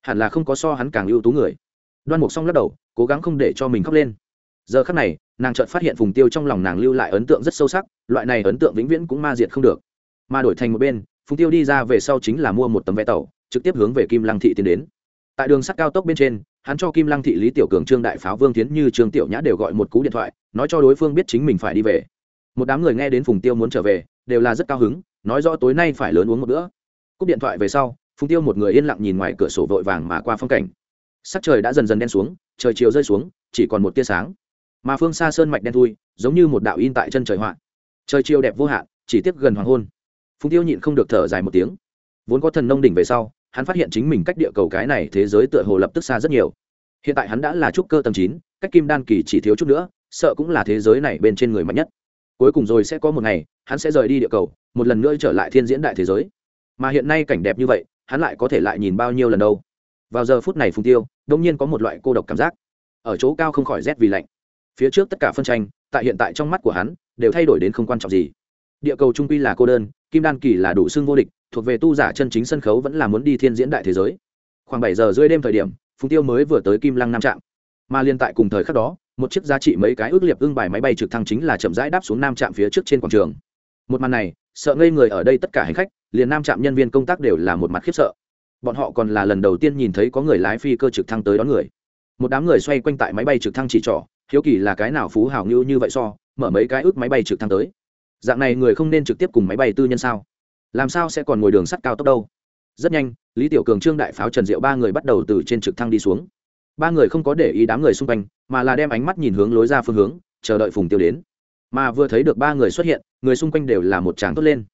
Hẳn là không có so hắn càng ưu tú người. Đoan mục xong lắc đầu, cố gắng không để cho mình khóc lên. Giờ khắc này, nàng chợt phát hiện phùng tiêu trong lòng nàng lưu lại ấn tượng rất sâu sắc, loại này ấn tượng vĩnh viễn cũng ma diệt không được. Mà đổi thành một bên, phùng tiêu đi ra về sau chính là mua một tấm vé tàu, trực tiếp hướng về kim lăng thị tiến đến tại đường sắt cao tốc bên trên, hắn cho kim lăng thị lý tiểu cường trương đại pháo vương tiến như, trương tiểu nhã đều gọi một cú điện thoại, nói cho đối phương biết chính mình phải đi về. Một đám người nghe đến phùng tiêu muốn trở về, đều là rất cao hứng, nói rõ tối nay phải lớn uống một bữa. Cúp điện thoại về sau, phùng tiêu một người yên lặng nhìn ngoài cửa sổ vội vàng mà qua phong cảnh. Sắc trời đã dần dần đen xuống, trời chiều rơi xuống, chỉ còn một tia sáng. Mà phương xa sơn mạch đen thui, giống như một đạo in tại chân trời họa. Trời chiều đẹp vô hạn, chỉ tiếp gần hoàng hôn. Phùng tiêu nhịn không được thở dài một tiếng. Vốn có thần nông đỉnh về sau hắn phát hiện chính mình cách địa cầu cái này thế giới tựa hồ lập tức xa rất nhiều. Hiện tại hắn đã là trúc cơ tầng chín, cách kim đan kỳ chỉ thiếu chút nữa, sợ cũng là thế giới này bên trên người mạnh nhất. Cuối cùng rồi sẽ có một ngày, hắn sẽ rời đi địa cầu, một lần nữa trở lại thiên diễn đại thế giới. Mà hiện nay cảnh đẹp như vậy, hắn lại có thể lại nhìn bao nhiêu lần đâu? Vào giờ phút này phùng tiêu đông nhiên có một loại cô độc cảm giác. Ở chỗ cao không khỏi rét vì lạnh. Phía trước tất cả phân tranh, tại hiện tại trong mắt của hắn, đều thay đổi đến không quan trọng gì. Địa cầu trung quy là cô đơn, kim đan kỳ là đủ xương vô địch thuộc về tu giả chân chính sân khấu vẫn là muốn đi thiên diễn đại thế giới. Khoảng bảy giờ rưỡi đêm thời điểm, phùng tiêu mới vừa tới kim lăng nam trạm. Mà liên tại cùng thời khắc đó, một chiếc giá trị mấy cái ước liệp ưng bài máy bay trực thăng chính là chậm rãi đáp xuống nam trạm phía trước trên quảng trường. Một màn này, sợ ngây người ở đây tất cả hành khách, liền nam trạm nhân viên công tác đều là một mặt khiếp sợ. Bọn họ còn là lần đầu tiên nhìn thấy có người lái phi cơ trực thăng tới đón người. Một đám người xoay quanh tại máy bay trực thăng chỉ trỏ, hiếu kỳ là cái nào phú hào ngưu như vậy so, mở mấy cái ước máy bay trực thăng tới. Dạng này người không nên trực tiếp cùng máy bay tư nhân sao? Làm sao sẽ còn ngồi đường sắt cao tốc đâu? Rất nhanh, lý tiểu cường, trương đại pháo, trần diệu ba người bắt đầu từ trên trực thăng đi xuống. Ba người không có để ý đám người xung quanh, mà là đem ánh mắt nhìn hướng lối ra phương hướng, chờ đợi phùng tiêu đến. Mà vừa thấy được ba người xuất hiện, người xung quanh đều là một tràng tốt lên.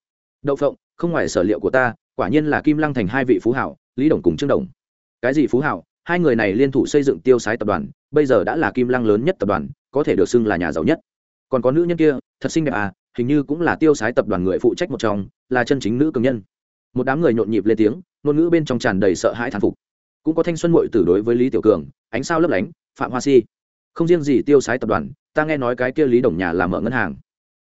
Đậu phộng, không ngoài sở liệu của ta, quả nhiên là kim lăng thành hai vị phú hảo, lý đồng cùng trương đồng. Cái gì phú hảo? Hai người này liên thủ xây dựng tiêu sái tập đoàn, bây giờ đã là kim lăng lớn nhất tập đoàn, có thể được xưng là nhà giàu nhất. Còn có nữ nhân kia, thật xinh đẹp à hình như cũng là tiêu sái tập đoàn người phụ trách một trong, là chân chính nữ cường nhân. Một đám người nhộn nhịp lên tiếng, ngôn ngữ bên trong tràn đầy sợ hãi thán phục. Cũng có thanh xuân mội tử đối với lý tiểu cường, ánh sao lấp lánh, phạm hoa si. Không riêng gì tiêu sái tập đoàn, ta nghe nói cái kia lý đồng nhà làm mở ngân hàng.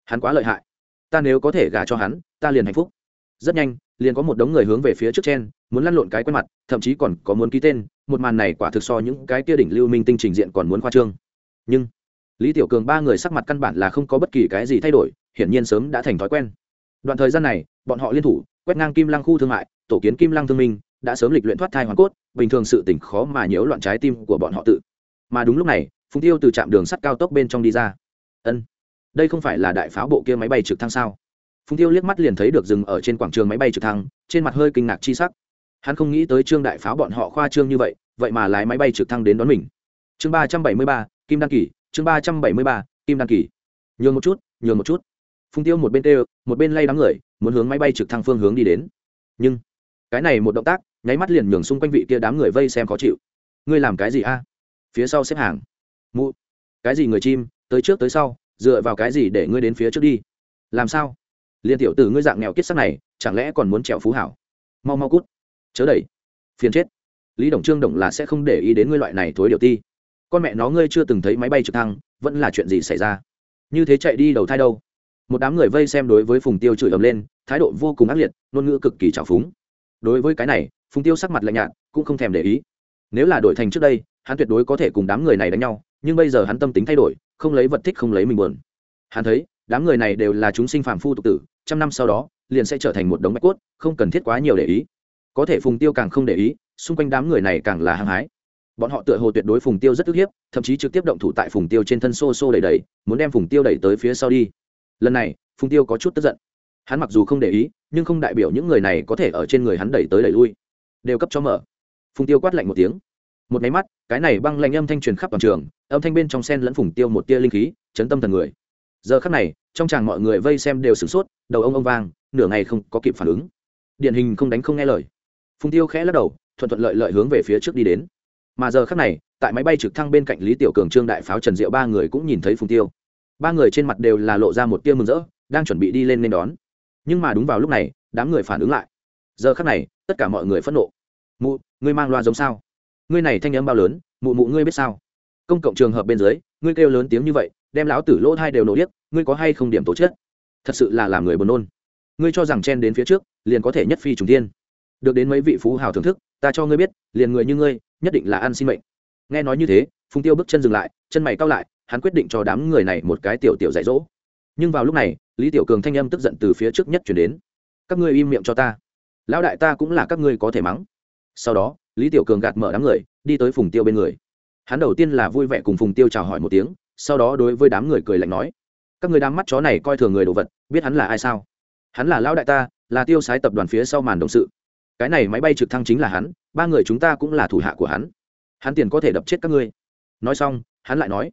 Hắn quá lợi hại. Ta nếu có thể gả cho hắn, ta liền hạnh phúc. Rất nhanh, liền có một đống người hướng về phía trước trên muốn lăn lộn cái quen mặt, thậm chí còn có muốn ký tên, một màn này quả thực so những cái kia đỉnh lưu minh tinh trình diện còn muốn khoa trương. Nhưng lý tiểu cường ba người sắc mặt căn bản là không có bất kỳ cái gì thay đổi, hiển nhiên sớm đã thành thói quen. Đoạn thời gian này, bọn họ liên thủ, quét ngang kim lăng khu thương mại, tổ kiến kim lăng thương minh, đã sớm lịch luyện thoát thai hoàn cốt, bình thường sự tỉnh khó mà nhiễu loạn trái tim của bọn họ tự. Mà đúng lúc này, phùng tiêu từ trạm đường sắt cao tốc bên trong đi ra. Ân, đây không phải là đại pháo bộ kia máy bay trực thăng sao? Phùng tiêu liếc mắt liền thấy được dừng ở trên quảng trường máy bay trực thăng, trên mặt hơi kinh ngạc chi sắc. Hắn không nghĩ tới trương đại pháo bọn họ khoa trương như vậy vậy mà lái máy bay trực thăng đến đón mình. Chương ba trăm bảy mươi ba, kim đăng kỳ chương ba trăm bảy mươi ba, kim đăng kỳ. Nhường một chút, nhường một chút. Phung tiêu một bên tê một bên lay đám người, muốn hướng máy bay trực thăng phương hướng đi đến. Nhưng, cái này một động tác, nháy mắt liền nhường xung quanh vị kia đám người vây xem khó chịu. Ngươi làm cái gì a? Phía sau xếp hàng. Mụ, cái gì người chim, tới trước tới sau, dựa vào cái gì để ngươi đến phía trước đi? Làm sao? Liên tiểu từ ngươi dạng nghèo kiết sắc này, chẳng lẽ còn muốn trèo phú hảo? Mau mau cút, chớ đẩy. Phiền chết. Lý đồng trương động là sẽ không để ý đến ngươi loại này thối điều ti con mẹ nó ngươi chưa từng thấy máy bay trực thăng, vẫn là chuyện gì xảy ra? Như thế chạy đi đầu thai đâu? Một đám người vây xem đối với phùng tiêu chửi ầm lên, thái độ vô cùng ác liệt, ngôn ngữ cực kỳ trào phúng. Đối với cái này, phùng tiêu sắc mặt lạnh nhạt, cũng không thèm để ý. Nếu là đổi thành trước đây, hắn tuyệt đối có thể cùng đám người này đánh nhau, nhưng bây giờ hắn tâm tính thay đổi, không lấy vật thích không lấy mình buồn. Hắn thấy, đám người này đều là chúng sinh phàm phu tục tử, trăm năm sau đó, liền sẽ trở thành một đống bạch cốt, không cần thiết quá nhiều để ý. Có thể phùng tiêu càng không để ý, xung quanh đám người này càng là hăng hái bọn họ tựa hồ tuyệt đối phùng tiêu rất ức hiếp, thậm chí trực tiếp động thủ tại phùng tiêu trên thân xô xô đẩy đẩy, muốn đem phùng tiêu đẩy tới phía sau đi. Lần này, phùng tiêu có chút tức giận. Hắn mặc dù không để ý, nhưng không đại biểu những người này có thể ở trên người hắn đẩy tới đẩy lui. Đều cấp cho mở. Phùng tiêu quát lạnh một tiếng. Một máy mắt, cái này băng lạnh âm thanh truyền khắp toàn trường, âm thanh bên trong sen lẫn phùng tiêu một tia linh khí, chấn tâm thần người. Giờ khắc này, trong chàng mọi người vây xem đều sửng sốt, đầu ông ông vang, nửa ngày không có kịp phản ứng. Điển hình không đánh không nghe lời. Phùng tiêu khẽ lắc đầu, thuận thuận lợi lợi hướng về phía trước đi đến mà giờ khắc này, tại máy bay trực thăng bên cạnh lý tiểu cường, trương đại pháo, trần diệu ba người cũng nhìn thấy phùng tiêu. Ba người trên mặt đều là lộ ra một tia mừng rỡ, đang chuẩn bị đi lên nên đón. Nhưng mà đúng vào lúc này, đám người phản ứng lại. Giờ khắc này, tất cả mọi người phẫn nộ. Mụ, ngươi mang loa giống sao? Ngươi này thanh âm bao lớn, mụ mụ ngươi biết sao? Công cộng trường hợp bên dưới, ngươi kêu lớn tiếng như vậy, đem lão tử lỗ thai đều nổ điếc, ngươi có hay không điểm tổ chức thật sự là làm người buồn nôn. Ngươi cho rằng chen đến phía trước, liền có thể nhất phi trùng tiên được đến mấy vị phú hào thưởng thức, ta cho ngươi biết, liền người như ngươi nhất định là ăn xin mệnh. Nghe nói như thế, phùng tiêu bước chân dừng lại, chân mày cao lại, hắn quyết định cho đám người này một cái tiểu tiểu dạy dỗ. Nhưng vào lúc này, lý tiểu cường thanh âm tức giận từ phía trước nhất chuyển đến. Các ngươi im miệng cho ta. Lão đại ta cũng là các ngươi có thể mắng. Sau đó, lý tiểu cường gạt mở đám người, đi tới phùng tiêu bên người. Hắn đầu tiên là vui vẻ cùng phùng tiêu chào hỏi một tiếng, sau đó đối với đám người cười lạnh nói, các người đám mắt chó này coi thường người đồ vật, biết hắn là ai sao? Hắn là lão đại ta, là tiêu sái tập đoàn phía sau màn đồng sự cái này máy bay trực thăng chính là hắn, ba người chúng ta cũng là thủ hạ của hắn. Hắn tiền có thể đập chết các ngươi. Nói xong, hắn lại nói,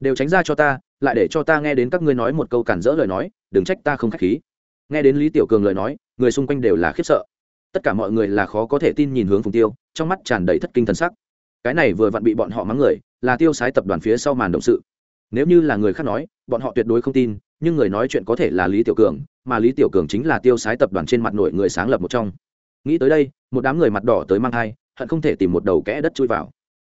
đều tránh ra cho ta, lại để cho ta nghe đến các ngươi nói một câu cản rỡ lời nói, đừng trách ta không k h á c h khí. Nghe đến lý tiểu cường lời nói, người xung quanh đều là khiếp sợ. Tất cả mọi người là khó có thể tin nhìn hướng phùng tiêu, trong mắt tràn đầy thất kinh thần sắc. Cái này vừa vặn bị bọn họ mắng người, là tiêu sái tập đoàn phía sau màn động sự. Nếu như là người khác nói, bọn họ tuyệt đối không tin, nhưng người nói chuyện có thể là lý tiểu cường, mà lý tiểu cường chính là tiêu sái tập đoàn trên mặt nội người sáng lập một trong nghĩ tới đây, một đám người mặt đỏ tới mang thai, hận không thể tìm một đầu kẽ đất chui vào.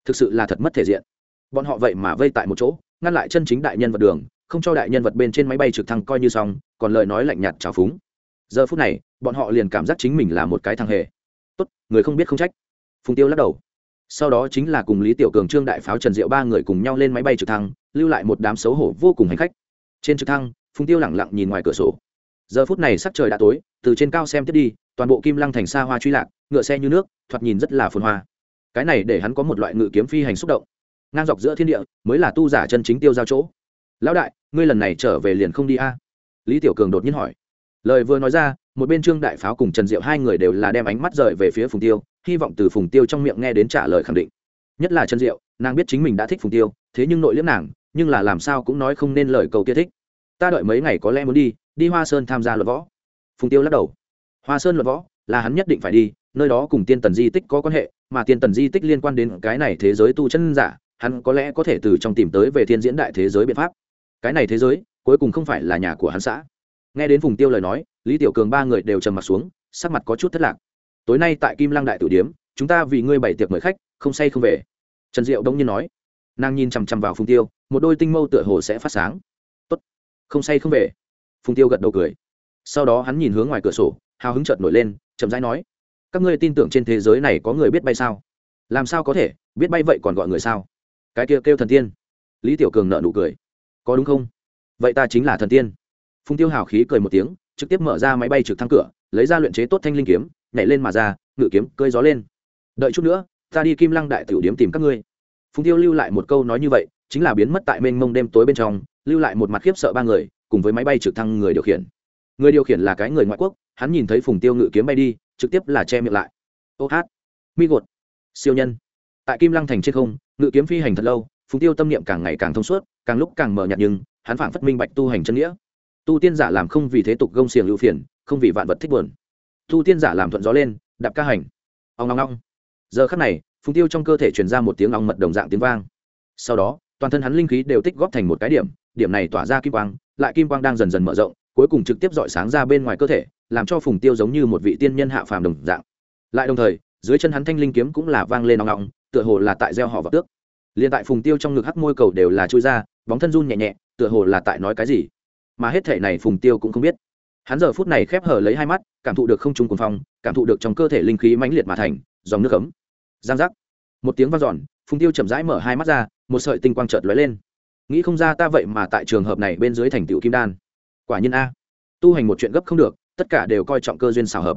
Thực sự là thật mất thể diện. Bọn họ vậy mà vây tại một chỗ, ngăn lại chân chính đại nhân vật đường, không cho đại nhân vật bên trên máy bay trực thăng coi như xong, còn lời nói lạnh nhạt trào phúng. Giờ phút này, bọn họ liền cảm giác chính mình là một cái thằng hề. Tốt, người không biết không trách. Phùng tiêu lắc đầu. Sau đó chính là cùng lý tiểu cường, trương đại pháo, trần diệu ba người cùng nhau lên máy bay trực thăng, lưu lại một đám xấu hổ vô cùng hành khách. Trên trực thăng, phùng tiêu lẳng lặng nhìn ngoài cửa sổ. Giờ phút này sắc trời đã tối, từ trên cao xem tiếp đi toàn bộ kim lăng thành xa hoa truy lạc, ngựa xe như nước, thoạt nhìn rất là phồn hoa. Cái này để hắn có một loại ngự kiếm phi hành xúc động. Ngang dọc giữa thiên địa, mới là tu giả chân chính tiêu giao chỗ. Lão đại, ngươi lần này trở về liền không đi a? Lý tiểu cường đột nhiên hỏi. Lời vừa nói ra, một bên trương đại pháo cùng trần diệu hai người đều là đem ánh mắt rời về phía phùng tiêu, hy vọng từ phùng tiêu trong miệng nghe đến trả lời khẳng định. Nhất là trần diệu, nàng biết chính mình đã thích phùng tiêu, thế nhưng nội liếm nàng, nhưng là làm sao cũng nói không nên lời cầu kia thích. Ta đợi mấy ngày có lẽ muốn đi đi hoa sơn tham gia luật võ. Phùng tiêu lắc đầu hoa sơn luận võ, là hắn nhất định phải đi, nơi đó cùng tiên tần di tích có quan hệ, mà tiên tần di tích liên quan đến cái này thế giới tu chân giả, hắn có lẽ có thể từ trong tìm tới về thiên diễn đại thế giới biện pháp. Cái này thế giới, cuối cùng không phải là nhà của hắn xã. Nghe đến vùng tiêu lời nói, lý tiểu cường ba người đều trầm mặt xuống, sắc mặt có chút thất lạc. Tối nay tại kim lăng đại tử điếm, chúng ta vì ngươi bảy tiệc mời khách, không say không về. Trần diệu đông nhiên nói. Nàng nhìn chằm chằm vào phùng tiêu, một đôi tinh mâu tựa hồ sẽ phát sáng. Tốt. Không say không về. Phùng tiêu gật đầu cười. Sau đó hắn nhìn hướng ngoài cửa sổ hào hứng chợt nổi lên, chậm rãi nói, các ngươi tin tưởng trên thế giới này có người biết bay sao? Làm sao có thể? Biết bay vậy còn gọi người sao? Cái kia kêu thần tiên. Lý tiểu cường nợ nụ cười. Có đúng không? Vậy ta chính là thần tiên. Phùng tiêu hào khí cười một tiếng, trực tiếp mở ra máy bay trực thăng cửa, lấy ra luyện chế tốt thanh linh kiếm, nhảy lên mà ra, ngự kiếm cơi gió lên. Đợi chút nữa, ta đi kim lăng đại tiểu điếm tìm các ngươi. Phùng tiêu lưu lại một câu nói như vậy, chính là biến mất tại mênh mông đêm tối bên trong, lưu lại một mặt khiếp sợ ba người, cùng với máy bay trực thăng người điều khiển. Người điều khiển là cái người ngoại quốc hắn nhìn thấy phùng tiêu ngự kiếm bay đi, trực tiếp là che miệng lại. Ô hát. Mi gột. Siêu nhân. Tại kim lăng thành trên không, ngự kiếm phi hành thật lâu, phùng tiêu tâm niệm càng ngày càng thông suốt, càng lúc càng mờ nhạt nhưng, hắn phảng phất minh bạch tu hành chân nghĩa. Tu tiên giả làm không vì thế tục gông xiềng ưu phiền, không vì vạn vật thích buồn. Tu tiên giả làm thuận gió lên, đạp ca hành. Ông ngong ngong giờ khắc này, phùng tiêu trong cơ thể truyền ra một tiếng ong mật đồng dạng tiếng vang. Sau đó, toàn thân hắn linh khí đều tích góp thành một cái điểm điểm này tỏa ra kim quang, lại kim quang đang dần dần mở rộng cuối cùng trực tiếp dọi sáng ra bên ngoài cơ thể, làm cho phùng tiêu giống như một vị tiên nhân hạ phàm đồng dạng. Lại đồng thời, dưới chân hắn thanh linh kiếm cũng là vang lên nòng ngọng tựa hồ là tại gieo họ vào tước. Liền tại phùng tiêu trong ngực hắc môi cầu đều là chui ra, bóng thân run nhẹ nhẹ, tựa hồ là tại nói cái gì. Mà hết thể này phùng tiêu cũng không biết. Hắn giờ phút này khép hở lấy hai mắt, cảm thụ được không trung cuồng phong, cảm thụ được trong cơ thể linh khí mãnh liệt mà thành, dòng nước ấm. Giang giác. Một tiếng vang dọn, phùng tiêu chậm rãi mở hai mắt ra, một sợi tinh quang chợt lóe lên. Nghĩ không ra ta vậy mà tại trường hợp này bên dưới thành tựu kim đan quả nhiên a. Tu hành một chuyện gấp không được, tất cả đều coi trọng cơ duyên xào hợp.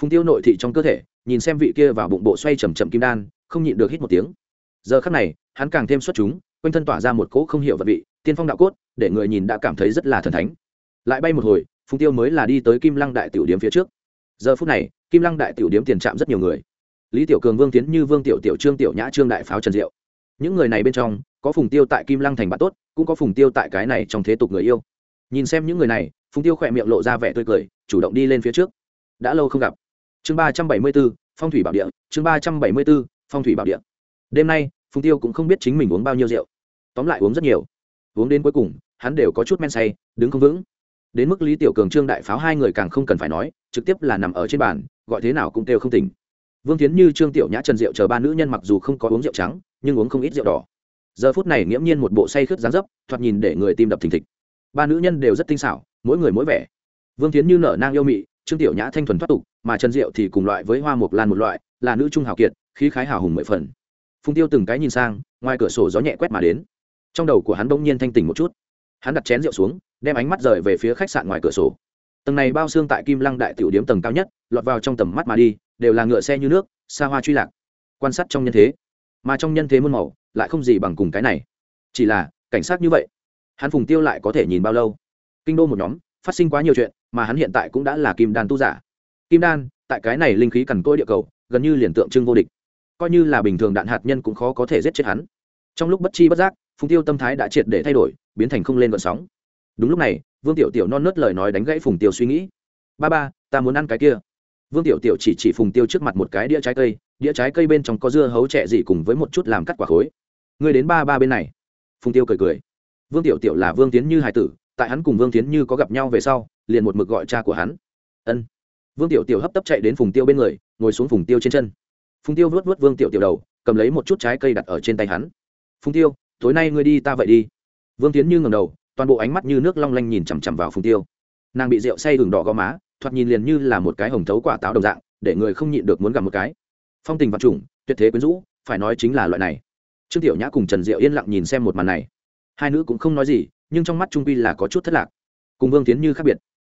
Phùng tiêu nội thị trong cơ thể, nhìn xem vị kia vào bụng bộ xoay chầm chậm kim đan, không nhịn được hít một tiếng. Giờ khắc này, hắn càng thêm xuất chúng, quanh thân tỏa ra một cỗ không hiểu vật vị, tiên phong đạo cốt, để người nhìn đã cảm thấy rất là thần thánh. Lại bay một hồi, phùng tiêu mới là đi tới kim lăng đại tiểu điếm phía trước. Giờ phút này, kim lăng đại tiểu điếm tiền trạm rất nhiều người. Lý tiểu cường, vương tiến như, vương tiểu tiểu, trương tiểu nhã, trương đại pháo trần diệu. Những người này bên trong, có phùng tiêu tại kim lăng thành bạn tốt, cũng có phùng tiêu tại cái này trong thế tục người yêu nhìn xem những người này, phùng tiêu khỏe miệng lộ ra vẻ tươi cười, chủ động đi lên phía trước. Đã lâu không gặp. Chương ba trăm bảy mươi b ố phong thủy bảo địa, chương ba trăm bảy mươi b ố phong thủy bảo địa. Đêm nay, phùng tiêu cũng không biết chính mình uống bao nhiêu rượu. Tóm lại uống rất nhiều. Uống đến cuối cùng, hắn đều có chút men say, đứng không vững. Đến mức lý tiểu cường, trương đại pháo hai người càng không cần phải nói, trực tiếp là nằm ở trên bàn, gọi thế nào cũng kêu không tỉnh. Vương tiến như, trương tiểu nhã trần rượu chờ ba nữ nhân mặc dù không có uống rượu trắng, nhưng uống không ít rượu đỏ. Giờ phút này nghiễm nhiên một bộ say khướt dáng dấp, thoạt nhìn để người tim đập thình thịch ba nữ nhân đều rất tinh xảo, mỗi người mỗi vẻ. Vương tiến như nở nang yêu mị, trương tiểu nhã thanh thuần thoát tục, mà trần diệu thì cùng loại với hoa mộc lan một loại, là nữ trung hào kiệt, khí khái hào hùng mười phần. Phung tiêu từng cái nhìn sang, ngoài cửa sổ gió nhẹ quét mà đến. Trong đầu của hắn bỗng nhiên thanh tỉnh một chút. Hắn đặt chén rượu xuống, đem ánh mắt rời về phía khách sạn ngoài cửa sổ. Tầng này bao xương tại kim lăng đại tiểu điếm tầng cao nhất, lọt vào trong tầm mắt mà đi, đều là ngựa xe như nước, xa hoa truy lạc. Quan sát trong nhân thế. Mà trong nhân thế muôn màu, lại không gì bằng cùng cái này. Chỉ là, cảnh sát như vậy hắn phùng tiêu lại có thể nhìn bao lâu? Kinh đô một nhóm, phát sinh quá nhiều chuyện, mà hắn hiện tại cũng đã là kim đan tu giả. Kim đan, tại cái này linh khí cằn côi địa cầu, gần như liền tượng trưng vô địch. Coi như là bình thường đạn hạt nhân cũng khó có thể giết chết hắn. Trong lúc bất chi bất giác, phùng tiêu tâm thái đã triệt để thay đổi, biến thành không lên vận sóng. Đúng lúc này, vương tiểu tiểu non nớt lời nói đánh gãy phùng tiêu suy nghĩ. Ba ba, ta muốn ăn cái kia. Vương tiểu tiểu chỉ chỉ phùng tiêu trước mặt một cái đĩa trái cây, đĩa trái cây bên trong có dưa hấu trẻ gì cùng với một chút làm cắt quả khối. Người đến ba ba bên này. Phùng tiêu cười cười vương tiểu tiểu là vương tiến như hải tử, tại hắn cùng vương tiến như có gặp nhau về sau, liền một mực gọi cha của hắn. Ân. Vương tiểu tiểu hấp tấp chạy đến phùng tiêu bên người, ngồi xuống phùng tiêu trên chân. Phùng tiêu vớt vớt vương tiểu tiểu đầu, cầm lấy một chút trái cây đặt ở trên tay hắn. Phùng tiêu, tối nay ngươi đi ta vậy đi. Vương tiến như ngầm đầu, toàn bộ ánh mắt như nước long lanh nhìn chằm chằm vào phùng tiêu. Nàng bị rượu say gừng đỏ gò má, thoạt nhìn liền như là một cái hồng thấu quả táo đồng dạng, để người không nhịn được muốn gặp một cái. Phong tình vật chủng tuyệt thế quyến rũ, phải nói chính là loại này. Trương tiểu nhã cùng trần diệu yên lặng nhìn xem một màn này hai nữ cũng không nói gì, nhưng trong mắt trung quy là có chút thất lạc. Cùng vương tiến như khác biệt.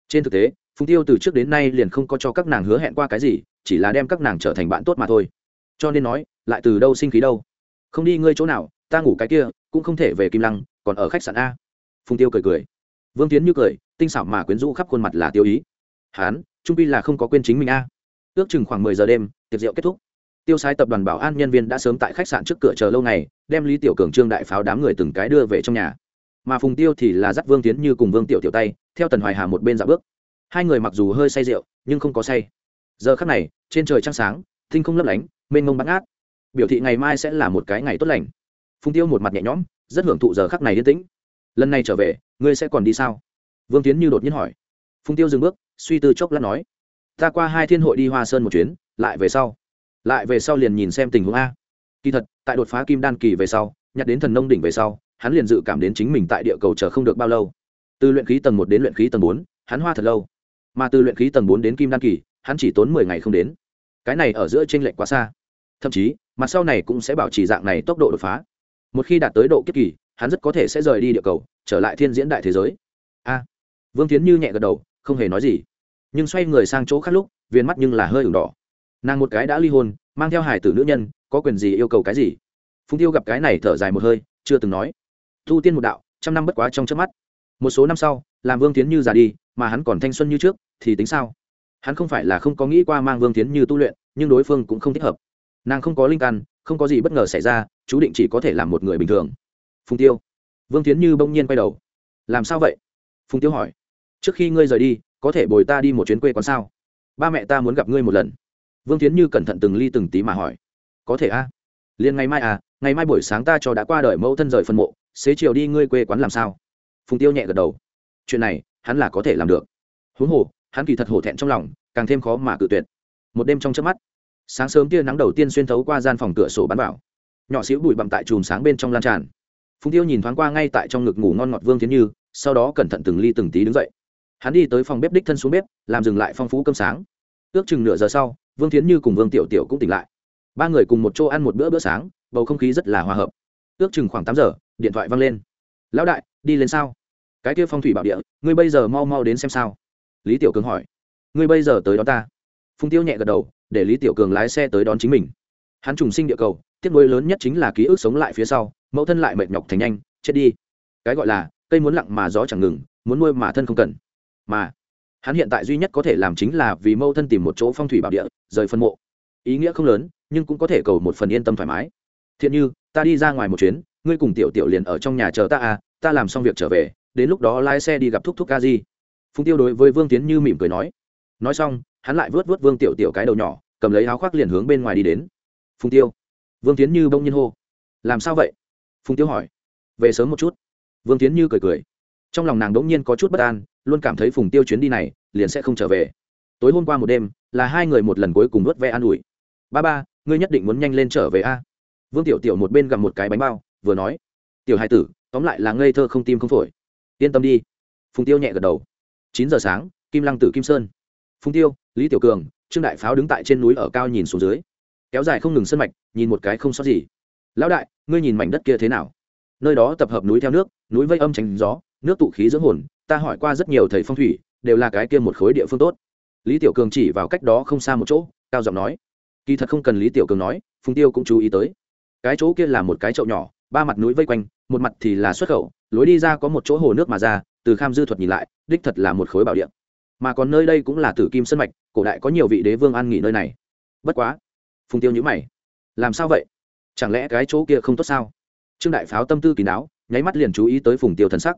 Trên thực tế, phùng tiêu từ trước đến nay liền không có cho các nàng hứa hẹn qua cái gì, chỉ là đem các nàng trở thành bạn tốt mà thôi. Cho nên nói, lại từ đâu sinh khí đâu? Không đi ngơi chỗ nào, ta ngủ cái kia, cũng không thể về kim lăng, còn ở khách sạn a. Phùng tiêu cười cười. Vương tiến như cười, tinh xảo mà quyến rũ khắp khuôn mặt là tiêu ý. Hán, trung pi là không có quên chính mình a. Ước chừng khoảng mười giờ đêm, tiệc rượu kết thúc tiêu sái tập đoàn bảo an nhân viên đã sớm tại khách sạn trước cửa chờ lâu ngày, đem lý tiểu cường, trương đại pháo đám người từng cái đưa về trong nhà. Mà phùng tiêu thì là dắt vương tiến như cùng vương tiểu tiểu tay, theo tần hoài hà một bên dạo bước. Hai người mặc dù hơi say rượu, nhưng không có say. Giờ khắc này, trên trời trăng sáng thinh không lấp lánh, mênh mông bắn át biểu thị ngày mai sẽ là một cái ngày tốt lành. Phùng tiêu một mặt nhẹ nhõm, rất hưởng thụ giờ khắc này yên tĩnh. Lần này trở về, ngươi sẽ còn đi sao? Vương tiến như đột nhiên hỏi. Phùng tiêu dừng bước, suy tư chốc lát nói. Ta qua hai thiên hội đi hoa sơn một chuyến, lại về sau lại về sau liền nhìn xem tình huống a. Kỳ thật, tại đột phá kim đan kỳ về sau, nhặt đến thần nông đỉnh về sau, hắn liền dự cảm đến chính mình tại địa cầu chờ không được bao lâu. Từ luyện khí tầng một đến luyện khí tầng bốn, hắn hoa thật lâu. Mà từ luyện khí tầng bốn đến kim đan kỳ, hắn chỉ tốn mười ngày không đến. Cái này ở giữa t r ê n lệch quá xa. Thậm chí, mặt sau này cũng sẽ bảo trì dạng này tốc độ đột phá. Một khi đạt tới độ kiếp kỳ, hắn rất có thể sẽ rời đi địa cầu, trở lại thiên diễn đại thế giới. A. Vương tiến như nhẹ gật đầu, không hề nói gì. Nhưng xoay người sang chỗ khác lúc, viên mắt nhưng là hơi ửng đỏ nàng một cái đã ly hôn, mang theo hải tử nữ nhân, có quyền gì yêu cầu cái gì? Phùng tiêu gặp cái này thở dài một hơi, chưa từng nói. Thu tiên một đạo, trăm năm bất quá trong trước mắt. Một số năm sau, làm vương tiến như già đi, mà hắn còn thanh xuân như trước, thì tính sao? Hắn không phải là không có nghĩ qua mang vương tiến như tu luyện, nhưng đối phương cũng không thích hợp. Nàng không có linh căn, không có gì bất ngờ xảy ra, chú định chỉ có thể làm một người bình thường. Phùng tiêu. Vương tiến như bỗng nhiên quay đầu. Làm sao vậy? Phùng tiêu hỏi. Trước khi ngươi rời đi, có thể bồi ta đi một chuyến quê quán sao? Ba mẹ ta muốn gặp ngươi một lần vương tiến như cẩn thận từng ly từng tí mà hỏi. Có thể a? À? liền ngày mai à ngày mai buổi sáng ta cho đã qua đời mẫu thân rời phân mộ, xế chiều đi ngươi quê quán làm sao? Phùng tiêu nhẹ gật đầu. Chuyện này, hắn là có thể làm được. Huống hồ, hắn kỳ thật hổ thẹn trong lòng, càng thêm khó mà cự tuyệt. Một đêm trong trước mắt, sáng sớm tia nắng đầu tiên xuyên thấu qua gian phòng cửa sổ bắn vào nhỏ xíu bụi bặm tại chùm sáng bên trong lan tràn. Phùng tiêu nhìn thoáng qua ngay tại trong ngực ngủ ngon ngọt vương tiến như, sau đó cẩn thận từng ly từng tí đứng dậy. Hắn đi tới phòng bếp đích thân xuống bếp, làm dừng lại phong phú cơm sáng. Ước chừng nửa giờ sau vương Thiến như cùng vương tiểu tiểu cũng tỉnh lại. Ba người cùng một chỗ ăn một bữa bữa sáng, bầu không khí rất là hòa hợp. Ước chừng khoảng tám giờ, điện thoại văng lên. Lão đại, đi lên sao? Cái kia phong thủy bảo địa, ngươi bây giờ mau mau đến xem sao. Lý tiểu cường hỏi. Ngươi bây giờ tới đón ta. Phùng tiêu nhẹ gật đầu, để lý tiểu cường lái xe tới đón chính mình. Hắn trùng sinh địa cầu, tiếc nuối lớn nhất chính là ký ức sống lại phía sau, mẫu thân lại mệt nhọc thành nhanh, chết đi. Cái gọi là, cây muốn lặng mà gió chẳng ngừng, muốn nuôi mà thân không cần. Mà hắn hiện tại duy nhất có thể làm chính là vì mâu thân tìm một chỗ phong thủy bảo địa, rời phân mộ. Ý nghĩa không lớn, nhưng cũng có thể cầu một phần yên tâm thoải mái. Thiện như, ta đi ra ngoài một chuyến, ngươi cùng tiểu tiểu liền ở trong nhà chờ ta à ta làm xong việc trở về, đến lúc đó lái xe đi gặp thúc thúc ca di. Phùng tiêu đối với vương tiến như mỉm cười nói. Nói xong, hắn lại vớt vớt vương tiểu tiểu cái đầu nhỏ, cầm lấy áo khoác liền hướng bên ngoài đi đến. Phùng tiêu, vương tiến như bỗng nhiên hô. Làm sao vậy? Phùng tiêu hỏi. Về sớm một chút. Vương tiến như cười cười. Trong lòng nàng đ ỗ n g nhiên có chút bất an luôn cảm thấy phùng tiêu chuyến đi này liền sẽ không trở về. Tối hôm qua một đêm, là hai người một lần cuối cùng vớt ve an ủi. Ba ba, ngươi nhất định muốn nhanh lên trở về a. Vương tiểu tiểu một bên gặp một cái bánh bao, vừa nói, tiểu hai tử, tóm lại là ngây thơ không tim không phổi. Yên tâm đi. Phùng tiêu nhẹ gật đầu. Chín giờ sáng, kim lăng tử kim sơn. Phùng tiêu, lý tiểu cường, trương đại pháo đứng tại trên núi ở cao nhìn xuống dưới. Kéo dài không ngừng sân mạch, nhìn một cái không sót gì. Lão đại, ngươi nhìn mảnh đất kia thế nào? Nơi đó tập hợp núi theo nước, núi vây âm tránh gió, nước tụ khí dưỡng hồn ta hỏi qua rất nhiều thầy phong thủy, đều là cái kia một khối địa phương tốt. Lý tiểu cường chỉ vào cách đó không xa một chỗ, cao giọng nói. Kỳ thật không cần lý tiểu cường nói, phùng tiêu cũng chú ý tới. Cái chỗ kia là một cái chậu nhỏ, ba mặt núi vây quanh, một mặt thì là xuất khẩu, lối đi ra có một chỗ hồ nước mà ra, từ kham dư thuật nhìn lại, đích thật là một khối bảo địa. Mà còn nơi đây cũng là tử kim sân mạch, cổ đại có nhiều vị đế vương an nghỉ nơi này. Bất quá, phùng tiêu nhữ mày. Làm sao vậy? Chẳng lẽ cái chỗ kia không tốt sao? Trương đại pháo tâm tư kín đáo nháy mắt liền chú ý tới phùng tiêu thần sắc.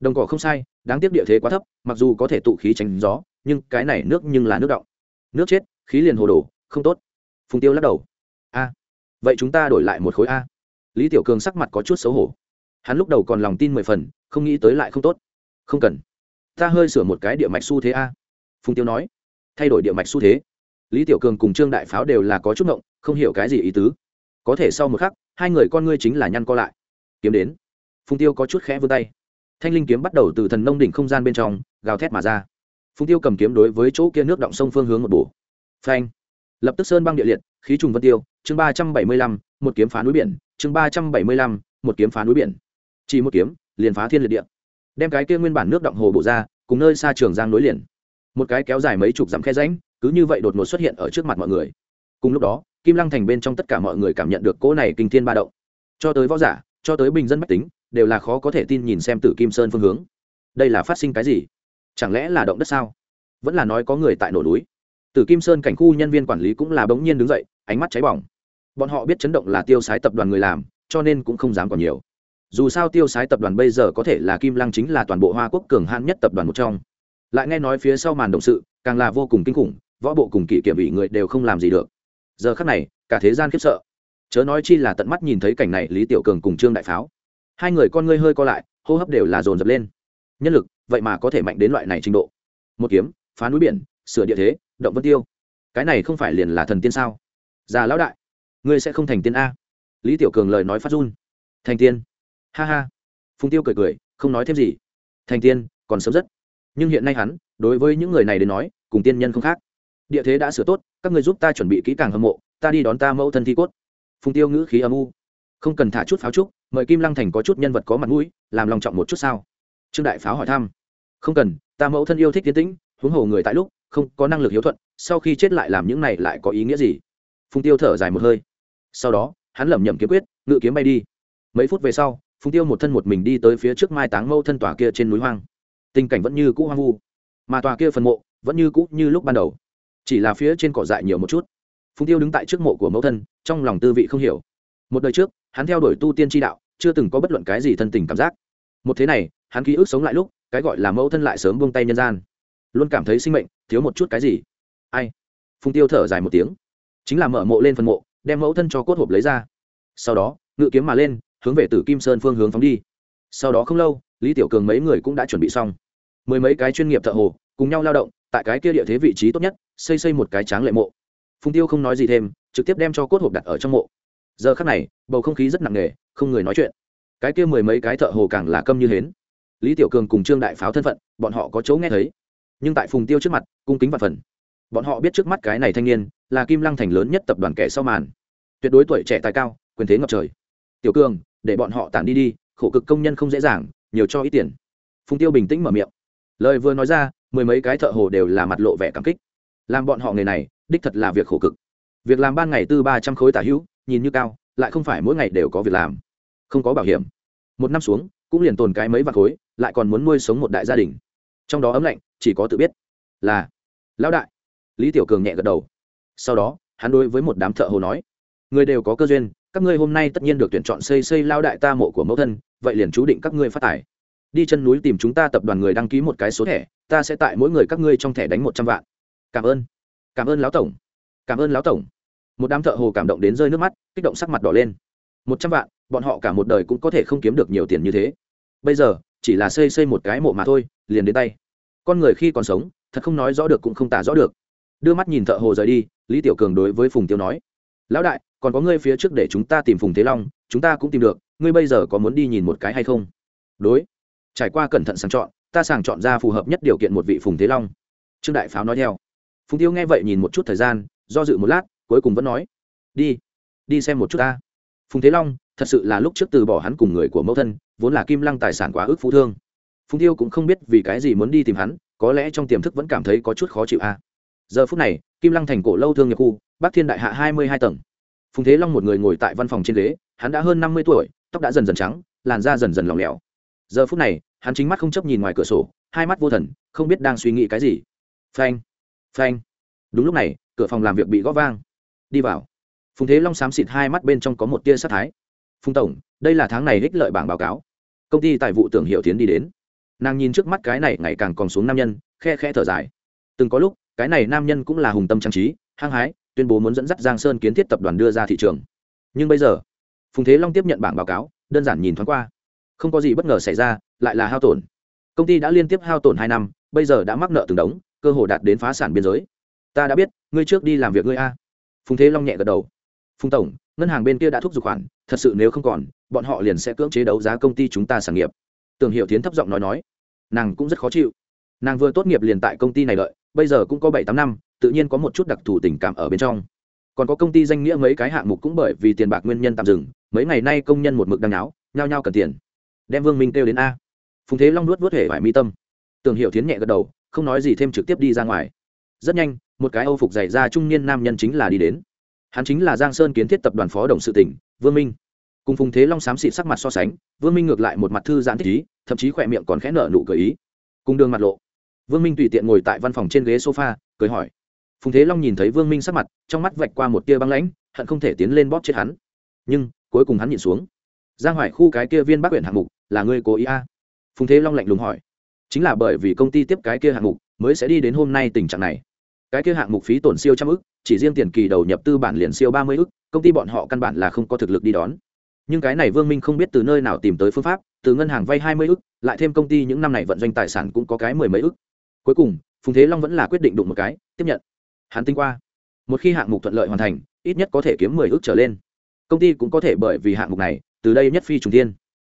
Đồng cỏ không sai đáng tiếc địa thế quá thấp, mặc dù có thể tụ khí tránh gió, nhưng cái này nước nhưng là nước động. Nước chết, khí liền hồ đồ, không tốt. Phùng tiêu lắc đầu. A, vậy chúng ta đổi lại một khối a. Lý tiểu cường sắc mặt có chút xấu hổ. Hắn lúc đầu còn lòng tin mười phần, không nghĩ tới lại không tốt. Không cần. Ta hơi sửa một cái địa mạch xu thế a. Phùng tiêu nói. Thay đổi địa mạch xu thế. Lý tiểu cường cùng trương đại pháo đều là có chút ngộng, không hiểu cái gì ý tứ. Có thể sau một khắc, hai người con ngươi chính là nhăn co lại. Kiếm đến. Phùng tiêu có chút khẽ vươn tay thanh linh kiếm bắt đầu từ thần nông đỉnh không gian bên trong, gào thét mà ra. Phùng tiêu cầm kiếm đối với chỗ kia nước động sông phương hướng một bổ. Phanh. Lập tức sơn băng địa liệt, khí trùng vân tiêu, chương ba trăm bảy mươi lăm, một kiếm phá núi biển, chương ba trăm bảy mươi lăm, một kiếm phá núi biển. Chỉ một kiếm, liền phá thiên liệt địa. Đem cái kia nguyên bản nước động hồ bổ ra, cùng nơi xa trường giang nối liền. Một cái kéo dài mấy chục dặm khe ránh cứ như vậy đột ngột xuất hiện ở trước mặt mọi người. Cùng lúc đó, kim lăng thành bên trong tất cả mọi người cảm nhận được cỗ này kinh thiên ba động. Cho tới võ giả, cho tới bình dân mách tính đều là khó có thể tin nhìn xem tử kim sơn phương hướng. Đây là phát sinh cái gì? Chẳng lẽ là động đất sao? Vẫn là nói có người tại nổ núi. Tử kim sơn cảnh khu nhân viên quản lý cũng là bỗng nhiên đứng dậy, ánh mắt cháy bỏng. Bọn họ biết chấn động là tiêu sái tập đoàn người làm, cho nên cũng không dám còn nhiều. Dù sao tiêu sái tập đoàn bây giờ có thể là kim lăng chính là toàn bộ hoa quốc cường hãn nhất tập đoàn một trong. Lại nghe nói phía sau màn động sự, càng là vô cùng kinh khủng, võ bộ cùng kỷ kiểm ủy người đều không làm gì được. Giờ khắc này, cả thế gian khiếp sợ. Chớ nói chi là tận mắt nhìn thấy cảnh này lý tiểu cường cùng trương đại pháo hai người con ngươi hơi co lại, hô hấp đều là dồn dập lên. Nhân lực, vậy mà có thể mạnh đến loại này trình độ. Một kiếm, phá núi biển, sửa địa thế, động vân tiêu. Cái này không phải liền là thần tiên sao? Già lão đại, ngươi sẽ không thành tiên a. Lý tiểu cường lời nói phát run. Thành tiên. Ha ha. Phùng tiêu cười cười, không nói thêm gì. Thành tiên, còn sớm rất. Nhưng hiện nay hắn, đối với những người này đến nói, cùng tiên nhân không khác. Địa thế đã sửa tốt, các người giúp ta chuẩn bị kỹ càng hâm mộ, ta đi đón ta mẫu thân thi cốt. Phùng tiêu ngữ khí âm u không cần thả chút pháo trúc, mời kim lăng thành có chút nhân vật có mặt mũi, làm lòng trọng một chút sao? Trương đại pháo hỏi thăm. Không cần, ta mẫu thân yêu thích tiến tĩnh, huống hồ người tại lúc, không có năng lực hiếu thuận, sau khi chết lại làm những này lại có ý nghĩa gì? Phùng tiêu thở dài một hơi. Sau đó, hắn lẩm nhẩm kiếm quyết, ngự kiếm bay đi. Mấy phút về sau, phùng tiêu một thân một mình đi tới phía trước mai táng mẫu thân tòa kia trên núi hoang. Tình cảnh vẫn như cũ hoang vu, mà tòa kia phần mộ vẫn như cũ như lúc ban đầu. Chỉ là phía trên cỏ dại nhiều một chút. Phùng tiêu đứng tại trước mộ của mẫu thân, trong lòng tư vị không hiểu. Một đời trước hắn theo đuổi tu tiên tri đạo, chưa từng có bất luận cái gì thân tình cảm giác. Một thế này, hắn ký ức sống lại lúc, cái gọi là mẫu thân lại sớm buông tay nhân gian. Luôn cảm thấy sinh mệnh, thiếu một chút cái gì. Ai? Phùng tiêu thở dài một tiếng. Chính là mở mộ lên phần mộ, đem mẫu thân cho cốt hộp lấy ra. Sau đó, ngự kiếm mà lên, hướng về tử kim sơn phương hướng phóng đi. Sau đó không lâu, lý tiểu cường mấy người cũng đã chuẩn bị xong. Mười mấy cái chuyên nghiệp thợ hồ, cùng nhau lao động, tại cái kia địa thế vị trí tốt nhất, xây xây một cái tráng lệ mộ. Phùng tiêu không nói gì thêm, trực tiếp đem cho cốt hộp đặt ở trong mộ giờ khắc này, bầu không khí rất nặng nề, không người nói chuyện. Cái kia mười mấy cái thợ hồ càng là câm như hến. Lý tiểu cường cùng trương đại pháo thân phận, bọn họ có chỗ nghe thấy. Nhưng tại phùng tiêu trước mặt, cung kính và phần. Bọn họ biết trước mắt cái này thanh niên, là kim lăng thành lớn nhất tập đoàn kẻ sau màn. Tuyệt đối tuổi trẻ tài cao, quyền thế ngập trời. Tiểu cường, để bọn họ tản đi đi, khổ cực công nhân không dễ dàng, nhiều cho ít tiền. Phùng tiêu bình tĩnh mở miệng. Lời vừa nói ra, mười mấy cái thợ hồ đều là mặt lộ vẻ cảm kích. Làm bọn họ nghề này, đích thật là việc khổ cực. Việc làm ban ngày tư ba trăm khối tả hữu nhìn như cao, lại không phải mỗi ngày đều có việc làm. Không có bảo hiểm. Một năm xuống, cũng liền tồn cái mấy vạt khối, lại còn muốn nuôi sống một đại gia đình. Trong đó ấm lạnh, chỉ có tự biết là lão đại. Lý tiểu cường nhẹ gật đầu. Sau đó, hắn đối với một đám thợ hồ nói, người đều có cơ duyên, các ngươi hôm nay tất nhiên được tuyển chọn xây xây lao đại ta mộ của mẫu thân, vậy liền chú định các ngươi phát tài. Đi chân núi tìm chúng ta tập đoàn người đăng ký một cái số thẻ, ta sẽ tại mỗi người các ngươi trong thẻ đánh một trăm vạn. Cảm ơn. Cảm ơn lão tổng. Cảm ơn lão tổng một đám thợ hồ cảm động đến rơi nước mắt, kích động sắc mặt đỏ lên. Một trăm vạn, bọn họ cả một đời cũng có thể không kiếm được nhiều tiền như thế. Bây giờ, chỉ là xây xây một cái mộ mà thôi, liền đến tay. Con người khi còn sống, thật không nói rõ được cũng không tả rõ được. Đưa mắt nhìn thợ hồ rời đi, lý tiểu cường đối với phùng tiêu nói, lão đại, còn có ngươi phía trước để chúng ta tìm phùng thế long, chúng ta cũng tìm được, ngươi bây giờ có muốn đi nhìn một cái hay không? Đối. Trải qua cẩn thận sàng chọn, ta sàng chọn ra phù hợp nhất điều kiện một vị phùng thế long. Trương đại pháo nói theo. Phùng tiêu nghe vậy nhìn một chút thời gian, do dự một lát cuối cùng vẫn nói, đi đi xem một chút ta. Phùng thế long, thật sự là lúc trước từ bỏ hắn cùng người của mẫu thân, vốn là kim lăng tài sản quá ước phú thương. Phùng tiêu cũng không biết vì cái gì muốn đi tìm hắn, có lẽ trong tiềm thức vẫn cảm thấy có chút khó chịu a. Giờ phút này, kim lăng thành cổ lâu thương nghiệp khu, bắc thiên đại hạ hai mươi hai tầng. Phùng thế long một người ngồi tại văn phòng trên ghế, hắn đã hơn năm mươi tuổi, tóc đã dần dần trắng, làn da dần dần lỏng lẻo. Giờ phút này, hắn chính mắt không chấp nhìn ngoài cửa sổ, hai mắt vô thần, không biết đang suy nghĩ cái gì. Phanh phanh. Đúng lúc này, cửa phòng làm việc bị gõ vang đi vào. Phùng thế long xám xịt hai mắt bên trong có một tia sát thái. Phùng tổng, đây là tháng này ích lợi bảng báo cáo. Công ty tài vụ tưởng hiệu tiến đi đến. Nàng nhìn trước mắt cái này ngày càng còn xuống nam nhân, khe khe thở dài. Từng có lúc, cái này nam nhân cũng là hùng tâm trang trí, hăng hái, tuyên bố muốn dẫn dắt giang sơn kiến thiết tập đoàn đưa ra thị trường. Nhưng bây giờ, phùng thế long tiếp nhận bảng báo cáo, đơn giản nhìn thoáng qua. Không có gì bất ngờ xảy ra, lại là hao tổn. Công ty đã liên tiếp hao tổn hai năm, bây giờ đã mắc nợ từng đống, cơ hồ đạt đến phá sản biên giới. Ta đã biết, ngươi trước đi làm việc ngươi a phùng thế long nhẹ gật đầu. Phùng tổng, ngân hàng bên kia đã thúc giục khoản, thật sự nếu không còn, bọn họ liền sẽ cưỡng chế đấu giá công ty chúng ta sản nghiệp. Tưởng hiệu tiến thấp giọng nói nói. Nàng cũng rất khó chịu. Nàng vừa tốt nghiệp liền tại công ty này lợi bây giờ cũng có bảy tám năm, tự nhiên có một chút đặc thù tình cảm ở bên trong. Còn có công ty danh nghĩa mấy cái hạng mục cũng bởi vì tiền bạc nguyên nhân tạm dừng, mấy ngày nay công nhân một mực đang náo nhao nhao cần tiền. Đem vương minh kêu đến a. Phùng thế long nuốt vớt hể vải mi tâm. Tưởng hiệu tiến nhẹ gật đầu, không nói gì thêm trực tiếp đi ra ngoài. Rất nhanh một cái âu phục dày ra trung niên nam nhân chính là đi đến. Hắn chính là giang sơn kiến thiết tập đoàn phó đồng sự tỉnh, vương minh. Cùng phùng thế long xám xịt sắc mặt so sánh, vương minh ngược lại một mặt thư giãn thích ý, thậm chí khỏe miệng còn khẽ nở nụ cười ý. Cùng đường mặt lộ. Vương minh tùy tiện ngồi tại văn phòng trên ghế sofa, cười hỏi. Phùng thế long nhìn thấy vương minh sắc mặt, trong mắt vạch qua một tia băng lãnh, hận không thể tiến lên bóp chết hắn. Nhưng, cuối cùng hắn nhìn xuống. Giang hoài khu cái kia viên bắc huyện hạng mục, là ngươi cố ý a? À? phùng thế long lạnh lùng hỏi. Chính là bởi vì công ty tiếp cái kia hạng mục, mới sẽ đi đến hôm nay tình trạng này cái kia hạng mục phí tổn siêu trăm ức, chỉ riêng tiền kỳ đầu nhập tư bản liền siêu ba mươi ức, công ty bọn họ căn bản là không có thực lực đi đón. Nhưng cái này vương minh không biết từ nơi nào tìm tới phương pháp, từ ngân hàng vay hai mươi ức, lại thêm công ty những năm này vận doanh tài sản cũng có cái mười mấy ức. Cuối cùng, phùng thế long vẫn là quyết định đụng một cái, tiếp nhận. Hắn tính qua, một khi hạng mục thuận lợi hoàn thành, ít nhất có thể kiếm mười ức trở lên. Công ty cũng có thể bởi vì hạng mục này, từ đây nhất phi trùng thiên.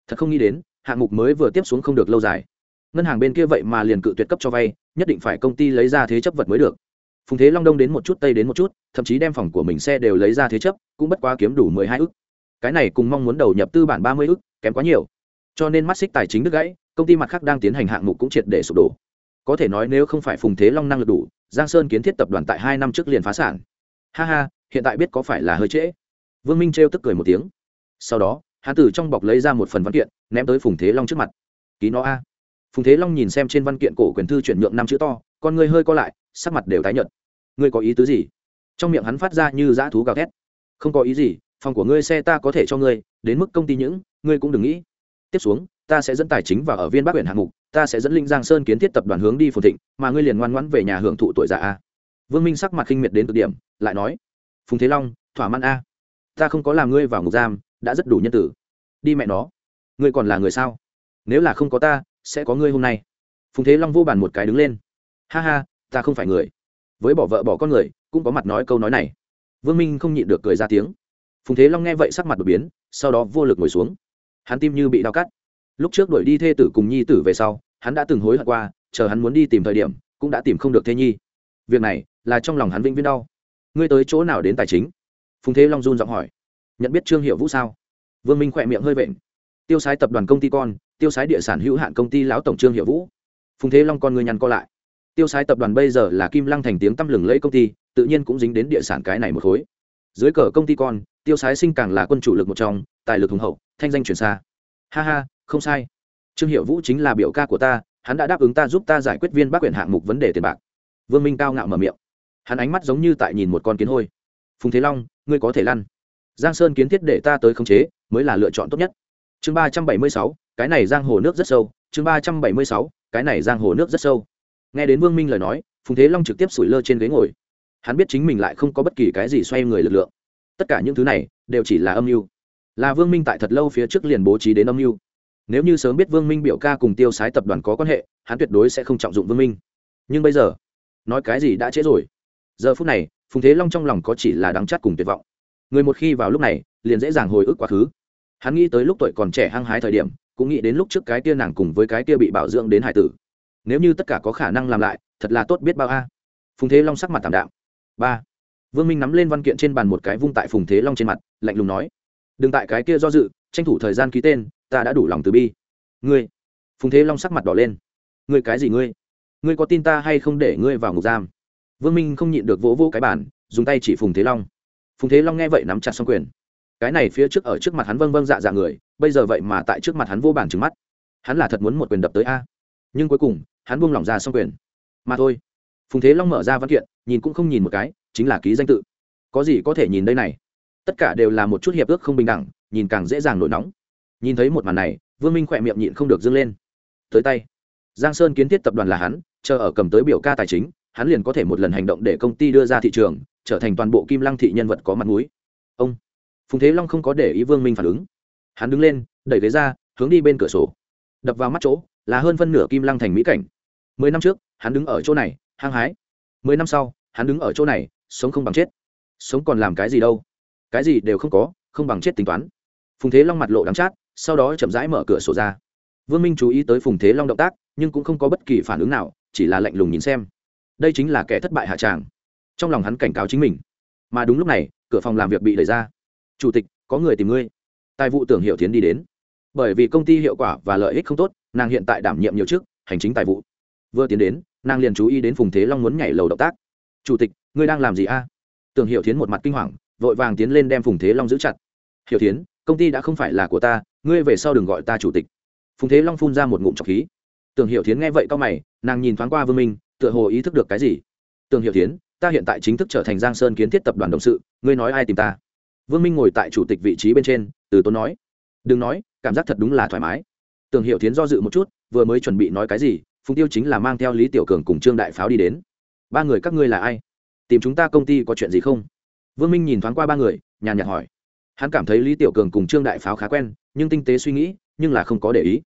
Thật không nghĩ đến, hạng mục mới vừa tiếp xuống không được lâu dài. Ngân hàng bên kia vậy mà liền cự tuyệt cấp cho vay, nhất định phải công ty lấy ra thế chấp vật mới được phùng thế long đông đến một chút, tây đến một chút, thậm chí đem phòng của mình xe đều lấy ra thế chấp, cũng bất quá kiếm đủ mười hai ức. Cái này cùng mong muốn đầu nhập tư bản ba mươi ức, kém quá nhiều. Cho nên mắt xích tài chính đứt gãy, công ty mặt khác đang tiến hành hạng mục cũng triệt để sụp đổ. Có thể nói nếu không phải phùng thế long năng lực đủ, giang sơn kiến thiết tập đoàn tại hai năm trước liền phá sản. Ha ha, hiện tại biết có phải là hơi trễ. Vương minh trêu tức cười một tiếng. Sau đó, hắn Tử trong bọc lấy ra một phần văn kiện, ném tới phùng thế long trước mặt. Ký nó a. Phùng thế long nhìn xem trên văn kiện cổ quyền thư chuyển nhượng năm chữ to, con ngươi hơi co lại, sắc mặt đều tái nhợt ngươi có ý tứ gì? Trong miệng hắn phát ra như dã thú gào thét. Không có ý gì, phòng của ngươi xe ta có thể cho ngươi, đến mức công ty những, ngươi cũng đừng nghĩ. Tiếp xuống, ta sẽ dẫn tài chính và ở viên bắc huyện hạng mục, ta sẽ dẫn linh giang sơn kiến thiết tập đoàn hướng đi phồn thịnh, mà ngươi liền ngoan ngoãn về nhà hưởng thụ tuổi già a. Vương minh sắc mặt khinh miệt đến cực điểm, lại nói, phùng thế long, thỏa mãn a. Ta không có làm ngươi vào ngục giam, đã rất đủ nhân tử. Đi mẹ nó. Ngươi còn là người sao? Nếu là không có ta, sẽ có ngươi hôm nay. Phùng thế long vô bàn một cái đứng lên. Ha ha, ta không phải người với bỏ vợ bỏ con người, cũng có mặt nói câu nói này. Vương minh không nhịn được cười ra tiếng. Phùng thế long nghe vậy sắc mặt đột biến, sau đó vô lực ngồi xuống. Hắn tim như bị đau cắt. Lúc trước đuổi đi thê tử cùng nhi tử về sau, hắn đã từng hối hận qua, chờ hắn muốn đi tìm thời điểm, cũng đã tìm không được thê nhi. Việc này là trong lòng hắn vĩnh viễn đau. Ngươi tới chỗ nào đến tài chính? Phùng thế long run giọng hỏi. Nhận biết trương hiệu vũ sao? Vương minh khỏe miệng hơi vện. Tiêu sái tập đoàn công ty con, tiêu sái địa sản hữu hạn công ty lão tổng trương hiệu vũ. Phùng thế long con người nhằn co lại tiêu sái tập đoàn bây giờ là kim lăng thành tiếng tăm lừng lẫy công ty, tự nhiên cũng dính đến địa sản cái này một khối. Dưới cờ công ty con, tiêu sái sinh càng là quân chủ lực một trong, tài lực hùng hậu, thanh danh truyền xa. Ha ha, không sai. Trương hiệu vũ chính là biểu ca của ta, hắn đã đáp ứng ta giúp ta giải quyết viên bác quyển hạng mục vấn đề tiền bạc. Vương minh cao ngạo mở miệng. Hắn ánh mắt giống như tại nhìn một con kiến hôi. Phùng thế long, ngươi có thể lăn. Giang sơn kiến thiết để ta tới khống chế, mới là lựa chọn tốt nhất. Chương ba trăm bảy mươi sáu, cái này giang hồ nước rất sâu. Chương ba trăm bảy mươi sáu, cái này giang hồ nước rất sâu nghe đến vương minh lời nói, phùng thế long trực tiếp sủi lơ trên ghế ngồi. Hắn biết chính mình lại không có bất kỳ cái gì xoay người lực lượng. Tất cả những thứ này, đều chỉ là âm mưu. Là vương minh tại thật lâu phía trước liền bố trí đến âm mưu. Nếu như sớm biết vương minh biểu ca cùng tiêu sái tập đoàn có quan hệ, hắn tuyệt đối sẽ không trọng dụng vương minh. Nhưng bây giờ, nói cái gì đã trễ rồi. Giờ phút này, phùng thế long trong lòng có chỉ là đắng chắt cùng tuyệt vọng. Người một khi vào lúc này, liền dễ dàng hồi ức quá khứ. Hắn nghĩ tới lúc tuổi còn trẻ hăng hái thời điểm, cũng nghĩ đến lúc trước cái tia nàng cùng với cái tia bị bảo dưỡng đến hải tử nếu như tất cả có khả năng làm lại, thật là tốt biết bao a. Phùng thế long sắc mặt tảm đạo ba. Vương minh nắm lên văn kiện trên bàn một cái vung tại phùng thế long trên mặt, lạnh lùng nói. Đừng tại cái kia do dự, tranh thủ thời gian ký tên, ta đã đủ lòng từ bi. Ngươi. Phùng thế long sắc mặt đỏ lên. Ngươi cái gì ngươi? Ngươi có tin ta hay không để ngươi vào ngục giam? Vương minh không nhịn được vỗ vỗ cái bản dùng tay chỉ phùng thế long. Phùng thế long nghe vậy nắm chặt xong quyền. Cái này phía trước ở trước mặt hắn vâng vâng dạ dạ người, bây giờ vậy mà tại trước mặt hắn vô bản trứng mắt. Hắn là thật muốn một quyền đập tới a. Nhưng cuối cùng hắn buông lỏng ra xong quyền. Mà thôi. Phùng thế long mở ra văn kiện, nhìn cũng không nhìn một cái, chính là ký danh tự. Có gì có thể nhìn đây này? Tất cả đều là một chút hiệp ước không bình đẳng, nhìn càng dễ dàng nổi nóng. Nhìn thấy một màn này, vương minh khỏe miệng nhịn không được dâng lên. Tới tay. Giang sơn kiến thiết tập đoàn là hắn, chờ ở cầm tới biểu ca tài chính, hắn liền có thể một lần hành động để công ty đưa ra thị trường, trở thành toàn bộ kim lăng thị nhân vật có mặt mũi. Ông. Phùng thế long không có để ý vương minh phản ứng. Hắn đứng lên, đẩy ghế ra, hướng đi bên cửa sổ. Đập vào mắt chỗ, là hơn phân nửa kim lăng thành mỹ cảnh mười năm trước, hắn đứng ở chỗ này, hăng hái. Mười năm sau, hắn đứng ở chỗ này, sống không bằng chết. Sống còn làm cái gì đâu? Cái gì đều không có, không bằng chết tính toán. Phùng thế long mặt lộ đắm chát, sau đó chậm rãi mở cửa sổ ra. Vương minh chú ý tới phùng thế long động tác, nhưng cũng không có bất kỳ phản ứng nào, chỉ là lạnh lùng nhìn xem. Đây chính là kẻ thất bại hạ tràng. Trong lòng hắn cảnh cáo chính mình. Mà đúng lúc này, cửa phòng làm việc bị đẩy ra. Chủ tịch, có người tìm ngươi. Tài vụ tưởng hiệu tiến đi đến. Bởi vì công ty hiệu quả và lợi ích không tốt, nàng hiện tại đảm nhiệm nhiều chức, hành chính tài vụ vừa tiến đến, nàng liền chú ý đến phùng thế long muốn nhảy lầu động tác. Chủ tịch, ngươi đang làm gì a? Tưởng hiệu tiến một mặt kinh hoàng, vội vàng tiến lên đem phùng thế long giữ chặt. Hiệu tiến công ty đã không phải là của ta, ngươi về sau đừng gọi ta chủ tịch. Phùng thế long phun ra một ngụm trọc khí. Tưởng hiệu tiến nghe vậy cao mày, nàng nhìn thoáng qua vương minh, tựa hồ ý thức được cái gì. Tưởng hiệu tiến ta hiện tại chính thức trở thành giang sơn kiến thiết tập đoàn đồng sự, ngươi nói ai tìm ta? Vương minh ngồi tại chủ tịch vị trí bên trên, từ tốn nói. Đừng nói, cảm giác thật đúng là thoải mái. Tưởng hiệu tiến do dự một chút, vừa mới chuẩn bị nói cái gì phùng tiêu chính là mang theo lý tiểu cường cùng trương đại pháo đi đến. Ba người các ngươi là ai? Tìm chúng ta công ty có chuyện gì không? Vương minh nhìn thoáng qua ba người, nhàn nhạt hỏi. Hắn cảm thấy lý tiểu cường cùng trương đại pháo khá quen, nhưng tinh tế suy nghĩ, nhưng là không có để ý.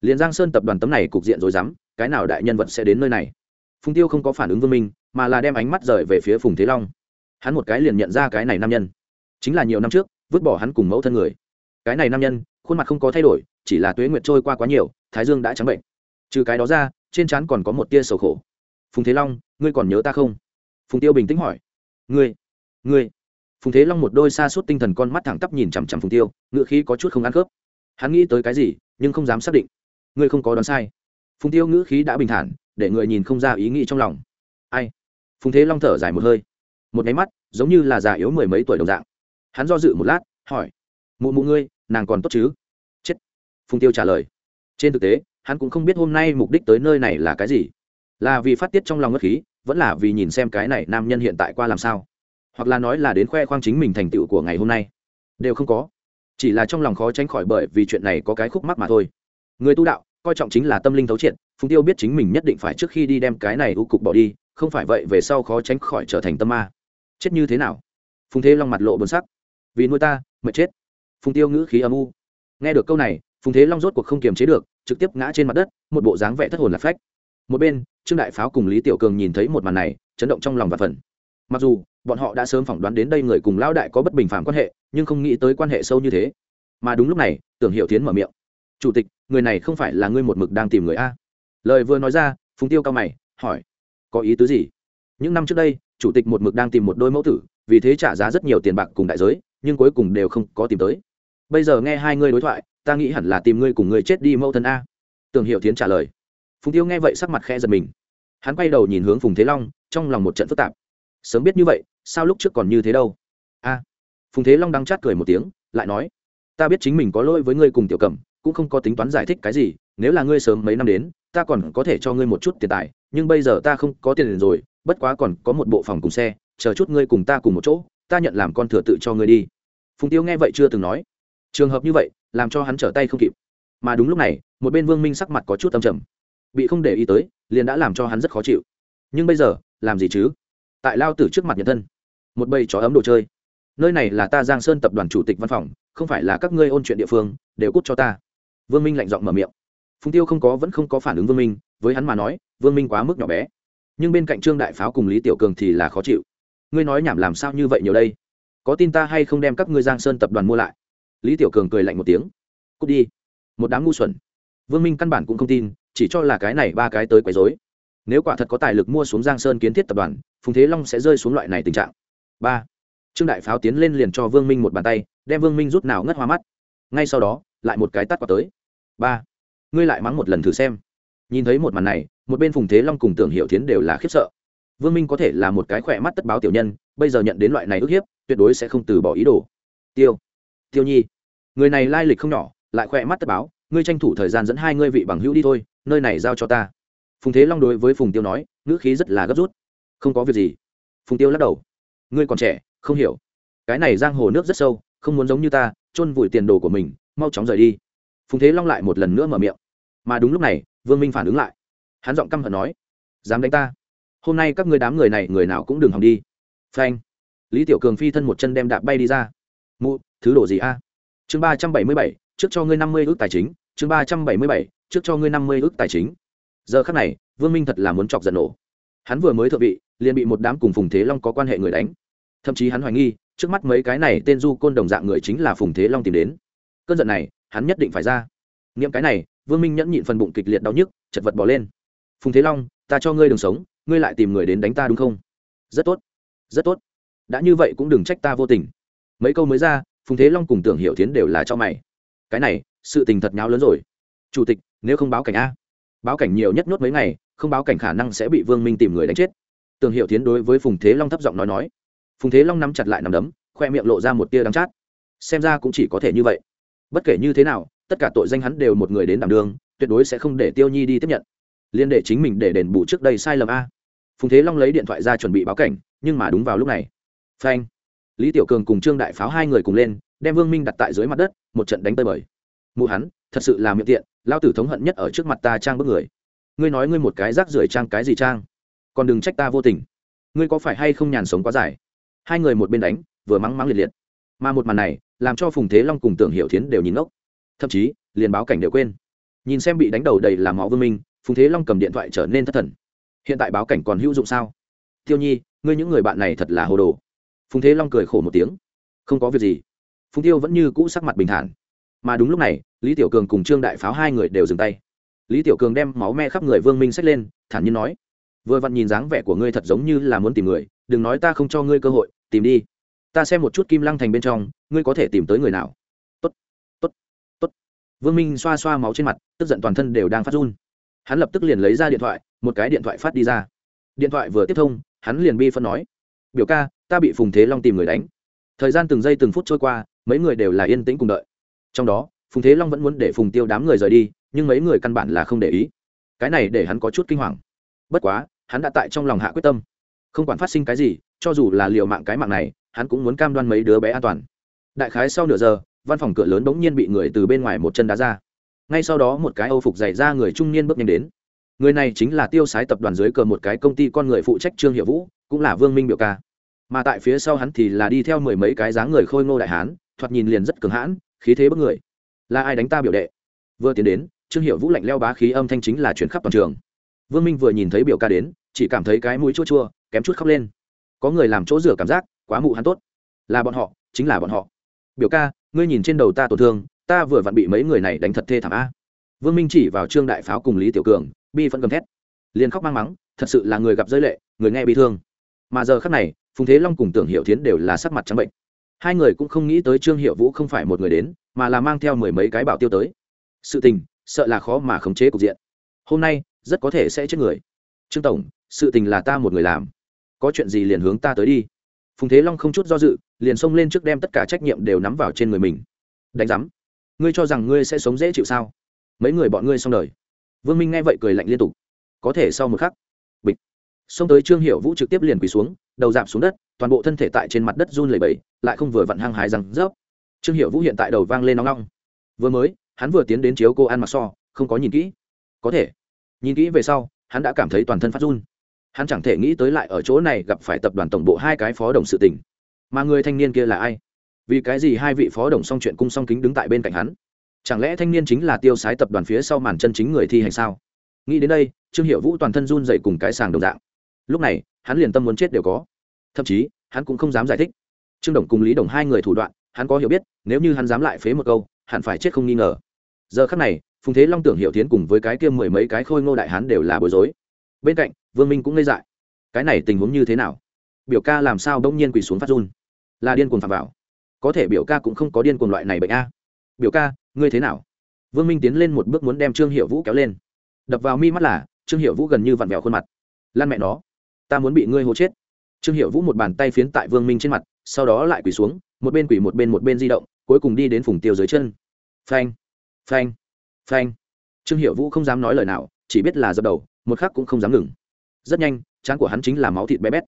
Liền giang sơn tập đoàn tấm này cục diện rồi dám cái nào đại nhân vật sẽ đến nơi này? Phùng tiêu không có phản ứng vương minh, mà là đem ánh mắt rời về phía phùng thế long. Hắn một cái liền nhận ra cái này nam nhân. Chính là nhiều năm trước, vứt bỏ hắn cùng mẫu thân người. Cái này nam nhân, khuôn mặt không có thay đổi, chỉ là tuế nguyệt trôi qua quá nhiều, thái dương đã trắng bệnh. Trừ cái đó ra trên trán còn có một tia sầu khổ. Phùng thế long, ngươi còn nhớ ta không? Phùng tiêu bình tĩnh hỏi. Ngươi ngươi. Phùng thế long một đôi xa suốt tinh thần con mắt thẳng tắp nhìn chằm chằm phùng tiêu, ngựa khí có chút không ăn khớp. Hắn nghĩ tới cái gì, nhưng không dám xác định. Ngươi không có đoán sai. Phùng tiêu ngữ khí đã bình thản, để người nhìn không ra ý nghĩ trong lòng. Ai? Phùng thế long thở dài một hơi. Một cái mắt, giống như là già yếu mười mấy tuổi đồng dạng. Hắn do dự một lát, hỏi. Mụ mụ ngươi, nàng còn tốt chứ? Chết. Phùng tiêu trả lời. Trên thực tế hắn cũng không biết hôm nay mục đích tới nơi này là cái gì. Là vì phát tiết trong lòng ngất khí, vẫn là vì nhìn xem cái này nam nhân hiện tại qua làm sao. Hoặc là nói là đến khoe khoang chính mình thành tựu của ngày hôm nay. Đều không có. Chỉ là trong lòng khó tránh khỏi bởi vì chuyện này có cái khúc mắc mà thôi. Người tu đạo, coi trọng chính là tâm linh thấu triệt, phùng tiêu biết chính mình nhất định phải trước khi đi đem cái này u cục bỏ đi, không phải vậy về sau khó tránh khỏi trở thành tâm ma. Chết như thế nào? Phùng thế long mặt lộ bớn sắc. Vì nuôi ta mệt chết. Phùng tiêu ngữ khí âm u. Nghe được câu này phùng thế long rốt cuộc không kiềm chế được, trực tiếp ngã trên mặt đất, một bộ dáng vẻ thất hồn lạc phách. Một bên, trương đại pháo cùng lý tiểu cường nhìn thấy một màn này, chấn động trong lòng và phần. Mặc dù, bọn họ đã sớm phỏng đoán đến đây người cùng lão đại có bất bình phản quan hệ, nhưng không nghĩ tới quan hệ sâu như thế. Mà đúng lúc này, tưởng hiệu tiến mở miệng. Chủ tịch, người này không phải là ngươi một mực đang tìm người a? Lời vừa nói ra, phùng tiêu cao mày, hỏi, có ý tứ gì? Những năm trước đây, chủ tịch một mực đang tìm một đôi mẫu tử, vì thế trả giá rất nhiều tiền bạc cùng đại giới, nhưng cuối cùng đều không có tìm tới. Bây giờ nghe hai ngươi đối thoại ta nghĩ hẳn là tìm ngươi cùng ngươi chết đi mẫu thân a. Tường hiệu tiến trả lời. Phùng tiêu nghe vậy sắc mặt khẽ giật mình. Hắn quay đầu nhìn hướng phùng thế long, trong lòng một trận phức tạp. Sớm biết như vậy, sao lúc trước còn như thế đâu? A. Phùng thế long đang chát cười một tiếng, lại nói, ta biết chính mình có lỗi với ngươi cùng tiểu cẩm, cũng không có tính toán giải thích cái gì, nếu là ngươi sớm mấy năm đến, ta còn có thể cho ngươi một chút tiền tài, nhưng bây giờ ta không có tiền rồi, bất quá còn có một bộ phòng cùng xe, chờ chút ngươi cùng ta cùng một chỗ, ta nhận làm con thừa tự cho ngươi đi. Phùng tiêu nghe vậy chưa từng nói. Trường hợp như vậy làm cho hắn trở tay không kịp. Mà đúng lúc này, một bên vương minh sắc mặt có chút âm trầm. Bị không để ý tới, liền đã làm cho hắn rất khó chịu. Nhưng bây giờ, làm gì chứ? Tại lao tử trước mặt nhân thân, một bầy chó ấm đồ chơi. Nơi này là ta giang sơn tập đoàn chủ tịch văn phòng, không phải là các ngươi ôn chuyện địa phương, đều cút cho ta. Vương minh lạnh giọng mở miệng. Phùng tiêu không có vẫn không có phản ứng vương minh, với hắn mà nói, vương minh quá mức nhỏ bé. Nhưng bên cạnh trương đại pháo cùng lý tiểu cường thì là khó chịu. Ngươi nói nhảm làm sao như vậy nhiều đây? Có tin ta hay không đem các ngươi giang sơn tập đoàn mua lại? Lý tiểu cường cười lạnh một tiếng. Cút đi, một đám ngu xuẩn. Vương minh căn bản cũng không tin, chỉ cho là cái này ba cái tới quấy dối nếu quả thật có tài lực mua xuống giang sơn kiến thiết tập đoàn, phùng thế long sẽ rơi xuống loại này tình trạng. Ba. Trương đại pháo tiến lên liền cho vương minh một bàn tay, đem vương minh rút nào ngất hoa mắt. Ngay sau đó, lại một cái tắt qua tới. Ba. Ngươi lại mắng một lần thử xem. Nhìn thấy một màn này, một bên phùng thế long cùng tưởng hiệu tiến đều là khiếp sợ. Vương minh có thể là một cái khỏe mắt tất báo tiểu nhân, bây giờ nhận đến loại này ức hiếp, tuyệt đối sẽ không từ bỏ ý đồ. Tiêu tiêu nhi, người này lai lịch không nhỏ, lại khỏe mắt tất báo, ngươi tranh thủ thời gian dẫn hai ngươi vị bằng hữu đi thôi, nơi này giao cho ta. Phùng thế long đối với phùng tiêu nói, ngữ khí rất là gấp rút. Không có việc gì. Phùng tiêu lắc đầu. Ngươi còn trẻ, không hiểu. Cái này giang hồ nước rất sâu, không muốn giống như ta, chôn vùi tiền đồ của mình, mau chóng rời đi. Phùng thế long lại một lần nữa mở miệng. Mà đúng lúc này, vương minh phản ứng lại. Hắn giọng căm hận nói, dám đánh ta? Hôm nay các ngươi đám người này, người nào cũng đừng hòng đi. Phanh. Lý tiểu cường phi thân một chân đem đạp bay đi ra mụ, thứ đồ gì a? Chương ba trăm bảy mươi bảy, trước cho ngươi năm mươi ước tài chính, chương ba trăm bảy mươi bảy, trước cho ngươi năm mươi ước tài chính. Giờ khắc này, vương minh thật là muốn chọc giận nổ. Hắn vừa mới thợ vị, liền bị một đám cùng phùng thế long có quan hệ người đánh. Thậm chí hắn hoài nghi, trước mắt mấy cái này tên du côn đồng dạng người chính là phùng thế long tìm đến. Cơn giận này, hắn nhất định phải ra. Nghiệm cái này, vương minh nhẫn nhịn phần bụng kịch liệt đau nhức, chật vật bỏ lên. Phùng thế long, ta cho ngươi đường sống, ngươi lại tìm người đến đánh ta đúng không? Rất tốt rất tốt. Đã như vậy cũng đừng trách ta vô tình mấy câu mới ra, phùng thế long cùng tưởng hiệu tiến đều là cho mày. Cái này, sự tình thật nháo lớn rồi. Chủ tịch, nếu không báo cảnh a. Báo cảnh nhiều nhất nốt mấy ngày, không báo cảnh khả năng sẽ bị vương minh tìm người đánh chết. Tưởng hiệu tiến đối với phùng thế long thấp giọng nói nói. Phùng thế long nắm chặt lại nằm đấm, khoe miệng lộ ra một tia đắng chát. Xem ra cũng chỉ có thể như vậy. Bất kể như thế nào, tất cả tội danh hắn đều một người đến đảm đường tuyệt đối sẽ không để tiêu nhi đi tiếp nhận. Liên để chính mình để đền bù trước đây sai lầm a. Phùng thế long lấy điện thoại ra chuẩn bị báo cảnh, nhưng mà đúng vào lúc này. Phanh lý tiểu cường cùng trương đại pháo hai người cùng lên, đem vương minh đặt tại dưới mặt đất, một trận đánh tơi bời. Mụ hắn, thật sự là miệng tiện, lao tử thống hận nhất ở trước mặt ta trang bức người. Ngươi nói ngươi một cái rác rưởi trang cái gì trang? Còn đừng trách ta vô tình. Ngươi có phải hay không nhàn sống quá dài? Hai người một bên đánh, vừa mắng mắng liệt liệt. Mà một màn này, làm cho phùng thế long cùng tưởng Hiểu thiến đều nhìn ngốc. Thậm chí, liền báo cảnh đều quên. Nhìn xem bị đánh đầu đầy làm máu vương minh, phùng thế long cầm điện thoại trở nên thất thần. Hiện tại báo cảnh còn hữu dụng sao? Tiêu nhi, ngươi những người bạn này thật là hồ đồ phùng thế long cười khổ một tiếng. Không có việc gì. Phùng tiêu vẫn như cũ sắc mặt bình thản. Mà đúng lúc này, lý tiểu cường cùng trương đại pháo hai người đều dừng tay. Lý tiểu cường đem máu me khắp người vương minh xách lên, thản nhiên nói, vừa vặn nhìn dáng vẻ của ngươi thật giống như là muốn tìm người, đừng nói ta không cho ngươi cơ hội, tìm đi. Ta xem một chút kim lăng thành bên trong, ngươi có thể tìm tới người nào. Tốt tốt tốt. Vương minh xoa xoa máu trên mặt, tức giận toàn thân đều đang phát run. Hắn lập tức liền lấy ra điện thoại, một cái điện thoại phát đi ra. Điện thoại vừa tiếp thông, hắn liền bi phân nói, biểu ca ta bị phùng thế long tìm người đánh. Thời gian từng giây từng phút trôi qua, mấy người đều là yên tĩnh cùng đợi. Trong đó, phùng thế long vẫn muốn để phùng tiêu đám người rời đi, nhưng mấy người căn bản là không để ý. Cái này để hắn có chút kinh hoàng. Bất quá, hắn đã tại trong lòng hạ quyết tâm. Không quản phát sinh cái gì, cho dù là liều mạng cái mạng này, hắn cũng muốn cam đoan mấy đứa bé an toàn. Đại khái sau nửa giờ, văn phòng cửa lớn bỗng nhiên bị người từ bên ngoài một chân đá ra. Ngay sau đó một cái âu phục dày ra người trung niên bước nhanh đến. Người này chính là tiêu sái tập đoàn dưới cờ một cái công ty con người phụ trách trương hiệu vũ, cũng là vương minh biểu ca mà tại phía sau hắn thì là đi theo mười mấy cái dáng người khôi ngô đại hán, thoạt nhìn liền rất cường hãn, khí thế bất người. Là ai đánh ta biểu đệ? Vừa tiến đến, trương hiệu vũ lạnh leo bá khí âm thanh chính là chuyển khắp toàn trường. Vương minh vừa nhìn thấy biểu ca đến, chỉ cảm thấy cái mũi chua chua, kém chút khóc lên. Có người làm chỗ rửa cảm giác, quá mụ hắn tốt. Là bọn họ, chính là bọn họ. Biểu ca, ngươi nhìn trên đầu ta tổn thương, ta vừa vặn bị mấy người này đánh thật thê thảm a. Vương minh chỉ vào trương đại pháo cùng lý tiểu cường, bi vẫn cầm thét. Liền khóc mang mắng, thật sự là người gặp giới lệ, người nghe bị thương. Mà giờ khắc này phùng thế long cùng tưởng hiệu Thiến đều là sắc mặt trắng bệnh. Hai người cũng không nghĩ tới trương hiệu vũ không phải một người đến, mà là mang theo mười mấy cái bảo tiêu tới. Sự tình, sợ là khó mà khống chế cục diện. Hôm nay, rất có thể sẽ chết người. Trương tổng, sự tình là ta một người làm. Có chuyện gì liền hướng ta tới đi. Phùng thế long không chút do dự, liền xông lên trước đem tất cả trách nhiệm đều nắm vào trên người mình. Đánh giám, ngươi cho rằng ngươi sẽ sống dễ chịu sao? Mấy người bọn ngươi xong đời. Vương minh nghe vậy cười lạnh liên tục. Có thể sau một khắc, bịch. Xông tới trương hiệu vũ trực tiếp liền quỳ xuống đầu dạp xuống đất, toàn bộ thân thể tại trên mặt đất run lẩy bẩy, lại không vừa vặn hăng hái rằng rớp. Trương hiệu vũ hiện tại đầu vang lên nóng nóng. Vừa mới, hắn vừa tiến đến chiếu cô ăn mặc so, không có nhìn kỹ. Có thể. Nhìn kỹ về sau, hắn đã cảm thấy toàn thân phát run. Hắn chẳng thể nghĩ tới lại ở chỗ này gặp phải tập đoàn tổng bộ hai cái phó đồng sự tỉnh mà người thanh niên kia là ai? Vì cái gì hai vị phó đồng song chuyện cung song kính đứng tại bên cạnh hắn? Chẳng lẽ thanh niên chính là tiêu sái tập đoàn phía sau màn chân chính người thi hành sao? Nghĩ đến đây, trương hiệu vũ toàn thân run dậy cùng cái sàng đồng dạng lúc này, hắn liền tâm muốn chết đều có. Thậm chí, hắn cũng không dám giải thích. Trương đồng cùng lý đồng hai người thủ đoạn, hắn có hiểu biết, nếu như hắn dám lại phế một câu, hẳn phải chết không nghi ngờ. Giờ khắc này, phùng thế long tưởng hiệu tiến cùng với cái kia mười mấy cái khôi ngô đại hắn đều là bối rối. Bên cạnh, vương minh cũng ngây dại. Cái này tình huống như thế nào? Biểu ca làm sao đông nhiên quỳ xuống phát run? Là điên cuồng phạm vào. Có thể biểu ca cũng không có điên cuồng loại này bệnh a. Biểu ca, ngươi thế nào? Vương minh tiến lên một bước muốn đem trương hiệu vũ kéo lên. Đập vào mi mắt là, trương hiệu vũ gần như vặn vẹo khuôn mặt. Lan mẹ nó ta muốn bị ngươi hô chết. Trương hiệu vũ một bàn tay phiến tại vương minh trên mặt, sau đó lại quỳ xuống, một bên quỳ một bên một bên di động, cuối cùng đi đến phùng tiêu dưới chân. Phanh phanh phanh. Trương hiệu vũ không dám nói lời nào, chỉ biết là dập đầu, một khắc cũng không dám ngừng. Rất nhanh, trán của hắn chính là máu thịt bé bét.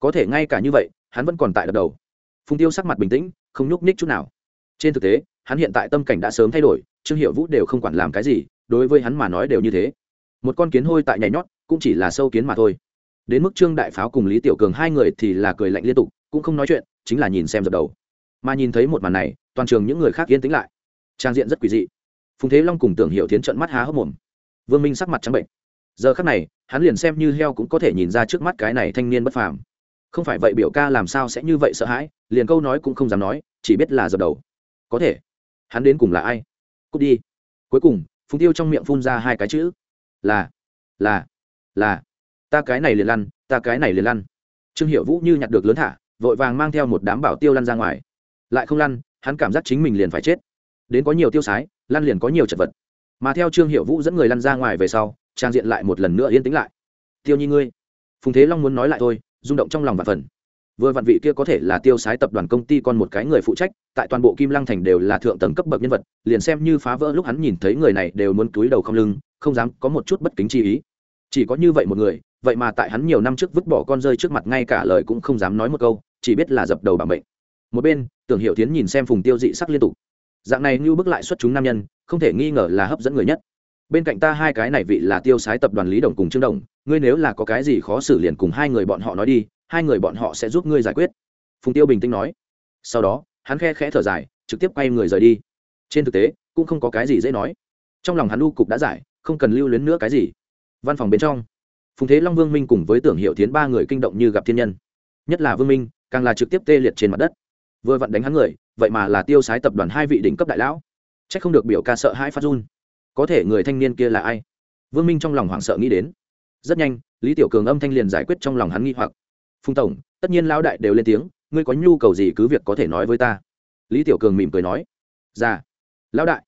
Có thể ngay cả như vậy, hắn vẫn còn tại đập đầu. Phùng tiêu sắc mặt bình tĩnh, không nhúc nhích chút nào. Trên thực tế, hắn hiện tại tâm cảnh đã sớm thay đổi, trương hiệu vũ đều không quản làm cái gì, đối với hắn mà nói đều như thế. Một con kiến hôi tại nhảy nhót, cũng chỉ là sâu kiến mà thôi đến mức trương đại pháo cùng lý tiểu cường hai người thì là cười lạnh liên tục, cũng không nói chuyện, chính là nhìn xem dập đầu. Mà nhìn thấy một màn này, toàn trường những người khác yên tĩnh lại. Trang diện rất quỷ dị. Phùng thế long cùng tưởng hiệu tiến trận mắt há hốc mồm. Vương minh sắc mặt trắng bệnh. Giờ khắc này, hắn liền xem như heo cũng có thể nhìn ra trước mắt cái này thanh niên bất phàm. Không phải vậy biểu ca làm sao sẽ như vậy sợ hãi, liền câu nói cũng không dám nói, chỉ biết là dập đầu. Có thể. Hắn đến cùng là ai? Cút đi. Cuối cùng, phùng tiêu trong miệng phun ra hai cái chữ. Là. Là. Là ta cái này liền lăn, ta cái này liền lăn. Trương hiệu vũ như nhặt được lớn thả, vội vàng mang theo một đám bảo tiêu lăn ra ngoài. Lại không lăn, hắn cảm giác chính mình liền phải chết. Đến có nhiều tiêu sái, lăn liền có nhiều chật vật. Mà theo trương hiệu vũ dẫn người lăn ra ngoài về sau, trang diện lại một lần nữa yên tĩnh lại. Tiêu nhi ngươi, phùng thế long muốn nói lại thôi, rung động trong lòng và phần. Vừa vạn vị kia có thể là tiêu sái tập đoàn công ty còn một cái người phụ trách, tại toàn bộ kim lăng thành đều là thượng tầng cấp bậc nhân vật, liền xem như phá vỡ lúc hắn nhìn thấy người này đều muốn cúi đầu không lưng, không dám có một chút bất kính chi ý. Chỉ có như vậy một người vậy mà tại hắn nhiều năm trước vứt bỏ con rơi trước mặt ngay cả lời cũng không dám nói một câu, chỉ biết là dập đầu bảo mệnh. Một bên, tưởng hiệu tiến nhìn xem phùng tiêu dị sắc liên tục. Dạng này như bước lại xuất chúng nam nhân, không thể nghi ngờ là hấp dẫn người nhất. Bên cạnh ta hai cái này vị là tiêu sái tập đoàn lý đồng cùng trương đồng, ngươi nếu là có cái gì khó xử liền cùng hai người bọn họ nói đi, hai người bọn họ sẽ giúp ngươi giải quyết. Phùng tiêu bình tĩnh nói. Sau đó, hắn khe khẽ thở dài, trực tiếp quay người rời đi. Trên thực tế, cũng không có cái gì dễ nói. Trong lòng hắn u cục đã giải, không cần lưu luyến nữa cái gì. Văn phòng bên trong phùng thế long, vương minh cùng với tưởng hiệu tiến ba người kinh động như gặp thiên nhân. Nhất là vương minh, càng là trực tiếp tê liệt trên mặt đất. Vừa vặn đánh hắn người, vậy mà là tiêu sái tập đoàn hai vị đỉnh cấp đại lão. C h ắ c không được biểu ca sợ hai phát run. Có thể người thanh niên kia là ai? Vương minh trong lòng hoảng sợ nghĩ đến. Rất nhanh, lý tiểu cường âm thanh liền giải quyết trong lòng hắn nghi hoặc. Phùng tổng, tất nhiên lão đại đều lên tiếng, ngươi có nhu cầu gì cứ việc có thể nói với ta. Lý tiểu cường mỉm cười nói. Già dạ. lão đại.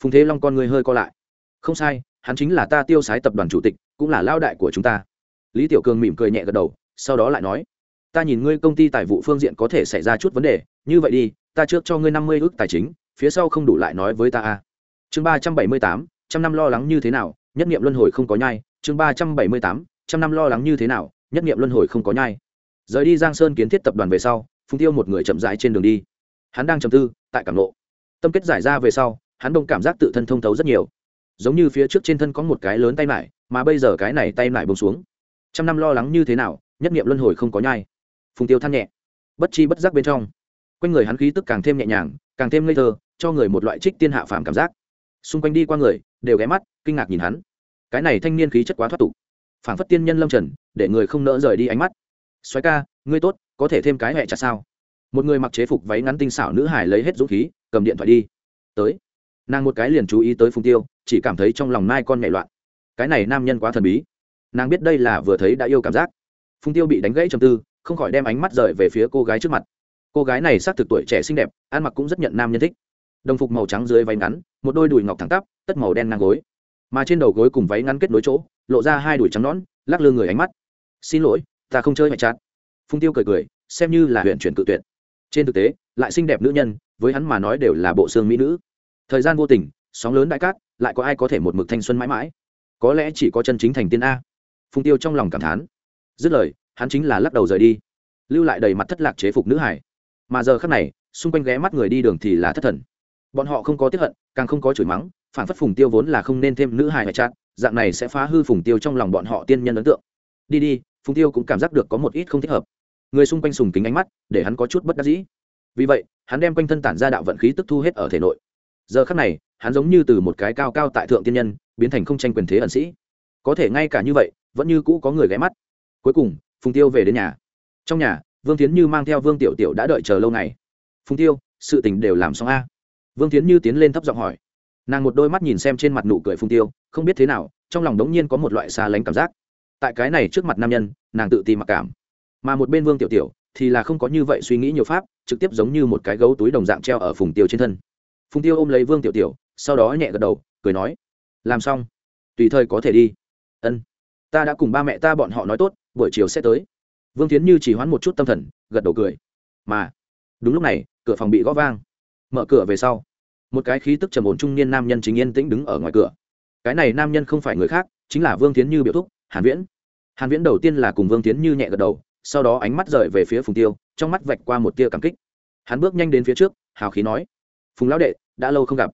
Phùng thế long con ngươi hơi co lại. Không sai hắn chính là ta tiêu sái tập đoàn chủ tịch, cũng là lao đại của chúng ta. Lý tiểu cường mỉm cười nhẹ gật đầu, sau đó lại nói, ta nhìn ngươi công ty tài vụ phương diện có thể xảy ra chút vấn đề, như vậy đi, ta trước cho ngươi năm mươi ước tài chính, phía sau không đủ lại nói với ta a. Chương ba trăm bảy mươi tám, trăm năm lo lắng như thế nào, nhất nghiệm luân hồi không có nhai. Chương ba trăm bảy mươi tám, trăm năm lo lắng như thế nào, nhất nghiệm luân hồi không có nhai. Rời đi giang sơn kiến thiết tập đoàn về sau, phùng tiêu một người chậm rãi trên đường đi. Hắn đang trầm tư, tại cảm lộ. Tâm kết giải ra về sau, hắn đông cảm giác tự thân thông thấu rất nhiều giống như phía trước trên thân có một cái lớn tay mải mà bây giờ cái này tay mải bông xuống. Trăm năm lo lắng như thế nào, nhất nghiệm luân hồi không có nhai. Phùng tiêu than nhẹ. Bất chi bất giác bên trong, quanh người hắn khí tức càng thêm nhẹ nhàng, càng thêm ngây thơ, cho người một loại trích tiên hạ phàm cảm giác. Xung quanh đi qua người, đều ghé mắt, kinh ngạc nhìn hắn. Cái này thanh niên khí chất quá thoát tục. Phảng phất tiên nhân lâm trần, để người không nỡ rời đi ánh mắt. Xoáy ca, ngươi tốt, có thể thêm cái hẹ chặt sao? Một người mặc chế phục váy ngắn tinh xảo nữ hải lấy hết dũng khí, cầm điện thoại đi. Tới. Nàng một cái liền chú ý tới phùng tiêu chỉ cảm thấy trong lòng nai con nhảy loạn. Cái này nam nhân quá thần bí. Nàng biết đây là vừa thấy đã yêu cảm giác. Phùng tiêu bị đánh gãy trầm tư, không khỏi đem ánh mắt rời về phía cô gái trước mặt. Cô gái này xác thực tuổi trẻ xinh đẹp, ăn mặc cũng rất nhận nam nhân thích. Đồng phục màu trắng dưới váy ngắn, một đôi đùi ngọc thẳng tắp, tất màu đen ngang gối. Mà trên đầu gối cùng váy ngắn kết nối chỗ, lộ ra hai đùi trắng nón lắc lư người ánh mắt. Xin lỗi, ta không chơi mẹ chát. Phung tiêu cười cười, xem như là huyện chuyển cự tuyệt. Trên thực tế, lại xinh đẹp nữ nhân, với hắn mà nói đều là bộ xương mỹ nữ. Thời gian vô tình, sóng lớn đại cát lại có ai có thể một mực thanh xuân mãi mãi? Có lẽ chỉ có chân chính thành tiên a. Phùng tiêu trong lòng cảm thán. Dứt lời, hắn chính là lắc đầu rời đi, lưu lại đầy mặt thất lạc chế phục nữ hải. Mà giờ khắc này, xung quanh ghé mắt người đi đường thì là thất thần. Bọn họ không có tiếp hận, càng không có chửi mắng, phản phất phùng tiêu vốn là không nên thêm nữ hài hay chát dạng này sẽ phá hư phùng tiêu trong lòng bọn họ tiên nhân ấn tượng. Đi đi, phùng tiêu cũng cảm giác được có một ít không thích hợp. Người xung quanh sùng kính ánh mắt, để hắn có chút bất đắc dĩ. Vì vậy, hắn đem quanh thân tản ra đạo vận khí tức thu hết ở thể nội. Giờ khắc này hắn giống như từ một cái cao cao tại thượng tiên nhân, biến thành không tranh quyền thế ẩn sĩ. Có thể ngay cả như vậy, vẫn như cũ có người ghé mắt. Cuối cùng, phùng tiêu về đến nhà. Trong nhà, vương tiến như mang theo vương tiểu tiểu đã đợi chờ lâu ngày. Phùng tiêu, sự tình đều làm xong a. Vương tiến như tiến lên thấp giọng hỏi. Nàng một đôi mắt nhìn xem trên mặt nụ cười phùng tiêu, không biết thế nào, trong lòng đống nhiên có một loại xa lánh cảm giác. Tại cái này trước mặt nam nhân, nàng tự ti mặc cảm. Mà một bên vương tiểu tiểu thì là không có như vậy suy nghĩ nhiều pháp, trực tiếp giống như một cái gấu túi đồng dạng treo ở phùng tiêu trên thân. Phùng tiêu ôm lấy vương tiểu tiểu sau đó nhẹ gật đầu, cười nói, làm xong, tùy thời có thể đi. Ân, ta đã cùng ba mẹ ta bọn họ nói tốt, buổi chiều sẽ tới. Vương tiến như chỉ hoãn một chút tâm thần, gật đầu cười. Mà, đúng lúc này, cửa phòng bị gõ vang. Mở cửa về sau, một cái khí tức trầm ổn trung niên nam nhân chính yên tĩnh đứng ở ngoài cửa. Cái này nam nhân không phải người khác, chính là vương tiến như biểu thúc, hàn viễn. Hàn viễn đầu tiên là cùng vương tiến như nhẹ gật đầu, sau đó ánh mắt rời về phía phùng tiêu, trong mắt vạch qua một tia cảm kích. Hắn bước nhanh đến phía trước, hào khí nói, phùng lão đệ, đã lâu không gặp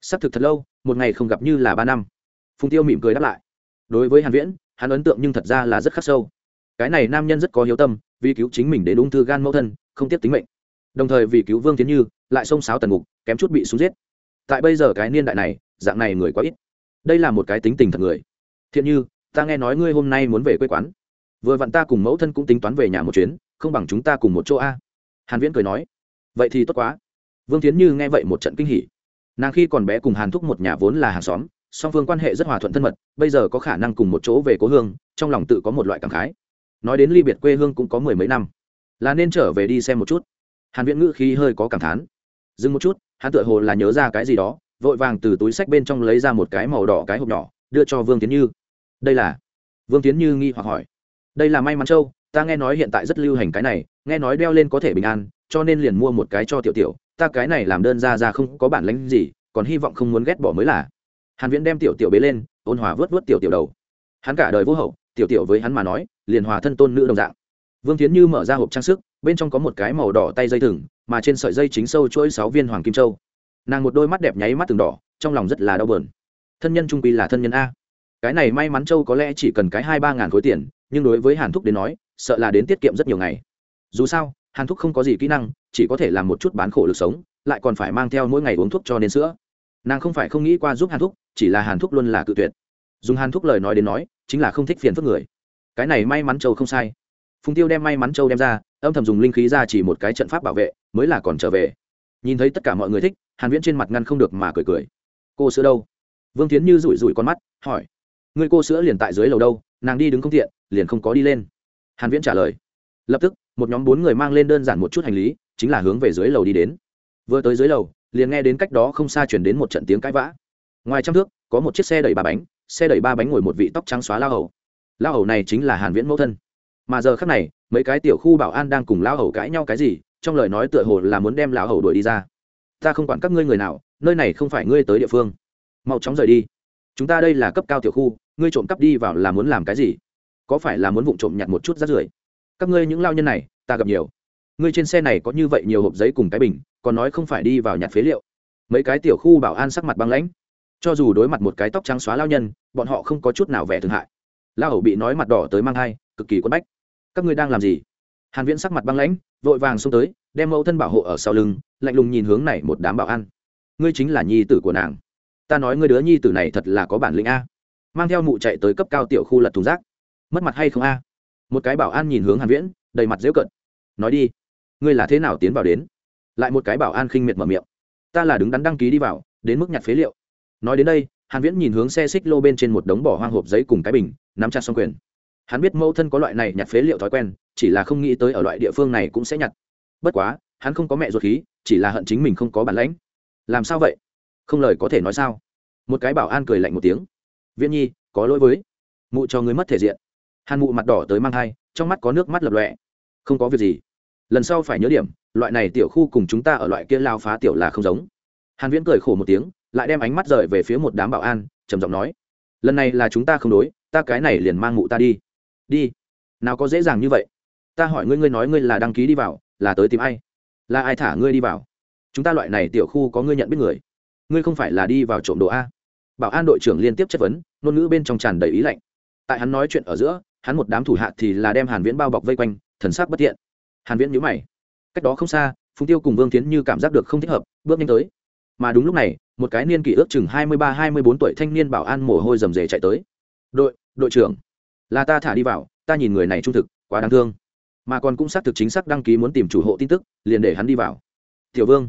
sắp thực thật lâu, một ngày không gặp như là ba năm. Phùng tiêu mỉm cười đáp lại. Đối với hàn viễn, hắn ấn tượng nhưng thật ra là rất khắc sâu. Cái này nam nhân rất có hiếu tâm, vì cứu chính mình đến ung thư gan mẫu thân, không tiếp tính mệnh. Đồng thời vì cứu vương tiến như, lại xông xáo tần ngục kém chút bị súng giết. Tại bây giờ cái niên đại này, dạng này người quá ít. Đây là một cái tính tình thật người. Thiện như, ta nghe nói ngươi hôm nay muốn về quê quán. Vừa vặn ta cùng mẫu thân cũng tính toán về nhà một chuyến, không bằng chúng ta cùng một chỗ a. Hàn viễn cười nói. Vậy thì tốt quá. Vương tiến như nghe vậy một trận kinh hỉ nàng khi còn bé cùng hàn thúc một nhà vốn là hàng xóm, song phương quan hệ rất hòa thuận thân mật, bây giờ có khả năng cùng một chỗ về cố hương, trong lòng tự có một loại cảm khái. Nói đến ly biệt quê hương cũng có mười mấy năm. Là nên trở về đi xem một chút. Hàn viễn ngữ khí hơi có cảm thán. Dừng một chút, hắn tựa hồ là nhớ ra cái gì đó, vội vàng từ túi sách bên trong lấy ra một cái màu đỏ cái hộp nhỏ, đưa cho vương tiến như. Đây là? Vương tiến như nghi hoặc hỏi. Đây là may mắn châu, ta nghe nói hiện tại rất lưu hành cái này, nghe nói đeo lên có thể bình an, cho nên liền mua một cái cho tiểu tiểu ta cái này làm đơn ra ra không có bản lĩnh gì, còn hy vọng không muốn ghét bỏ mới là. Hàn viễn đem tiểu tiểu bế lên, ôn hòa vớt vớt tiểu tiểu đầu. Hắn cả đời vô hậu, tiểu tiểu với hắn mà nói, liền hòa thân tôn nữ đồng dạng. Vương tiến như mở ra hộp trang sức, bên trong có một cái màu đỏ tay dây thừng, mà trên sợi dây chính sâu chuỗi sáu viên hoàng kim châu. Nàng một đôi mắt đẹp nháy mắt từng đỏ, trong lòng rất là đau bờn thân nhân trung quy là thân nhân a. Cái này may mắn châu có lẽ chỉ cần cái hai ba ngàn khối tiền, nhưng đối với hàn thúc đến nói, sợ là đến tiết kiệm rất nhiều ngày. Dù sao hàn thúc không có gì kỹ năng, chỉ có thể làm một chút bán khổ lực sống, lại còn phải mang theo mỗi ngày uống thuốc cho nên sữa. Nàng không phải không nghĩ qua giúp hàn thúc, chỉ là hàn thúc luôn là cự tuyệt. Dùng hàn thúc lời nói đến nói, chính là không thích phiền phức người. Cái này may mắn châu không sai. Phùng tiêu đem may mắn châu đem ra, âm thầm dùng linh khí ra chỉ một cái trận pháp bảo vệ, mới là còn trở về. Nhìn thấy tất cả mọi người thích, hàn viễn trên mặt ngăn không được mà cười cười. Cô sữa đâu? Vương tiến như rủi rủi con mắt, hỏi. Người cô sữa liền tại dưới lầu đâu, nàng đi đứng không tiện, liền không có đi lên. Hàn viễn trả lời. Lập tức một nhóm bốn người mang lên đơn giản một chút hành lý, chính là hướng về dưới lầu đi đến. Vừa tới dưới lầu, liền nghe đến cách đó không xa chuyển đến một trận tiếng cãi vã. Ngoài trăm thước, có một chiếc xe đẩy ba bánh, xe đẩy ba bánh ngồi một vị tóc trắng xóa lao hầu. Lao hầu này chính là hàn viễn mẫu thân. Mà giờ khắc này, mấy cái tiểu khu bảo an đang cùng lao hầu cãi nhau cái gì, trong lời nói tựa hồ là muốn đem lão hầu đuổi đi ra. Ta không quản các ngươi người nào, nơi này không phải ngươi tới địa phương. Mau chóng rời đi. Chúng ta đây là cấp cao tiểu khu, ngươi trộm cắp đi vào là muốn làm cái gì? Có phải là muốn vụng trộm nhặt một chút rác rưởi? Các ngươi những lao nhân này, ta gặp nhiều. Ngươi trên xe này có như vậy nhiều hộp giấy cùng cái bình, còn nói không phải đi vào nhặt phế liệu. Mấy cái tiểu khu bảo an sắc mặt băng lãnh. Cho dù đối mặt một cái tóc trắng xóa lao nhân, bọn họ không có chút nào vẻ thương hại. Lao hầu bị nói mặt đỏ tới mang hai cực kỳ quất bách. Các ngươi đang làm gì? Hàn viễn sắc mặt băng lãnh, vội vàng xông tới, đem mẫu thân bảo hộ ở sau lưng, lạnh lùng nhìn hướng này một đám bảo an. Ngươi chính là nhi tử của nàng. Ta nói ngươi đứa nhi tử này thật là có bản lĩnh a. Mang theo mụ chạy tới cấp cao tiểu khu lật thùng rác. Mất mặt hay không a? Một cái bảo an nhìn hướng hàn viễn, đầy mặt dễu cận nói đi, ngươi là thế nào tiến vào đến? Lại một cái bảo an khinh miệt mở miệng. Ta là đứng đắn đăng ký đi vào, đến mức nhặt phế liệu. Nói đến đây, hàn viễn nhìn hướng xe xích lô bên trên một đống bỏ hoang hộp giấy cùng cái bình, nắm chặt song quyền. Hắn biết mẫu thân có loại này nhặt phế liệu thói quen, chỉ là không nghĩ tới ở loại địa phương này cũng sẽ nhặt. Bất quá, hắn không có mẹ ruột khí, chỉ là hận chính mình không có bản lãnh. Làm sao vậy? Không lời có thể nói sao? Một cái bảo an cười lạnh một tiếng. Viễn nhi, có lỗi với. Mụ cho người mất thể diện hàn mụ mặt đỏ tới mang thai, trong mắt có nước mắt lập lọe không có việc gì. Lần sau phải nhớ điểm, loại này tiểu khu cùng chúng ta ở loại kia lao phá tiểu là không giống. Hàn viễn cười khổ một tiếng, lại đem ánh mắt rời về phía một đám bảo an, trầm giọng nói, lần này là chúng ta không đối, ta cái này liền mang mụ ta đi. Đi? Nào có dễ dàng như vậy? Ta hỏi ngươi ngươi nói ngươi là đăng ký đi vào, là tới tìm ai? Là ai thả ngươi đi vào? Chúng ta loại này tiểu khu có ngươi nhận biết người. Ngươi không phải là đi vào trộm đồ a. Bảo an đội trưởng liên tiếp chất vấn, ngôn ngữ bên trong tràn đầy ý lạnh. Tại hắn nói chuyện ở giữa hắn một đám thủ hạ thì là đem hàn viễn bao bọc vây quanh, thần sắc bất thiện. Hàn viễn nhíu mày. Cách đó không xa, phùng tiêu cùng vương tiến như cảm giác được không thích hợp, bước nhanh tới. Mà đúng lúc này, một cái niên kỷ ước chừng hai mươi ba, hai mươi bốn tuổi thanh niên bảo an mồ hôi rầm rề chạy tới. Đội đội trưởng, là ta thả đi vào, ta nhìn người này trung thực, quá đáng thương. Mà còn cũng xác thực chính xác đăng ký muốn tìm chủ hộ tin tức, liền để hắn đi vào. Tiểu vương,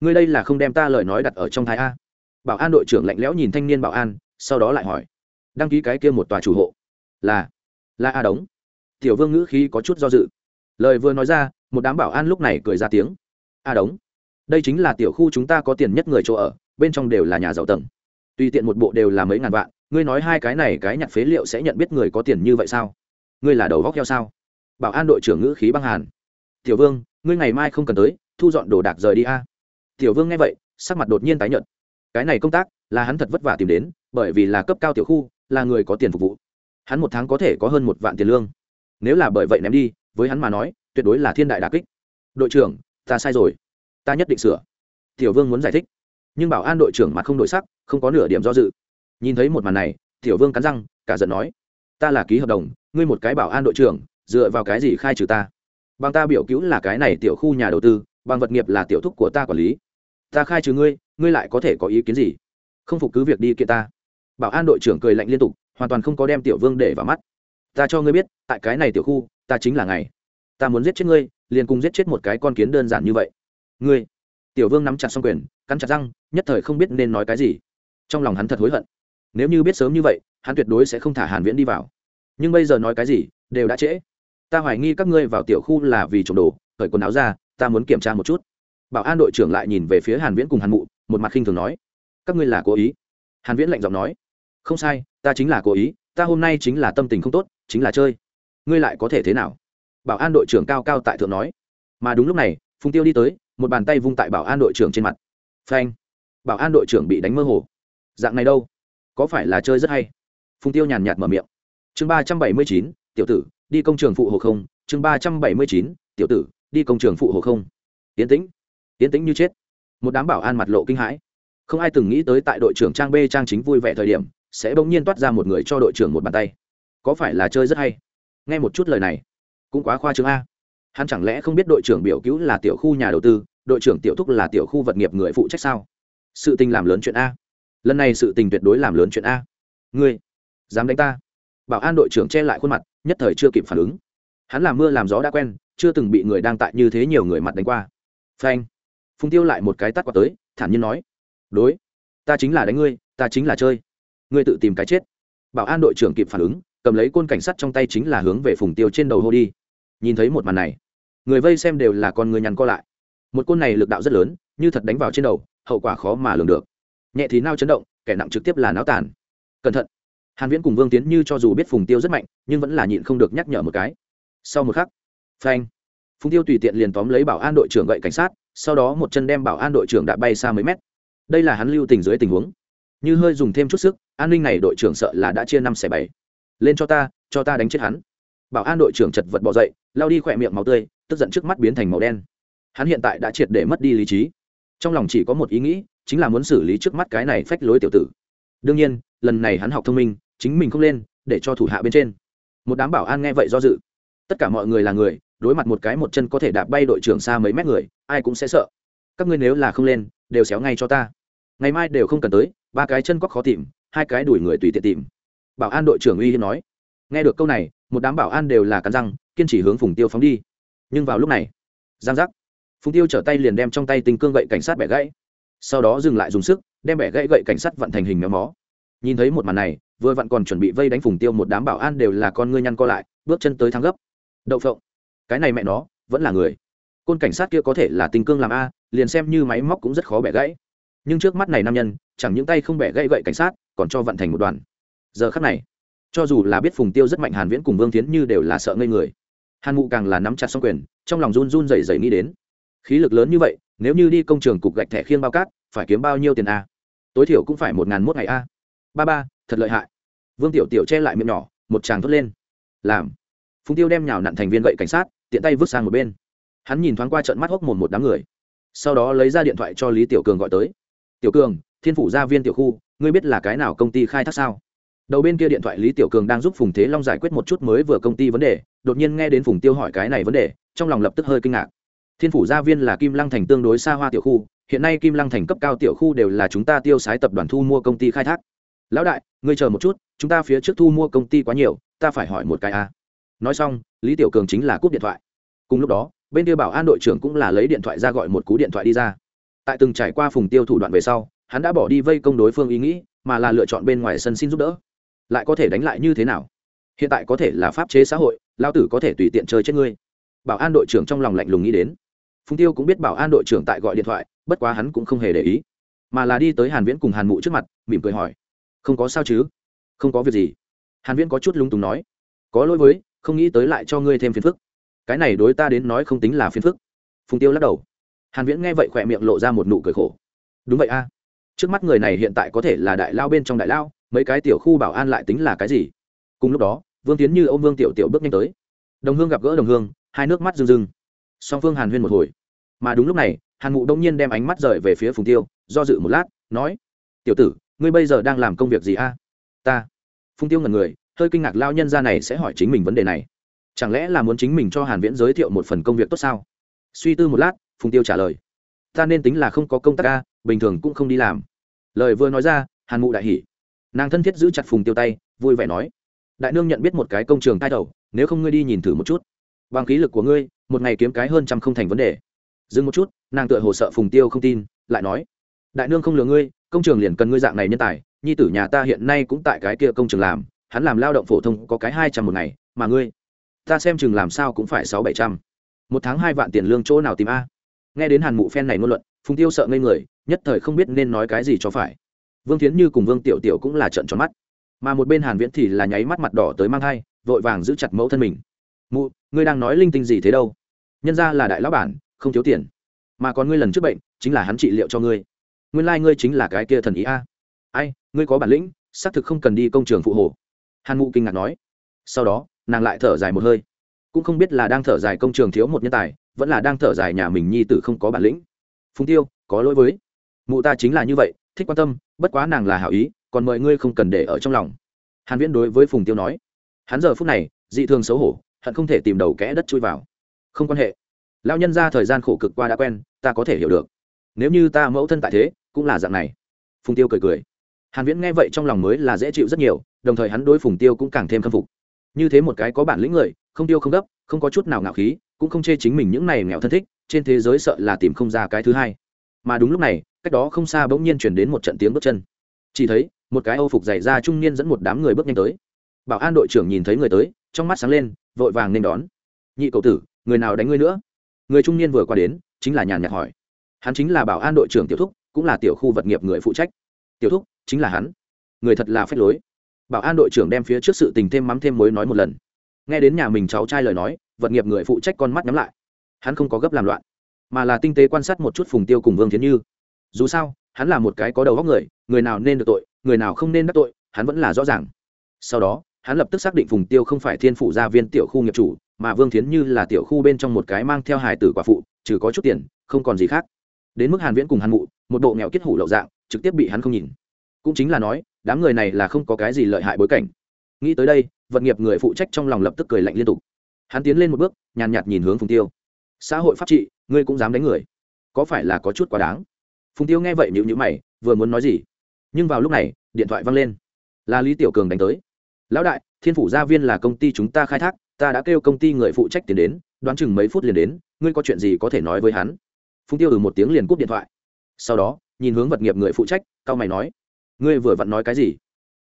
ngươi đây là không đem ta lời nói đặt ở trong thái a. Bảo an đội trưởng lạnh lẽo nhìn thanh niên bảo an, sau đó lại hỏi. Đăng ký cái kia một tòa chủ hộ, là là a đống. Tiểu vương ngữ khí có chút do dự. Lời vừa nói ra, một đám bảo an lúc này cười ra tiếng. A đống. Đây chính là tiểu khu chúng ta có tiền nhất người chỗ ở, bên trong đều là nhà giàu tầng. Tùy tiện một bộ đều là mấy ngàn vạn, ngươi nói hai cái này cái nhặt phế liệu sẽ nhận biết người có tiền như vậy sao? Ngươi là đầu góc heo sao? Bảo an đội trưởng ngữ khí băng hàn. Tiểu vương, ngươi ngày mai không cần tới, thu dọn đồ đạc rời đi a. Tiểu vương nghe vậy, sắc mặt đột nhiên tái nhợt. Cái này công tác, là hắn thật vất vả tìm đến, bởi vì là cấp cao tiểu khu, là người có tiền phục vụ hắn một tháng có thể có hơn một vạn tiền lương. Nếu là bởi vậy ném đi, với hắn mà nói, tuyệt đối là thiên đại đà kích. Đội trưởng, ta sai rồi. Ta nhất định sửa. Tiểu vương muốn giải thích. Nhưng bảo an đội trưởng mặt không đổi sắc, không có nửa điểm do dự. Nhìn thấy một màn này, tiểu vương cắn răng, cả giận nói, ta là ký hợp đồng, ngươi một cái bảo an đội trưởng, dựa vào cái gì khai trừ ta? Bằng ta biểu cứu là cái này tiểu khu nhà đầu tư, bằng vật nghiệp là tiểu thúc của ta quản lý. Ta khai trừ ngươi ngươi lại có thể có ý kiến gì? Không phục cứ việc đi kiện ta. Bảo an đội trưởng cười lạnh liên tục hoàn toàn không có đem tiểu vương để vào mắt. Ta cho ngươi biết, tại cái này tiểu khu, ta chính là ngày ta muốn giết chết ngươi, liền cùng giết chết một cái con kiến đơn giản như vậy. Ngươi. Tiểu vương nắm chặt xong quyền, cắn chặt răng, nhất thời không biết nên nói cái gì. Trong lòng hắn thật hối hận. Nếu như biết sớm như vậy, hắn tuyệt đối sẽ không thả hàn viễn đi vào. Nhưng bây giờ nói cái gì, đều đã trễ. Ta hoài nghi các ngươi vào tiểu khu là vì trộm đồ, cởi quần áo ra, ta muốn kiểm tra một chút. Bảo an đội trưởng lại nhìn về phía hàn viễn cùng hàn mụ, một mặt khinh thường nói. Các ngươi là cố ý? Hàn viễn lạnh giọng nói. Không sai ta chính là cố ý, ta hôm nay chính là tâm tình không tốt, chính là chơi. Ngươi lại có thể thế nào? Bảo an đội trưởng cao cao tại thượng nói. Mà đúng lúc này, phùng tiêu đi tới, một bàn tay vung tại bảo an đội trưởng trên mặt. Phanh. Bảo an đội trưởng bị đánh mơ hồ. Dạng này đâu? Có phải là chơi rất hay? Phùng tiêu nhàn nhạt mở miệng. Chương ba trăm bảy mươi chín, tiểu tử, đi công trường phụ hồ không. Chương ba trăm bảy mươi chín, tiểu tử, đi công trường phụ hồ không. Yến tĩnh. Yến tĩnh như chết. Một đám bảo an mặt lộ kinh hãi. Không ai từng nghĩ tới tại đội trưởng trang b trang chính vui vẻ thời điểm sẽ bỗng nhiên toát ra một người cho đội trưởng một bàn tay. Có phải là chơi rất hay? Nghe một chút lời này, cũng quá khoa trương a. Hắn chẳng lẽ không biết đội trưởng biểu cứu là tiểu khu nhà đầu tư, đội trưởng tiểu thúc là tiểu khu vật nghiệp người phụ trách sao? Sự tình làm lớn chuyện a. Lần này sự tình tuyệt đối làm lớn chuyện a. Ngươi, dám đánh ta? Bảo an đội trưởng che lại khuôn mặt, nhất thời chưa kịp phản ứng. Hắn làm mưa làm gió đã quen, chưa từng bị người đang tại như thế nhiều người mặt đánh qua. Phanh. Phung tiêu lại một cái tắt qua tới, thản nhiên nói, đối, ta chính là đánh ngươi, ta chính là chơi ngươi tự tìm cái chết. Bảo an đội trưởng kịp phản ứng, cầm lấy côn cảnh sát trong tay chính là hướng về phùng tiêu trên đầu hô đi. Nhìn thấy một màn này, người vây xem đều là con người nhằn co lại. Một côn này lực đạo rất lớn, như thật đánh vào trên đầu, hậu quả khó mà lường được. Nhẹ thì nao chấn động, kẻ nặng trực tiếp là náo tàn. Cẩn thận. Hàn viễn cùng vương tiến như cho dù biết phùng tiêu rất mạnh, nhưng vẫn là nhịn không được nhắc nhở một cái. Sau một khắc, phanh. Phùng tiêu tùy tiện liền tóm lấy bảo an đội trưởng gậy cảnh sát, sau đó một chân đem bảo an đội trưởng đã bay xa mấy mét. Đây là hắn lưu tình dưới tình huống. Như hơi dùng thêm chút sức an ninh này đội trưởng sợ là đã chia năm xẻ bảy. Lên cho ta cho ta đánh chết hắn. Bảo an đội trưởng chật vật bỏ dậy lao đi khỏe miệng máu tươi, tức giận trước mắt biến thành màu đen. Hắn hiện tại đã triệt để mất đi lý trí. Trong lòng chỉ có một ý nghĩ, chính là muốn xử lý trước mắt cái này phách lối tiểu tử. Đương nhiên, lần này hắn học thông minh, chính mình không lên, để cho thủ hạ bên trên. Một đám bảo an nghe vậy do dự. Tất cả mọi người là người, đối mặt một cái một chân có thể đạp bay đội trưởng xa mấy mét người, ai cũng sẽ sợ. Các ngươi nếu là không lên, đều xéo ngay cho ta. Ngày mai đều không cần tới, ba cái chân quắc khó tìm hai cái đuổi người tùy tiện tìm. Bảo an đội trưởng uy hiếp nói. Nghe được câu này, một đám bảo an đều là cắn răng, kiên trì hướng phùng tiêu phóng đi. Nhưng vào lúc này, giang giác. Phùng tiêu trở tay liền đem trong tay tinh cương gậy cảnh sát bẻ gãy. Sau đó dừng lại dùng sức, đem bẻ gãy gậy cảnh sát vận thành hình méo mó. Nhìn thấy một màn này, vừa vặn còn chuẩn bị vây đánh phùng tiêu, một đám bảo an đều là con ngươi nhăn co lại, bước chân tới thang gấp. Đậu phộng. Cái này mẹ nó, vẫn là người. Côn cảnh sát kia có thể là tinh cương làm a, liền xem như máy móc cũng rất khó bẻ gãy. Nhưng trước mắt này nam nhân, chẳng những tay không bẻ gãy gậy cảnh sát còn cho vận thành một đoàn. Giờ khắc này, cho dù là biết phùng tiêu rất mạnh hàn viễn cùng vương tiến như đều là sợ ngây người. Hàn mụ càng là nắm chặt song quyền, trong lòng run run rẩy rẩy nghĩ đến. Khí lực lớn như vậy, nếu như đi công trường cục gạch thẻ khiêng bao cát, phải kiếm bao nhiêu tiền a? Tối thiểu cũng phải một ngàn mốt ngày a. Ba ba, thật lợi hại. Vương tiểu tiểu che lại miệng nhỏ, một tràng thốt lên. Làm. Phùng tiêu đem nhào nặn thành viên gậy cảnh sát, tiện tay vứt sang một bên. Hắn nhìn thoáng qua trận mắt hốc mồm một đám người. Sau đó lấy ra điện thoại cho lý tiểu cường gọi tới. Tiểu cường thiên phủ gia viên tiểu khu, ngươi biết là cái nào công ty khai thác sao? Đầu bên kia điện thoại lý tiểu cường đang giúp phùng thế long giải quyết một chút mới vừa công ty vấn đề, đột nhiên nghe đến phùng tiêu hỏi cái này vấn đề, trong lòng lập tức hơi kinh ngạc. Thiên phủ gia viên là kim lăng thành tương đối xa hoa tiểu khu, hiện nay kim lăng thành cấp cao tiểu khu đều là chúng ta tiêu sái tập đoàn thu mua công ty khai thác. Lão đại, ngươi chờ một chút, chúng ta phía trước thu mua công ty quá nhiều, ta phải hỏi một cái a. Nói xong, lý tiểu cường chính là cúp điện thoại. Cùng lúc đó, bên kia bảo an đội trưởng cũng là lấy điện thoại ra gọi một cú điện thoại đi ra. Tại từng trải qua phùng tiêu thủ đoạn về sau hắn đã bỏ đi vây công đối phương ý nghĩ, mà là lựa chọn bên ngoài sân xin giúp đỡ. Lại có thể đánh lại như thế nào? Hiện tại có thể là pháp chế xã hội lao tử có thể tùy tiện chơi chết ngươi. Bảo an đội trưởng trong lòng lạnh lùng nghĩ đến. Phùng tiêu cũng biết bảo an đội trưởng tại gọi điện thoại, bất quá hắn cũng không hề để ý, mà là đi tới hàn viễn cùng hàn mụ trước mặt, mỉm cười hỏi, không có sao chứ? Không có việc gì? Hàn viễn có chút lung túng nói, có lỗi với, không nghĩ tới lại cho ngươi thêm phiền phức. Cái này đối ta đến nói không tính là phiền phức. Phùng tiêu lắc đầu. Hàn viễn nghe vậy khỏe miệng lộ ra một nụ cười khổ. Đúng vậy a trước mắt người này hiện tại có thể là đại lao bên trong đại lao, mấy cái tiểu khu bảo an lại tính là cái gì? Cùng lúc đó, vương tiến như ông vương tiểu tiểu bước nhanh tới. Đồng hương gặp gỡ đồng hương, hai nước mắt rưng rưng. Song phương hàn huyên một hồi. Mà đúng lúc này, hàn mụ đông nhiên đem ánh mắt rời về phía phùng tiêu, do dự một lát, nói, tiểu tử, ngươi bây giờ đang làm công việc gì a? Ta. Phùng tiêu ngần người, hơi kinh ngạc lao nhân ra này sẽ hỏi chính mình vấn đề này. Chẳng lẽ là muốn chính mình cho hàn viễn giới thiệu một phần công việc tốt sao? Suy tư một lát, phùng tiêu trả lời, ta nên tính là không có công tác a, bình thường cũng không đi làm lời vừa nói ra, hàn mụ đại hỉ. Nàng thân thiết giữ chặt phùng tiêu tay, vui vẻ nói, đại nương nhận biết một cái công trường tai đầu, nếu không ngươi đi nhìn thử một chút. Bằng khí lực của ngươi, một ngày kiếm cái hơn trăm không thành vấn đề. Dừng một chút, nàng tựa hồ sợ phùng tiêu không tin, lại nói, đại nương không lừa ngươi, công trường liền cần ngươi dạng này nhân tài, nhi tử nhà ta hiện nay cũng tại cái kia công trường làm, hắn làm lao động phổ thông có cái hai trăm một ngày, mà ngươi, ta xem chừng làm sao cũng phải sáu bảy trăm. Một tháng hai vạn tiền lương chỗ nào tìm a? Nghe đến hàn mụ phen này ngôn luận, phùng tiêu sợ ngây người nhất thời không biết nên nói cái gì cho phải. Vương tiến như cùng vương tiểu tiểu cũng là trận tròn mắt. Mà một bên hàn viễn thì là nháy mắt mặt đỏ tới mang thai, vội vàng giữ chặt mẫu thân mình. Mụ, ngươi đang nói linh tinh gì thế đâu? Nhân ra là đại lão bản, không thiếu tiền. Mà còn ngươi lần trước bệnh, chính là hắn trị liệu cho ngươi. Nguyên lai like ngươi chính là cái kia thần ý a. Ai, ngươi có bản lĩnh, xác thực không cần đi công trường phụ hồ. Hàn mụ kinh ngạc nói. Sau đó, nàng lại thở dài một hơi. Cũng không biết là đang thở dài công trường thiếu một nhân tài, vẫn là đang thở dài nhà mình nhi tử không có bản lĩnh. Phùng tiêu, có lỗi với mụ ta chính là như vậy, thích quan tâm, bất quá nàng là hảo ý, còn mời ngươi không cần để ở trong lòng. Hàn viễn đối với phùng tiêu nói. Hắn giờ phút này, dị thường xấu hổ, hận không thể tìm đầu kẽ đất chui vào. Không quan hệ. Lão nhân ra thời gian khổ cực qua đã quen, ta có thể hiểu được. Nếu như ta mẫu thân tại thế, cũng là dạng này. Phùng tiêu cười cười. Hàn viễn nghe vậy trong lòng mới là dễ chịu rất nhiều, đồng thời hắn đối phùng tiêu cũng càng thêm khâm phục. Như thế một cái có bản lĩnh người, không tiêu không gấp, không có chút nào ngạo khí, cũng không chê chính mình những này nghèo thân thích, trên thế giới sợ là tìm không ra cái thứ hai mà đúng lúc này, cách đó không xa bỗng nhiên chuyển đến một trận tiếng bước chân. Chỉ thấy, một cái âu phục dày ra trung niên dẫn một đám người bước nhanh tới. Bảo an đội trưởng nhìn thấy người tới, trong mắt sáng lên, vội vàng nên đón. Nhị cậu tử, người nào đánh ngươi nữa? Người trung niên vừa qua đến, chính là nhàn nhạt hỏi. Hắn chính là bảo an đội trưởng tiểu thúc, cũng là tiểu khu vật nghiệp người phụ trách. Tiểu thúc, chính là hắn. Người thật là phép lối. Bảo an đội trưởng đem phía trước sự tình thêm mắm thêm mối nói một lần. Nghe đến nhà mình cháu trai lời nói, vật nghiệp người phụ trách con mắt nhắm lại. Hắn không có gấp làm loạn mà là tinh tế quan sát một chút phùng tiêu cùng vương thiến như. Dù sao, hắn là một cái có đầu góc người người nào nên được tội, người nào không nên đắc tội, hắn vẫn là rõ ràng. Sau đó, hắn lập tức xác định phùng tiêu không phải thiên phụ gia viên tiểu khu nghiệp chủ, mà vương thiến như là tiểu khu bên trong một cái mang theo hài tử quả phụ, trừ có chút tiền, không còn gì khác. Đến mức hàn viễn cùng hàn mụ, một bộ nghèo kết hủ lậu dạng, trực tiếp bị hắn không nhìn. Cũng chính là nói, đám người này là không có cái gì lợi hại bối cảnh. Nghĩ tới đây, vật nghiệp người phụ trách trong lòng lập tức cười lạnh liên tục. Hắn tiến lên một bước, nhàn nhạt nhìn hướng phùng tiêu. Xã hội pháp trị ngươi cũng dám đánh người. Có phải là có chút quá đáng? Phùng tiêu nghe vậy nhịu nhữ mày, vừa muốn nói gì? Nhưng vào lúc này, điện thoại văng lên. Là lý tiểu cường đánh tới. Lão đại, thiên phủ gia viên là công ty chúng ta khai thác, ta đã kêu công ty người phụ trách tiền đến, đoán chừng mấy phút liền đến, ngươi có chuyện gì có thể nói với hắn? Phùng tiêu ừ một tiếng liền cúp điện thoại. Sau đó, nhìn hướng vật nghiệp người phụ trách, cao mày nói, ngươi vừa vặn nói cái gì?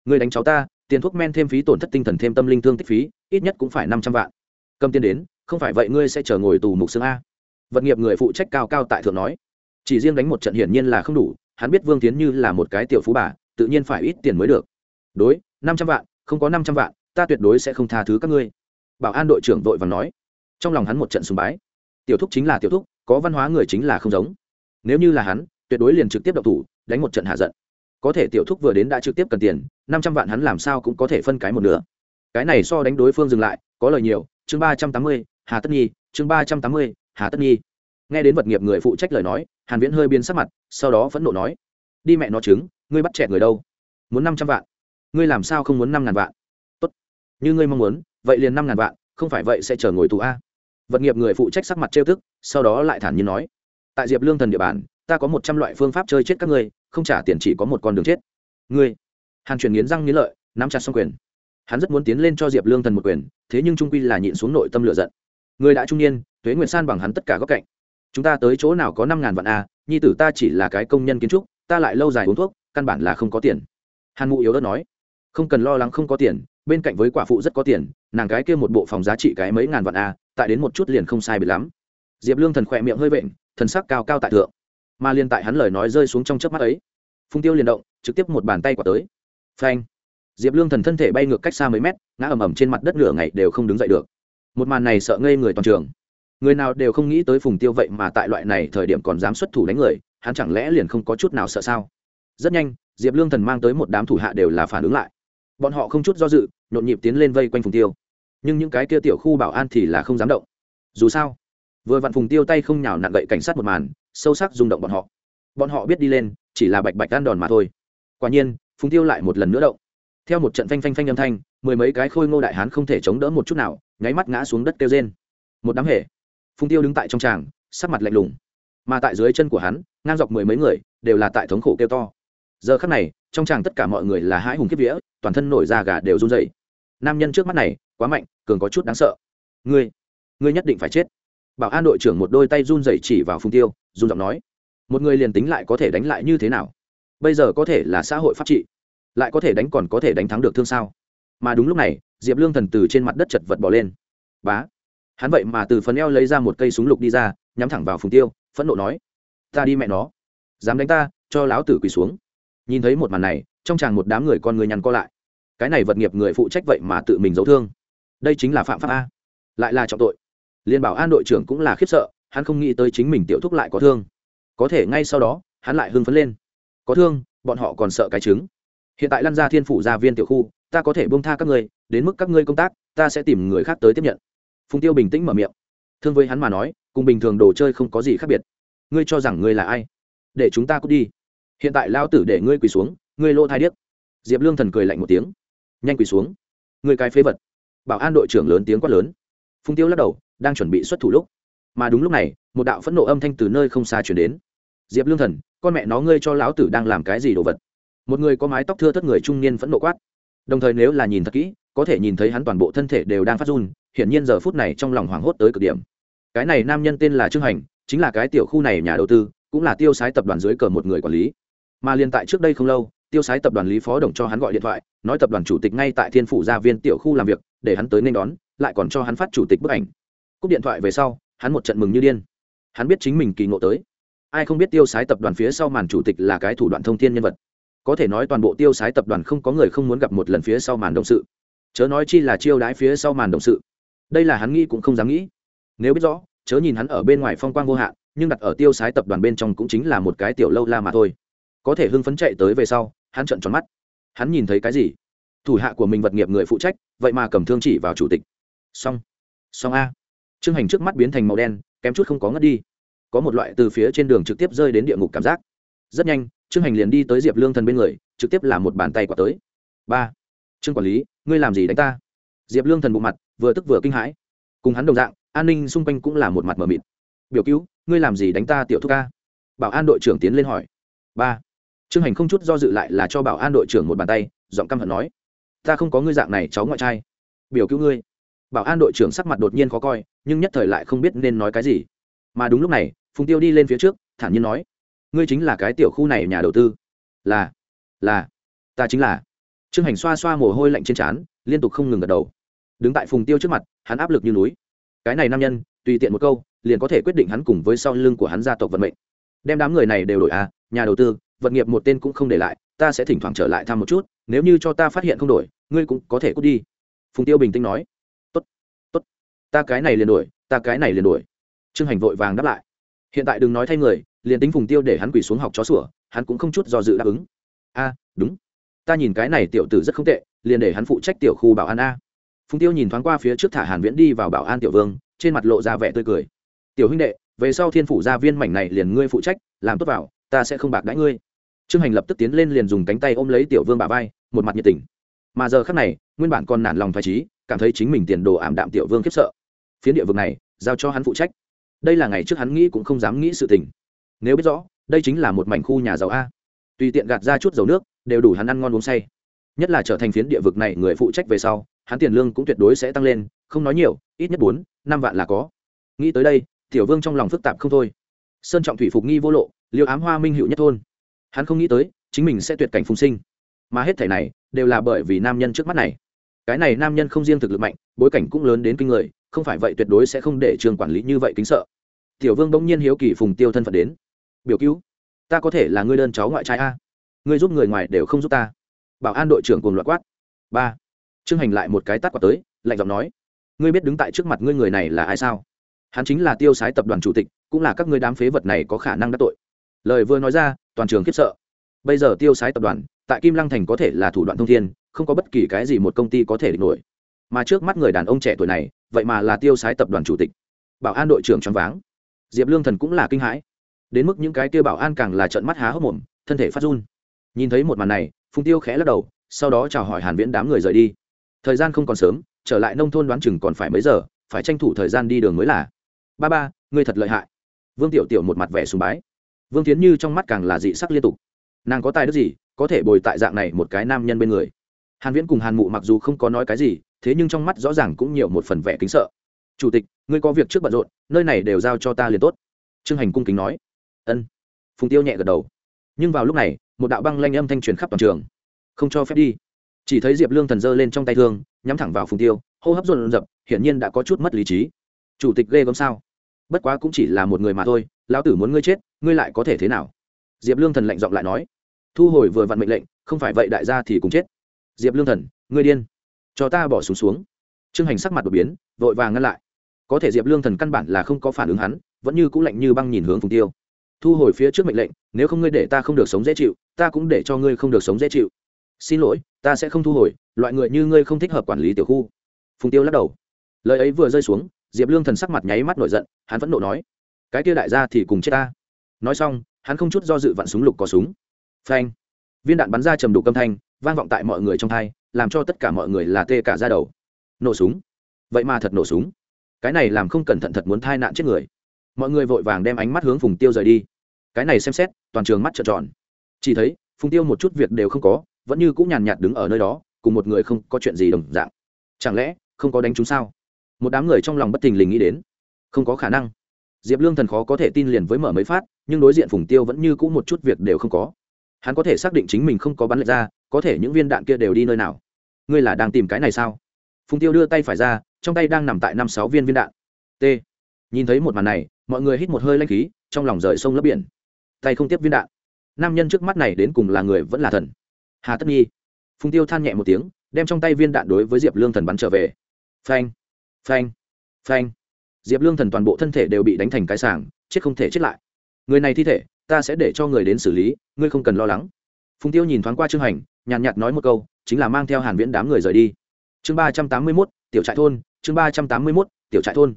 Ngươi đánh cháu ta, tiền thuốc men thêm phí tổn thất tinh thần thêm tâm linh thương tích phí, ít nhất cũng phải năm trăm vạn. Cầm tiền đến, không phải vậy ngươi sẽ chờ ngồi tù mục xương a vật nghiệp người phụ trách cao cao tại thượng nói. Chỉ riêng đánh một trận hiển nhiên là không đủ, hắn biết vương tiến như là một cái tiểu phú bà, tự nhiên phải ít tiền mới được. Đối, năm trăm vạn, không có năm trăm vạn, ta tuyệt đối sẽ không tha thứ các ngươi. Bảo an đội trưởng vội và nói. Trong lòng hắn một trận sùng bái. Tiểu thúc chính là tiểu thúc, có văn hóa người chính là không giống. Nếu như là hắn, tuyệt đối liền trực tiếp đậu thủ, đánh một trận hạ giận. Có thể tiểu thúc vừa đến đã trực tiếp cần tiền, năm trăm vạn hắn làm sao cũng có thể phân cái một nửa. Cái này so đánh đối phương dừng lại, có lời nhiều. Chương ba trăm tám mươi, hà tất nhi, chương ba trăm tám mươi hà tất nhi nghe đến vật nghiệp người phụ trách lời nói hàn viễn hơi biến sắc mặt sau đó phẫn nộ nói đi mẹ nó trứng ngươi bắt chẹt người đâu muốn năm trăm vạn ngươi làm sao không muốn năm ngàn vạn tốt như ngươi mong muốn vậy liền năm ngàn vạn không phải vậy sẽ chờ ngồi tù a vật nghiệp người phụ trách sắc mặt trêu tức sau đó lại thản nhiên nói tại diệp lương thần địa bàn ta có một trăm loại phương pháp chơi chết các ngươi không trả tiền chỉ có một con đường chết ngươi hàn truyền nghiến răng nghiến lợi nắm chặt song quyền hắn rất muốn tiến lên cho diệp lương thần một quyền thế nhưng trung quy là nhịn xuống nội tâm lửa giận người đã trung niên tuế nguyệt san bằng hắn tất cả góc cạnh. Chúng ta tới chỗ nào có năm ngàn vạn a nhi tử ta chỉ là cái công nhân kiến trúc, ta lại lâu dài uống thuốc, căn bản là không có tiền. Hàn mụ yếu đất nói. Không cần lo lắng không có tiền, bên cạnh với quả phụ rất có tiền, nàng cái kia một bộ phòng giá trị cái mấy ngàn vạn a tại đến một chút liền không sai bị lắm. Diệp lương thần khỏe miệng hơi vện, thần sắc cao cao tại thượng. Mà liên tại hắn lời nói rơi xuống trong chớp mắt ấy, phung tiêu liền động, trực tiếp một bàn tay quả tới. Phanh. Diệp lương thần thân thể bay ngược cách xa mấy mét, ngã ầm ầm trên mặt đất nửa ngày đều không đứng dậy được. Một màn này sợ ngây người toàn trường người nào đều không nghĩ tới phùng tiêu vậy mà tại loại này thời điểm còn dám xuất thủ đánh người, hắn chẳng lẽ liền không có chút nào sợ sao? Rất nhanh, diệp lương thần mang tới một đám thủ hạ đều là phản ứng lại. Bọn họ không chút do dự, nhộn nhịp tiến lên vây quanh phùng tiêu. Nhưng những cái kia tiểu khu bảo an thì là không dám động. Dù sao, vừa vặn phùng tiêu tay không nhào nặng gậy cảnh sát một màn, sâu sắc rung động bọn họ. Bọn họ biết đi lên, chỉ là bạch bạch ăn đòn mà thôi. Quả nhiên, phùng tiêu lại một lần nữa động. Theo một trận phanh phanh phanh âm thanh, mười mấy cái khôi ngô đại hán không thể chống đỡ một chút nào, nháy mắt ngã xuống đất kêu trên một đám hề phùng tiêu đứng tại trong tràng, sắc mặt lạnh lùng. Mà tại dưới chân của hắn, ngang dọc mười mấy người đều là tại thống khổ kêu to. Giờ khắc này, trong tràng tất cả mọi người là hãi hùng kiếp vía, toàn thân nổi da gà đều run rẩy. Nam nhân trước mắt này, quá mạnh, cường có chút đáng sợ. Ngươi ngươi nhất định phải chết. Bảo an đội trưởng một đôi tay run rẩy chỉ vào phùng tiêu, run giọng nói. Một người liền tính lại có thể đánh lại như thế nào? Bây giờ có thể là xã hội pháp trị, lại có thể đánh còn có thể đánh thắng được thương sao? Mà đúng lúc này, diệp lương thần từ trên mặt đất chật vật bỏ lên. Bá hắn vậy mà từ phần eo lấy ra một cây súng lục đi ra, nhắm thẳng vào phùng tiêu, phẫn nộ nói, ta đi mẹ nó, dám đánh ta, cho láo tử quỳ xuống. Nhìn thấy một màn này, trong chàng một đám người con người nhăn co lại. Cái này vật nghiệp người phụ trách vậy mà tự mình giấu thương. Đây chính là phạm pháp a. Lại là trọng tội. Liên bảo an đội trưởng cũng là khiếp sợ, hắn không nghĩ tới chính mình tiểu thúc lại có thương. Có thể ngay sau đó, hắn lại hưng phấn lên. Có thương, bọn họ còn sợ cái trứng. Hiện tại lăn ra thiên phủ gia viên tiểu khu, ta có thể bông tha các ngươi, đến mức các ngươi công tác, ta sẽ tìm người khác tới tiếp nhận phùng tiêu bình tĩnh mở miệng. Thương với hắn mà nói, cùng bình thường đồ chơi không có gì khác biệt. Ngươi cho rằng ngươi là ai? Để chúng ta cút đi. Hiện tại lao tử để ngươi quỳ xuống, ngươi lô thai điếc. Diệp lương thần cười lạnh một tiếng. Nhanh quỳ xuống. Ngươi cái phế vật. Bảo an đội trưởng lớn tiếng quát lớn. Phùng tiêu lắc đầu, đang chuẩn bị xuất thủ lúc. Mà đúng lúc này, một đạo phẫn nộ âm thanh từ nơi không xa chuyển đến. Diệp lương thần, con mẹ nó ngươi cho lão tử đang làm cái gì đồ vật? Một người có mái tóc thưa thất người trung niên phẫn nộ quát. Đồng thời nếu là nhìn thật kỹ, có thể nhìn thấy hắn toàn bộ thân thể đều đang phát run hiển nhiên giờ phút này trong lòng hoảng hốt tới cực điểm. Cái này nam nhân tên là trương hành, chính là cái tiểu khu này nhà đầu tư, cũng là tiêu sái tập đoàn dưới cờ một người quản lý. Mà liên tại trước đây không lâu, tiêu sái tập đoàn lý phó đồng cho hắn gọi điện thoại, nói tập đoàn chủ tịch ngay tại thiên phủ gia viên tiểu khu làm việc, để hắn tới nên đón, lại còn cho hắn phát chủ tịch bức ảnh. Cúp điện thoại về sau, hắn một trận mừng như điên. Hắn biết chính mình kỳ ngộ tới. Ai không biết tiêu sái tập đoàn phía sau màn chủ tịch là cái thủ đoạn thông thiên nhân vật. Có thể nói toàn bộ tiêu sái tập đoàn không có người không muốn gặp một lần phía sau màn động sự. Chớ nói chi là chiêu đãi phía sau màn động sự đây là hắn nghĩ cũng không dám nghĩ. Nếu biết rõ, chớ nhìn hắn ở bên ngoài phong quang vô hạn, nhưng đặt ở tiêu sái tập đoàn bên trong cũng chính là một cái tiểu lâu la mà thôi. Có thể hưng phấn chạy tới về sau, hắn trợn tròn mắt. Hắn nhìn thấy cái gì? Thủ hạ của mình vật nghiệp người phụ trách, vậy mà cầm thương chỉ vào chủ tịch. Xong. Xong a. Trương hành trước mắt biến thành màu đen, kém chút không có ngất đi. Có một loại từ phía trên đường trực tiếp rơi đến địa ngục cảm giác. Rất nhanh, trương hành liền đi tới diệp lương thần bên người, trực tiếp làm một bàn tay quả tới. Ba. Trương quản lý, ngươi làm gì đánh ta? Diệp lương thần bộ mặt vừa tức vừa kinh hãi. Cùng hắn đồng dạng, an ninh xung quanh cũng là một mặt mờ mịt. Biểu cứu, ngươi làm gì đánh ta tiểu thúc ca? Bảo an đội trưởng tiến lên hỏi. Ba. Trương hành không chút do dự lại là cho bảo an đội trưởng một bàn tay, giọng căm hận nói. Ta không có ngươi dạng này, cháu ngoại trai. Biểu cứu ngươi. Bảo an đội trưởng sắc mặt đột nhiên khó coi, nhưng nhất thời lại không biết nên nói cái gì. Mà đúng lúc này, phùng tiêu đi lên phía trước, thản nhiên nói. Ngươi chính là cái tiểu khu này nhà đầu tư. Là là, ta chính là. Trương hành xoa xoa mồ hôi lạnh trên trán, liên tục không ngừng gật đầu đứng tại phùng tiêu trước mặt, hắn áp lực như núi. Cái này nam nhân, tùy tiện một câu, liền có thể quyết định hắn cùng với sau lưng của hắn gia tộc vận mệnh. Đem đám người này đều đổi à nhà đầu tư, vật nghiệp một tên cũng không để lại, ta sẽ thỉnh thoảng trở lại thăm một chút, nếu như cho ta phát hiện không đổi, ngươi cũng có thể cút đi. Phùng tiêu bình tĩnh nói. Tốt tốt, ta cái này liền đổi, ta cái này liền đổi. Trương hành vội vàng đáp lại. Hiện tại đừng nói thay người, liền tính phùng tiêu để hắn quỳ xuống học chó sủa, hắn cũng không chút do dự đáp ứng. A, đúng. Ta nhìn cái này tiểu tử rất không tệ, liền để hắn phụ trách tiểu khu bảo an a phùng tiêu nhìn thoáng qua phía trước thả hàn viễn đi vào bảo an tiểu vương, trên mặt lộ ra vẻ tươi cười. Tiểu huynh đệ, về sau thiên phủ gia viên mảnh này liền ngươi phụ trách, làm tốt vào, ta sẽ không bạc đãi ngươi. Trương hành lập tức tiến lên liền dùng cánh tay ôm lấy tiểu vương bà vai, một mặt nhiệt tình. Mà giờ khắc này, nguyên bản còn nản lòng phải trí, cảm thấy chính mình tiền đồ ảm đạm tiểu vương khiếp sợ. Phiến địa vực này, giao cho hắn phụ trách. Đây là ngày trước hắn nghĩ cũng không dám nghĩ sự tình. Nếu biết rõ, đây chính là một mảnh khu nhà giàu a. Tùy tiện gạt ra chút dầu nước, đều đủ hắn ăn ngon uống say. Nhất là trở thành phiến địa vực này người phụ trách về sau hắn tiền lương cũng tuyệt đối sẽ tăng lên, không nói nhiều, ít nhất bốn, năm vạn là có. Nghĩ tới đây, tiểu vương trong lòng phức tạp không thôi. Sơn trọng thủy phục nghi vô lộ, liêu ám hoa minh hữu nhất thôn. Hắn không nghĩ tới, chính mình sẽ tuyệt cảnh phùng sinh. Mà hết thể này, đều là bởi vì nam nhân trước mắt này. Cái này nam nhân không riêng thực lực mạnh, bối cảnh cũng lớn đến kinh người, không phải vậy tuyệt đối sẽ không để trường quản lý như vậy kính sợ. Tiểu vương bỗng nhiên hiếu kỳ phùng tiêu thân phận đến. Biểu cứu, ta có thể là ngươi đơn cháu ngoại trai a? Ngươi giúp người ngoài đều không giúp ta. Bảo an đội trưởng cùng loại quát. Ba trương hành lại một cái tắt quạt tới, lạnh giọng nói, ngươi biết đứng tại trước mặt ngươi người này là ai sao? Hắn chính là tiêu sái tập đoàn chủ tịch, cũng là các ngươi đám phế vật này có khả năng đắc tội. Lời vừa nói ra, toàn trường khiếp sợ. Bây giờ tiêu sái tập đoàn, tại kim lăng thành có thể là thủ đoạn thông thiên, không có bất kỳ cái gì một công ty có thể địch nổi. Mà trước mắt người đàn ông trẻ tuổi này, vậy mà là tiêu sái tập đoàn chủ tịch. Bảo an đội trưởng choáng váng. Diệp lương thần cũng là kinh hãi. Đến mức những cái tiêu bảo an càng là trận mắt há hốc mồm, thân thể phát run. Nhìn thấy một màn này, phùng tiêu khẽ lắc đầu, sau đó chào hỏi hàn viễn đám người rời đi thời gian không còn sớm, trở lại nông thôn đoán chừng còn phải mấy giờ, phải tranh thủ thời gian đi đường mới là. Ba ba, ngươi thật lợi hại. Vương tiểu tiểu một mặt vẻ sùng bái. Vương tiến như trong mắt càng là dị sắc liên tục. Nàng có tài đức gì, có thể bồi tại dạng này một cái nam nhân bên người? Hàn viễn cùng hàn mụ mặc dù không có nói cái gì, thế nhưng trong mắt rõ ràng cũng nhiều một phần vẻ kính sợ. Chủ tịch, ngươi có việc trước bận rộn, nơi này đều giao cho ta liền tốt. Trương hành cung kính nói. Ân. Phùng tiêu nhẹ gật đầu. Nhưng vào lúc này, một đạo băng lanh âm thanh truyền khắp toàn trường. Không cho phép đi chỉ thấy diệp lương thần giơ lên trong tay thương, nhắm thẳng vào phùng tiêu, hô hấp dồn dập hiển nhiên đã có chút mất lý trí. Chủ tịch ghê gớm sao? Bất quá cũng chỉ là một người mà thôi, lão tử muốn ngươi chết, ngươi lại có thể thế nào? Diệp lương thần lạnh giọng lại nói. Thu hồi vừa vặn mệnh lệnh, không phải vậy đại gia thì cũng chết. Diệp lương thần, ngươi điên. Cho ta bỏ xuống xuống. Trương hành sắc mặt đột biến, vội vàng ngăn lại. Có thể diệp lương thần căn bản là không có phản ứng hắn, vẫn như cũng lạnh như băng nhìn hướng phùng tiêu. Thu hồi phía trước mệnh lệnh, nếu không ngươi để ta không được sống dễ chịu, ta cũng để cho ngươi không được sống dễ chịu xin lỗi, ta sẽ không thu hồi, loại người như ngươi không thích hợp quản lý tiểu khu. Phùng tiêu lắc đầu. Lời ấy vừa rơi xuống, diệp lương thần sắc mặt nháy mắt nổi giận, hắn vẫn nộ nói, cái kia đại gia thì cùng chết ta. Nói xong, hắn không chút do dự vặn súng lục có súng. Phanh! Viên đạn bắn ra trầm đục âm thanh, vang vọng tại mọi người trong thai, làm cho tất cả mọi người là tê cả ra đầu. Nổ súng. Vậy mà thật nổ súng. Cái này làm không cẩn thận thật muốn thai nạn chết người. Mọi người vội vàng đem ánh mắt hướng phùng tiêu rời đi. Cái này xem xét, toàn trường mắt trợn tròn. Chỉ thấy, phùng tiêu một chút việc đều không có vẫn như cũng nhàn nhạt đứng ở nơi đó, cùng một người không có chuyện gì đồng dạng. Chẳng lẽ, không có đánh chúng sao? Một đám người trong lòng bất thình lình nghĩ đến. Không có khả năng. Diệp lương thần khó có thể tin liền với mở mấy phát, nhưng đối diện phùng tiêu vẫn như cũ một chút việc đều không có. Hắn có thể xác định chính mình không có bắn lệch ra, có thể những viên đạn kia đều đi nơi nào. Ngươi là đang tìm cái này sao? Phùng tiêu đưa tay phải ra, trong tay đang nằm tại năm sáu viên viên đạn. T. Nhìn thấy một màn này, mọi người hít một hơi lanh khí, trong lòng rời sông lấp biển. Tay không tiếp viên đạn. Nam nhân trước mắt này đến cùng là người vẫn là thần? Hà tất nhi. Phùng tiêu than nhẹ một tiếng, đem trong tay viên đạn đối với diệp lương thần bắn trở về. Phanh phanh phanh. Diệp lương thần toàn bộ thân thể đều bị đánh thành cái sàng chết không thể chết lại. Người này thi thể, ta sẽ để cho người đến xử lý, ngươi không cần lo lắng. Phùng tiêu nhìn thoáng qua trương hành, nhàn nhạt nói một câu, chính là mang theo hàn viễn đám người rời đi. Chương ba trăm tám mươi mốt, tiểu trại thôn, chương ba trăm tám mươi mốt, tiểu trại thôn.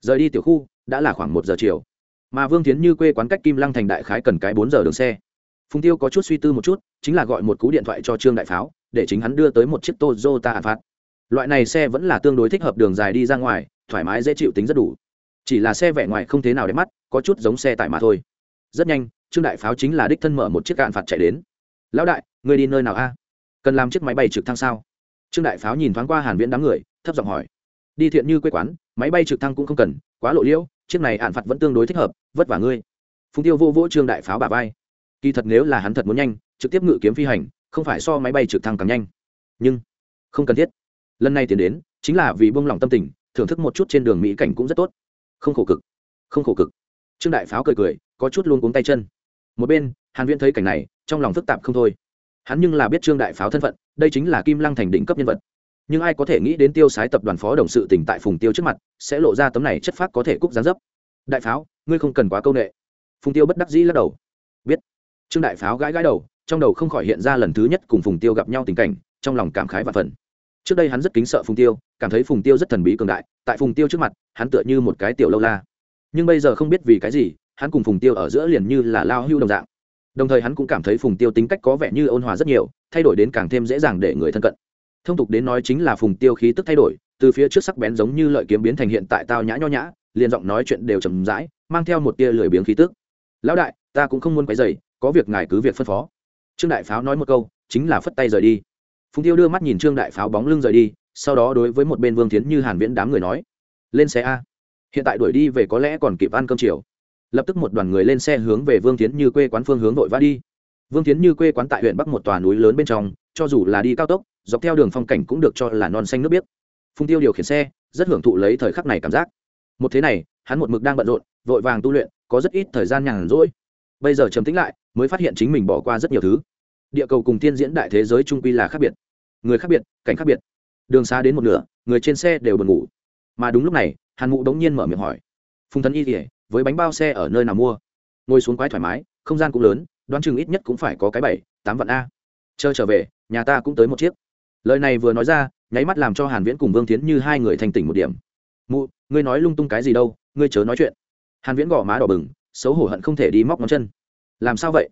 Rời đi tiểu khu, đã là khoảng một giờ chiều. Mà vương tiến như quê quán cách kim lăng thành đại khái cần cái bốn giờ đường xe phùng tiêu có chút suy tư một chút, chính là gọi một cú điện thoại cho trương đại pháo, để chính hắn đưa tới một chiếc toyota phát loại này xe vẫn là tương đối thích hợp đường dài đi ra ngoài, thoải mái dễ chịu tính rất đủ. Chỉ là xe vẻ ngoài không thế nào đẹp mắt, có chút giống xe tải mà thôi. Rất nhanh, trương đại pháo chính là đích thân mở một chiếc cạn phạt chạy đến. Lão đại, người đi nơi nào a? Cần làm chiếc máy bay trực thăng sao? Trương đại pháo nhìn thoáng qua hàn viễn đám người, thấp giọng hỏi. Đi thiện như quê quán, máy bay trực thăng cũng không cần, quá lộ liễu, chiếc này ạn phạt vẫn tương đối thích hợp, vất vả ngươi. Phùng tiêu vô vỗ trương đại pháo bà vai kỳ thật nếu là hắn thật muốn nhanh, trực tiếp ngự kiếm phi hành, không phải so máy bay trực thăng càng nhanh. Nhưng, không cần thiết. Lần này tiến đến, chính là vì buông lỏng tâm tình, thưởng thức một chút trên đường mỹ cảnh cũng rất tốt. Không khổ cực. Không khổ cực. Trương đại pháo cười cười, có chút luôn cuống tay chân. Một bên, hàn viễn thấy cảnh này, trong lòng phức tạp không thôi. Hắn nhưng là biết trương đại pháo thân phận, đây chính là kim lăng thành đỉnh cấp nhân vật. Nhưng ai có thể nghĩ đến tiêu sái tập đoàn phó đồng sự tỉnh tại phùng tiêu trước mặt, sẽ lộ ra tấm này chất phát có thể cúc gián dấp. Đại pháo, ngươi không cần quá câu nệ. Phùng tiêu bất đắc dĩ lắc đầu. Biết trương đại pháo gãi gãi đầu, trong đầu không khỏi hiện ra lần thứ nhất cùng phùng tiêu gặp nhau tình cảnh, trong lòng cảm khái và phần. Trước đây hắn rất kính sợ phùng tiêu, cảm thấy phùng tiêu rất thần bí cường đại, tại phùng tiêu trước mặt, hắn tựa như một cái tiểu lâu la. Nhưng bây giờ không biết vì cái gì, hắn cùng phùng tiêu ở giữa liền như là lao hưu đồng dạng. Đồng thời hắn cũng cảm thấy phùng tiêu tính cách có vẻ như ôn hòa rất nhiều, thay đổi đến càng thêm dễ dàng để người thân cận. Thông tục đến nói chính là phùng tiêu khí tức thay đổi, từ phía trước sắc bén giống như lợi kiếm biến thành hiện tại tao nhã nho nhã, liền giọng nói chuyện đều trầm rãi, mang theo một tia lười biếng khí tức. Lão đại, ta cũng không muốn quấy dày có việc ngài cứ việc phân phó. Trương đại pháo nói một câu, chính là phất tay rời đi. Phùng tiêu đưa mắt nhìn trương đại pháo bóng lưng rời đi, sau đó đối với một bên vương tiến như hàn viễn đám người nói, lên xe a. Hiện tại đuổi đi về có lẽ còn kịp ăn cơm chiều. Lập tức một đoàn người lên xe hướng về vương tiến như quê quán phương hướng vội vã đi. Vương tiến như quê quán tại huyện bắc một tòa núi lớn bên trong, cho dù là đi cao tốc, dọc theo đường phong cảnh cũng được cho là non xanh nước biếc. Phùng tiêu điều khiển xe, rất hưởng thụ lấy thời khắc này cảm giác. Một thế này, hắn một mực đang bận rộn, vội vàng tu luyện, có rất ít thời gian nhàn rỗi. Bây giờ trầm tĩnh lại mới phát hiện chính mình bỏ qua rất nhiều thứ. Địa cầu cùng tiên diễn đại thế giới trung quy là khác biệt. Người khác biệt, cảnh khác biệt. Đường xa đến một nửa, người trên xe đều buồn ngủ. Mà đúng lúc này, hàn mụ đống nhiên mở miệng hỏi. Phùng thần y thì với bánh bao xe ở nơi nào mua? Ngồi xuống quái thoải mái, không gian cũng lớn, đoán chừng ít nhất cũng phải có cái bảy, tám vạn a. Chờ trở về, nhà ta cũng tới một chiếc. Lời này vừa nói ra, nháy mắt làm cho hàn viễn cùng vương tiến như hai người thành tỉnh một điểm. Mụ, ngươi nói lung tung cái gì đâu, ngươi chớ nói chuyện. Hàn viễn gõ má đỏ bừng, xấu hổ hận không thể đi móc ngón chân làm sao vậy?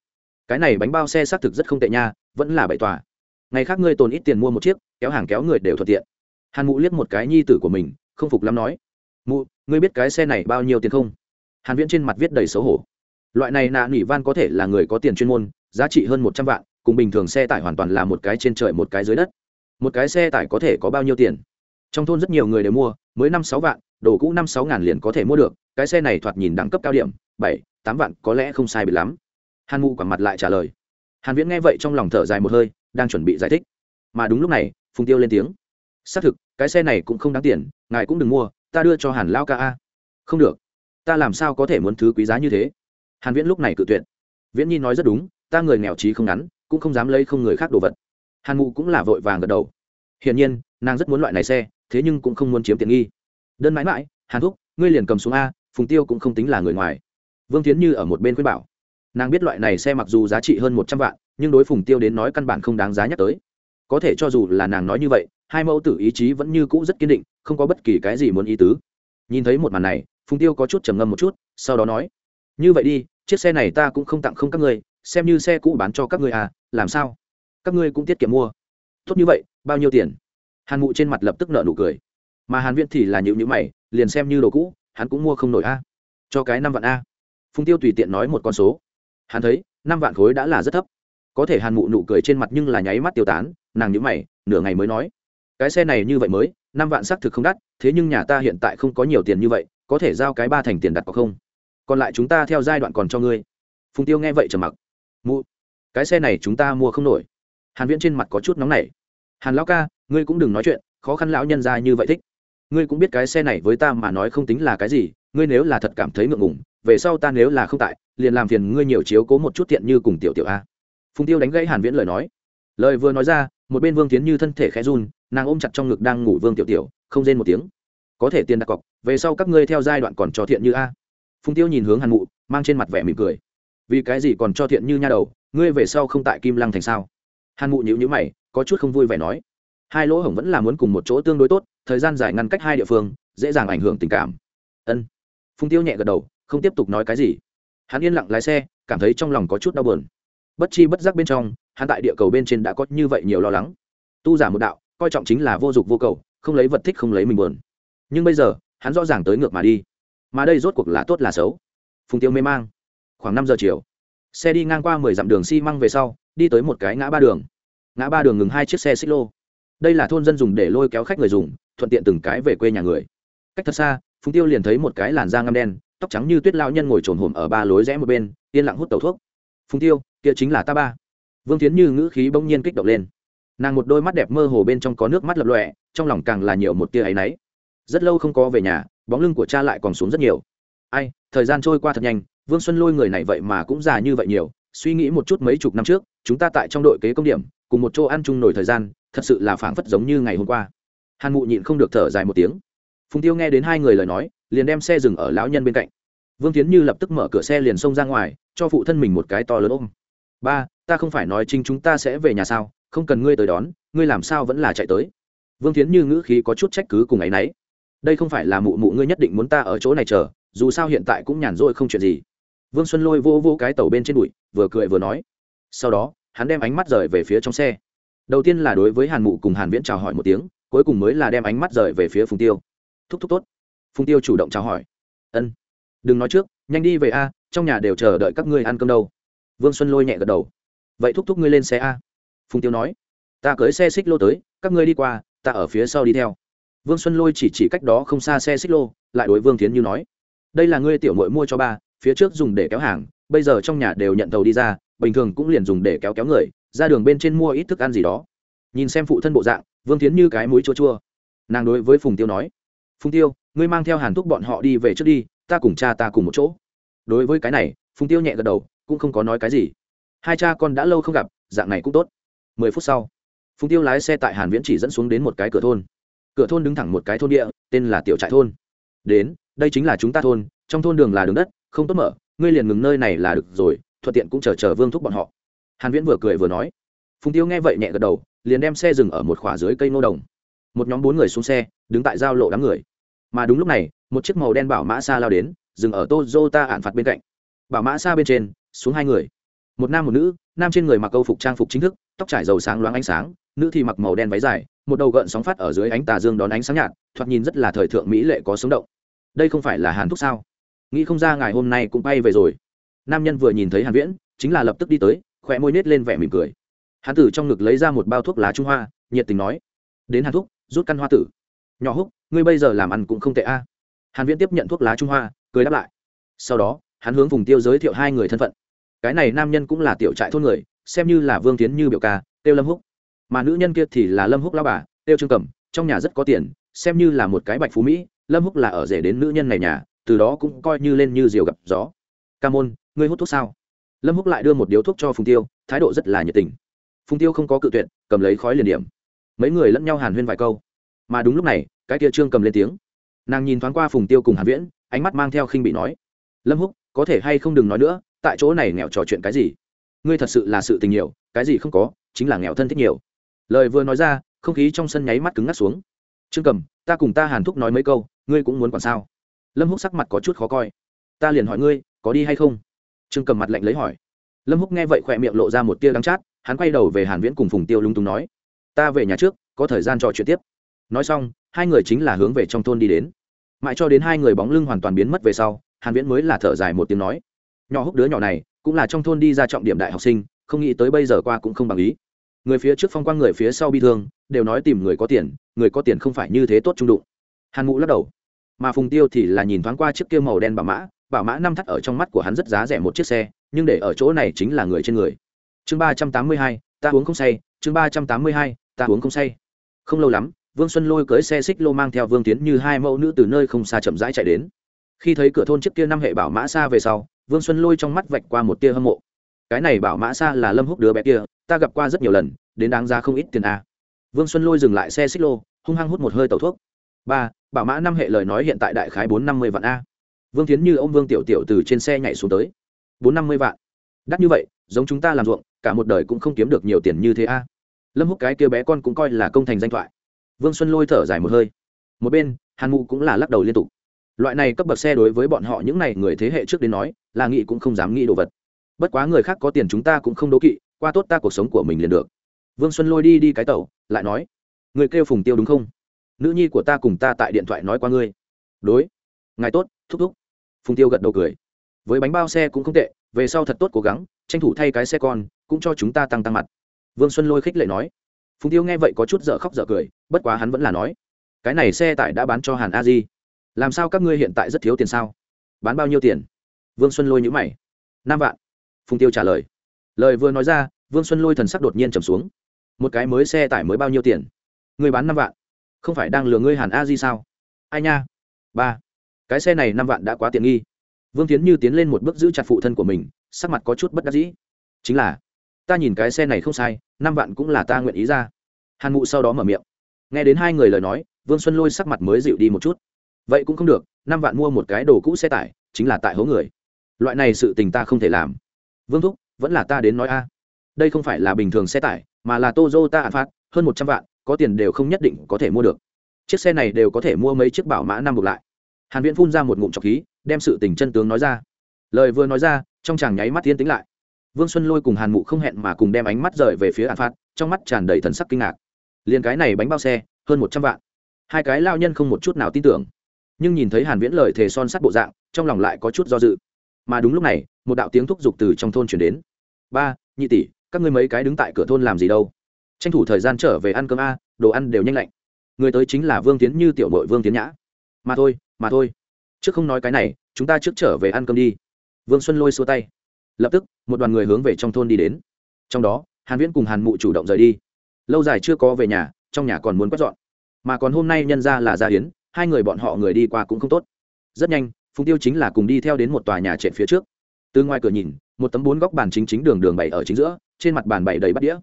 Cái này bánh bao xe xác thực rất không tệ nha, vẫn là bảy tòa. Ngày khác ngươi tồn ít tiền mua một chiếc, kéo hàng kéo người đều thuận tiện. Hàn mụ liếc một cái nhi tử của mình, không phục lắm nói. Mụ, ngươi biết cái xe này bao nhiêu tiền không? Hàn viễn trên mặt viết đầy xấu hổ. Loại này nạ nỉ van có thể là người có tiền chuyên môn, giá trị hơn một trăm vạn, cùng bình thường xe tải hoàn toàn là một cái trên trời một cái dưới đất. Một cái xe tải có thể có bao nhiêu tiền? Trong thôn rất nhiều người đều mua, mới năm sáu vạn, đồ cũ năm sáu ngàn liền có thể mua được, cái xe này thoạt nhìn đẳng cấp cao điểm, bảy, tám vạn, có lẽ không sai bị lắm hàn mụ quẳng mặt lại trả lời. Hàn viễn nghe vậy trong lòng thở dài một hơi, đang chuẩn bị giải thích. Mà đúng lúc này, phùng tiêu lên tiếng. Xác thực, cái xe này cũng không đáng tiền, ngài cũng đừng mua, ta đưa cho hàn lao ca a. Không được. Ta làm sao có thể muốn thứ quý giá như thế? Hàn viễn lúc này cự tuyệt. Viễn nhi nói rất đúng, ta người nghèo trí không ngắn, cũng không dám lấy không người khác đồ vật. Hàn mụ cũng là vội vàng gật đầu. Hiển nhiên, nàng rất muốn loại này xe, thế nhưng cũng không muốn chiếm tiện nghi. Đơn mãi mãi, hàn thúc, ngươi liền cầm xuống a, phùng tiêu cũng không tính là người ngoài. Vương tiến như ở một bên khuyên bảo nàng biết loại này xe mặc dù giá trị hơn một trăm vạn, nhưng đối phùng tiêu đến nói căn bản không đáng giá nhắc tới. Có thể cho dù là nàng nói như vậy, hai mẫu tử ý chí vẫn như cũ rất kiên định, không có bất kỳ cái gì muốn ý tứ. Nhìn thấy một màn này, phùng tiêu có chút trầm ngâm một chút, sau đó nói, như vậy đi, chiếc xe này ta cũng không tặng không các ngươi, xem như xe cũ bán cho các ngươi à làm sao? Các ngươi cũng tiết kiệm mua. Tốt như vậy, bao nhiêu tiền? Hàn mụ trên mặt lập tức nợ nụ cười. Mà hàn viễn thì là nhịu nhữ mày, liền xem như đồ cũ, hắn cũng mua không nổi a. Cho cái năm vạn a. Phùng tiêu tùy tiện nói một con số hắn thấy, năm vạn khối đã là rất thấp. Có thể hàn mụ nụ cười trên mặt nhưng là nháy mắt tiêu tán, nàng nhữ mày, nửa ngày mới nói, cái xe này như vậy mới, năm vạn xác thực không đắt, thế nhưng nhà ta hiện tại không có nhiều tiền như vậy, có thể giao cái ba thành tiền đặt có không? Còn lại chúng ta theo giai đoạn còn cho ngươi. Phùng tiêu nghe vậy trầm mặc. Mụ, cái xe này chúng ta mua không nổi. Hàn viễn trên mặt có chút nóng nảy. Hàn lão ca, ngươi cũng đừng nói chuyện, khó khăn lão nhân ra như vậy thích. Ngươi cũng biết cái xe này với ta mà nói không tính là cái gì, ngươi nếu là thật cảm thấy ngượng ngùng về sau ta nếu là không tại, liền làm phiền ngươi nhiều chiếu cố một chút tiện như cùng tiểu tiểu a. Phùng tiêu đánh gãy hàn viễn lời nói. Lời vừa nói ra, một bên vương tiến như thân thể khẽ run, nàng ôm chặt trong ngực đang ngủ vương tiểu tiểu, không rên một tiếng. Có thể tiền đặt cọc, về sau các ngươi theo giai đoạn còn cho thiện như a. Phùng tiêu nhìn hướng hàn mụ, mang trên mặt vẻ mỉm cười. Vì cái gì còn cho thiện như nha đầu, ngươi về sau không tại kim lăng thành sao? Hàn mụ nhíu nhíu mày, có chút không vui vẻ nói. Hai lỗ hổng vẫn là muốn cùng một chỗ tương đối tốt, thời gian dài ngăn cách hai địa phương, dễ dàng ảnh hưởng tình cảm. Ân. Phùng tiêu nhẹ gật đầu không tiếp tục nói cái gì. Hắn yên lặng lái xe, cảm thấy trong lòng có chút đau buồn. Bất chi bất giác bên trong, hắn tại địa cầu bên trên đã có như vậy nhiều lo lắng. Tu giả một đạo, coi trọng chính là vô dụng vô cầu, không lấy vật thích không lấy mình buồn. Nhưng bây giờ, hắn rõ ràng tới ngược mà đi. Mà đây rốt cuộc là tốt là xấu. Phùng tiêu mê mang. Khoảng năm giờ chiều, xe đi ngang qua mười dặm đường xi măng về sau, đi tới một cái ngã ba đường. Ngã ba đường ngừng hai chiếc xe xích lô. Đây là thôn dân dùng để lôi kéo khách người dùng, thuận tiện từng cái về quê nhà người. Cách thật xa, phùng tiêu liền thấy một cái làn da ngâm đen tóc trắng như tuyết lao nhân ngồi trồn hổm ở ba lối rẽ một bên, yên lặng hút tẩu thuốc. Phùng tiêu, kia chính là ta ba. Vương tiến như ngữ khí bỗng nhiên kích động lên. Nàng một đôi mắt đẹp mơ hồ bên trong có nước mắt lập lọe trong lòng càng là nhiều một tia áy náy. Rất lâu không có về nhà, bóng lưng của cha lại còn xuống rất nhiều. Ai, thời gian trôi qua thật nhanh, vương xuân lôi người này vậy mà cũng già như vậy nhiều, suy nghĩ một chút mấy chục năm trước, chúng ta tại trong đội kế công điểm, cùng một chỗ ăn chung nổi thời gian, thật sự là phảng phất giống như ngày hôm qua. Hàn mụ nhịn không được thở dài một tiếng phùng tiêu nghe đến hai người lời nói, liền đem xe dừng ở lão nhân bên cạnh. Vương tiến như lập tức mở cửa xe liền xông ra ngoài, cho phụ thân mình một cái to lớn ôm. Ba, ta không phải nói chính chúng ta sẽ về nhà sao? Không cần ngươi tới đón, ngươi làm sao vẫn là chạy tới? Vương tiến như ngữ khí có chút trách cứ cùng ấ y n ấ y đây không phải là mụ mụ ngươi nhất định muốn ta ở chỗ này chờ, dù sao hiện tại cũng nhàn rỗi không chuyện gì. Vương xuân lôi vô vô cái tàu bên trên đùi vừa cười vừa nói. Sau đó, hắn đem ánh mắt rời về phía trong xe. Đầu tiên là đối với hàn mụ cùng hàn viễn chào hỏi một tiếng, cuối cùng mới là đem ánh mắt rời về phía phùng tiêu thúc thúc tốt. Phùng tiêu chủ động chào hỏi. Ân, đừng nói trước, nhanh đi về a, trong nhà đều chờ đợi các ngươi ăn cơm đâu. Vương xuân lôi nhẹ gật đầu. Vậy thúc thúc ngươi lên xe a. Phùng tiêu nói. Ta cưới xe xích lô tới, các ngươi đi qua, ta ở phía sau đi theo. Vương xuân lôi chỉ chỉ cách đó không xa xe xích lô, lại đối vương tiến như nói. Đây là ngươi tiểu mội mua cho ba, phía trước dùng để kéo hàng, bây giờ trong nhà đều nhận tàu đi ra, bình thường cũng liền dùng để kéo kéo người, ra đường bên trên mua ít thức ăn gì đó. Nhìn xem phụ thân bộ dạng, vương tiến như cái mũi chua chua. Nàng đối với phùng tiêu nói phùng tiêu, ngươi mang theo hàn thúc bọn họ đi về trước đi, ta cùng cha ta cùng một chỗ. Đối với cái này phùng tiêu nhẹ gật đầu, cũng không có nói cái gì. Hai cha con đã lâu không gặp, dạng này cũng tốt. Mười phút sau phùng tiêu lái xe tại hàn viễn chỉ dẫn xuống đến một cái cửa thôn. Cửa thôn đứng thẳng một cái thôn địa, tên là tiểu trại thôn. Đến, đây chính là chúng ta thôn, trong thôn đường là đường đất, không tốt mở, ngươi liền ngừng nơi này là được rồi, thuận tiện cũng chờ chờ vương thúc bọn họ. Hàn viễn vừa cười vừa nói. Phùng tiêu nghe vậy nhẹ gật đầu, liền đem xe dừng ở một khỏa dưới cây nô đồng. Một nhóm bốn người xuống xe, đứng tại giao lộ đám người mà đúng lúc này, một chiếc màu đen bảo mã xa lao đến, dừng ở tozota ạn phạt bên cạnh. Bảo mã xa bên trên, xuống hai người. Một nam một nữ, nam trên người mặc câu phục trang phục chính thức, tóc trải dầu sáng loáng ánh sáng, nữ thì mặc màu đen váy dài, một đầu gợn sóng phát ở dưới ánh tà dương đón ánh sáng nhạt, thoạt nhìn rất là thời thượng mỹ lệ có sống động. Đây không phải là hàn thúc sao? Nghĩ không ra ngày hôm nay cũng bay về rồi. Nam nhân vừa nhìn thấy hàn viễn, chính là lập tức đi tới khỏe môi nết lên vẻ mỉm cười. Hàn tử trong ngực lấy ra một bao thuốc lá trung hoa, nhiệt tình nói, đến hàn thúc, rút căn hoa tử. Nhỏ húc ngươi bây giờ làm ăn cũng không tệ a. Hàn viễn tiếp nhận thuốc lá trung hoa, cười đáp lại. Sau đó, hắn hướng vùng tiêu giới thiệu hai người thân phận. Cái này nam nhân cũng là tiểu trại thôn người, xem như là vương tiến như biểu ca, tiêu lâm húc. Mà nữ nhân kia thì là lâm húc lao bà, tiêu trương cẩm, trong nhà rất có tiền, xem như là một cái bạch phú mỹ, lâm húc là ở rể đến nữ nhân này nhà, từ đó cũng coi như lên như diều gặp gió. Ca môn, ngươi hút thuốc sao? Lâm húc lại đưa một điếu thuốc cho phùng tiêu, thái độ rất là nhiệt tình. Phùng tiêu không có cự tuyệt, cầm lấy khói liền điểm. Mấy người lẫn nhau hàn huyên vài câu. Mà đúng lúc này cái kia trương cầm lên tiếng. Nàng nhìn thoáng qua phùng tiêu cùng hàn viễn, ánh mắt mang theo khinh bị nói, lâm húc, có thể hay không đừng nói nữa, tại chỗ này nghèo trò chuyện cái gì? Ngươi thật sự là sự tình nhiều, cái gì không có, chính là nghèo thân thích nhiều. Lời vừa nói ra, không khí trong sân nháy mắt cứng ngắt xuống. Trương cầm, ta cùng ta hàn thúc nói mấy câu, ngươi cũng muốn quản sao? Lâm húc sắc mặt có chút khó coi. Ta liền hỏi ngươi, có đi hay không? Trương cầm mặt lạnh lấy hỏi. Lâm húc nghe vậy khỏe miệng lộ ra một tia đắng chát, hắn quay đầu về hàn viễn cùng phùng tiêu lung tung nói, ta về nhà trước, có thời gian trò chuyện tiếp nói xong, hai người chính là hướng về trong thôn đi đến. Mãi cho đến hai người bóng lưng hoàn toàn biến mất về sau, hàn viễn mới là thở dài một tiếng nói. Nhỏ húc đứa nhỏ này, cũng là trong thôn đi ra trọng điểm đại học sinh, không nghĩ tới bây giờ qua cũng không bằng ý. Người phía trước phong quang người phía sau bi thương, đều nói tìm người có tiền, người có tiền không phải như thế tốt trung đụng. Hàn ngũ lắc đầu. Mà phùng tiêu thì là nhìn thoáng qua chiếc kia màu đen bảo mã bảo mã năm thắt ở trong mắt của hắn rất giá rẻ một chiếc xe, nhưng để ở chỗ này chính là người trên người. Chương ba trăm tám mươi hai, ta uống không say, chương ba trăm tám mươi hai, ta uống không say. Không lâu lắm vương xuân lôi cưới xe xích lô mang theo vương tiến như hai mẫu nữ từ nơi không xa chậm rãi chạy đến. Khi thấy cửa thôn trước kia năm hệ bảo mã xa về sau, vương xuân lôi trong mắt vạch qua một tia hâm mộ. Cái này bảo mã xa là lâm húc đứa bé kia, ta gặp qua rất nhiều lần, đến đáng giá không ít tiền a. Vương xuân lôi dừng lại xe xích lô, hung hăng hút một hơi tẩu thuốc. Ba, bảo mã năm hệ lời nói hiện tại đại khái bốn năm mươi vạn a. Vương tiến như ông vương tiểu tiểu từ trên xe nhảy xuống tới. Bốn năm mươi vạn. Đắt như vậy, giống chúng ta làm ruộng, cả một đời cũng không kiếm được nhiều tiền như thế a. Lâm húc cái kia bé con cũng coi là công thành danh thoại vương xuân lôi thở dài một hơi. Một bên, hàn mụ cũng là lắc đầu liên tục. Loại này cấp bậc xe đối với bọn họ những n à y người thế hệ trước đến nói, là nghĩ cũng không dám nghĩ đồ vật. Bất quá người khác có tiền chúng ta cũng không đố kỵ, qua tốt ta cuộc sống của mình liền được. Vương xuân lôi đi đi cái tàu lại nói, người kêu phùng tiêu đúng không? Nữ nhi của ta cùng ta tại điện thoại nói qua ngươi. Đối. Ngài tốt, thúc thúc. Phùng tiêu gật đầu cười. Với bánh bao xe cũng không tệ, về sau thật tốt cố gắng, tranh thủ thay cái xe con, cũng cho chúng ta tăng tăng mặt. Vương xuân lôi khích lệ nói phùng tiêu nghe vậy có chút dở khóc dở cười, bất quá hắn vẫn là nói, cái này xe tải đã bán cho hàn a di. Làm sao các ngươi hiện tại rất thiếu tiền sao? Bán bao nhiêu tiền? Vương xuân lôi nhữ mày. Năm vạn. Phùng tiêu trả lời. Lời vừa nói ra, vương xuân lôi thần sắc đột nhiên trầm xuống. Một cái mới xe tải mới bao nhiêu tiền? Người bán năm vạn. Không phải đang lừa ngươi hàn a di sao? Ai nha. Ba. Cái xe này năm vạn đã quá tiện nghi. Vương tiến như tiến lên một bước giữ chặt phụ thân của mình, sắc mặt có chút bất đắc dĩ. Chính là, ta nhìn cái xe này không sai năm vạn cũng là ta nguyện ý ra. Hàn mụ sau đó mở miệng. Nghe đến hai người lời nói, vương xuân lôi sắc mặt mới dịu đi một chút. Vậy cũng không được, năm vạn mua một cái đồ cũ xe tải, chính là tại hố người. Loại này sự tình ta không thể làm. Vương thúc, vẫn là ta đến nói a. Đây không phải là bình thường xe tải, mà là toyota an phát hơn một trăm vạn, có tiền đều không nhất định có thể mua được. Chiếc xe này đều có thể mua mấy chiếc bảo mã năm ngược lại. Hàn viễn phun ra một ngụm trọc khí, đem sự tình chân tướng nói ra. Lời vừa nói ra, trong chàng nháy mắt tiến tính lại vương xuân lôi cùng hàn mụ không hẹn mà cùng đem ánh mắt rời về phía an phát, trong mắt tràn đầy thần sắc kinh ngạc. Liền cái này bánh bao xe, hơn một trăm vạn. Hai cái lao nhân không một chút nào tin tưởng. Nhưng nhìn thấy hàn viễn lời thề son sắt bộ dạng, trong lòng lại có chút do dự. Mà đúng lúc này, một đạo tiếng thúc giục từ trong thôn chuyển đến. Ba, nhị tỷ, các ngươi mấy cái đứng tại cửa thôn làm gì đâu? Tranh thủ thời gian trở về ăn cơm a, đồ ăn đều nhanh lạnh. Người tới chính là vương tiến như tiểu nội vương tiến nhã. Mà thôi mà thôi. Trước không nói cái này, chúng ta trước trở về ăn cơm đi. Vương xuân lôi xua tay lập tức, một đoàn người hướng về trong thôn đi đến. Trong đó, hàn viễn cùng hàn mụ chủ động rời đi. Lâu dài chưa có về nhà, trong nhà còn muốn quét dọn. Mà còn hôm nay nhân ra là gia hiến, hai người bọn họ người đi qua cũng không tốt. Rất nhanh, phùng tiêu chính là cùng đi theo đến một tòa nhà trệ phía trước. Từ ngoài cửa nhìn, một tấm bốn góc bàn chính chính đường đường bày ở chính giữa, trên mặt bàn bày đầy bát đĩa.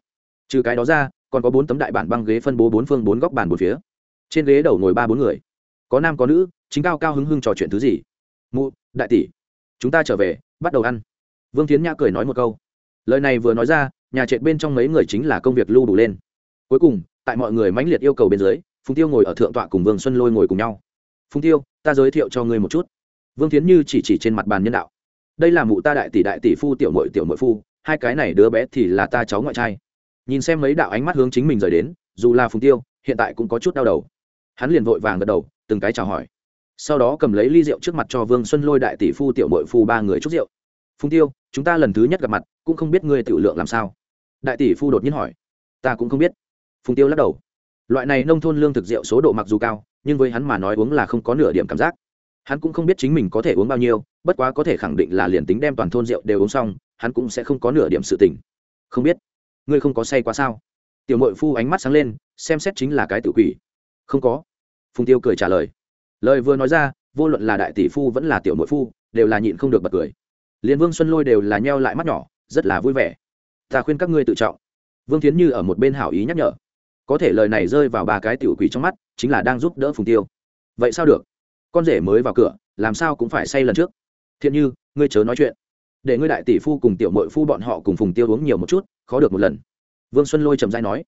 Trừ cái đó ra, còn có bốn tấm đại bản băng ghế phân bố bốn phương bốn góc bàn bốn phía. Trên ghế đầu ngồi ba bốn người. Có nam có nữ, chính cao cao hứng hưng trò chuyện thứ gì? Mụ, đại tỷ, chúng ta trở về, bắt đầu ăn vương tiến nhã cười nói một câu. Lời này vừa nói ra, nhà trệt bên trong mấy người chính là công việc lưu đủ lên. Cuối cùng, tại mọi người mãnh liệt yêu cầu bên dưới, phùng tiêu ngồi ở thượng tọa cùng vương xuân lôi ngồi cùng nhau. Phùng tiêu, ta giới thiệu cho ngươi một chút. Vương tiến như chỉ chỉ trên mặt bàn nhân đạo. Đây là mụ ta đại tỷ đại tỷ phu, tiểu mội tiểu mội phu, hai cái này đứa bé thì là ta cháu ngoại trai. Nhìn xem mấy đạo ánh mắt hướng chính mình rời đến, dù là phùng tiêu, hiện tại cũng có chút đau đầu. Hắn liền vội vàng gật đầu, từng cái chào hỏi. Sau đó cầm lấy ly rượu trước mặt cho vương xuân lôi đại tỷ phu, tiểu mội phu ba người chúc rượu phùng tiêu, chúng ta lần thứ nhất gặp mặt, cũng không biết ngươi tiểu lượng làm sao. Đại tỷ phu đột nhiên hỏi. Ta cũng không biết. Phùng tiêu lắc đầu. Loại này nông thôn lương thực rượu số độ mặc dù cao, nhưng với hắn mà nói uống là không có nửa điểm cảm giác. Hắn cũng không biết chính mình có thể uống bao nhiêu, bất quá có thể khẳng định là liền tính đem toàn thôn rượu đều uống xong, hắn cũng sẽ không có nửa điểm sự tình. Không biết. Ngươi không có say quá sao? Tiểu mội phu ánh mắt sáng lên, xem xét chính là cái tự quỷ. Không có. Phùng tiêu cười trả lời. Lời vừa nói ra, vô luận là đại tỷ phu vẫn là tiểu mội phu, đều là nhịn không được bật cười liền vương xuân lôi đều là nheo lại mắt nhỏ, rất là vui vẻ. Ta khuyên các ngươi tự trọng. Vương tiến như ở một bên hảo ý nhắc nhở. Có thể lời này rơi vào ba cái tiểu quỷ trong mắt, chính là đang giúp đỡ phùng tiêu. Vậy sao được? Con rể mới vào cửa, làm sao cũng phải say lần trước. Thiện như, ngươi chớ nói chuyện. Để ngươi đại tỷ phu cùng tiểu mội phu bọn họ cùng phùng tiêu uống nhiều một chút, khó được một lần. Vương xuân lôi trầm dai nói.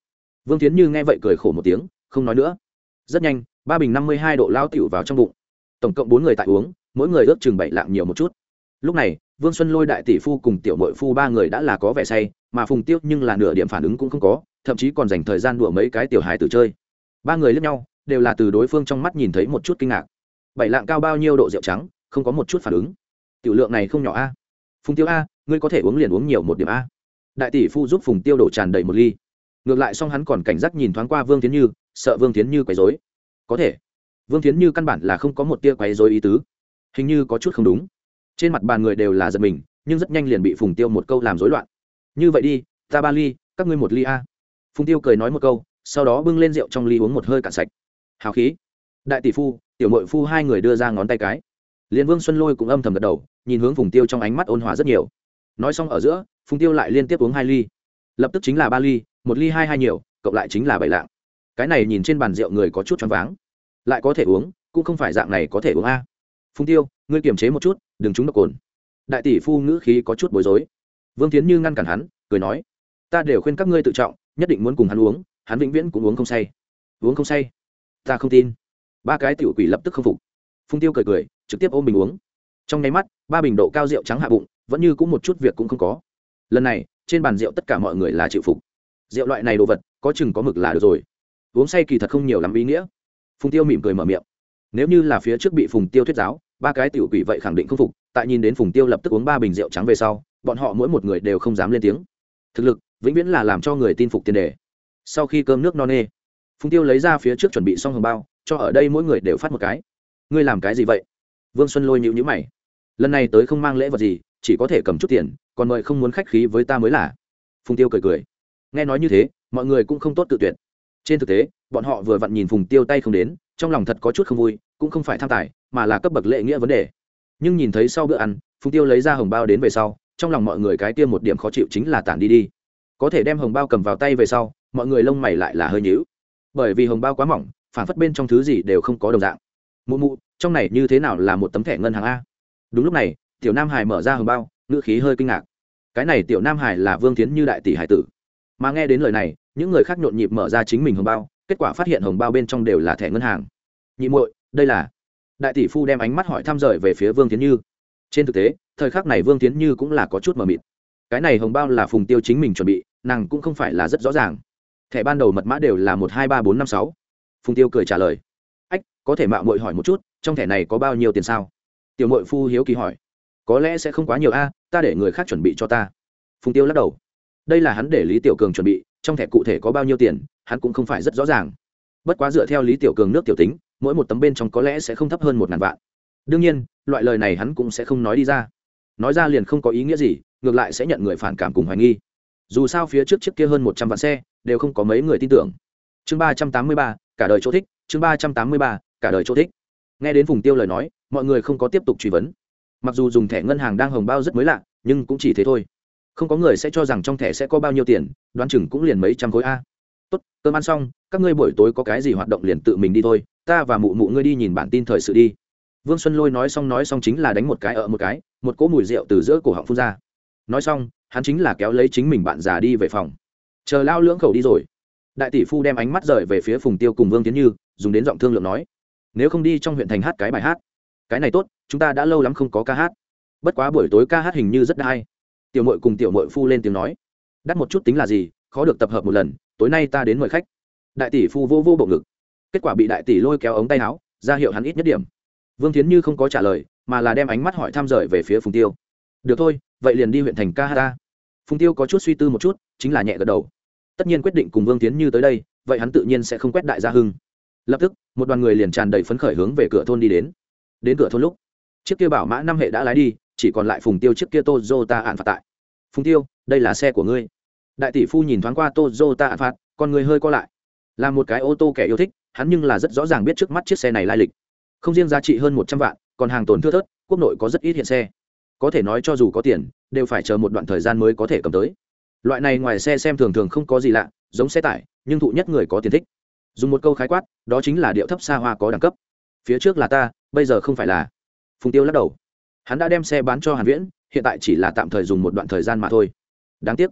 Vương tiến như nghe vậy cười khổ một tiếng, không nói nữa. Rất nhanh, ba bình năm mươi hai độ lao tiểu vào trong bụng. Tổng cộng bốn người tại uống, mỗi người ước chừng bảy lạng nhiều một chút. Lúc này vương xuân lôi đại tỷ phu cùng tiểu mội phu ba người đã là có vẻ say, mà phùng tiêu nhưng là nửa điểm phản ứng cũng không có, thậm chí còn dành thời gian đùa mấy cái tiểu hài tử chơi. Ba người lẫn nhau, đều là từ đối phương trong mắt nhìn thấy một chút kinh ngạc. Bảy lạng cao bao nhiêu độ rượu trắng, không có một chút phản ứng. Tiểu lượng này không nhỏ a. Phùng tiêu a, ngươi có thể uống liền uống nhiều một điểm a. Đại tỷ phu giúp phùng tiêu đổ tràn đầy một ly. Ngược lại xong hắn còn cảnh giác nhìn thoáng qua vương tiến như, sợ vương tiến như quấy dối có thể. Vương tiến như căn bản là không có một tia quấy dối ý tứ. Hình như có chút không đúng trên mặt bàn người đều là giật mình, nhưng rất nhanh liền bị phùng tiêu một câu làm rối loạn. Như vậy đi, ta ba ly, các ngươi một ly a. Phùng tiêu cười nói một câu, sau đó bưng lên rượu trong ly uống một hơi cạn sạch. Hào khí. Đại tỷ phu, tiểu mội phu hai người đưa ra ngón tay cái. Liền vương xuân lôi cũng âm thầm gật đầu, nhìn hướng phùng tiêu trong ánh mắt ôn hòa rất nhiều. Nói xong ở giữa, phùng tiêu lại liên tiếp uống hai ly. Lập tức chính là ba ly, một ly hai hai nhiều, cộng lại chính là bảy lạng. Cái này nhìn trên bàn rượu người có chút choáng váng. Lại có thể uống, cũng không phải dạng này có thể uống a. Phùng tiêu, ngươi kiềm chế một chút đừng trúng độc cồn. Đại tỷ phu ngữ khí có chút bối rối. Vương tiến như ngăn cản hắn, cười nói, ta đều khuyên các ngươi tự trọng, nhất định muốn cùng hắn uống, hắn vĩnh viễn cũng uống không say. Uống không say? Ta không tin. Ba cái tiểu quỷ lập tức không phục. Phung tiêu cười cười, trực tiếp ôm bình uống. Trong nháy mắt, ba bình độ cao rượu trắng hạ bụng, vẫn như cũng một chút việc cũng không có. Lần này, trên bàn rượu tất cả mọi người là chịu phục. Rượu loại này đồ vật, có chừng có mực là được rồi. Uống say kỳ thật không nhiều lắm ý nghĩa. Phùng tiêu mỉm cười mở miệng. Nếu như là phía trước bị phùng tiêu thuyết giáo ba cái tiểu quỷ vậy khẳng định không phục, tại nhìn đến phùng tiêu lập tức uống ba bình rượu trắng về sau, bọn họ mỗi một người đều không dám lên tiếng. Thực lực, vĩnh viễn là làm cho người tin phục tiền đề. Sau khi cơm nước no nê, phùng tiêu lấy ra phía trước chuẩn bị xong hồng bao, cho ở đây mỗi người đều phát một cái. Ngươi làm cái gì vậy? Vương xuân lôi nhịu nhữ mày. Lần này tới không mang lễ vật gì, chỉ có thể cầm chút tiền, còn mời không muốn khách khí với ta mới là. Phùng tiêu cười cười. Nghe nói như thế, mọi người cũng không tốt tự tuyệt. Trên thực tế, bọn họ vừa vặn nhìn phùng tiêu tay không đến, trong lòng thật có chút không vui, cũng không phải tham tài mà là cấp bậc lệ nghĩa vấn đề. Nhưng nhìn thấy sau bữa ăn, phùng tiêu lấy ra hồng bao đến về sau, trong lòng mọi người cái tiêm một điểm khó chịu chính là tản đi đi. Có thể đem hồng bao cầm vào tay về sau, mọi người lông mày lại là hơi nhíu. Bởi vì hồng bao quá mỏng, phản phất bên trong thứ gì đều không có đồng dạng. Mụ mụ, trong này như thế nào là một tấm thẻ ngân hàng a? Đúng lúc này, tiểu nam hải mở ra hồng bao, ngữ khí hơi kinh ngạc. Cái này tiểu nam hải là vương tiến như đại tỷ hải tử. Mà nghe đến lời này, những người khác nhộn nhịp mở ra chính mình hồng bao, kết quả phát hiện hồng bao bên trong đều là thẻ ngân hàng. Nhị muội, đây là đại tỷ phu đem ánh mắt hỏi thăm rời về phía vương tiến như. Trên thực tế, thời khắc này vương tiến như cũng là có chút mờ mịt. Cái này hồng bao là phùng tiêu chính mình chuẩn bị, nàng cũng không phải là rất rõ ràng. Thẻ ban đầu mật mã đều là một hai ba bốn năm sáu. Phùng tiêu cười trả lời. Ách, có thể mạo mội hỏi một chút, trong thẻ này có bao nhiêu tiền sao? Tiểu mội phu hiếu kỳ hỏi. Có lẽ sẽ không quá nhiều a, ta để người khác chuẩn bị cho ta. Phùng tiêu lắc đầu. Đây là hắn để lý tiểu cường chuẩn bị, trong thẻ cụ thể có bao nhiêu tiền, hắn cũng không phải rất rõ ràng. Bất quá dựa theo lý tiểu cường nước tiểu tính mỗi một tấm bên trong có lẽ sẽ không thấp hơn một ngàn vạn. Đương nhiên, loại lời này hắn cũng sẽ không nói đi ra. Nói ra liền không có ý nghĩa gì, ngược lại sẽ nhận người phản cảm cùng hoài nghi. Dù sao phía trước chiếc kia hơn một trăm vạn xe, đều không có mấy người tin tưởng. Chương ba trăm tám mươi ba, cả đời chỗ thích, chương ba trăm tám mươi ba, cả đời chỗ thích. Nghe đến vùng tiêu lời nói, mọi người không có tiếp tục truy vấn. Mặc dù dùng thẻ ngân hàng đang hồng bao rất mới lạ, nhưng cũng chỉ thế thôi. Không có người sẽ cho rằng trong thẻ sẽ có bao nhiêu tiền, đoán chừng cũng liền mấy trăm khối a. Tốt, cơm ăn xong, các ngươi buổi tối có cái gì hoạt động liền tự mình đi thôi ta và mụ mụ ngươi đi nhìn bản tin thời sự đi. Vương xuân lôi nói xong nói xong chính là đánh một cái ở một cái, một cỗ mùi rượu từ giữa cổ họng phun ra. Nói xong, hắn chính là kéo lấy chính mình bạn già đi về phòng. Chờ lao lưỡng khẩu đi rồi. Đại tỷ phu đem ánh mắt rời về phía phùng tiêu cùng vương tiến như, dùng đến giọng thương lượng nói, nếu không đi trong huyện thành hát cái bài hát. Cái này tốt, chúng ta đã lâu lắm không có ca hát. Bất quá buổi tối ca hát hình như rất hay. Tiểu mội cùng tiểu mội phu lên tiếng nói, đắt một chút tính là gì, khó được tập hợp một lần, tối nay ta đến mời khách. Đại tỷ phu vô vô bộ ngực kết quả bị đại tỷ lôi kéo ống tay áo, ra hiệu hắn ít nhất điểm. Vương tiến như không có trả lời, mà là đem ánh mắt hỏi thăm rời về phía phùng tiêu. Được thôi, vậy liền đi huyện thành ca phùng tiêu có chút suy tư một chút, chính là nhẹ gật đầu. Tất nhiên quyết định cùng vương tiến như tới đây, vậy hắn tự nhiên sẽ không quét đại gia hưng. Lập tức, một đoàn người liền tràn đầy phấn khởi hướng về cửa thôn đi đến. Đến cửa thôn lúc, chiếc kia bảo mã năm hệ đã lái đi, chỉ còn lại phùng tiêu chiếc kia tozota ạn phạt tại. Phùng tiêu, đây là xe của ngươi. Đại tỷ phu nhìn thoáng qua tozota ạn phạt, con người hơi co lại. Là một cái ô tô kẻ yêu thích hắn nhưng là rất rõ ràng biết trước mắt chiếc xe này lai lịch. Không riêng giá trị hơn một trăm vạn, còn hàng tồn thưa thớt, quốc nội có rất ít hiện xe. Có thể nói cho dù có tiền, đều phải chờ một đoạn thời gian mới có thể cầm tới. Loại này ngoài xe xem thường thường không có gì lạ, giống xe tải, nhưng thụ nhất người có tiền thích. Dùng một câu khái quát, đó chính là điệu thấp xa hoa có đẳng cấp. Phía trước là ta, bây giờ không phải là. Phùng tiêu lắc đầu. Hắn đã đem xe bán cho hàn viễn, hiện tại chỉ là tạm thời dùng một đoạn thời gian mà thôi. Đáng tiếc.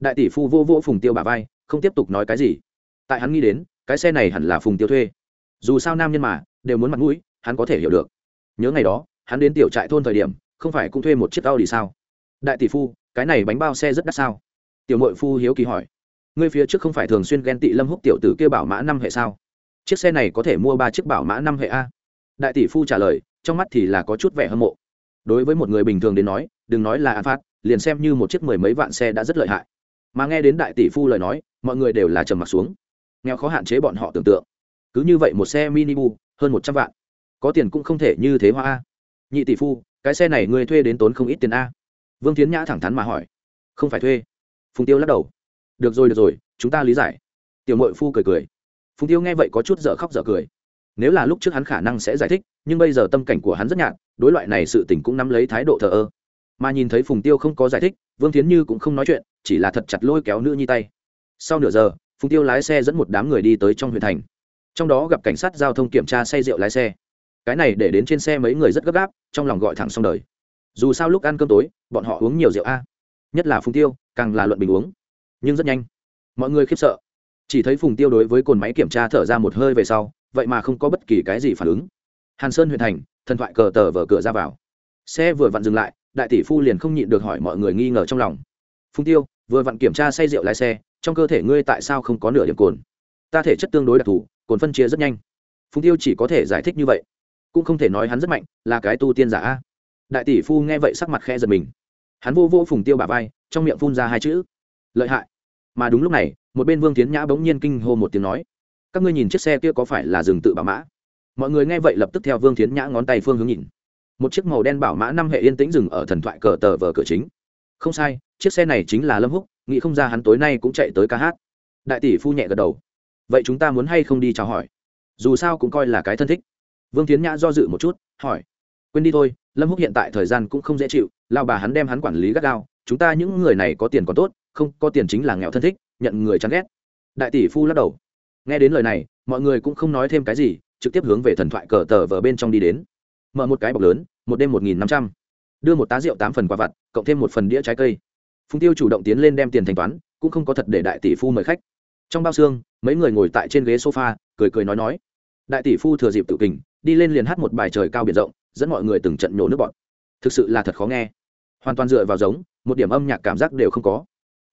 Đại tỷ phu vô vô phùng tiêu bà vai, không tiếp tục nói cái gì. Tại hắn nghĩ đến cái xe này hẳn là phùng tiêu thuê. Dù sao nam nhân mà, đều muốn mặt mũi, hắn có thể hiểu được. Nhớ ngày đó, hắn đến tiểu trại thôn thời điểm, không phải cũng thuê một chiếc tàu đi sao? Đại tỷ phu, cái này bánh bao xe rất đắt sao? Tiểu mội phu hiếu kỳ hỏi. Ngươi phía trước không phải thường xuyên ghen tị lâm húc tiểu tử kêu bảo mã năm hệ sao? Chiếc xe này có thể mua ba chiếc bảo mã năm hệ a? Đại tỷ phu trả lời, trong mắt thì là có chút vẻ hâm mộ. Đối với một người bình thường đến nói, đừng nói là an phát, liền xem như một chiếc mười mấy vạn xe đã rất lợi hại. Mà nghe đến đại tỷ phu lời nói, mọi người đều là trầm m ặ t xuống nghèo khó hạn chế bọn họ tưởng tượng. Cứ như vậy một xe mini bu, hơn một trăm vạn. Có tiền cũng không thể như thế hoa a. Nhị tỷ phu, cái xe này ngươi thuê đến tốn không ít tiền a. Vương tiến nhã thẳng thắn mà hỏi. Không phải thuê. Phùng tiêu lắc đầu. Được rồi được rồi, chúng ta lý giải. Tiểu mội phu cười cười. Phùng tiêu nghe vậy có chút dở khóc dở cười. Nếu là lúc trước hắn khả năng sẽ giải thích, nhưng bây giờ tâm cảnh của hắn rất nhạt, đối loại này sự tình cũng nắm lấy thái độ thờ ơ. Mà nhìn thấy phùng tiêu không có giải thích, vương tiến như cũng không nói chuyện, chỉ là thật chặt lôi kéo nữ nhi tay. Sau nửa giờ phùng tiêu lái xe dẫn một đám người đi tới trong huyện thành. Trong đó gặp cảnh sát giao thông kiểm tra say rượu lái xe. Cái này để đến trên xe mấy người rất gấp gáp, trong lòng gọi thẳng xong đời. Dù sao lúc ăn cơm tối, bọn họ uống nhiều rượu a. Nhất là phùng tiêu, càng là luận bình uống. Nhưng rất nhanh, mọi người khiếp sợ. Chỉ thấy phùng tiêu đối với cồn máy kiểm tra thở ra một hơi về sau, vậy mà không có bất kỳ cái gì phản ứng. Hàn sơn huyện thành, thần thoại cờ tờ vở cửa ra vào. Xe vừa vặn dừng lại, đại tỷ phu liền không nhịn được hỏi mọi người nghi ngờ trong lòng. Phùng tiêu, vừa vặn kiểm tra say rượu lái xe trong cơ thể ngươi tại sao không có nửa điểm cồn? Ta thể chất tương đối đặc thù, cồn phân chia rất nhanh. Phùng tiêu chỉ có thể giải thích như vậy. Cũng không thể nói hắn rất mạnh, là cái tu tiên giả a. Đại tỷ phu nghe vậy sắc mặt khe giật mình. Hắn vô vô phùng tiêu bà vai, trong miệng phun ra hai chữ. Lợi hại. Mà đúng lúc này, một bên vương tiến nhã bỗng nhiên kinh hô một tiếng nói, các ngươi nhìn chiếc xe kia có phải là rừng tự bảo mã? Mọi người nghe vậy lập tức theo vương tiến nhã ngón tay phương hướng nhìn. Một chiếc màu đen bảo mã năm hệ yên tĩnh dừng ở thần thoại cờ tờ vờ cửa chính. Không sai, chiếc xe này chính là lâm húc nghĩ không ra hắn tối nay cũng chạy tới ca hát. Đại tỷ phu nhẹ gật đầu. Vậy chúng ta muốn hay không đi chào hỏi? Dù sao cũng coi là cái thân thích. Vương tiến nhã do dự một chút, hỏi. Quên đi thôi, lâm húc hiện tại thời gian cũng không dễ chịu, lao bà hắn đem hắn quản lý gắt gao. Chúng ta những người này có tiền còn tốt, không, có tiền chính là nghèo thân thích, nhận người chán ghét. Đại tỷ phu lắc đầu. Nghe đến lời này, mọi người cũng không nói thêm cái gì, trực tiếp hướng về thần thoại cờ tờ vờ bên trong đi đến. Mở một cái bọc lớn, một đêm một nghìn năm trăm. Đưa một tá rượu tám phần quả vặt, cộng thêm một phần đĩa trái cây phùng tiêu chủ động tiến lên đem tiền thanh toán, cũng không có thật để đại tỷ phu mời khách. Trong bao xương, mấy người ngồi tại trên ghế sofa, cười cười nói nói. Đại tỷ phu thừa dịp tự kình, đi lên liền hát một bài trời cao biển rộng, dẫn mọi người từng trận nhổ nước bọt. Thực sự là thật khó nghe. Hoàn toàn dựa vào giống, một điểm âm nhạc cảm giác đều không có.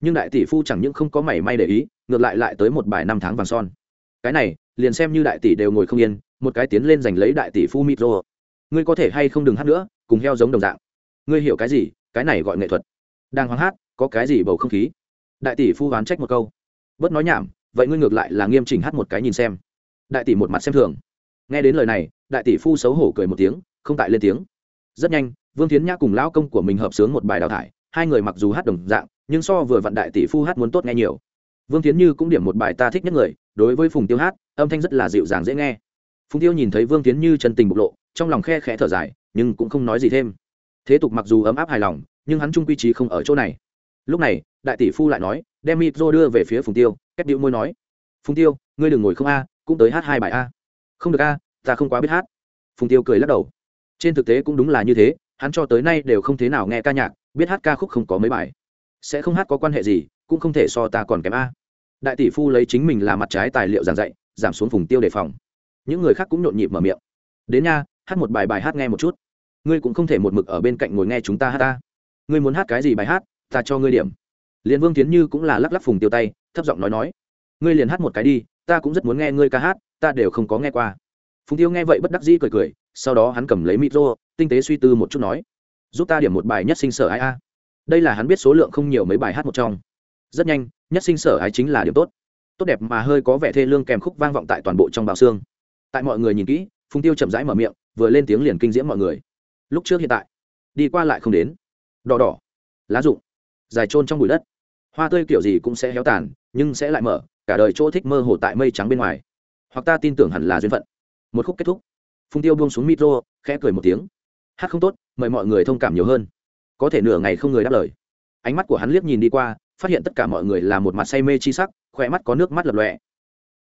Nhưng đại tỷ phu chẳng những không có mảy may để ý, ngược lại lại tới một bài năm tháng vàng son. Cái này, liền xem như đại tỷ đều ngồi không yên, một cái tiến lên giành lấy đại tỷ phu micro ngươi có thể hay không đừng hát nữa, cùng heo giống đồng dạng. Ngươi hiểu cái gì? Cái này gọi nghệ thuật. Đang hoáng hát có cái gì bầu không khí? Đại tỷ phu oán trách một câu. Bớt nói nhảm, vậy ngươi ngược lại là nghiêm chỉnh hát một cái nhìn xem. Đại tỷ một mặt xem thường. Nghe đến lời này, đại tỷ phu xấu hổ cười một tiếng, không tại lên tiếng. Rất nhanh, vương tiến nhã cùng lão công của mình hợp sướng một bài đào thải, hai người mặc dù hát đồng dạng, nhưng so vừa vặn đại tỷ phu hát muốn tốt nghe nhiều. Vương tiến như cũng điểm một bài ta thích nhất người, đối với phùng tiêu hát, âm thanh rất là dịu dàng dễ nghe. Phùng tiêu nhìn thấy vương tiến như chân tình bộc lộ, trong lòng khe khẽ thở dài, nhưng cũng không nói gì thêm. Thế tục mặc dù ấm áp hài lòng, nhưng hắn trung quy trí không ở chỗ này lúc này, đại tỷ phu lại nói, đem micro đưa về phía phùng tiêu. Kép điệu môi nói, phùng tiêu, ngươi đừng ngồi không a, cũng tới hát hai bài a. Không được a, ta không quá biết hát. Phùng tiêu cười lắc đầu. Trên thực tế cũng đúng là như thế, hắn cho tới nay đều không thế nào nghe ca nhạc, biết hát ca khúc không có mấy bài. Sẽ không hát có quan hệ gì, cũng không thể so ta còn kém a. Đại tỷ phu lấy chính mình là mặt trái tài liệu giảng dạy, giảm xuống phùng tiêu đề phòng. Những người khác cũng nhộn nhịp mở miệng. Đến nha, hát một bài bài hát nghe một chút. Ngươi cũng không thể một mực ở bên cạnh ngồi nghe chúng ta hát ta. Ngươi muốn hát cái gì bài hát ta cho ngươi điểm. Liền vương tiến như cũng là lắc lắc phùng tiêu tay, thấp giọng nói nói, ngươi liền hát một cái đi, ta cũng rất muốn nghe ngươi ca hát, ta đều không có nghe qua. Phùng tiêu nghe vậy bất đắc dĩ cười cười, sau đó hắn cầm lấy micro, tinh tế suy tư một chút nói, giúp ta điểm một bài nhất sinh sở ai a. Đây là hắn biết số lượng không nhiều mấy bài hát một trong. Rất nhanh, nhất sinh sở Ai chính là điểm tốt. Tốt đẹp mà hơi có vẻ thê lương kèm khúc vang vọng tại toàn bộ trong bào xương. Tại mọi người nhìn kỹ, phùng tiêu chậm rãi mở miệng, vừa lên tiếng liền kinh diễm mọi người. Lúc trước hiện tại, đi qua lại không đến. Đỏ đỏ. Lá rụng dài trôn trong bụi đất. Hoa tươi kiểu gì cũng sẽ héo tàn, nhưng sẽ lại mở, cả đời chỗ thích mơ hồ tại mây trắng bên ngoài. Hoặc ta tin tưởng hẳn là duyên phận. Một khúc kết thúc. Phùng tiêu buông xuống micro, khẽ cười một tiếng. Hát không tốt, mời mọi người thông cảm nhiều hơn. Có thể nửa ngày không người đáp lời. Ánh mắt của hắn liếc nhìn đi qua, phát hiện tất cả mọi người là một mặt say mê chi sắc khỏe mắt có nước mắt lập lòe.